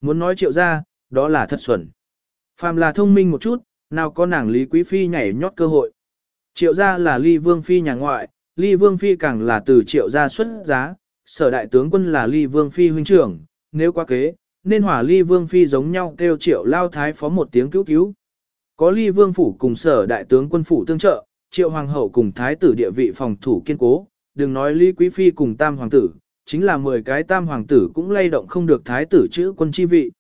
Muốn nói triệu ra, đó là thật xuẩn. Phàm là thông minh một chút, nào có nàng Lý Quý Phi nhảy nhót cơ hội. Triệu gia là Ly Vương Phi nhà ngoại, Ly Vương Phi càng là từ triệu gia xuất giá, sở đại tướng quân là Ly Vương Phi huynh trưởng, nếu quá kế, nên hỏa ly vương phi giống nhau kêu triệu lao thái phó một tiếng cứu cứu. Có ly vương phủ cùng sở đại tướng quân phủ tương trợ, triệu hoàng hậu cùng thái tử địa vị phòng thủ kiên cố, đừng nói Lý quý phi cùng tam hoàng tử, chính là 10 cái tam hoàng tử cũng lay động không được thái tử chữ quân chi vị.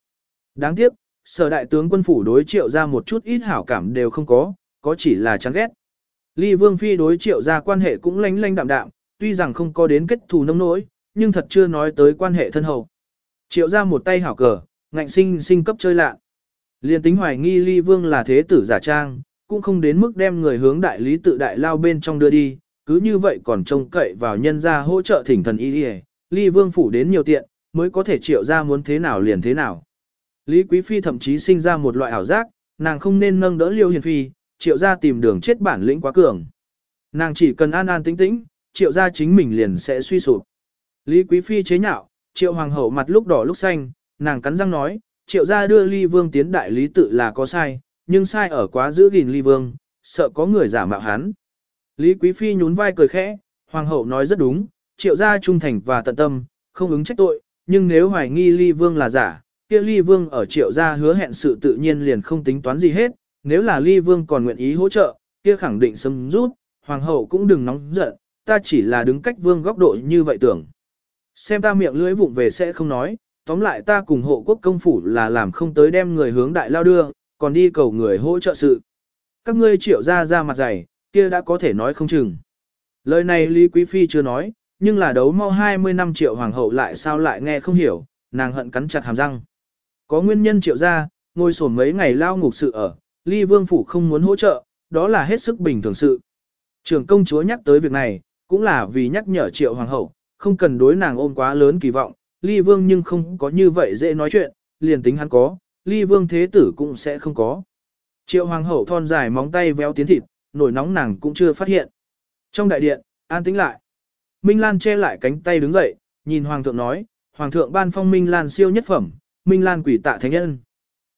Đáng tiếc, sở đại tướng quân phủ đối triệu ra một chút ít hảo cảm đều không có, có chỉ là chán ghét. Lý vương phi đối triệu ra quan hệ cũng lánh lánh đạm đạm, tuy rằng không có đến kết thù nông nỗi, nhưng thật chưa nói tới quan hệ thân hậu. Triệu ra một tay hảo cờ, ngạnh sinh sinh cấp chơi lạ. Liên tính hoài nghi ly vương là thế tử giả trang, cũng không đến mức đem người hướng đại lý tự đại lao bên trong đưa đi, cứ như vậy còn trông cậy vào nhân gia hỗ trợ thỉnh thần y đi ly vương phủ đến nhiều tiện, mới có thể triệu ra muốn thế nào liền thế nào. Lý Quý Phi thậm chí sinh ra một loại ảo giác, nàng không nên nâng đỡ liêu hiền phi, triệu ra tìm đường chết bản lĩnh quá cường. Nàng chỉ cần an an tĩnh tĩnh, triệu ra chính mình liền sẽ suy sụp. Lý Quý Phi chế nhạo, triệu hoàng hậu mặt lúc đỏ lúc xanh, nàng cắn răng nói, triệu gia đưa ly vương tiến đại lý tự là có sai, nhưng sai ở quá giữ gìn ly vương, sợ có người giả mạo hắn. Lý Quý Phi nhún vai cười khẽ, hoàng hậu nói rất đúng, triệu gia trung thành và tận tâm, không ứng trách tội, nhưng nếu hoài nghi ly vương là giả, kia ly vương ở triệu gia hứa hẹn sự tự nhiên liền không tính toán gì hết, nếu là ly vương còn nguyện ý hỗ trợ, kia khẳng định sớm rút, hoàng hậu cũng đừng nóng giận, ta chỉ là đứng cách vương góc độ như vậy tưởng. Xem ta miệng lưỡi vụng về sẽ không nói, tóm lại ta cùng hộ quốc công phủ là làm không tới đem người hướng đại lao đưa, còn đi cầu người hỗ trợ sự. Các ngươi triệu ra ra mặt dày, kia đã có thể nói không chừng. Lời này Lý Quý Phi chưa nói, nhưng là đấu mau 20 năm triệu hoàng hậu lại sao lại nghe không hiểu, nàng hận cắn chặt hàm răng. Có nguyên nhân triệu ra, ngồi sổn mấy ngày lao ngục sự ở, ly vương phủ không muốn hỗ trợ, đó là hết sức bình thường sự. Trưởng công chúa nhắc tới việc này, cũng là vì nhắc nhở triệu hoàng hậu, không cần đối nàng ôm quá lớn kỳ vọng, ly vương nhưng không có như vậy dễ nói chuyện, liền tính hắn có, ly vương thế tử cũng sẽ không có. Triệu hoàng hậu thon dài móng tay véo tiến thịt, nổi nóng nàng cũng chưa phát hiện. Trong đại điện, an tĩnh lại. Minh Lan che lại cánh tay đứng dậy, nhìn hoàng thượng nói, hoàng thượng ban phong Minh Lan siêu nhất phẩm, Minh Lan quỷ tạ thánh nhân.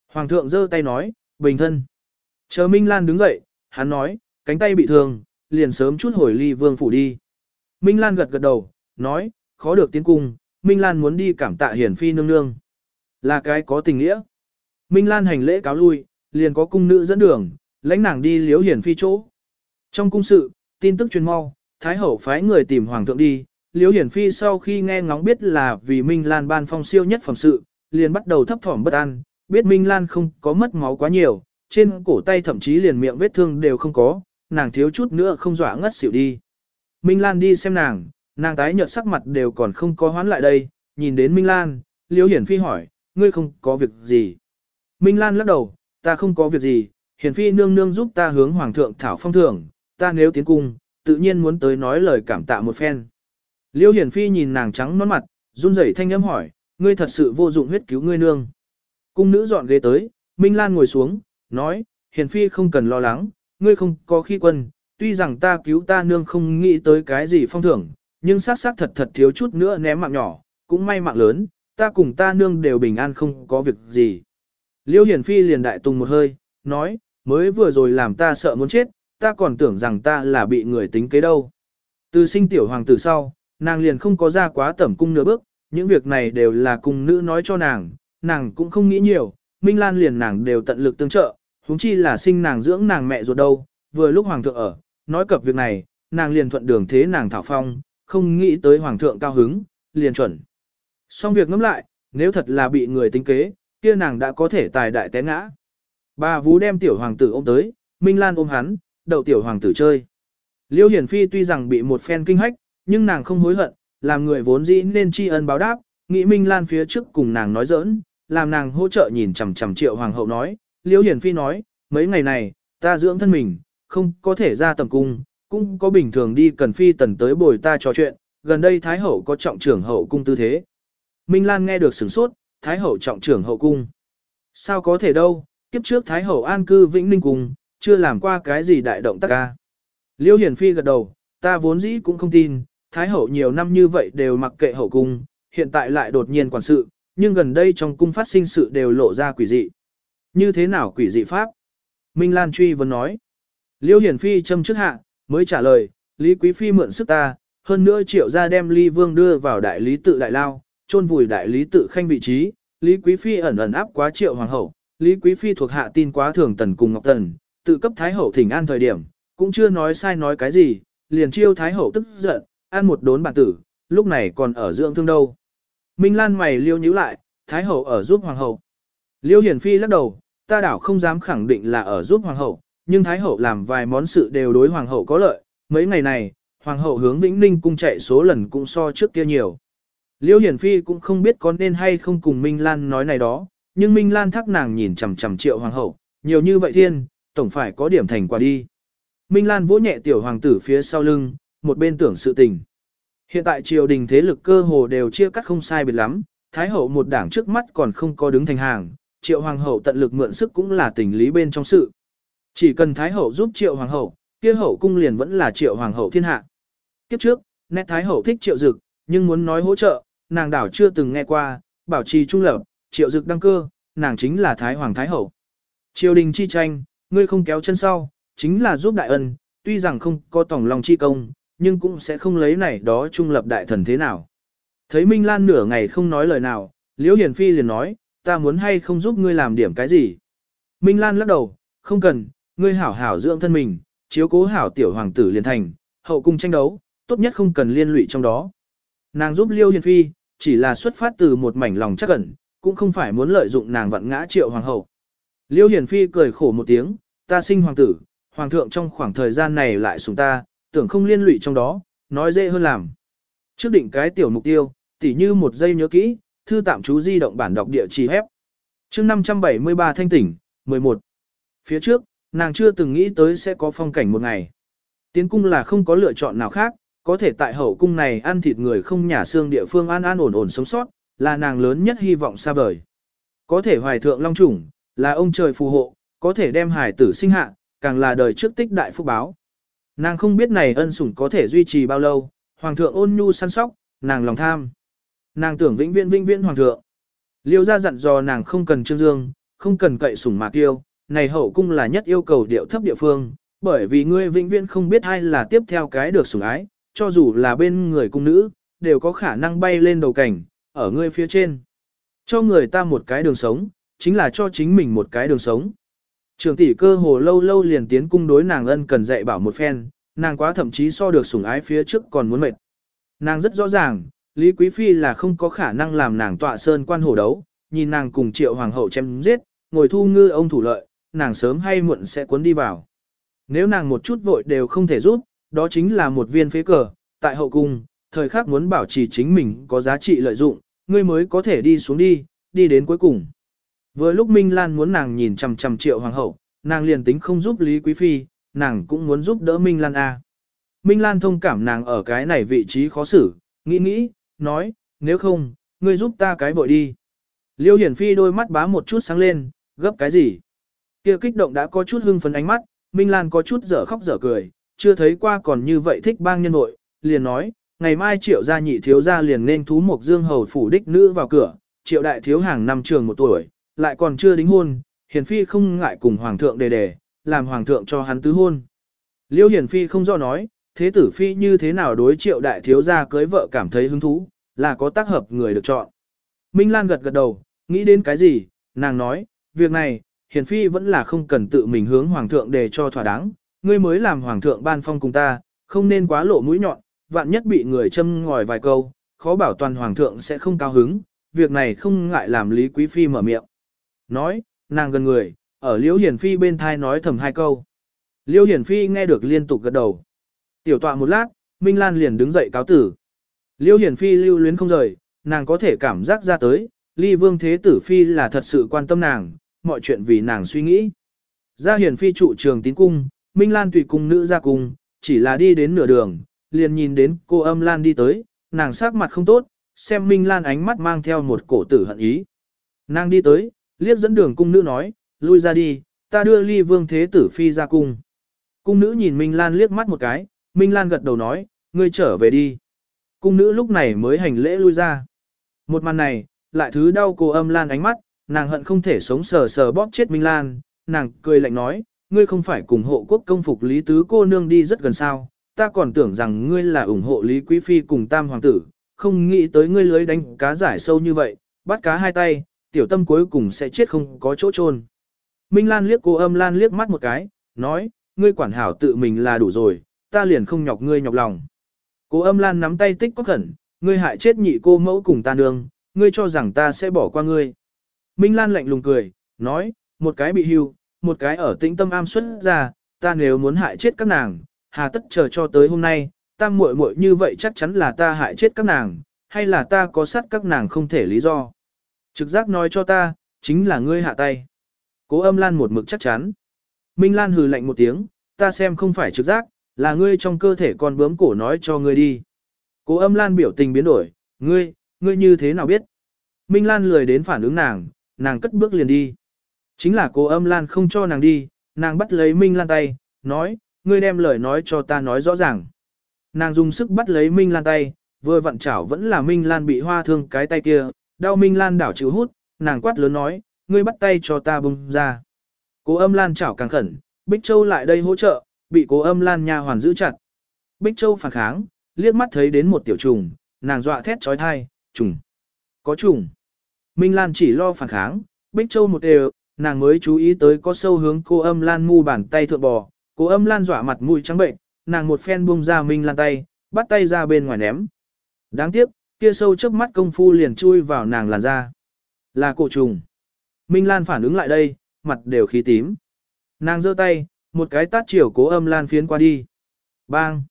Hoàng thượng giơ tay nói, bình thân. Chờ Minh Lan đứng dậy, hắn nói, cánh tay bị thương, liền sớm chút hồi ly vương phủ đi. Minh Lan gật gật đầu, nói, khó được tiến cung, Minh Lan muốn đi cảm tạ hiển phi nương nương. Là cái có tình nghĩa. Minh Lan hành lễ cáo lui, liền có cung nữ dẫn đường, lãnh nàng đi liếu hiển phi chỗ. Trong cung sự, tin tức truyền mau, Thái hậu phái người tìm hoàng thượng đi, liếu hiển phi sau khi nghe ngóng biết là vì Minh Lan ban phong siêu nhất phẩm sự, liền bắt đầu thấp thỏm bất an, biết Minh Lan không có mất máu quá nhiều, trên cổ tay thậm chí liền miệng vết thương đều không có, nàng thiếu chút nữa không dọa ngất xỉu đi. Minh Lan đi xem nàng, nàng tái nhợt sắc mặt đều còn không có hoán lại đây, nhìn đến Minh Lan, Liễu Hiển Phi hỏi, ngươi không có việc gì. Minh Lan lắc đầu, ta không có việc gì, Hiền Phi nương nương giúp ta hướng Hoàng thượng thảo phong thưởng, ta nếu tiến cung, tự nhiên muốn tới nói lời cảm tạ một phen. Liêu hiền Phi nhìn nàng trắng nón mặt, run rẩy thanh âm hỏi, ngươi thật sự vô dụng huyết cứu ngươi nương. Cung nữ dọn ghế tới, Minh Lan ngồi xuống, nói, Hiền Phi không cần lo lắng, ngươi không có khi quân, tuy rằng ta cứu ta nương không nghĩ tới cái gì phong thưởng, nhưng sát sát thật thật thiếu chút nữa ném mạng nhỏ, cũng may mạng lớn, ta cùng ta nương đều bình an không có việc gì. Liêu Hiển Phi liền đại tùng một hơi, nói, mới vừa rồi làm ta sợ muốn chết, ta còn tưởng rằng ta là bị người tính kế đâu. Từ sinh tiểu hoàng tử sau, nàng liền không có ra quá tẩm cung nửa bước, những việc này đều là cung nữ nói cho nàng, nàng cũng không nghĩ nhiều, Minh Lan liền nàng đều tận lực tương trợ, huống chi là sinh nàng dưỡng nàng mẹ ruột đâu, vừa lúc hoàng thượng ở, nói cập việc này, nàng liền thuận đường thế nàng thảo phong, không nghĩ tới hoàng thượng cao hứng, liền chuẩn. Xong việc ngẫm lại, nếu thật là bị người tính kế, kia nàng đã có thể tài đại té ngã. Bà Vú đem tiểu hoàng tử ôm tới, Minh Lan ôm hắn, đậu tiểu hoàng tử chơi. Liêu Hiển Phi tuy rằng bị một phen kinh hách, nhưng nàng không hối hận, làm người vốn dĩ nên tri ân báo đáp, nghĩ Minh Lan phía trước cùng nàng nói giỡn, làm nàng hỗ trợ nhìn chằm chằm triệu hoàng hậu nói. Liêu Hiển Phi nói, mấy ngày này, ta dưỡng thân mình, không có thể ra tầm cung, cũng có bình thường đi cần phi tần tới bồi ta trò chuyện, gần đây Thái Hậu có trọng trưởng hậu cung tư thế. Minh Lan nghe được sửng sốt, Thái Hậu trọng trưởng hậu cung. Sao có thể đâu, kiếp trước Thái Hậu an cư vĩnh ninh cung, chưa làm qua cái gì đại động tác ca. Liêu Hiển Phi gật đầu, ta vốn dĩ cũng không tin, Thái Hậu nhiều năm như vậy đều mặc kệ hậu cung, hiện tại lại đột nhiên quản sự, nhưng gần đây trong cung phát sinh sự đều lộ ra quỷ dị. Như thế nào quỷ dị pháp? Minh Lan truy vấn nói. Liêu Hiển Phi châm trước hạ, mới trả lời, Lý Quý Phi mượn sức ta, hơn nữa triệu ra đem Ly Vương đưa vào đại lý tự đại lao, chôn vùi đại lý tự khanh vị trí, Lý Quý Phi ẩn ẩn áp quá triệu hoàng hậu, Lý Quý Phi thuộc hạ tin quá thường tần cùng Ngọc Tần, tự cấp Thái hậu thỉnh an thời điểm, cũng chưa nói sai nói cái gì, liền chiêu Thái hậu tức giận, ăn một đốn bản tử, lúc này còn ở dưỡng thương đâu. Minh Lan mày liêu nhíu lại, Thái hậu ở giúp hoàng hậu. Liêu Hiển Phi lắc đầu, ta đảo không dám khẳng định là ở giúp hoàng hậu, nhưng Thái Hậu làm vài món sự đều đối Hoàng Hậu có lợi, mấy ngày này, Hoàng Hậu hướng Vĩnh Ninh cung chạy số lần cũng so trước kia nhiều. Liêu Hiển Phi cũng không biết có nên hay không cùng Minh Lan nói này đó, nhưng Minh Lan thắc nàng nhìn chằm chằm triệu Hoàng Hậu, nhiều như vậy thiên, tổng phải có điểm thành quả đi. Minh Lan vỗ nhẹ tiểu hoàng tử phía sau lưng, một bên tưởng sự tình. Hiện tại triều đình thế lực cơ hồ đều chia cắt không sai biệt lắm, Thái hậu một đảng trước mắt còn không có đứng thành hàng, triệu hoàng hậu tận lực mượn sức cũng là tình lý bên trong sự. Chỉ cần Thái Hậu giúp triệu hoàng hậu, kia hậu cung liền vẫn là triệu hoàng hậu thiên hạ. Kiếp trước, nét Thái Hậu thích triệu dực, nhưng muốn nói hỗ trợ, nàng đảo chưa từng nghe qua, bảo trì trung lập, triệu dực đăng cơ, nàng chính là Thái Hoàng Thái Hậu. Triều đình chi tranh, ngươi không kéo chân sau, chính là giúp đại ân, tuy rằng không có tổng lòng chi công, nhưng cũng sẽ không lấy này đó trung lập đại thần thế nào. Thấy Minh Lan nửa ngày không nói lời nào, Liễu Hiền Phi liền nói, ta muốn hay không giúp ngươi làm điểm cái gì. Minh Lan lắc đầu, không cần, ngươi hảo hảo dưỡng thân mình, chiếu cố hảo tiểu hoàng tử liền thành, hậu cung tranh đấu, tốt nhất không cần liên lụy trong đó. Nàng giúp Liêu Hiền Phi, chỉ là xuất phát từ một mảnh lòng chắc ẩn, cũng không phải muốn lợi dụng nàng vặn ngã triệu hoàng hậu. Liêu Hiền Phi cười khổ một tiếng, ta sinh hoàng tử, hoàng thượng trong khoảng thời gian này lại sủng ta, tưởng không liên lụy trong đó, nói dễ hơn làm. Trước định cái tiểu mục tiêu, tỉ như một giây nhớ kỹ, thư tạm chú di động bản đọc địa chỉ hép. chương 573 thanh tỉnh, 11. Phía trước, nàng chưa từng nghĩ tới sẽ có phong cảnh một ngày. Tiến cung là không có lựa chọn nào khác, có thể tại hậu cung này ăn thịt người không nhả xương địa phương an an ổn ổn sống sót, là nàng lớn nhất hy vọng xa vời. Có thể hoài thượng long chủng, là ông trời phù hộ, có thể đem hải tử sinh hạ, càng là đời trước tích đại phúc báo. Nàng không biết này ân sủng có thể duy trì bao lâu, hoàng thượng ôn nhu săn sóc, nàng lòng tham. Nàng tưởng vĩnh viễn vĩnh viễn hoàng thượng. Liêu ra dặn dò nàng không cần trương dương, không cần cậy sủng mạc tiêu, này hậu cung là nhất yêu cầu điệu thấp địa phương, bởi vì ngươi vĩnh viễn không biết ai là tiếp theo cái được sủng ái, cho dù là bên người cung nữ, đều có khả năng bay lên đầu cảnh, ở ngươi phía trên. Cho người ta một cái đường sống, chính là cho chính mình một cái đường sống. Trường tỷ cơ hồ lâu lâu liền tiến cung đối nàng ân cần dạy bảo một phen, nàng quá thậm chí so được sủng ái phía trước còn muốn mệt. Nàng rất rõ ràng, Lý Quý Phi là không có khả năng làm nàng tọa sơn quan hổ đấu, nhìn nàng cùng triệu hoàng hậu chém giết, ngồi thu ngư ông thủ lợi, nàng sớm hay muộn sẽ cuốn đi vào. Nếu nàng một chút vội đều không thể giúp, đó chính là một viên phế cờ, tại hậu cung, thời khắc muốn bảo trì chính mình có giá trị lợi dụng, ngươi mới có thể đi xuống đi, đi đến cuối cùng. Vừa lúc Minh Lan muốn nàng nhìn chằm chằm triệu hoàng hậu, nàng liền tính không giúp Lý Quý Phi, nàng cũng muốn giúp đỡ Minh Lan A. Minh Lan thông cảm nàng ở cái này vị trí khó xử, nghĩ nghĩ, nói, nếu không, ngươi giúp ta cái vội đi. Liêu Hiển Phi đôi mắt bá một chút sáng lên, gấp cái gì? Kia kích động đã có chút hưng phấn ánh mắt, Minh Lan có chút dở khóc dở cười, chưa thấy qua còn như vậy thích bang nhân hội, liền nói, ngày mai triệu gia nhị thiếu gia liền nên thú một dương hầu phủ đích nữ vào cửa, triệu đại thiếu hàng năm trường một tuổi, lại còn chưa đính hôn, hiền phi không ngại cùng hoàng thượng đề đề, làm hoàng thượng cho hắn tứ hôn. Liêu hiền phi không do nói, thế tử phi như thế nào đối triệu đại thiếu gia cưới vợ cảm thấy hứng thú, là có tác hợp người được chọn. Minh Lan gật gật đầu, nghĩ đến cái gì, nàng nói, việc này, hiền phi vẫn là không cần tự mình hướng hoàng thượng đề cho thỏa đáng, ngươi mới làm hoàng thượng ban phong cùng ta, không nên quá lộ mũi nhọn, vạn nhất bị người châm ngòi vài câu, khó bảo toàn hoàng thượng sẽ không cao hứng, việc này không ngại làm Lý Quý Phi mở miệng. Nói, nàng gần người, ở Liễu Hiển Phi bên thai nói thầm hai câu. Liễu Hiển Phi nghe được liên tục gật đầu. Tiểu tọa một lát, Minh Lan liền đứng dậy cáo tử. Liễu Hiển Phi lưu luyến không rời, nàng có thể cảm giác ra tới, Ly Vương Thế Tử Phi là thật sự quan tâm nàng, mọi chuyện vì nàng suy nghĩ. Ra Hiển Phi trụ trường tín cung, Minh Lan tùy cung nữ ra cung, chỉ là đi đến nửa đường, liền nhìn đến cô âm Lan đi tới, nàng sắc mặt không tốt, xem Minh Lan ánh mắt mang theo một cổ tử hận ý. Nàng đi tới, liếc dẫn đường cung nữ nói, lui ra đi, ta đưa ly vương thế tử phi ra cung. Cung nữ nhìn Minh Lan liếc mắt một cái, Minh Lan gật đầu nói, ngươi trở về đi. Cung nữ lúc này mới hành lễ lui ra. Một màn này, lại thứ đau cô âm Lan ánh mắt, nàng hận không thể sống sờ sờ bóp chết Minh Lan, nàng cười lạnh nói, ngươi không phải cùng hộ quốc công phục Lý Tứ cô nương đi rất gần sao, ta còn tưởng rằng ngươi là ủng hộ Lý Quý Phi cùng Tam Hoàng tử, không nghĩ tới ngươi lưới đánh cá giải sâu như vậy, bắt cá hai tay, tiểu tâm cuối cùng sẽ chết không có chỗ chôn. Minh Lan liếc cô âm Lan liếc mắt một cái, nói, ngươi quản hảo tự mình là đủ rồi, ta liền không nhọc ngươi nhọc lòng. Cô âm Lan nắm tay tích có khẩn, ngươi hại chết nhị cô mẫu cùng ta nương, ngươi cho rằng ta sẽ bỏ qua ngươi. Minh Lan lạnh lùng cười, nói, một cái bị hưu, một cái ở tĩnh tâm am xuất ra, ta nếu muốn hại chết các nàng, hà tất chờ cho tới hôm nay, tam muội muội như vậy chắc chắn là ta hại chết các nàng, hay là ta có sát các nàng không thể lý do. Trực giác nói cho ta, chính là ngươi hạ tay. Cố âm lan một mực chắc chắn. Minh Lan hừ lạnh một tiếng, ta xem không phải trực giác, là ngươi trong cơ thể con bướm cổ nói cho ngươi đi. Cố âm lan biểu tình biến đổi, ngươi, ngươi như thế nào biết? Minh Lan lười đến phản ứng nàng, nàng cất bước liền đi. Chính là cố âm lan không cho nàng đi, nàng bắt lấy Minh Lan tay, nói, ngươi đem lời nói cho ta nói rõ ràng. Nàng dùng sức bắt lấy Minh Lan tay, vừa vặn chảo vẫn là Minh Lan bị hoa thương cái tay kia, đau Minh Lan đảo chịu hút, nàng quát lớn nói, ngươi bắt tay cho ta bung ra. Cố âm Lan chảo càng khẩn, Bích Châu lại đây hỗ trợ, bị cố âm Lan nha hoàn giữ chặt. Bích Châu phản kháng, liếc mắt thấy đến một tiểu trùng, nàng dọa thét trói thai, trùng. Có trùng. Minh Lan chỉ lo phản kháng, Bích Châu một đều, nàng mới chú ý tới có sâu hướng cô âm Lan mu bàn tay thượng bò, cô âm Lan dọa mặt mũi trắng bệnh, nàng một phen buông ra Minh Lan tay, bắt tay ra bên ngoài ném. Đáng tiếc, kia sâu trước mắt công phu liền chui vào nàng làn da. Là cổ trùng. Minh Lan phản ứng lại đây, mặt đều khí tím. Nàng giơ tay, một cái tát chiều cố âm Lan phiến qua đi. Bang!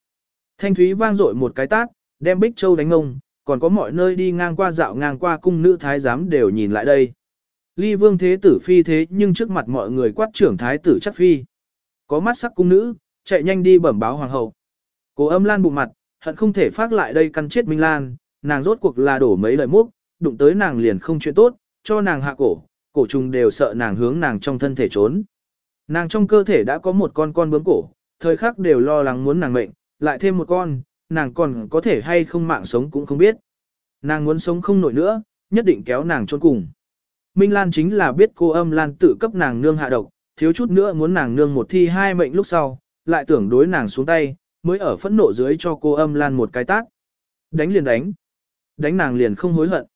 Thanh thúy vang dội một cái tát, đem Bích Châu đánh ngông, còn có mọi nơi đi ngang qua dạo ngang qua cung nữ thái giám đều nhìn lại đây. Ly vương thế tử phi thế nhưng trước mặt mọi người quát trưởng thái tử chắc phi. Có mắt sắc cung nữ, chạy nhanh đi bẩm báo hoàng hậu. Cố âm lan bụng mặt, hận không thể phát lại đây căn chết Minh Lan, nàng rốt cuộc là đổ mấy lời múc, đụng tới nàng liền không chuyện tốt, cho nàng hạ cổ, cổ trùng đều sợ nàng hướng nàng trong thân thể trốn. Nàng trong cơ thể đã có một con con bướm cổ, thời khắc đều lo lắng muốn nàng mệnh, lại thêm một con, nàng còn có thể hay không mạng sống cũng không biết. Nàng muốn sống không nổi nữa, nhất định kéo nàng trốn cùng. Minh Lan chính là biết cô âm Lan tự cấp nàng nương hạ độc, thiếu chút nữa muốn nàng nương một thi hai mệnh lúc sau, lại tưởng đối nàng xuống tay, mới ở phẫn nộ dưới cho cô âm Lan một cái tát. Đánh liền đánh. Đánh nàng liền không hối hận.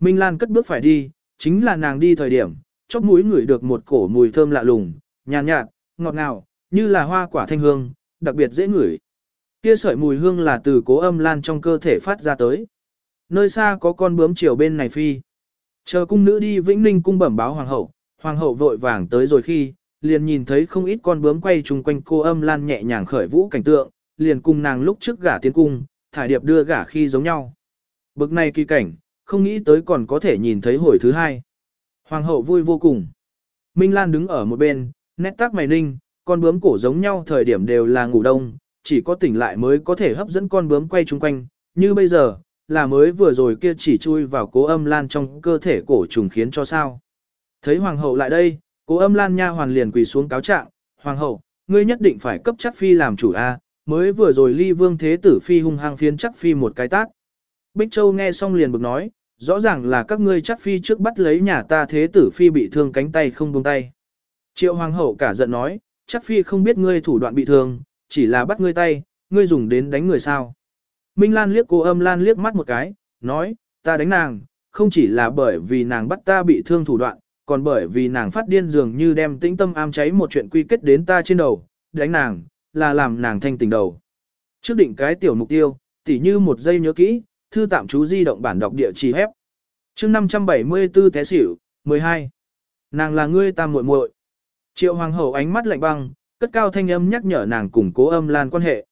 Minh Lan cất bước phải đi, chính là nàng đi thời điểm, chóp mũi ngửi được một cổ mùi thơm lạ lùng, nhàn nhạt, nhạt, ngọt ngào, như là hoa quả thanh hương, đặc biệt dễ ngửi. Kia sợi mùi hương là từ cố âm lan trong cơ thể phát ra tới. Nơi xa có con bướm chiều bên này phi. Chờ cung nữ đi Vĩnh Ninh cung bẩm báo hoàng hậu, hoàng hậu vội vàng tới rồi khi, liền nhìn thấy không ít con bướm quay chung quanh cô âm lan nhẹ nhàng khởi vũ cảnh tượng, liền cùng nàng lúc trước gả tiến cung, thải điệp đưa gả khi giống nhau. Bực này kỳ cảnh, không nghĩ tới còn có thể nhìn thấy hồi thứ hai. Hoàng hậu vui vô cùng. Minh Lan đứng ở một bên, nét tác mày ninh, con bướm cổ giống nhau thời điểm đều là ngủ đông, chỉ có tỉnh lại mới có thể hấp dẫn con bướm quay chung quanh, như bây giờ, là mới vừa rồi kia chỉ chui vào cố âm lan trong cơ thể cổ trùng khiến cho sao. Thấy hoàng hậu lại đây, cố âm lan nha hoàn liền quỳ xuống cáo trạng, hoàng hậu, ngươi nhất định phải cấp chắc phi làm chủ a, mới vừa rồi ly vương thế tử phi hung hăng phiến chắc phi một cái tát. Bích Châu nghe xong liền bực nói, rõ ràng là các ngươi chắc phi trước bắt lấy nhà ta thế tử phi bị thương cánh tay không buông tay. Triệu hoàng hậu cả giận nói, chắc phi không biết ngươi thủ đoạn bị thương, chỉ là bắt ngươi tay, ngươi dùng đến đánh người sao. Minh Lan liếc cô âm Lan liếc mắt một cái, nói, ta đánh nàng, không chỉ là bởi vì nàng bắt ta bị thương thủ đoạn, còn bởi vì nàng phát điên dường như đem tĩnh tâm am cháy một chuyện quy kết đến ta trên đầu, đánh nàng, là làm nàng thanh tỉnh đầu. Trước định cái tiểu mục tiêu, tỉ như một giây nhớ kỹ, thư tạm chú di động bản đọc địa chỉ hép. chương 574 Thế xỉu, 12. Nàng là ngươi ta muội muội Triệu hoàng hậu ánh mắt lạnh băng, cất cao thanh âm nhắc nhở nàng cùng cố âm lan quan hệ.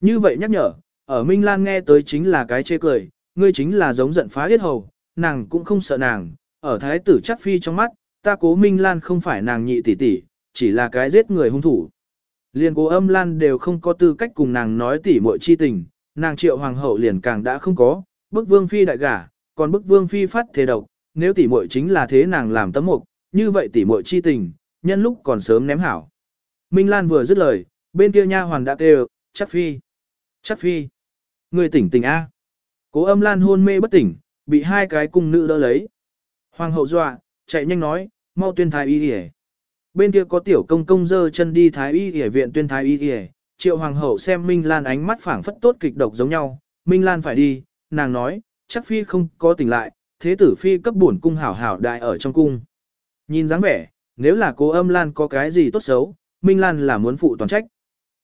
Như vậy nhắc nhở, ở Minh Lan nghe tới chính là cái chê cười, ngươi chính là giống giận phá yết hầu, nàng cũng không sợ nàng, ở thái tử chắc phi trong mắt, ta cố Minh Lan không phải nàng nhị tỷ tỷ, chỉ là cái giết người hung thủ. liền cố âm Lan đều không có tư cách cùng nàng nói tỷ muội chi tình, nàng triệu hoàng hậu liền càng đã không có, bức vương phi đại gả, còn bức vương phi phát thế độc, nếu tỷ muội chính là thế nàng làm tấm mục, như vậy tỷ muội chi tình, nhân lúc còn sớm ném hảo. Minh Lan vừa dứt lời, bên kia nha hoàn đã kêu, chắc phi, chắc phi, người tỉnh tỉnh A. Cố âm Lan hôn mê bất tỉnh, bị hai cái cung nữ đỡ lấy. Hoàng hậu dọa, chạy nhanh nói, mau tuyên thái y đi Bên kia có tiểu công công dơ chân đi thái y y viện tuyên thái y y triệu hoàng hậu xem Minh Lan ánh mắt phảng phất tốt kịch độc giống nhau, Minh Lan phải đi, nàng nói, chắc phi không có tỉnh lại, thế tử phi cấp bổn cung hảo hảo đại ở trong cung. Nhìn dáng vẻ, nếu là cô âm Lan có cái gì tốt xấu, Minh Lan là muốn phụ toàn trách.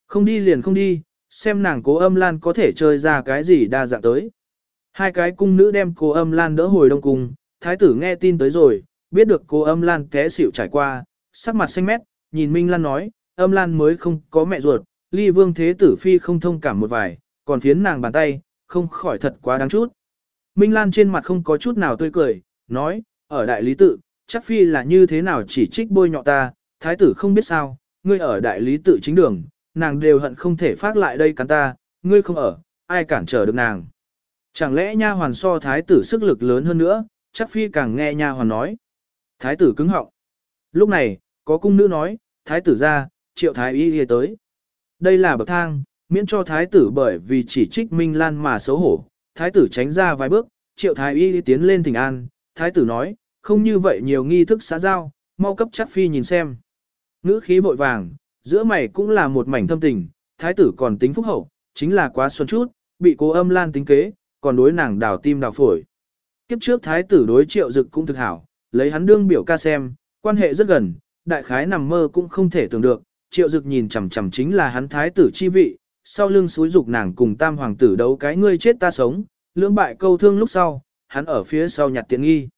Không đi liền không đi, xem nàng cố âm Lan có thể chơi ra cái gì đa dạng tới. Hai cái cung nữ đem cô âm Lan đỡ hồi đông cung, thái tử nghe tin tới rồi, biết được cô âm Lan té xỉu trải qua, sắc mặt xanh mét, nhìn Minh Lan nói, âm Lan mới không có mẹ ruột, ly vương thế tử phi không thông cảm một vài, còn phiến nàng bàn tay, không khỏi thật quá đáng chút. Minh Lan trên mặt không có chút nào tươi cười, nói, ở đại lý tự, chắc phi là như thế nào chỉ trích bôi nhọ ta, thái tử không biết sao, ngươi ở đại lý tự chính đường, nàng đều hận không thể phát lại đây cắn ta, ngươi không ở, ai cản trở được nàng. Chẳng lẽ nha hoàn so thái tử sức lực lớn hơn nữa, chắc phi càng nghe nha hoàn nói. Thái tử cứng họng. Lúc này, có cung nữ nói, thái tử ra, triệu thái y đi tới. Đây là bậc thang, miễn cho thái tử bởi vì chỉ trích Minh Lan mà xấu hổ. Thái tử tránh ra vài bước, triệu thái y tiến lên thỉnh an, thái tử nói, không như vậy nhiều nghi thức xã giao, mau cấp chắc phi nhìn xem. Ngữ khí vội vàng, giữa mày cũng là một mảnh thâm tình, thái tử còn tính phúc hậu, chính là quá xuân chút, bị cố âm lan tính kế, còn đối nàng đào tim đào phổi. Kiếp trước thái tử đối triệu dực cũng thực hảo, lấy hắn đương biểu ca xem, quan hệ rất gần, đại khái nằm mơ cũng không thể tưởng được, triệu dực nhìn chằm chằm chính là hắn thái tử chi vị, sau lưng suối dục nàng cùng tam hoàng tử đấu cái ngươi chết ta sống, lưỡng bại câu thương lúc sau, hắn ở phía sau nhặt tiện nghi.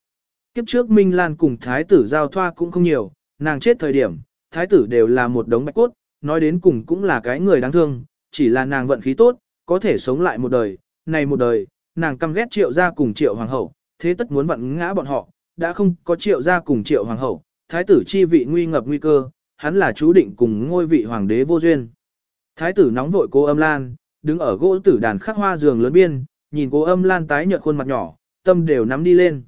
Kiếp trước Minh Lan cùng thái tử giao thoa cũng không nhiều, nàng chết thời điểm, thái tử đều là một đống bạch cốt, nói đến cùng cũng là cái người đáng thương, chỉ là nàng vận khí tốt, có thể sống lại một đời, này một đời, nàng căm ghét triệu gia cùng triệu hoàng hậu, thế tất muốn vặn ngã bọn họ, đã không có triệu gia cùng triệu hoàng hậu, thái tử chi vị nguy ngập nguy cơ, hắn là chú định cùng ngôi vị hoàng đế vô duyên. Thái tử nóng vội cô âm lan, đứng ở gỗ tử đàn khắc hoa giường lớn biên, nhìn cô âm lan tái nhợt khuôn mặt nhỏ, tâm đều nắm đi lên.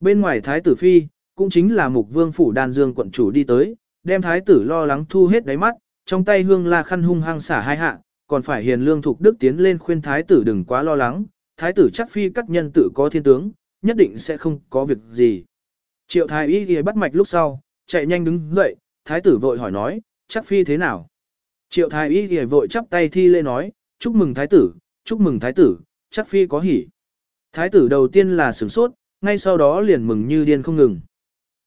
Bên ngoài thái tử phi, cũng chính là mục vương phủ đàn dương quận chủ đi tới, đem thái tử lo lắng thu hết đáy mắt, trong tay hương la khăn hung hăng xả hai hạ, còn phải hiền lương thục đức tiến lên khuyên thái tử đừng quá lo lắng, thái tử chắc phi các nhân tử có thiên tướng, nhất định sẽ không có việc gì. Triệu thái y ghi bắt mạch lúc sau, chạy nhanh đứng dậy, thái tử vội hỏi nói, chắc phi thế nào? Triệu thái y ghi vội chắp tay thi lễ nói, chúc mừng thái tử, chúc mừng thái tử, chắc phi có hỉ. Thái tử đầu tiên là sửng sốt, ngay sau đó liền mừng như điên không ngừng.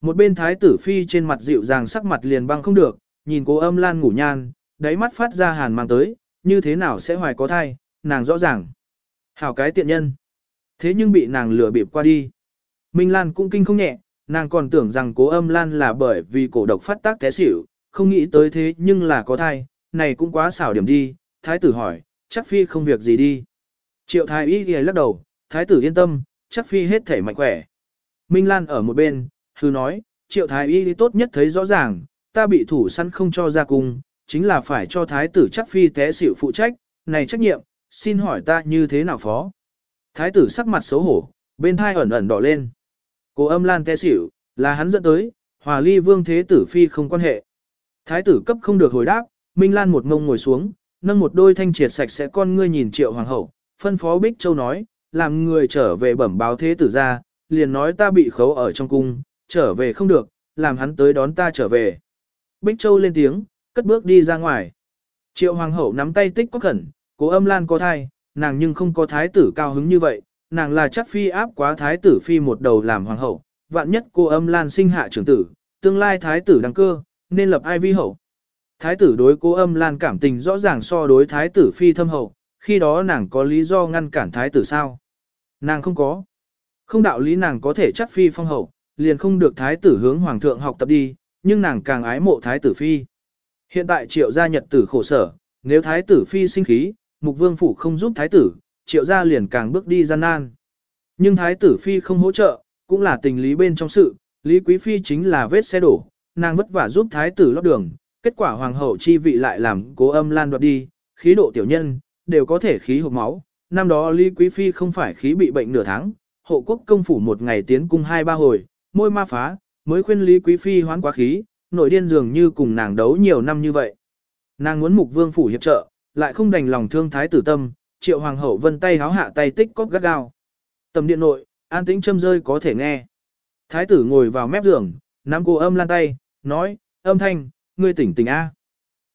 Một bên thái tử phi trên mặt dịu dàng sắc mặt liền băng không được, nhìn cố âm lan ngủ nhan, đáy mắt phát ra hàn mang tới, như thế nào sẽ hoài có thai, nàng rõ ràng. Hảo cái tiện nhân. Thế nhưng bị nàng lừa bịp qua đi. Minh Lan cũng kinh không nhẹ, nàng còn tưởng rằng cố âm Lan là bởi vì cổ độc phát tác té xỉu, không nghĩ tới thế nhưng là có thai, này cũng quá xảo điểm đi. Thái tử hỏi, chắc phi không việc gì đi. Triệu thái y ghi lắc đầu, thái tử yên tâm, chắc phi hết thể mạnh khỏe. Minh Lan ở một bên, hư nói, triệu thái y tốt nhất thấy rõ ràng, ta bị thủ săn không cho ra cung, chính là phải cho thái tử chắc phi té xỉu phụ trách, này trách nhiệm, xin hỏi ta như thế nào phó. Thái tử sắc mặt xấu hổ, bên thai ẩn ẩn đỏ lên. Cô âm lan té xỉu, là hắn dẫn tới, hòa ly vương thế tử phi không quan hệ. Thái tử cấp không được hồi đáp, Minh Lan một ngông ngồi xuống, nâng một đôi thanh triệt sạch sẽ con ngươi nhìn triệu hoàng hậu, phân phó Bích Châu nói, làm người trở về bẩm báo thế tử ra, liền nói ta bị khấu ở trong cung, trở về không được, làm hắn tới đón ta trở về. Bích Châu lên tiếng, cất bước đi ra ngoài. Triệu hoàng hậu nắm tay tích có khẩn, cố âm lan có thai, nàng nhưng không có thái tử cao hứng như vậy, nàng là chắc phi áp quá thái tử phi một đầu làm hoàng hậu, vạn nhất cô âm lan sinh hạ trưởng tử, tương lai thái tử đăng cơ, nên lập ai vi hậu. Thái tử đối cô âm lan cảm tình rõ ràng so đối thái tử phi thâm hậu, khi đó nàng có lý do ngăn cản thái tử sao? Nàng không có. Không đạo lý nàng có thể chắc phi phong hậu, liền không được thái tử hướng hoàng thượng học tập đi, nhưng nàng càng ái mộ thái tử phi. Hiện tại triệu gia nhật tử khổ sở, nếu thái tử phi sinh khí, mục vương phủ không giúp thái tử, triệu gia liền càng bước đi gian nan. Nhưng thái tử phi không hỗ trợ, cũng là tình lý bên trong sự, lý quý phi chính là vết xe đổ, nàng vất vả giúp thái tử lót đường, kết quả hoàng hậu chi vị lại làm cố âm lan đoạt đi, khí độ tiểu nhân, đều có thể khí hộp máu. Năm đó Lý Quý Phi không phải khí bị bệnh nửa tháng, hộ quốc công phủ một ngày tiến cung hai ba hồi, môi ma phá, mới khuyên Lý Quý Phi hoán quá khí, nội điên dường như cùng nàng đấu nhiều năm như vậy. Nàng muốn mục vương phủ hiệp trợ, lại không đành lòng thương thái tử tâm, triệu hoàng hậu vân tay háo hạ tay tích cóp gắt gao. Tầm điện nội, an tĩnh châm rơi có thể nghe. Thái tử ngồi vào mép giường, nắm cô âm lan tay, nói, âm thanh, ngươi tỉnh tỉnh A.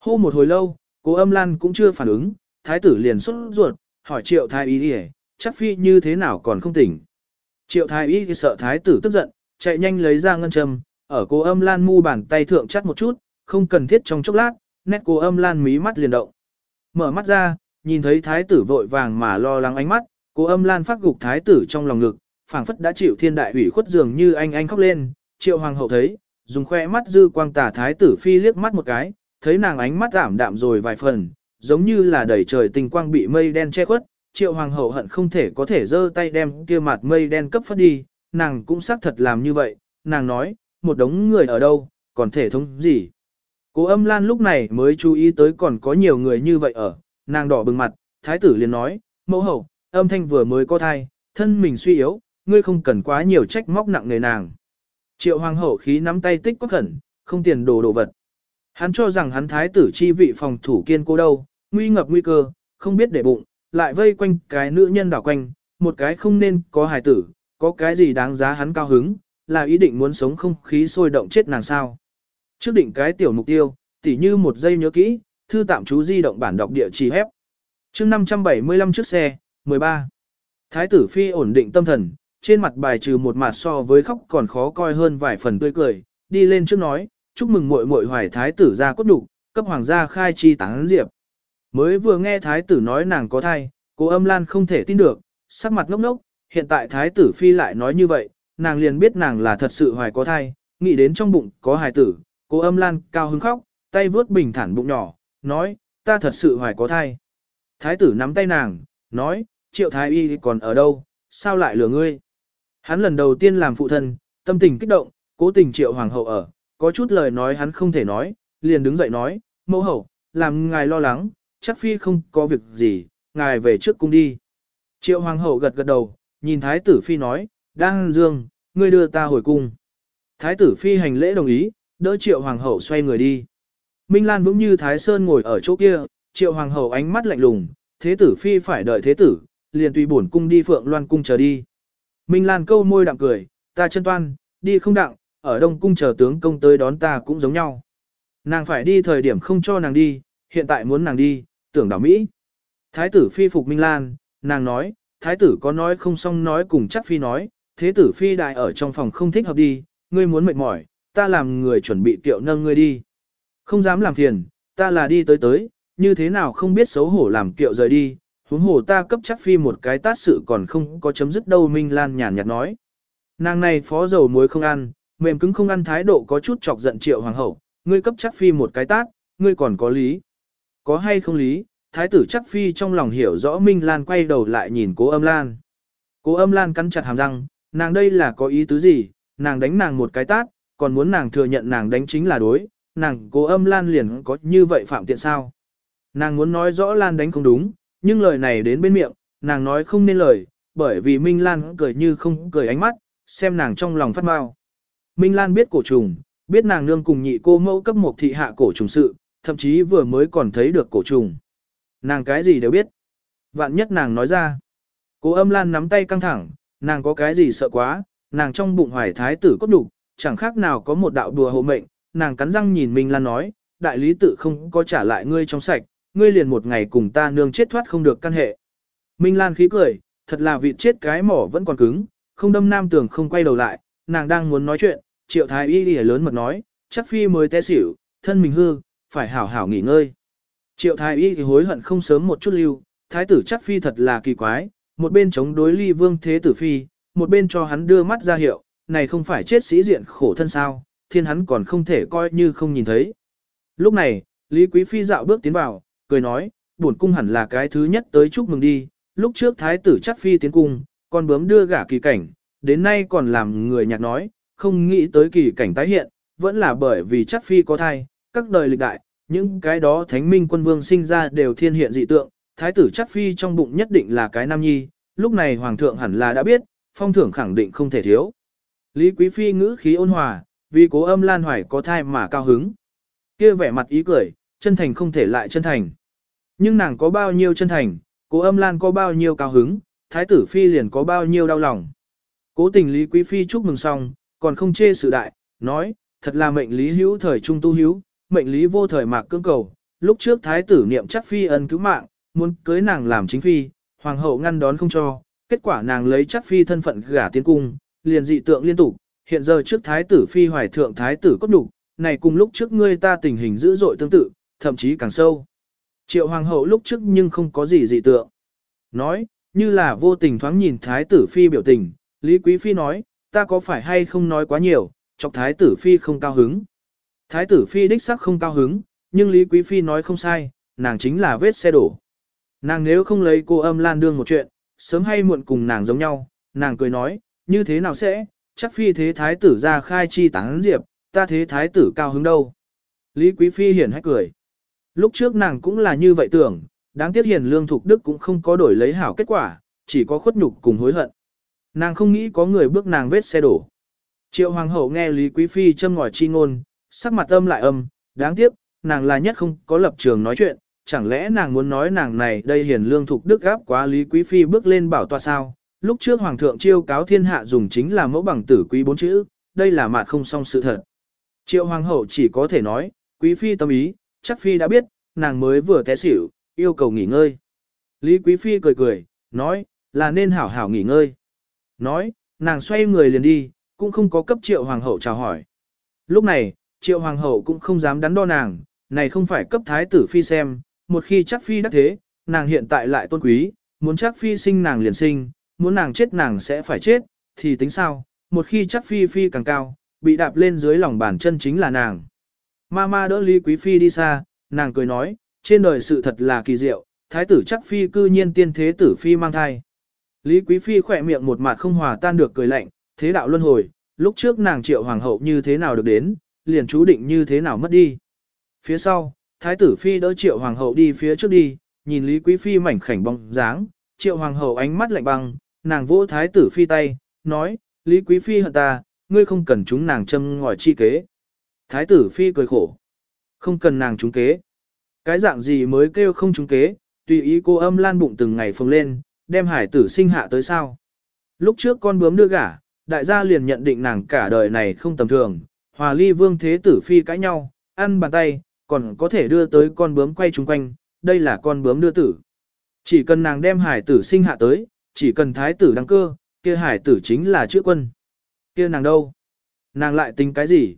Hô một hồi lâu, cô âm lan cũng chưa phản ứng, thái tử liền xuất ruột, hỏi triệu thái y đi chắc phi như thế nào còn không tỉnh. Triệu thái y sợ thái tử tức giận, chạy nhanh lấy ra ngân châm, ở cô âm lan mu bàn tay thượng chắt một chút, không cần thiết trong chốc lát, nét cô âm lan mí mắt liền động. Mở mắt ra, nhìn thấy thái tử vội vàng mà lo lắng ánh mắt, cô âm lan phát gục thái tử trong lòng ngực, phảng phất đã chịu thiên đại ủy khuất dường như anh anh khóc lên, triệu hoàng hậu thấy, dùng khoe mắt dư quang tả thái tử phi liếc mắt một cái, thấy nàng ánh mắt giảm đạm rồi vài phần, giống như là đầy trời tình quang bị mây đen che khuất, triệu hoàng hậu hận không thể có thể giơ tay đem kia mặt mây đen cấp phất đi, nàng cũng xác thật làm như vậy, nàng nói, một đống người ở đâu, còn thể thống gì. Cố âm lan lúc này mới chú ý tới còn có nhiều người như vậy ở, nàng đỏ bừng mặt, thái tử liền nói, mẫu hậu, âm thanh vừa mới có thai, thân mình suy yếu, ngươi không cần quá nhiều trách móc nặng nề nàng. Triệu hoàng hậu khí nắm tay tích có khẩn, không tiền đồ đồ vật. Hắn cho rằng hắn thái tử chi vị phòng thủ kiên cố đâu, nguy ngập nguy cơ, không biết để bụng, lại vây quanh cái nữ nhân đảo quanh, một cái không nên có hài tử, có cái gì đáng giá hắn cao hứng, là ý định muốn sống không khí sôi động chết nàng sao. Trước định cái tiểu mục tiêu, tỉ như một giây nhớ kỹ, thư tạm chú di động bản đọc địa chỉ hép. chương 575 chiếc xe, 13. Thái tử phi ổn định tâm thần, trên mặt bài trừ một mặt so với khóc còn khó coi hơn vài phần tươi cười, đi lên trước nói, chúc mừng muội muội hoài thái tử ra cốt đủ, cấp hoàng gia khai chi tán diệp. Mới vừa nghe thái tử nói nàng có thai, cô âm lan không thể tin được, sắc mặt ngốc ngốc, hiện tại thái tử phi lại nói như vậy, nàng liền biết nàng là thật sự hoài có thai, nghĩ đến trong bụng có hài tử, cô âm lan cao hứng khóc, tay vướt bình thản bụng nhỏ, nói, ta thật sự hoài có thai. Thái tử nắm tay nàng, nói, triệu thái y còn ở đâu, sao lại lừa ngươi? Hắn lần đầu tiên làm phụ thân, tâm tình kích động, cố tình triệu hoàng hậu ở, có chút lời nói hắn không thể nói, liền đứng dậy nói, mẫu hậu, làm ngài lo lắng, chắc phi không có việc gì, ngài về trước cung đi. Triệu hoàng hậu gật gật đầu, nhìn thái tử phi nói, đang dương, ngươi đưa ta hồi cung. Thái tử phi hành lễ đồng ý, đỡ triệu hoàng hậu xoay người đi. Minh Lan vững như thái sơn ngồi ở chỗ kia, triệu hoàng hậu ánh mắt lạnh lùng, thế tử phi phải đợi thế tử, liền tùy bổn cung đi phượng loan cung chờ đi. Minh Lan câu môi đạm cười, ta chân toan, đi không đặng, ở đông cung chờ tướng công tới đón ta cũng giống nhau. Nàng phải đi thời điểm không cho nàng đi, hiện tại muốn nàng đi, tưởng đảo Mỹ. Thái tử phi phục Minh Lan, nàng nói, thái tử có nói không xong nói cùng chắc phi nói, thế tử phi đại ở trong phòng không thích hợp đi, ngươi muốn mệt mỏi, ta làm người chuẩn bị tiệu nâng ngươi đi. Không dám làm phiền, ta là đi tới tới, như thế nào không biết xấu hổ làm kiệu rời đi, huống hồ ta cấp chắc phi một cái tát sự còn không có chấm dứt đâu Minh Lan nhàn nhạt nói. Nàng này phó dầu muối không ăn, mềm cứng không ăn thái độ có chút chọc giận triệu hoàng hậu, ngươi cấp chắc phi một cái tát, ngươi còn có lý. Có hay không lý, thái tử chắc phi trong lòng hiểu rõ Minh Lan quay đầu lại nhìn cố âm Lan. Cố âm Lan cắn chặt hàm răng, nàng đây là có ý tứ gì, nàng đánh nàng một cái tát, còn muốn nàng thừa nhận nàng đánh chính là đối, nàng cố âm Lan liền có như vậy phạm tiện sao. Nàng muốn nói rõ Lan đánh không đúng, nhưng lời này đến bên miệng, nàng nói không nên lời, bởi vì Minh Lan cười như không cười ánh mắt, xem nàng trong lòng phát mau. Minh Lan biết cổ trùng, biết nàng nương cùng nhị cô mẫu cấp một thị hạ cổ trùng sự, thậm chí vừa mới còn thấy được cổ trùng. Nàng cái gì đều biết. Vạn nhất nàng nói ra. Cố âm Lan nắm tay căng thẳng, nàng có cái gì sợ quá, nàng trong bụng hoài thái tử cốt đủ, chẳng khác nào có một đạo đùa hộ mệnh, nàng cắn răng nhìn Minh Lan nói, đại lý tự không có trả lại ngươi trong sạch, ngươi liền một ngày cùng ta nương chết thoát không được căn hệ. Minh Lan khí cười, thật là vị chết cái mỏ vẫn còn cứng, không đâm nam tường không quay đầu lại, nàng đang muốn nói chuyện, triệu thái y lìa lớn mật nói, chắc phi mới té xỉu, thân mình hư, phải hảo hảo nghỉ ngơi. Triệu thái y thì hối hận không sớm một chút lưu, thái tử chắc phi thật là kỳ quái, một bên chống đối ly vương thế tử phi, một bên cho hắn đưa mắt ra hiệu, này không phải chết sĩ diện khổ thân sao, thiên hắn còn không thể coi như không nhìn thấy. Lúc này, Lý Quý Phi dạo bước tiến vào, cười nói, buồn cung hẳn là cái thứ nhất tới chúc mừng đi, lúc trước thái tử chắc phi tiến cung, con bướm đưa gả kỳ cảnh, đến nay còn làm người nhạc nói, không nghĩ tới kỳ cảnh tái hiện, vẫn là bởi vì chắc phi có thai, các đời lịch đại, những cái đó thánh minh quân vương sinh ra đều thiên hiện dị tượng, thái tử chắc phi trong bụng nhất định là cái nam nhi, lúc này hoàng thượng hẳn là đã biết, phong thưởng khẳng định không thể thiếu. Lý Quý Phi ngữ khí ôn hòa, vì cố âm lan hoài có thai mà cao hứng. kia vẻ mặt ý cười, chân thành không thể lại chân thành. Nhưng nàng có bao nhiêu chân thành, cố âm lan có bao nhiêu cao hứng, thái tử phi liền có bao nhiêu đau lòng. Cố tình Lý Quý Phi chúc mừng xong, còn không chê sự đại, nói, thật là mệnh lý hữu thời trung tu hữu, mệnh lý vô thời mạc cương cầu. Lúc trước thái tử niệm chắc phi ân cứu mạng, muốn cưới nàng làm chính phi, hoàng hậu ngăn đón không cho, kết quả nàng lấy chắc phi thân phận gả tiến cung, liền dị tượng liên tục, hiện giờ trước thái tử phi hoài thượng thái tử cốt đủ, này cùng lúc trước ngươi ta tình hình dữ dội tương tự, thậm chí càng sâu. Triệu hoàng hậu lúc trước nhưng không có gì dị tượng. Nói, như là vô tình thoáng nhìn thái tử phi biểu tình, Lý Quý Phi nói, ta có phải hay không nói quá nhiều, chọc thái tử phi không cao hứng. Thái tử phi đích sắc không cao hứng, nhưng Lý Quý Phi nói không sai, nàng chính là vết xe đổ. Nàng nếu không lấy cô âm lan đương một chuyện, sớm hay muộn cùng nàng giống nhau, nàng cười nói, như thế nào sẽ, chắc phi thế thái tử ra khai chi tán diệp, ta thế thái tử cao hứng đâu. Lý Quý Phi hiển hách cười. Lúc trước nàng cũng là như vậy tưởng, đáng tiếc hiền lương thục đức cũng không có đổi lấy hảo kết quả, chỉ có khuất nhục cùng hối hận. Nàng không nghĩ có người bước nàng vết xe đổ. Triệu hoàng hậu nghe Lý Quý Phi châm ngòi chi ngôn, sắc mặt âm lại âm, đáng tiếc, nàng là nhất không có lập trường nói chuyện, chẳng lẽ nàng muốn nói nàng này đây hiền lương thục đức gáp quá Lý Quý Phi bước lên bảo tòa sao? Lúc trước hoàng thượng chiêu cáo thiên hạ dùng chính là mẫu bằng tử quý bốn chữ, đây là mạt không song sự thật. Triệu hoàng hậu chỉ có thể nói, Quý Phi tâm ý, chắc Phi đã biết, nàng mới vừa té xỉu, yêu cầu nghỉ ngơi. Lý Quý Phi cười cười, nói, là nên hảo hảo nghỉ ngơi. Nói, nàng xoay người liền đi, cũng không có cấp triệu hoàng hậu chào hỏi. Lúc này, triệu hoàng hậu cũng không dám đắn đo nàng, này không phải cấp thái tử phi xem, một khi chắc phi đắc thế, nàng hiện tại lại tôn quý, muốn chắc phi sinh nàng liền sinh, muốn nàng chết nàng sẽ phải chết, thì tính sao, một khi chắc phi phi càng cao, bị đạp lên dưới lòng bàn chân chính là nàng. Mama đỡ Lý Quý Phi đi xa, nàng cười nói, trên đời sự thật là kỳ diệu, thái tử chắc phi cư nhiên tiên thế tử phi mang thai. Lý Quý Phi khỏe miệng một mặt không hòa tan được cười lạnh, thế đạo luân hồi, lúc trước nàng triệu hoàng hậu như thế nào được đến, liền chú định như thế nào mất đi. Phía sau, Thái tử Phi đỡ triệu hoàng hậu đi phía trước đi, nhìn Lý Quý Phi mảnh khảnh bóng dáng, triệu hoàng hậu ánh mắt lạnh băng, nàng vỗ Thái tử Phi tay, nói, Lý Quý Phi hận ta, ngươi không cần chúng nàng châm ngòi chi kế. Thái tử Phi cười khổ, không cần nàng trúng kế. Cái dạng gì mới kêu không trúng kế, tùy ý cô âm lan bụng từng ngày phồng lên, đem hải tử sinh hạ tới sao. Lúc trước con bướm đưa gả, đại gia liền nhận định nàng cả đời này không tầm thường, hòa ly vương thế tử phi cãi nhau, ăn bàn tay, còn có thể đưa tới con bướm quay chung quanh, đây là con bướm đưa tử. Chỉ cần nàng đem hải tử sinh hạ tới, chỉ cần thái tử đăng cơ, kia hải tử chính là chữ quân. Kia nàng đâu? Nàng lại tính cái gì?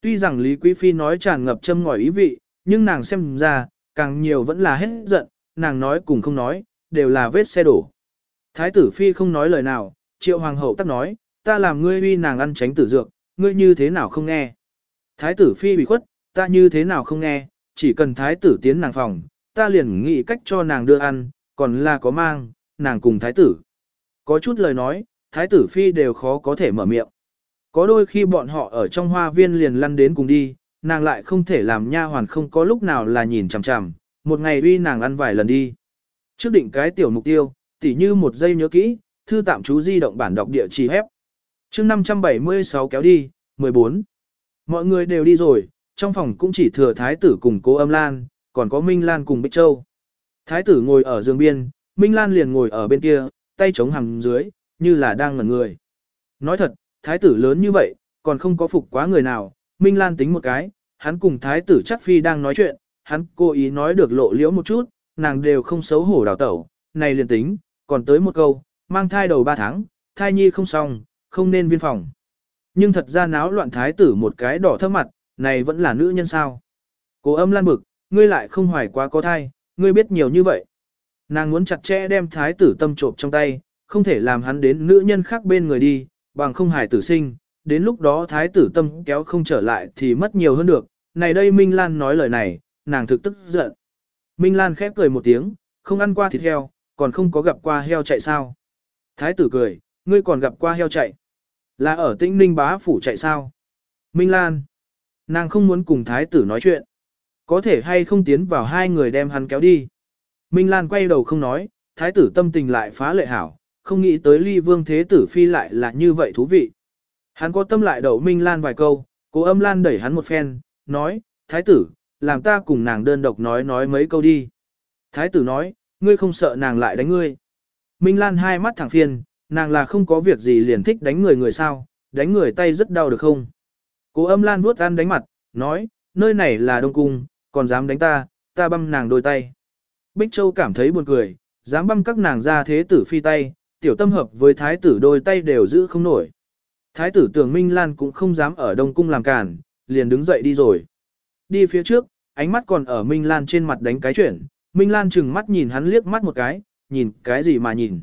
Tuy rằng Lý Quý Phi nói tràn ngập châm ngòi ý vị, nhưng nàng xem ra, càng nhiều vẫn là hết giận, nàng nói cùng không nói, đều là vết xe đổ. Thái tử Phi không nói lời nào, triệu hoàng hậu tắc nói, ta làm ngươi uy nàng ăn tránh tử dược, ngươi như thế nào không nghe. Thái tử Phi bị khuất, ta như thế nào không nghe, chỉ cần thái tử tiến nàng phòng, ta liền nghĩ cách cho nàng đưa ăn, còn là có mang, nàng cùng thái tử. Có chút lời nói, thái tử Phi đều khó có thể mở miệng. Có đôi khi bọn họ ở trong hoa viên liền lăn đến cùng đi, nàng lại không thể làm nha hoàn không có lúc nào là nhìn chằm chằm, một ngày uy nàng ăn vài lần đi. Trước định cái tiểu mục tiêu, tỉ như một giây nhớ kỹ, thư tạm chú di động bản đọc địa chỉ hép. chương 576 kéo đi, 14. Mọi người đều đi rồi, trong phòng cũng chỉ thừa thái tử cùng cố âm lan, còn có Minh Lan cùng Bích Châu. Thái tử ngồi ở giường biên, Minh Lan liền ngồi ở bên kia, tay chống hằng dưới, như là đang ngẩn người. Nói thật, thái tử lớn như vậy, còn không có phục quá người nào, Minh Lan tính một cái, hắn cùng thái tử chắc phi đang nói chuyện, hắn cố ý nói được lộ liễu một chút, nàng đều không xấu hổ đào tẩu, này liền tính, còn tới một câu, mang thai đầu 3 tháng, thai nhi không xong, không nên viên phòng. Nhưng thật ra náo loạn thái tử một cái đỏ thấp mặt, này vẫn là nữ nhân sao. Cố âm lan bực, ngươi lại không hoài quá có thai, ngươi biết nhiều như vậy. Nàng muốn chặt chẽ đem thái tử tâm trộm trong tay, không thể làm hắn đến nữ nhân khác bên người đi, bằng không hài tử sinh, đến lúc đó thái tử tâm kéo không trở lại thì mất nhiều hơn được. Này đây Minh Lan nói lời này, nàng thực tức giận. Minh Lan khép cười một tiếng, không ăn qua thịt heo, còn không có gặp qua heo chạy sao. Thái tử cười, ngươi còn gặp qua heo chạy. Là ở tĩnh ninh bá phủ chạy sao. Minh Lan, nàng không muốn cùng thái tử nói chuyện. Có thể hay không tiến vào hai người đem hắn kéo đi. Minh Lan quay đầu không nói, thái tử tâm tình lại phá lệ hảo, không nghĩ tới ly vương thế tử phi lại là như vậy thú vị. Hắn có tâm lại đầu Minh Lan vài câu, cố âm Lan đẩy hắn một phen, nói, thái tử, làm ta cùng nàng đơn độc nói nói mấy câu đi. Thái tử nói, ngươi không sợ nàng lại đánh ngươi. Minh Lan hai mắt thẳng phiền, nàng là không có việc gì liền thích đánh người người sao, đánh người tay rất đau được không. Cố âm Lan vuốt ăn đánh mặt, nói, nơi này là Đông Cung, còn dám đánh ta, ta băm nàng đôi tay. Bích Châu cảm thấy buồn cười, dám băm các nàng ra thế tử phi tay, tiểu tâm hợp với thái tử đôi tay đều giữ không nổi. Thái tử tưởng Minh Lan cũng không dám ở Đông Cung làm cản, liền đứng dậy đi rồi. Đi phía trước, ánh mắt còn ở Minh Lan trên mặt đánh cái chuyển, Minh Lan chừng mắt nhìn hắn liếc mắt một cái, nhìn cái gì mà nhìn.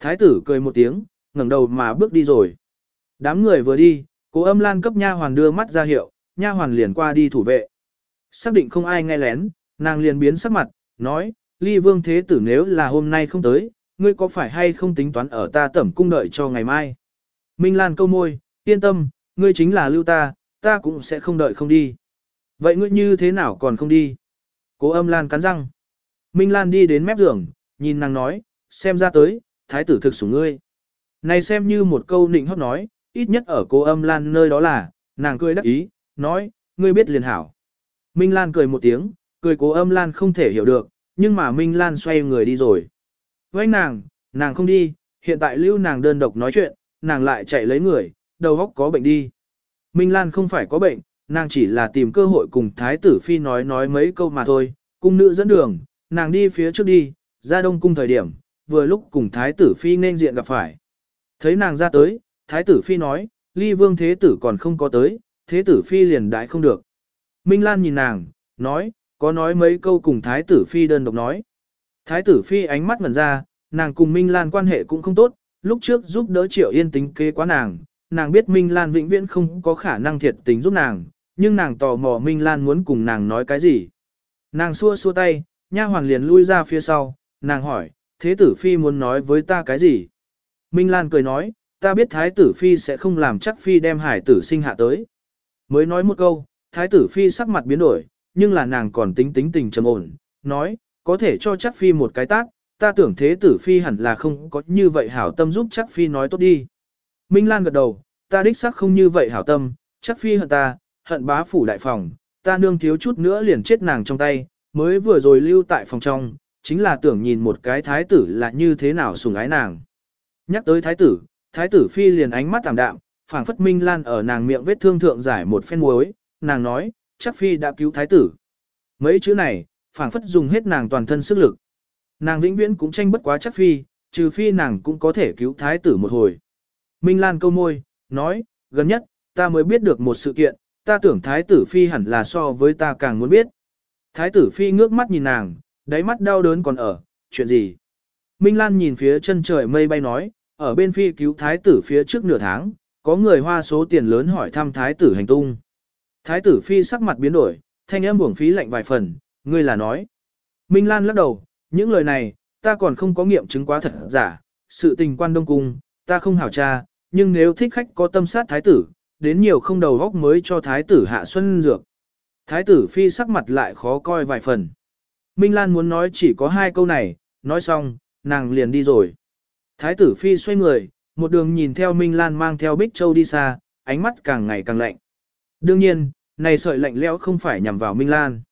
Thái tử cười một tiếng, ngẩng đầu mà bước đi rồi. Đám người vừa đi, cố âm Lan cấp nha hoàn đưa mắt ra hiệu, nha hoàn liền qua đi thủ vệ. Xác định không ai nghe lén, nàng liền biến sắc mặt, nói, ly vương thế tử nếu là hôm nay không tới, ngươi có phải hay không tính toán ở ta tẩm cung đợi cho ngày mai. Minh Lan câu môi, yên tâm, ngươi chính là lưu ta, ta cũng sẽ không đợi không đi. Vậy ngươi như thế nào còn không đi? Cố âm Lan cắn răng. Minh Lan đi đến mép giường, nhìn nàng nói, xem ra tới, thái tử thực sủng ngươi. Này xem như một câu nịnh hót nói, ít nhất ở cố âm Lan nơi đó là, nàng cười đắc ý, nói, ngươi biết liền hảo. Minh Lan cười một tiếng, cười cố âm Lan không thể hiểu được, nhưng mà Minh Lan xoay người đi rồi. Với nàng, nàng không đi, hiện tại lưu nàng đơn độc nói chuyện, nàng lại chạy lấy người, đầu óc có bệnh đi. Minh Lan không phải có bệnh, nàng chỉ là tìm cơ hội cùng Thái tử Phi nói nói mấy câu mà thôi, cung nữ dẫn đường, nàng đi phía trước đi, ra đông cung thời điểm, vừa lúc cùng Thái tử Phi nên diện gặp phải. Thấy nàng ra tới, Thái tử Phi nói, ly vương thế tử còn không có tới, thế tử Phi liền đãi không được. Minh Lan nhìn nàng, nói, có nói mấy câu cùng Thái tử Phi đơn độc nói. Thái tử Phi ánh mắt ngẩn ra, nàng cùng Minh Lan quan hệ cũng không tốt, lúc trước giúp đỡ Triệu Yên tính kế quá nàng, nàng biết Minh Lan vĩnh viễn không có khả năng thiệt tình giúp nàng, nhưng nàng tò mò Minh Lan muốn cùng nàng nói cái gì. Nàng xua xua tay, nha hoàn liền lui ra phía sau, nàng hỏi, thế tử phi muốn nói với ta cái gì? Minh Lan cười nói, ta biết thái tử phi sẽ không làm chắc phi đem hải tử sinh hạ tới. Mới nói một câu, thái tử phi sắc mặt biến đổi, nhưng là nàng còn tính tính tình trầm ổn, nói, có thể cho chắc phi một cái tác, ta tưởng thế tử phi hẳn là không có như vậy hảo tâm giúp chắc phi nói tốt đi. Minh Lan gật đầu, ta đích xác không như vậy hảo tâm, chắc phi hận ta, hận bá phủ đại phòng, ta nương thiếu chút nữa liền chết nàng trong tay, mới vừa rồi lưu tại phòng trong, chính là tưởng nhìn một cái thái tử là như thế nào sùng ái nàng. Nhắc tới thái tử, thái tử phi liền ánh mắt tạm đạm, phảng phất Minh Lan ở nàng miệng vết thương thượng giải một phen muối, nàng nói, chắc phi đã cứu thái tử. Mấy chữ này, phảng phất dùng hết nàng toàn thân sức lực. Nàng vĩnh viễn cũng tranh bất quá chắc phi, trừ phi nàng cũng có thể cứu thái tử một hồi. Minh Lan câu môi, nói, gần nhất, ta mới biết được một sự kiện, ta tưởng thái tử phi hẳn là so với ta càng muốn biết. Thái tử phi ngước mắt nhìn nàng, đáy mắt đau đớn còn ở, chuyện gì? Minh Lan nhìn phía chân trời mây bay nói, ở bên phi cứu thái tử phía trước nửa tháng, có người hoa số tiền lớn hỏi thăm thái tử hành tung. Thái tử phi sắc mặt biến đổi, thanh âm buồng phí lạnh vài phần, ngươi là nói. Minh Lan lắc đầu, những lời này, ta còn không có nghiệm chứng quá thật giả, sự tình quan đông cung, ta không hảo tra, nhưng nếu thích khách có tâm sát thái tử, đến nhiều không đầu góc mới cho thái tử hạ xuân dược. Thái tử phi sắc mặt lại khó coi vài phần. Minh Lan muốn nói chỉ có hai câu này, nói xong, nàng liền đi rồi. Thái tử phi xoay người, một đường nhìn theo Minh Lan mang theo Bích Châu đi xa, ánh mắt càng ngày càng lạnh. Đương nhiên, này sợi lạnh lẽo không phải nhằm vào Minh Lan.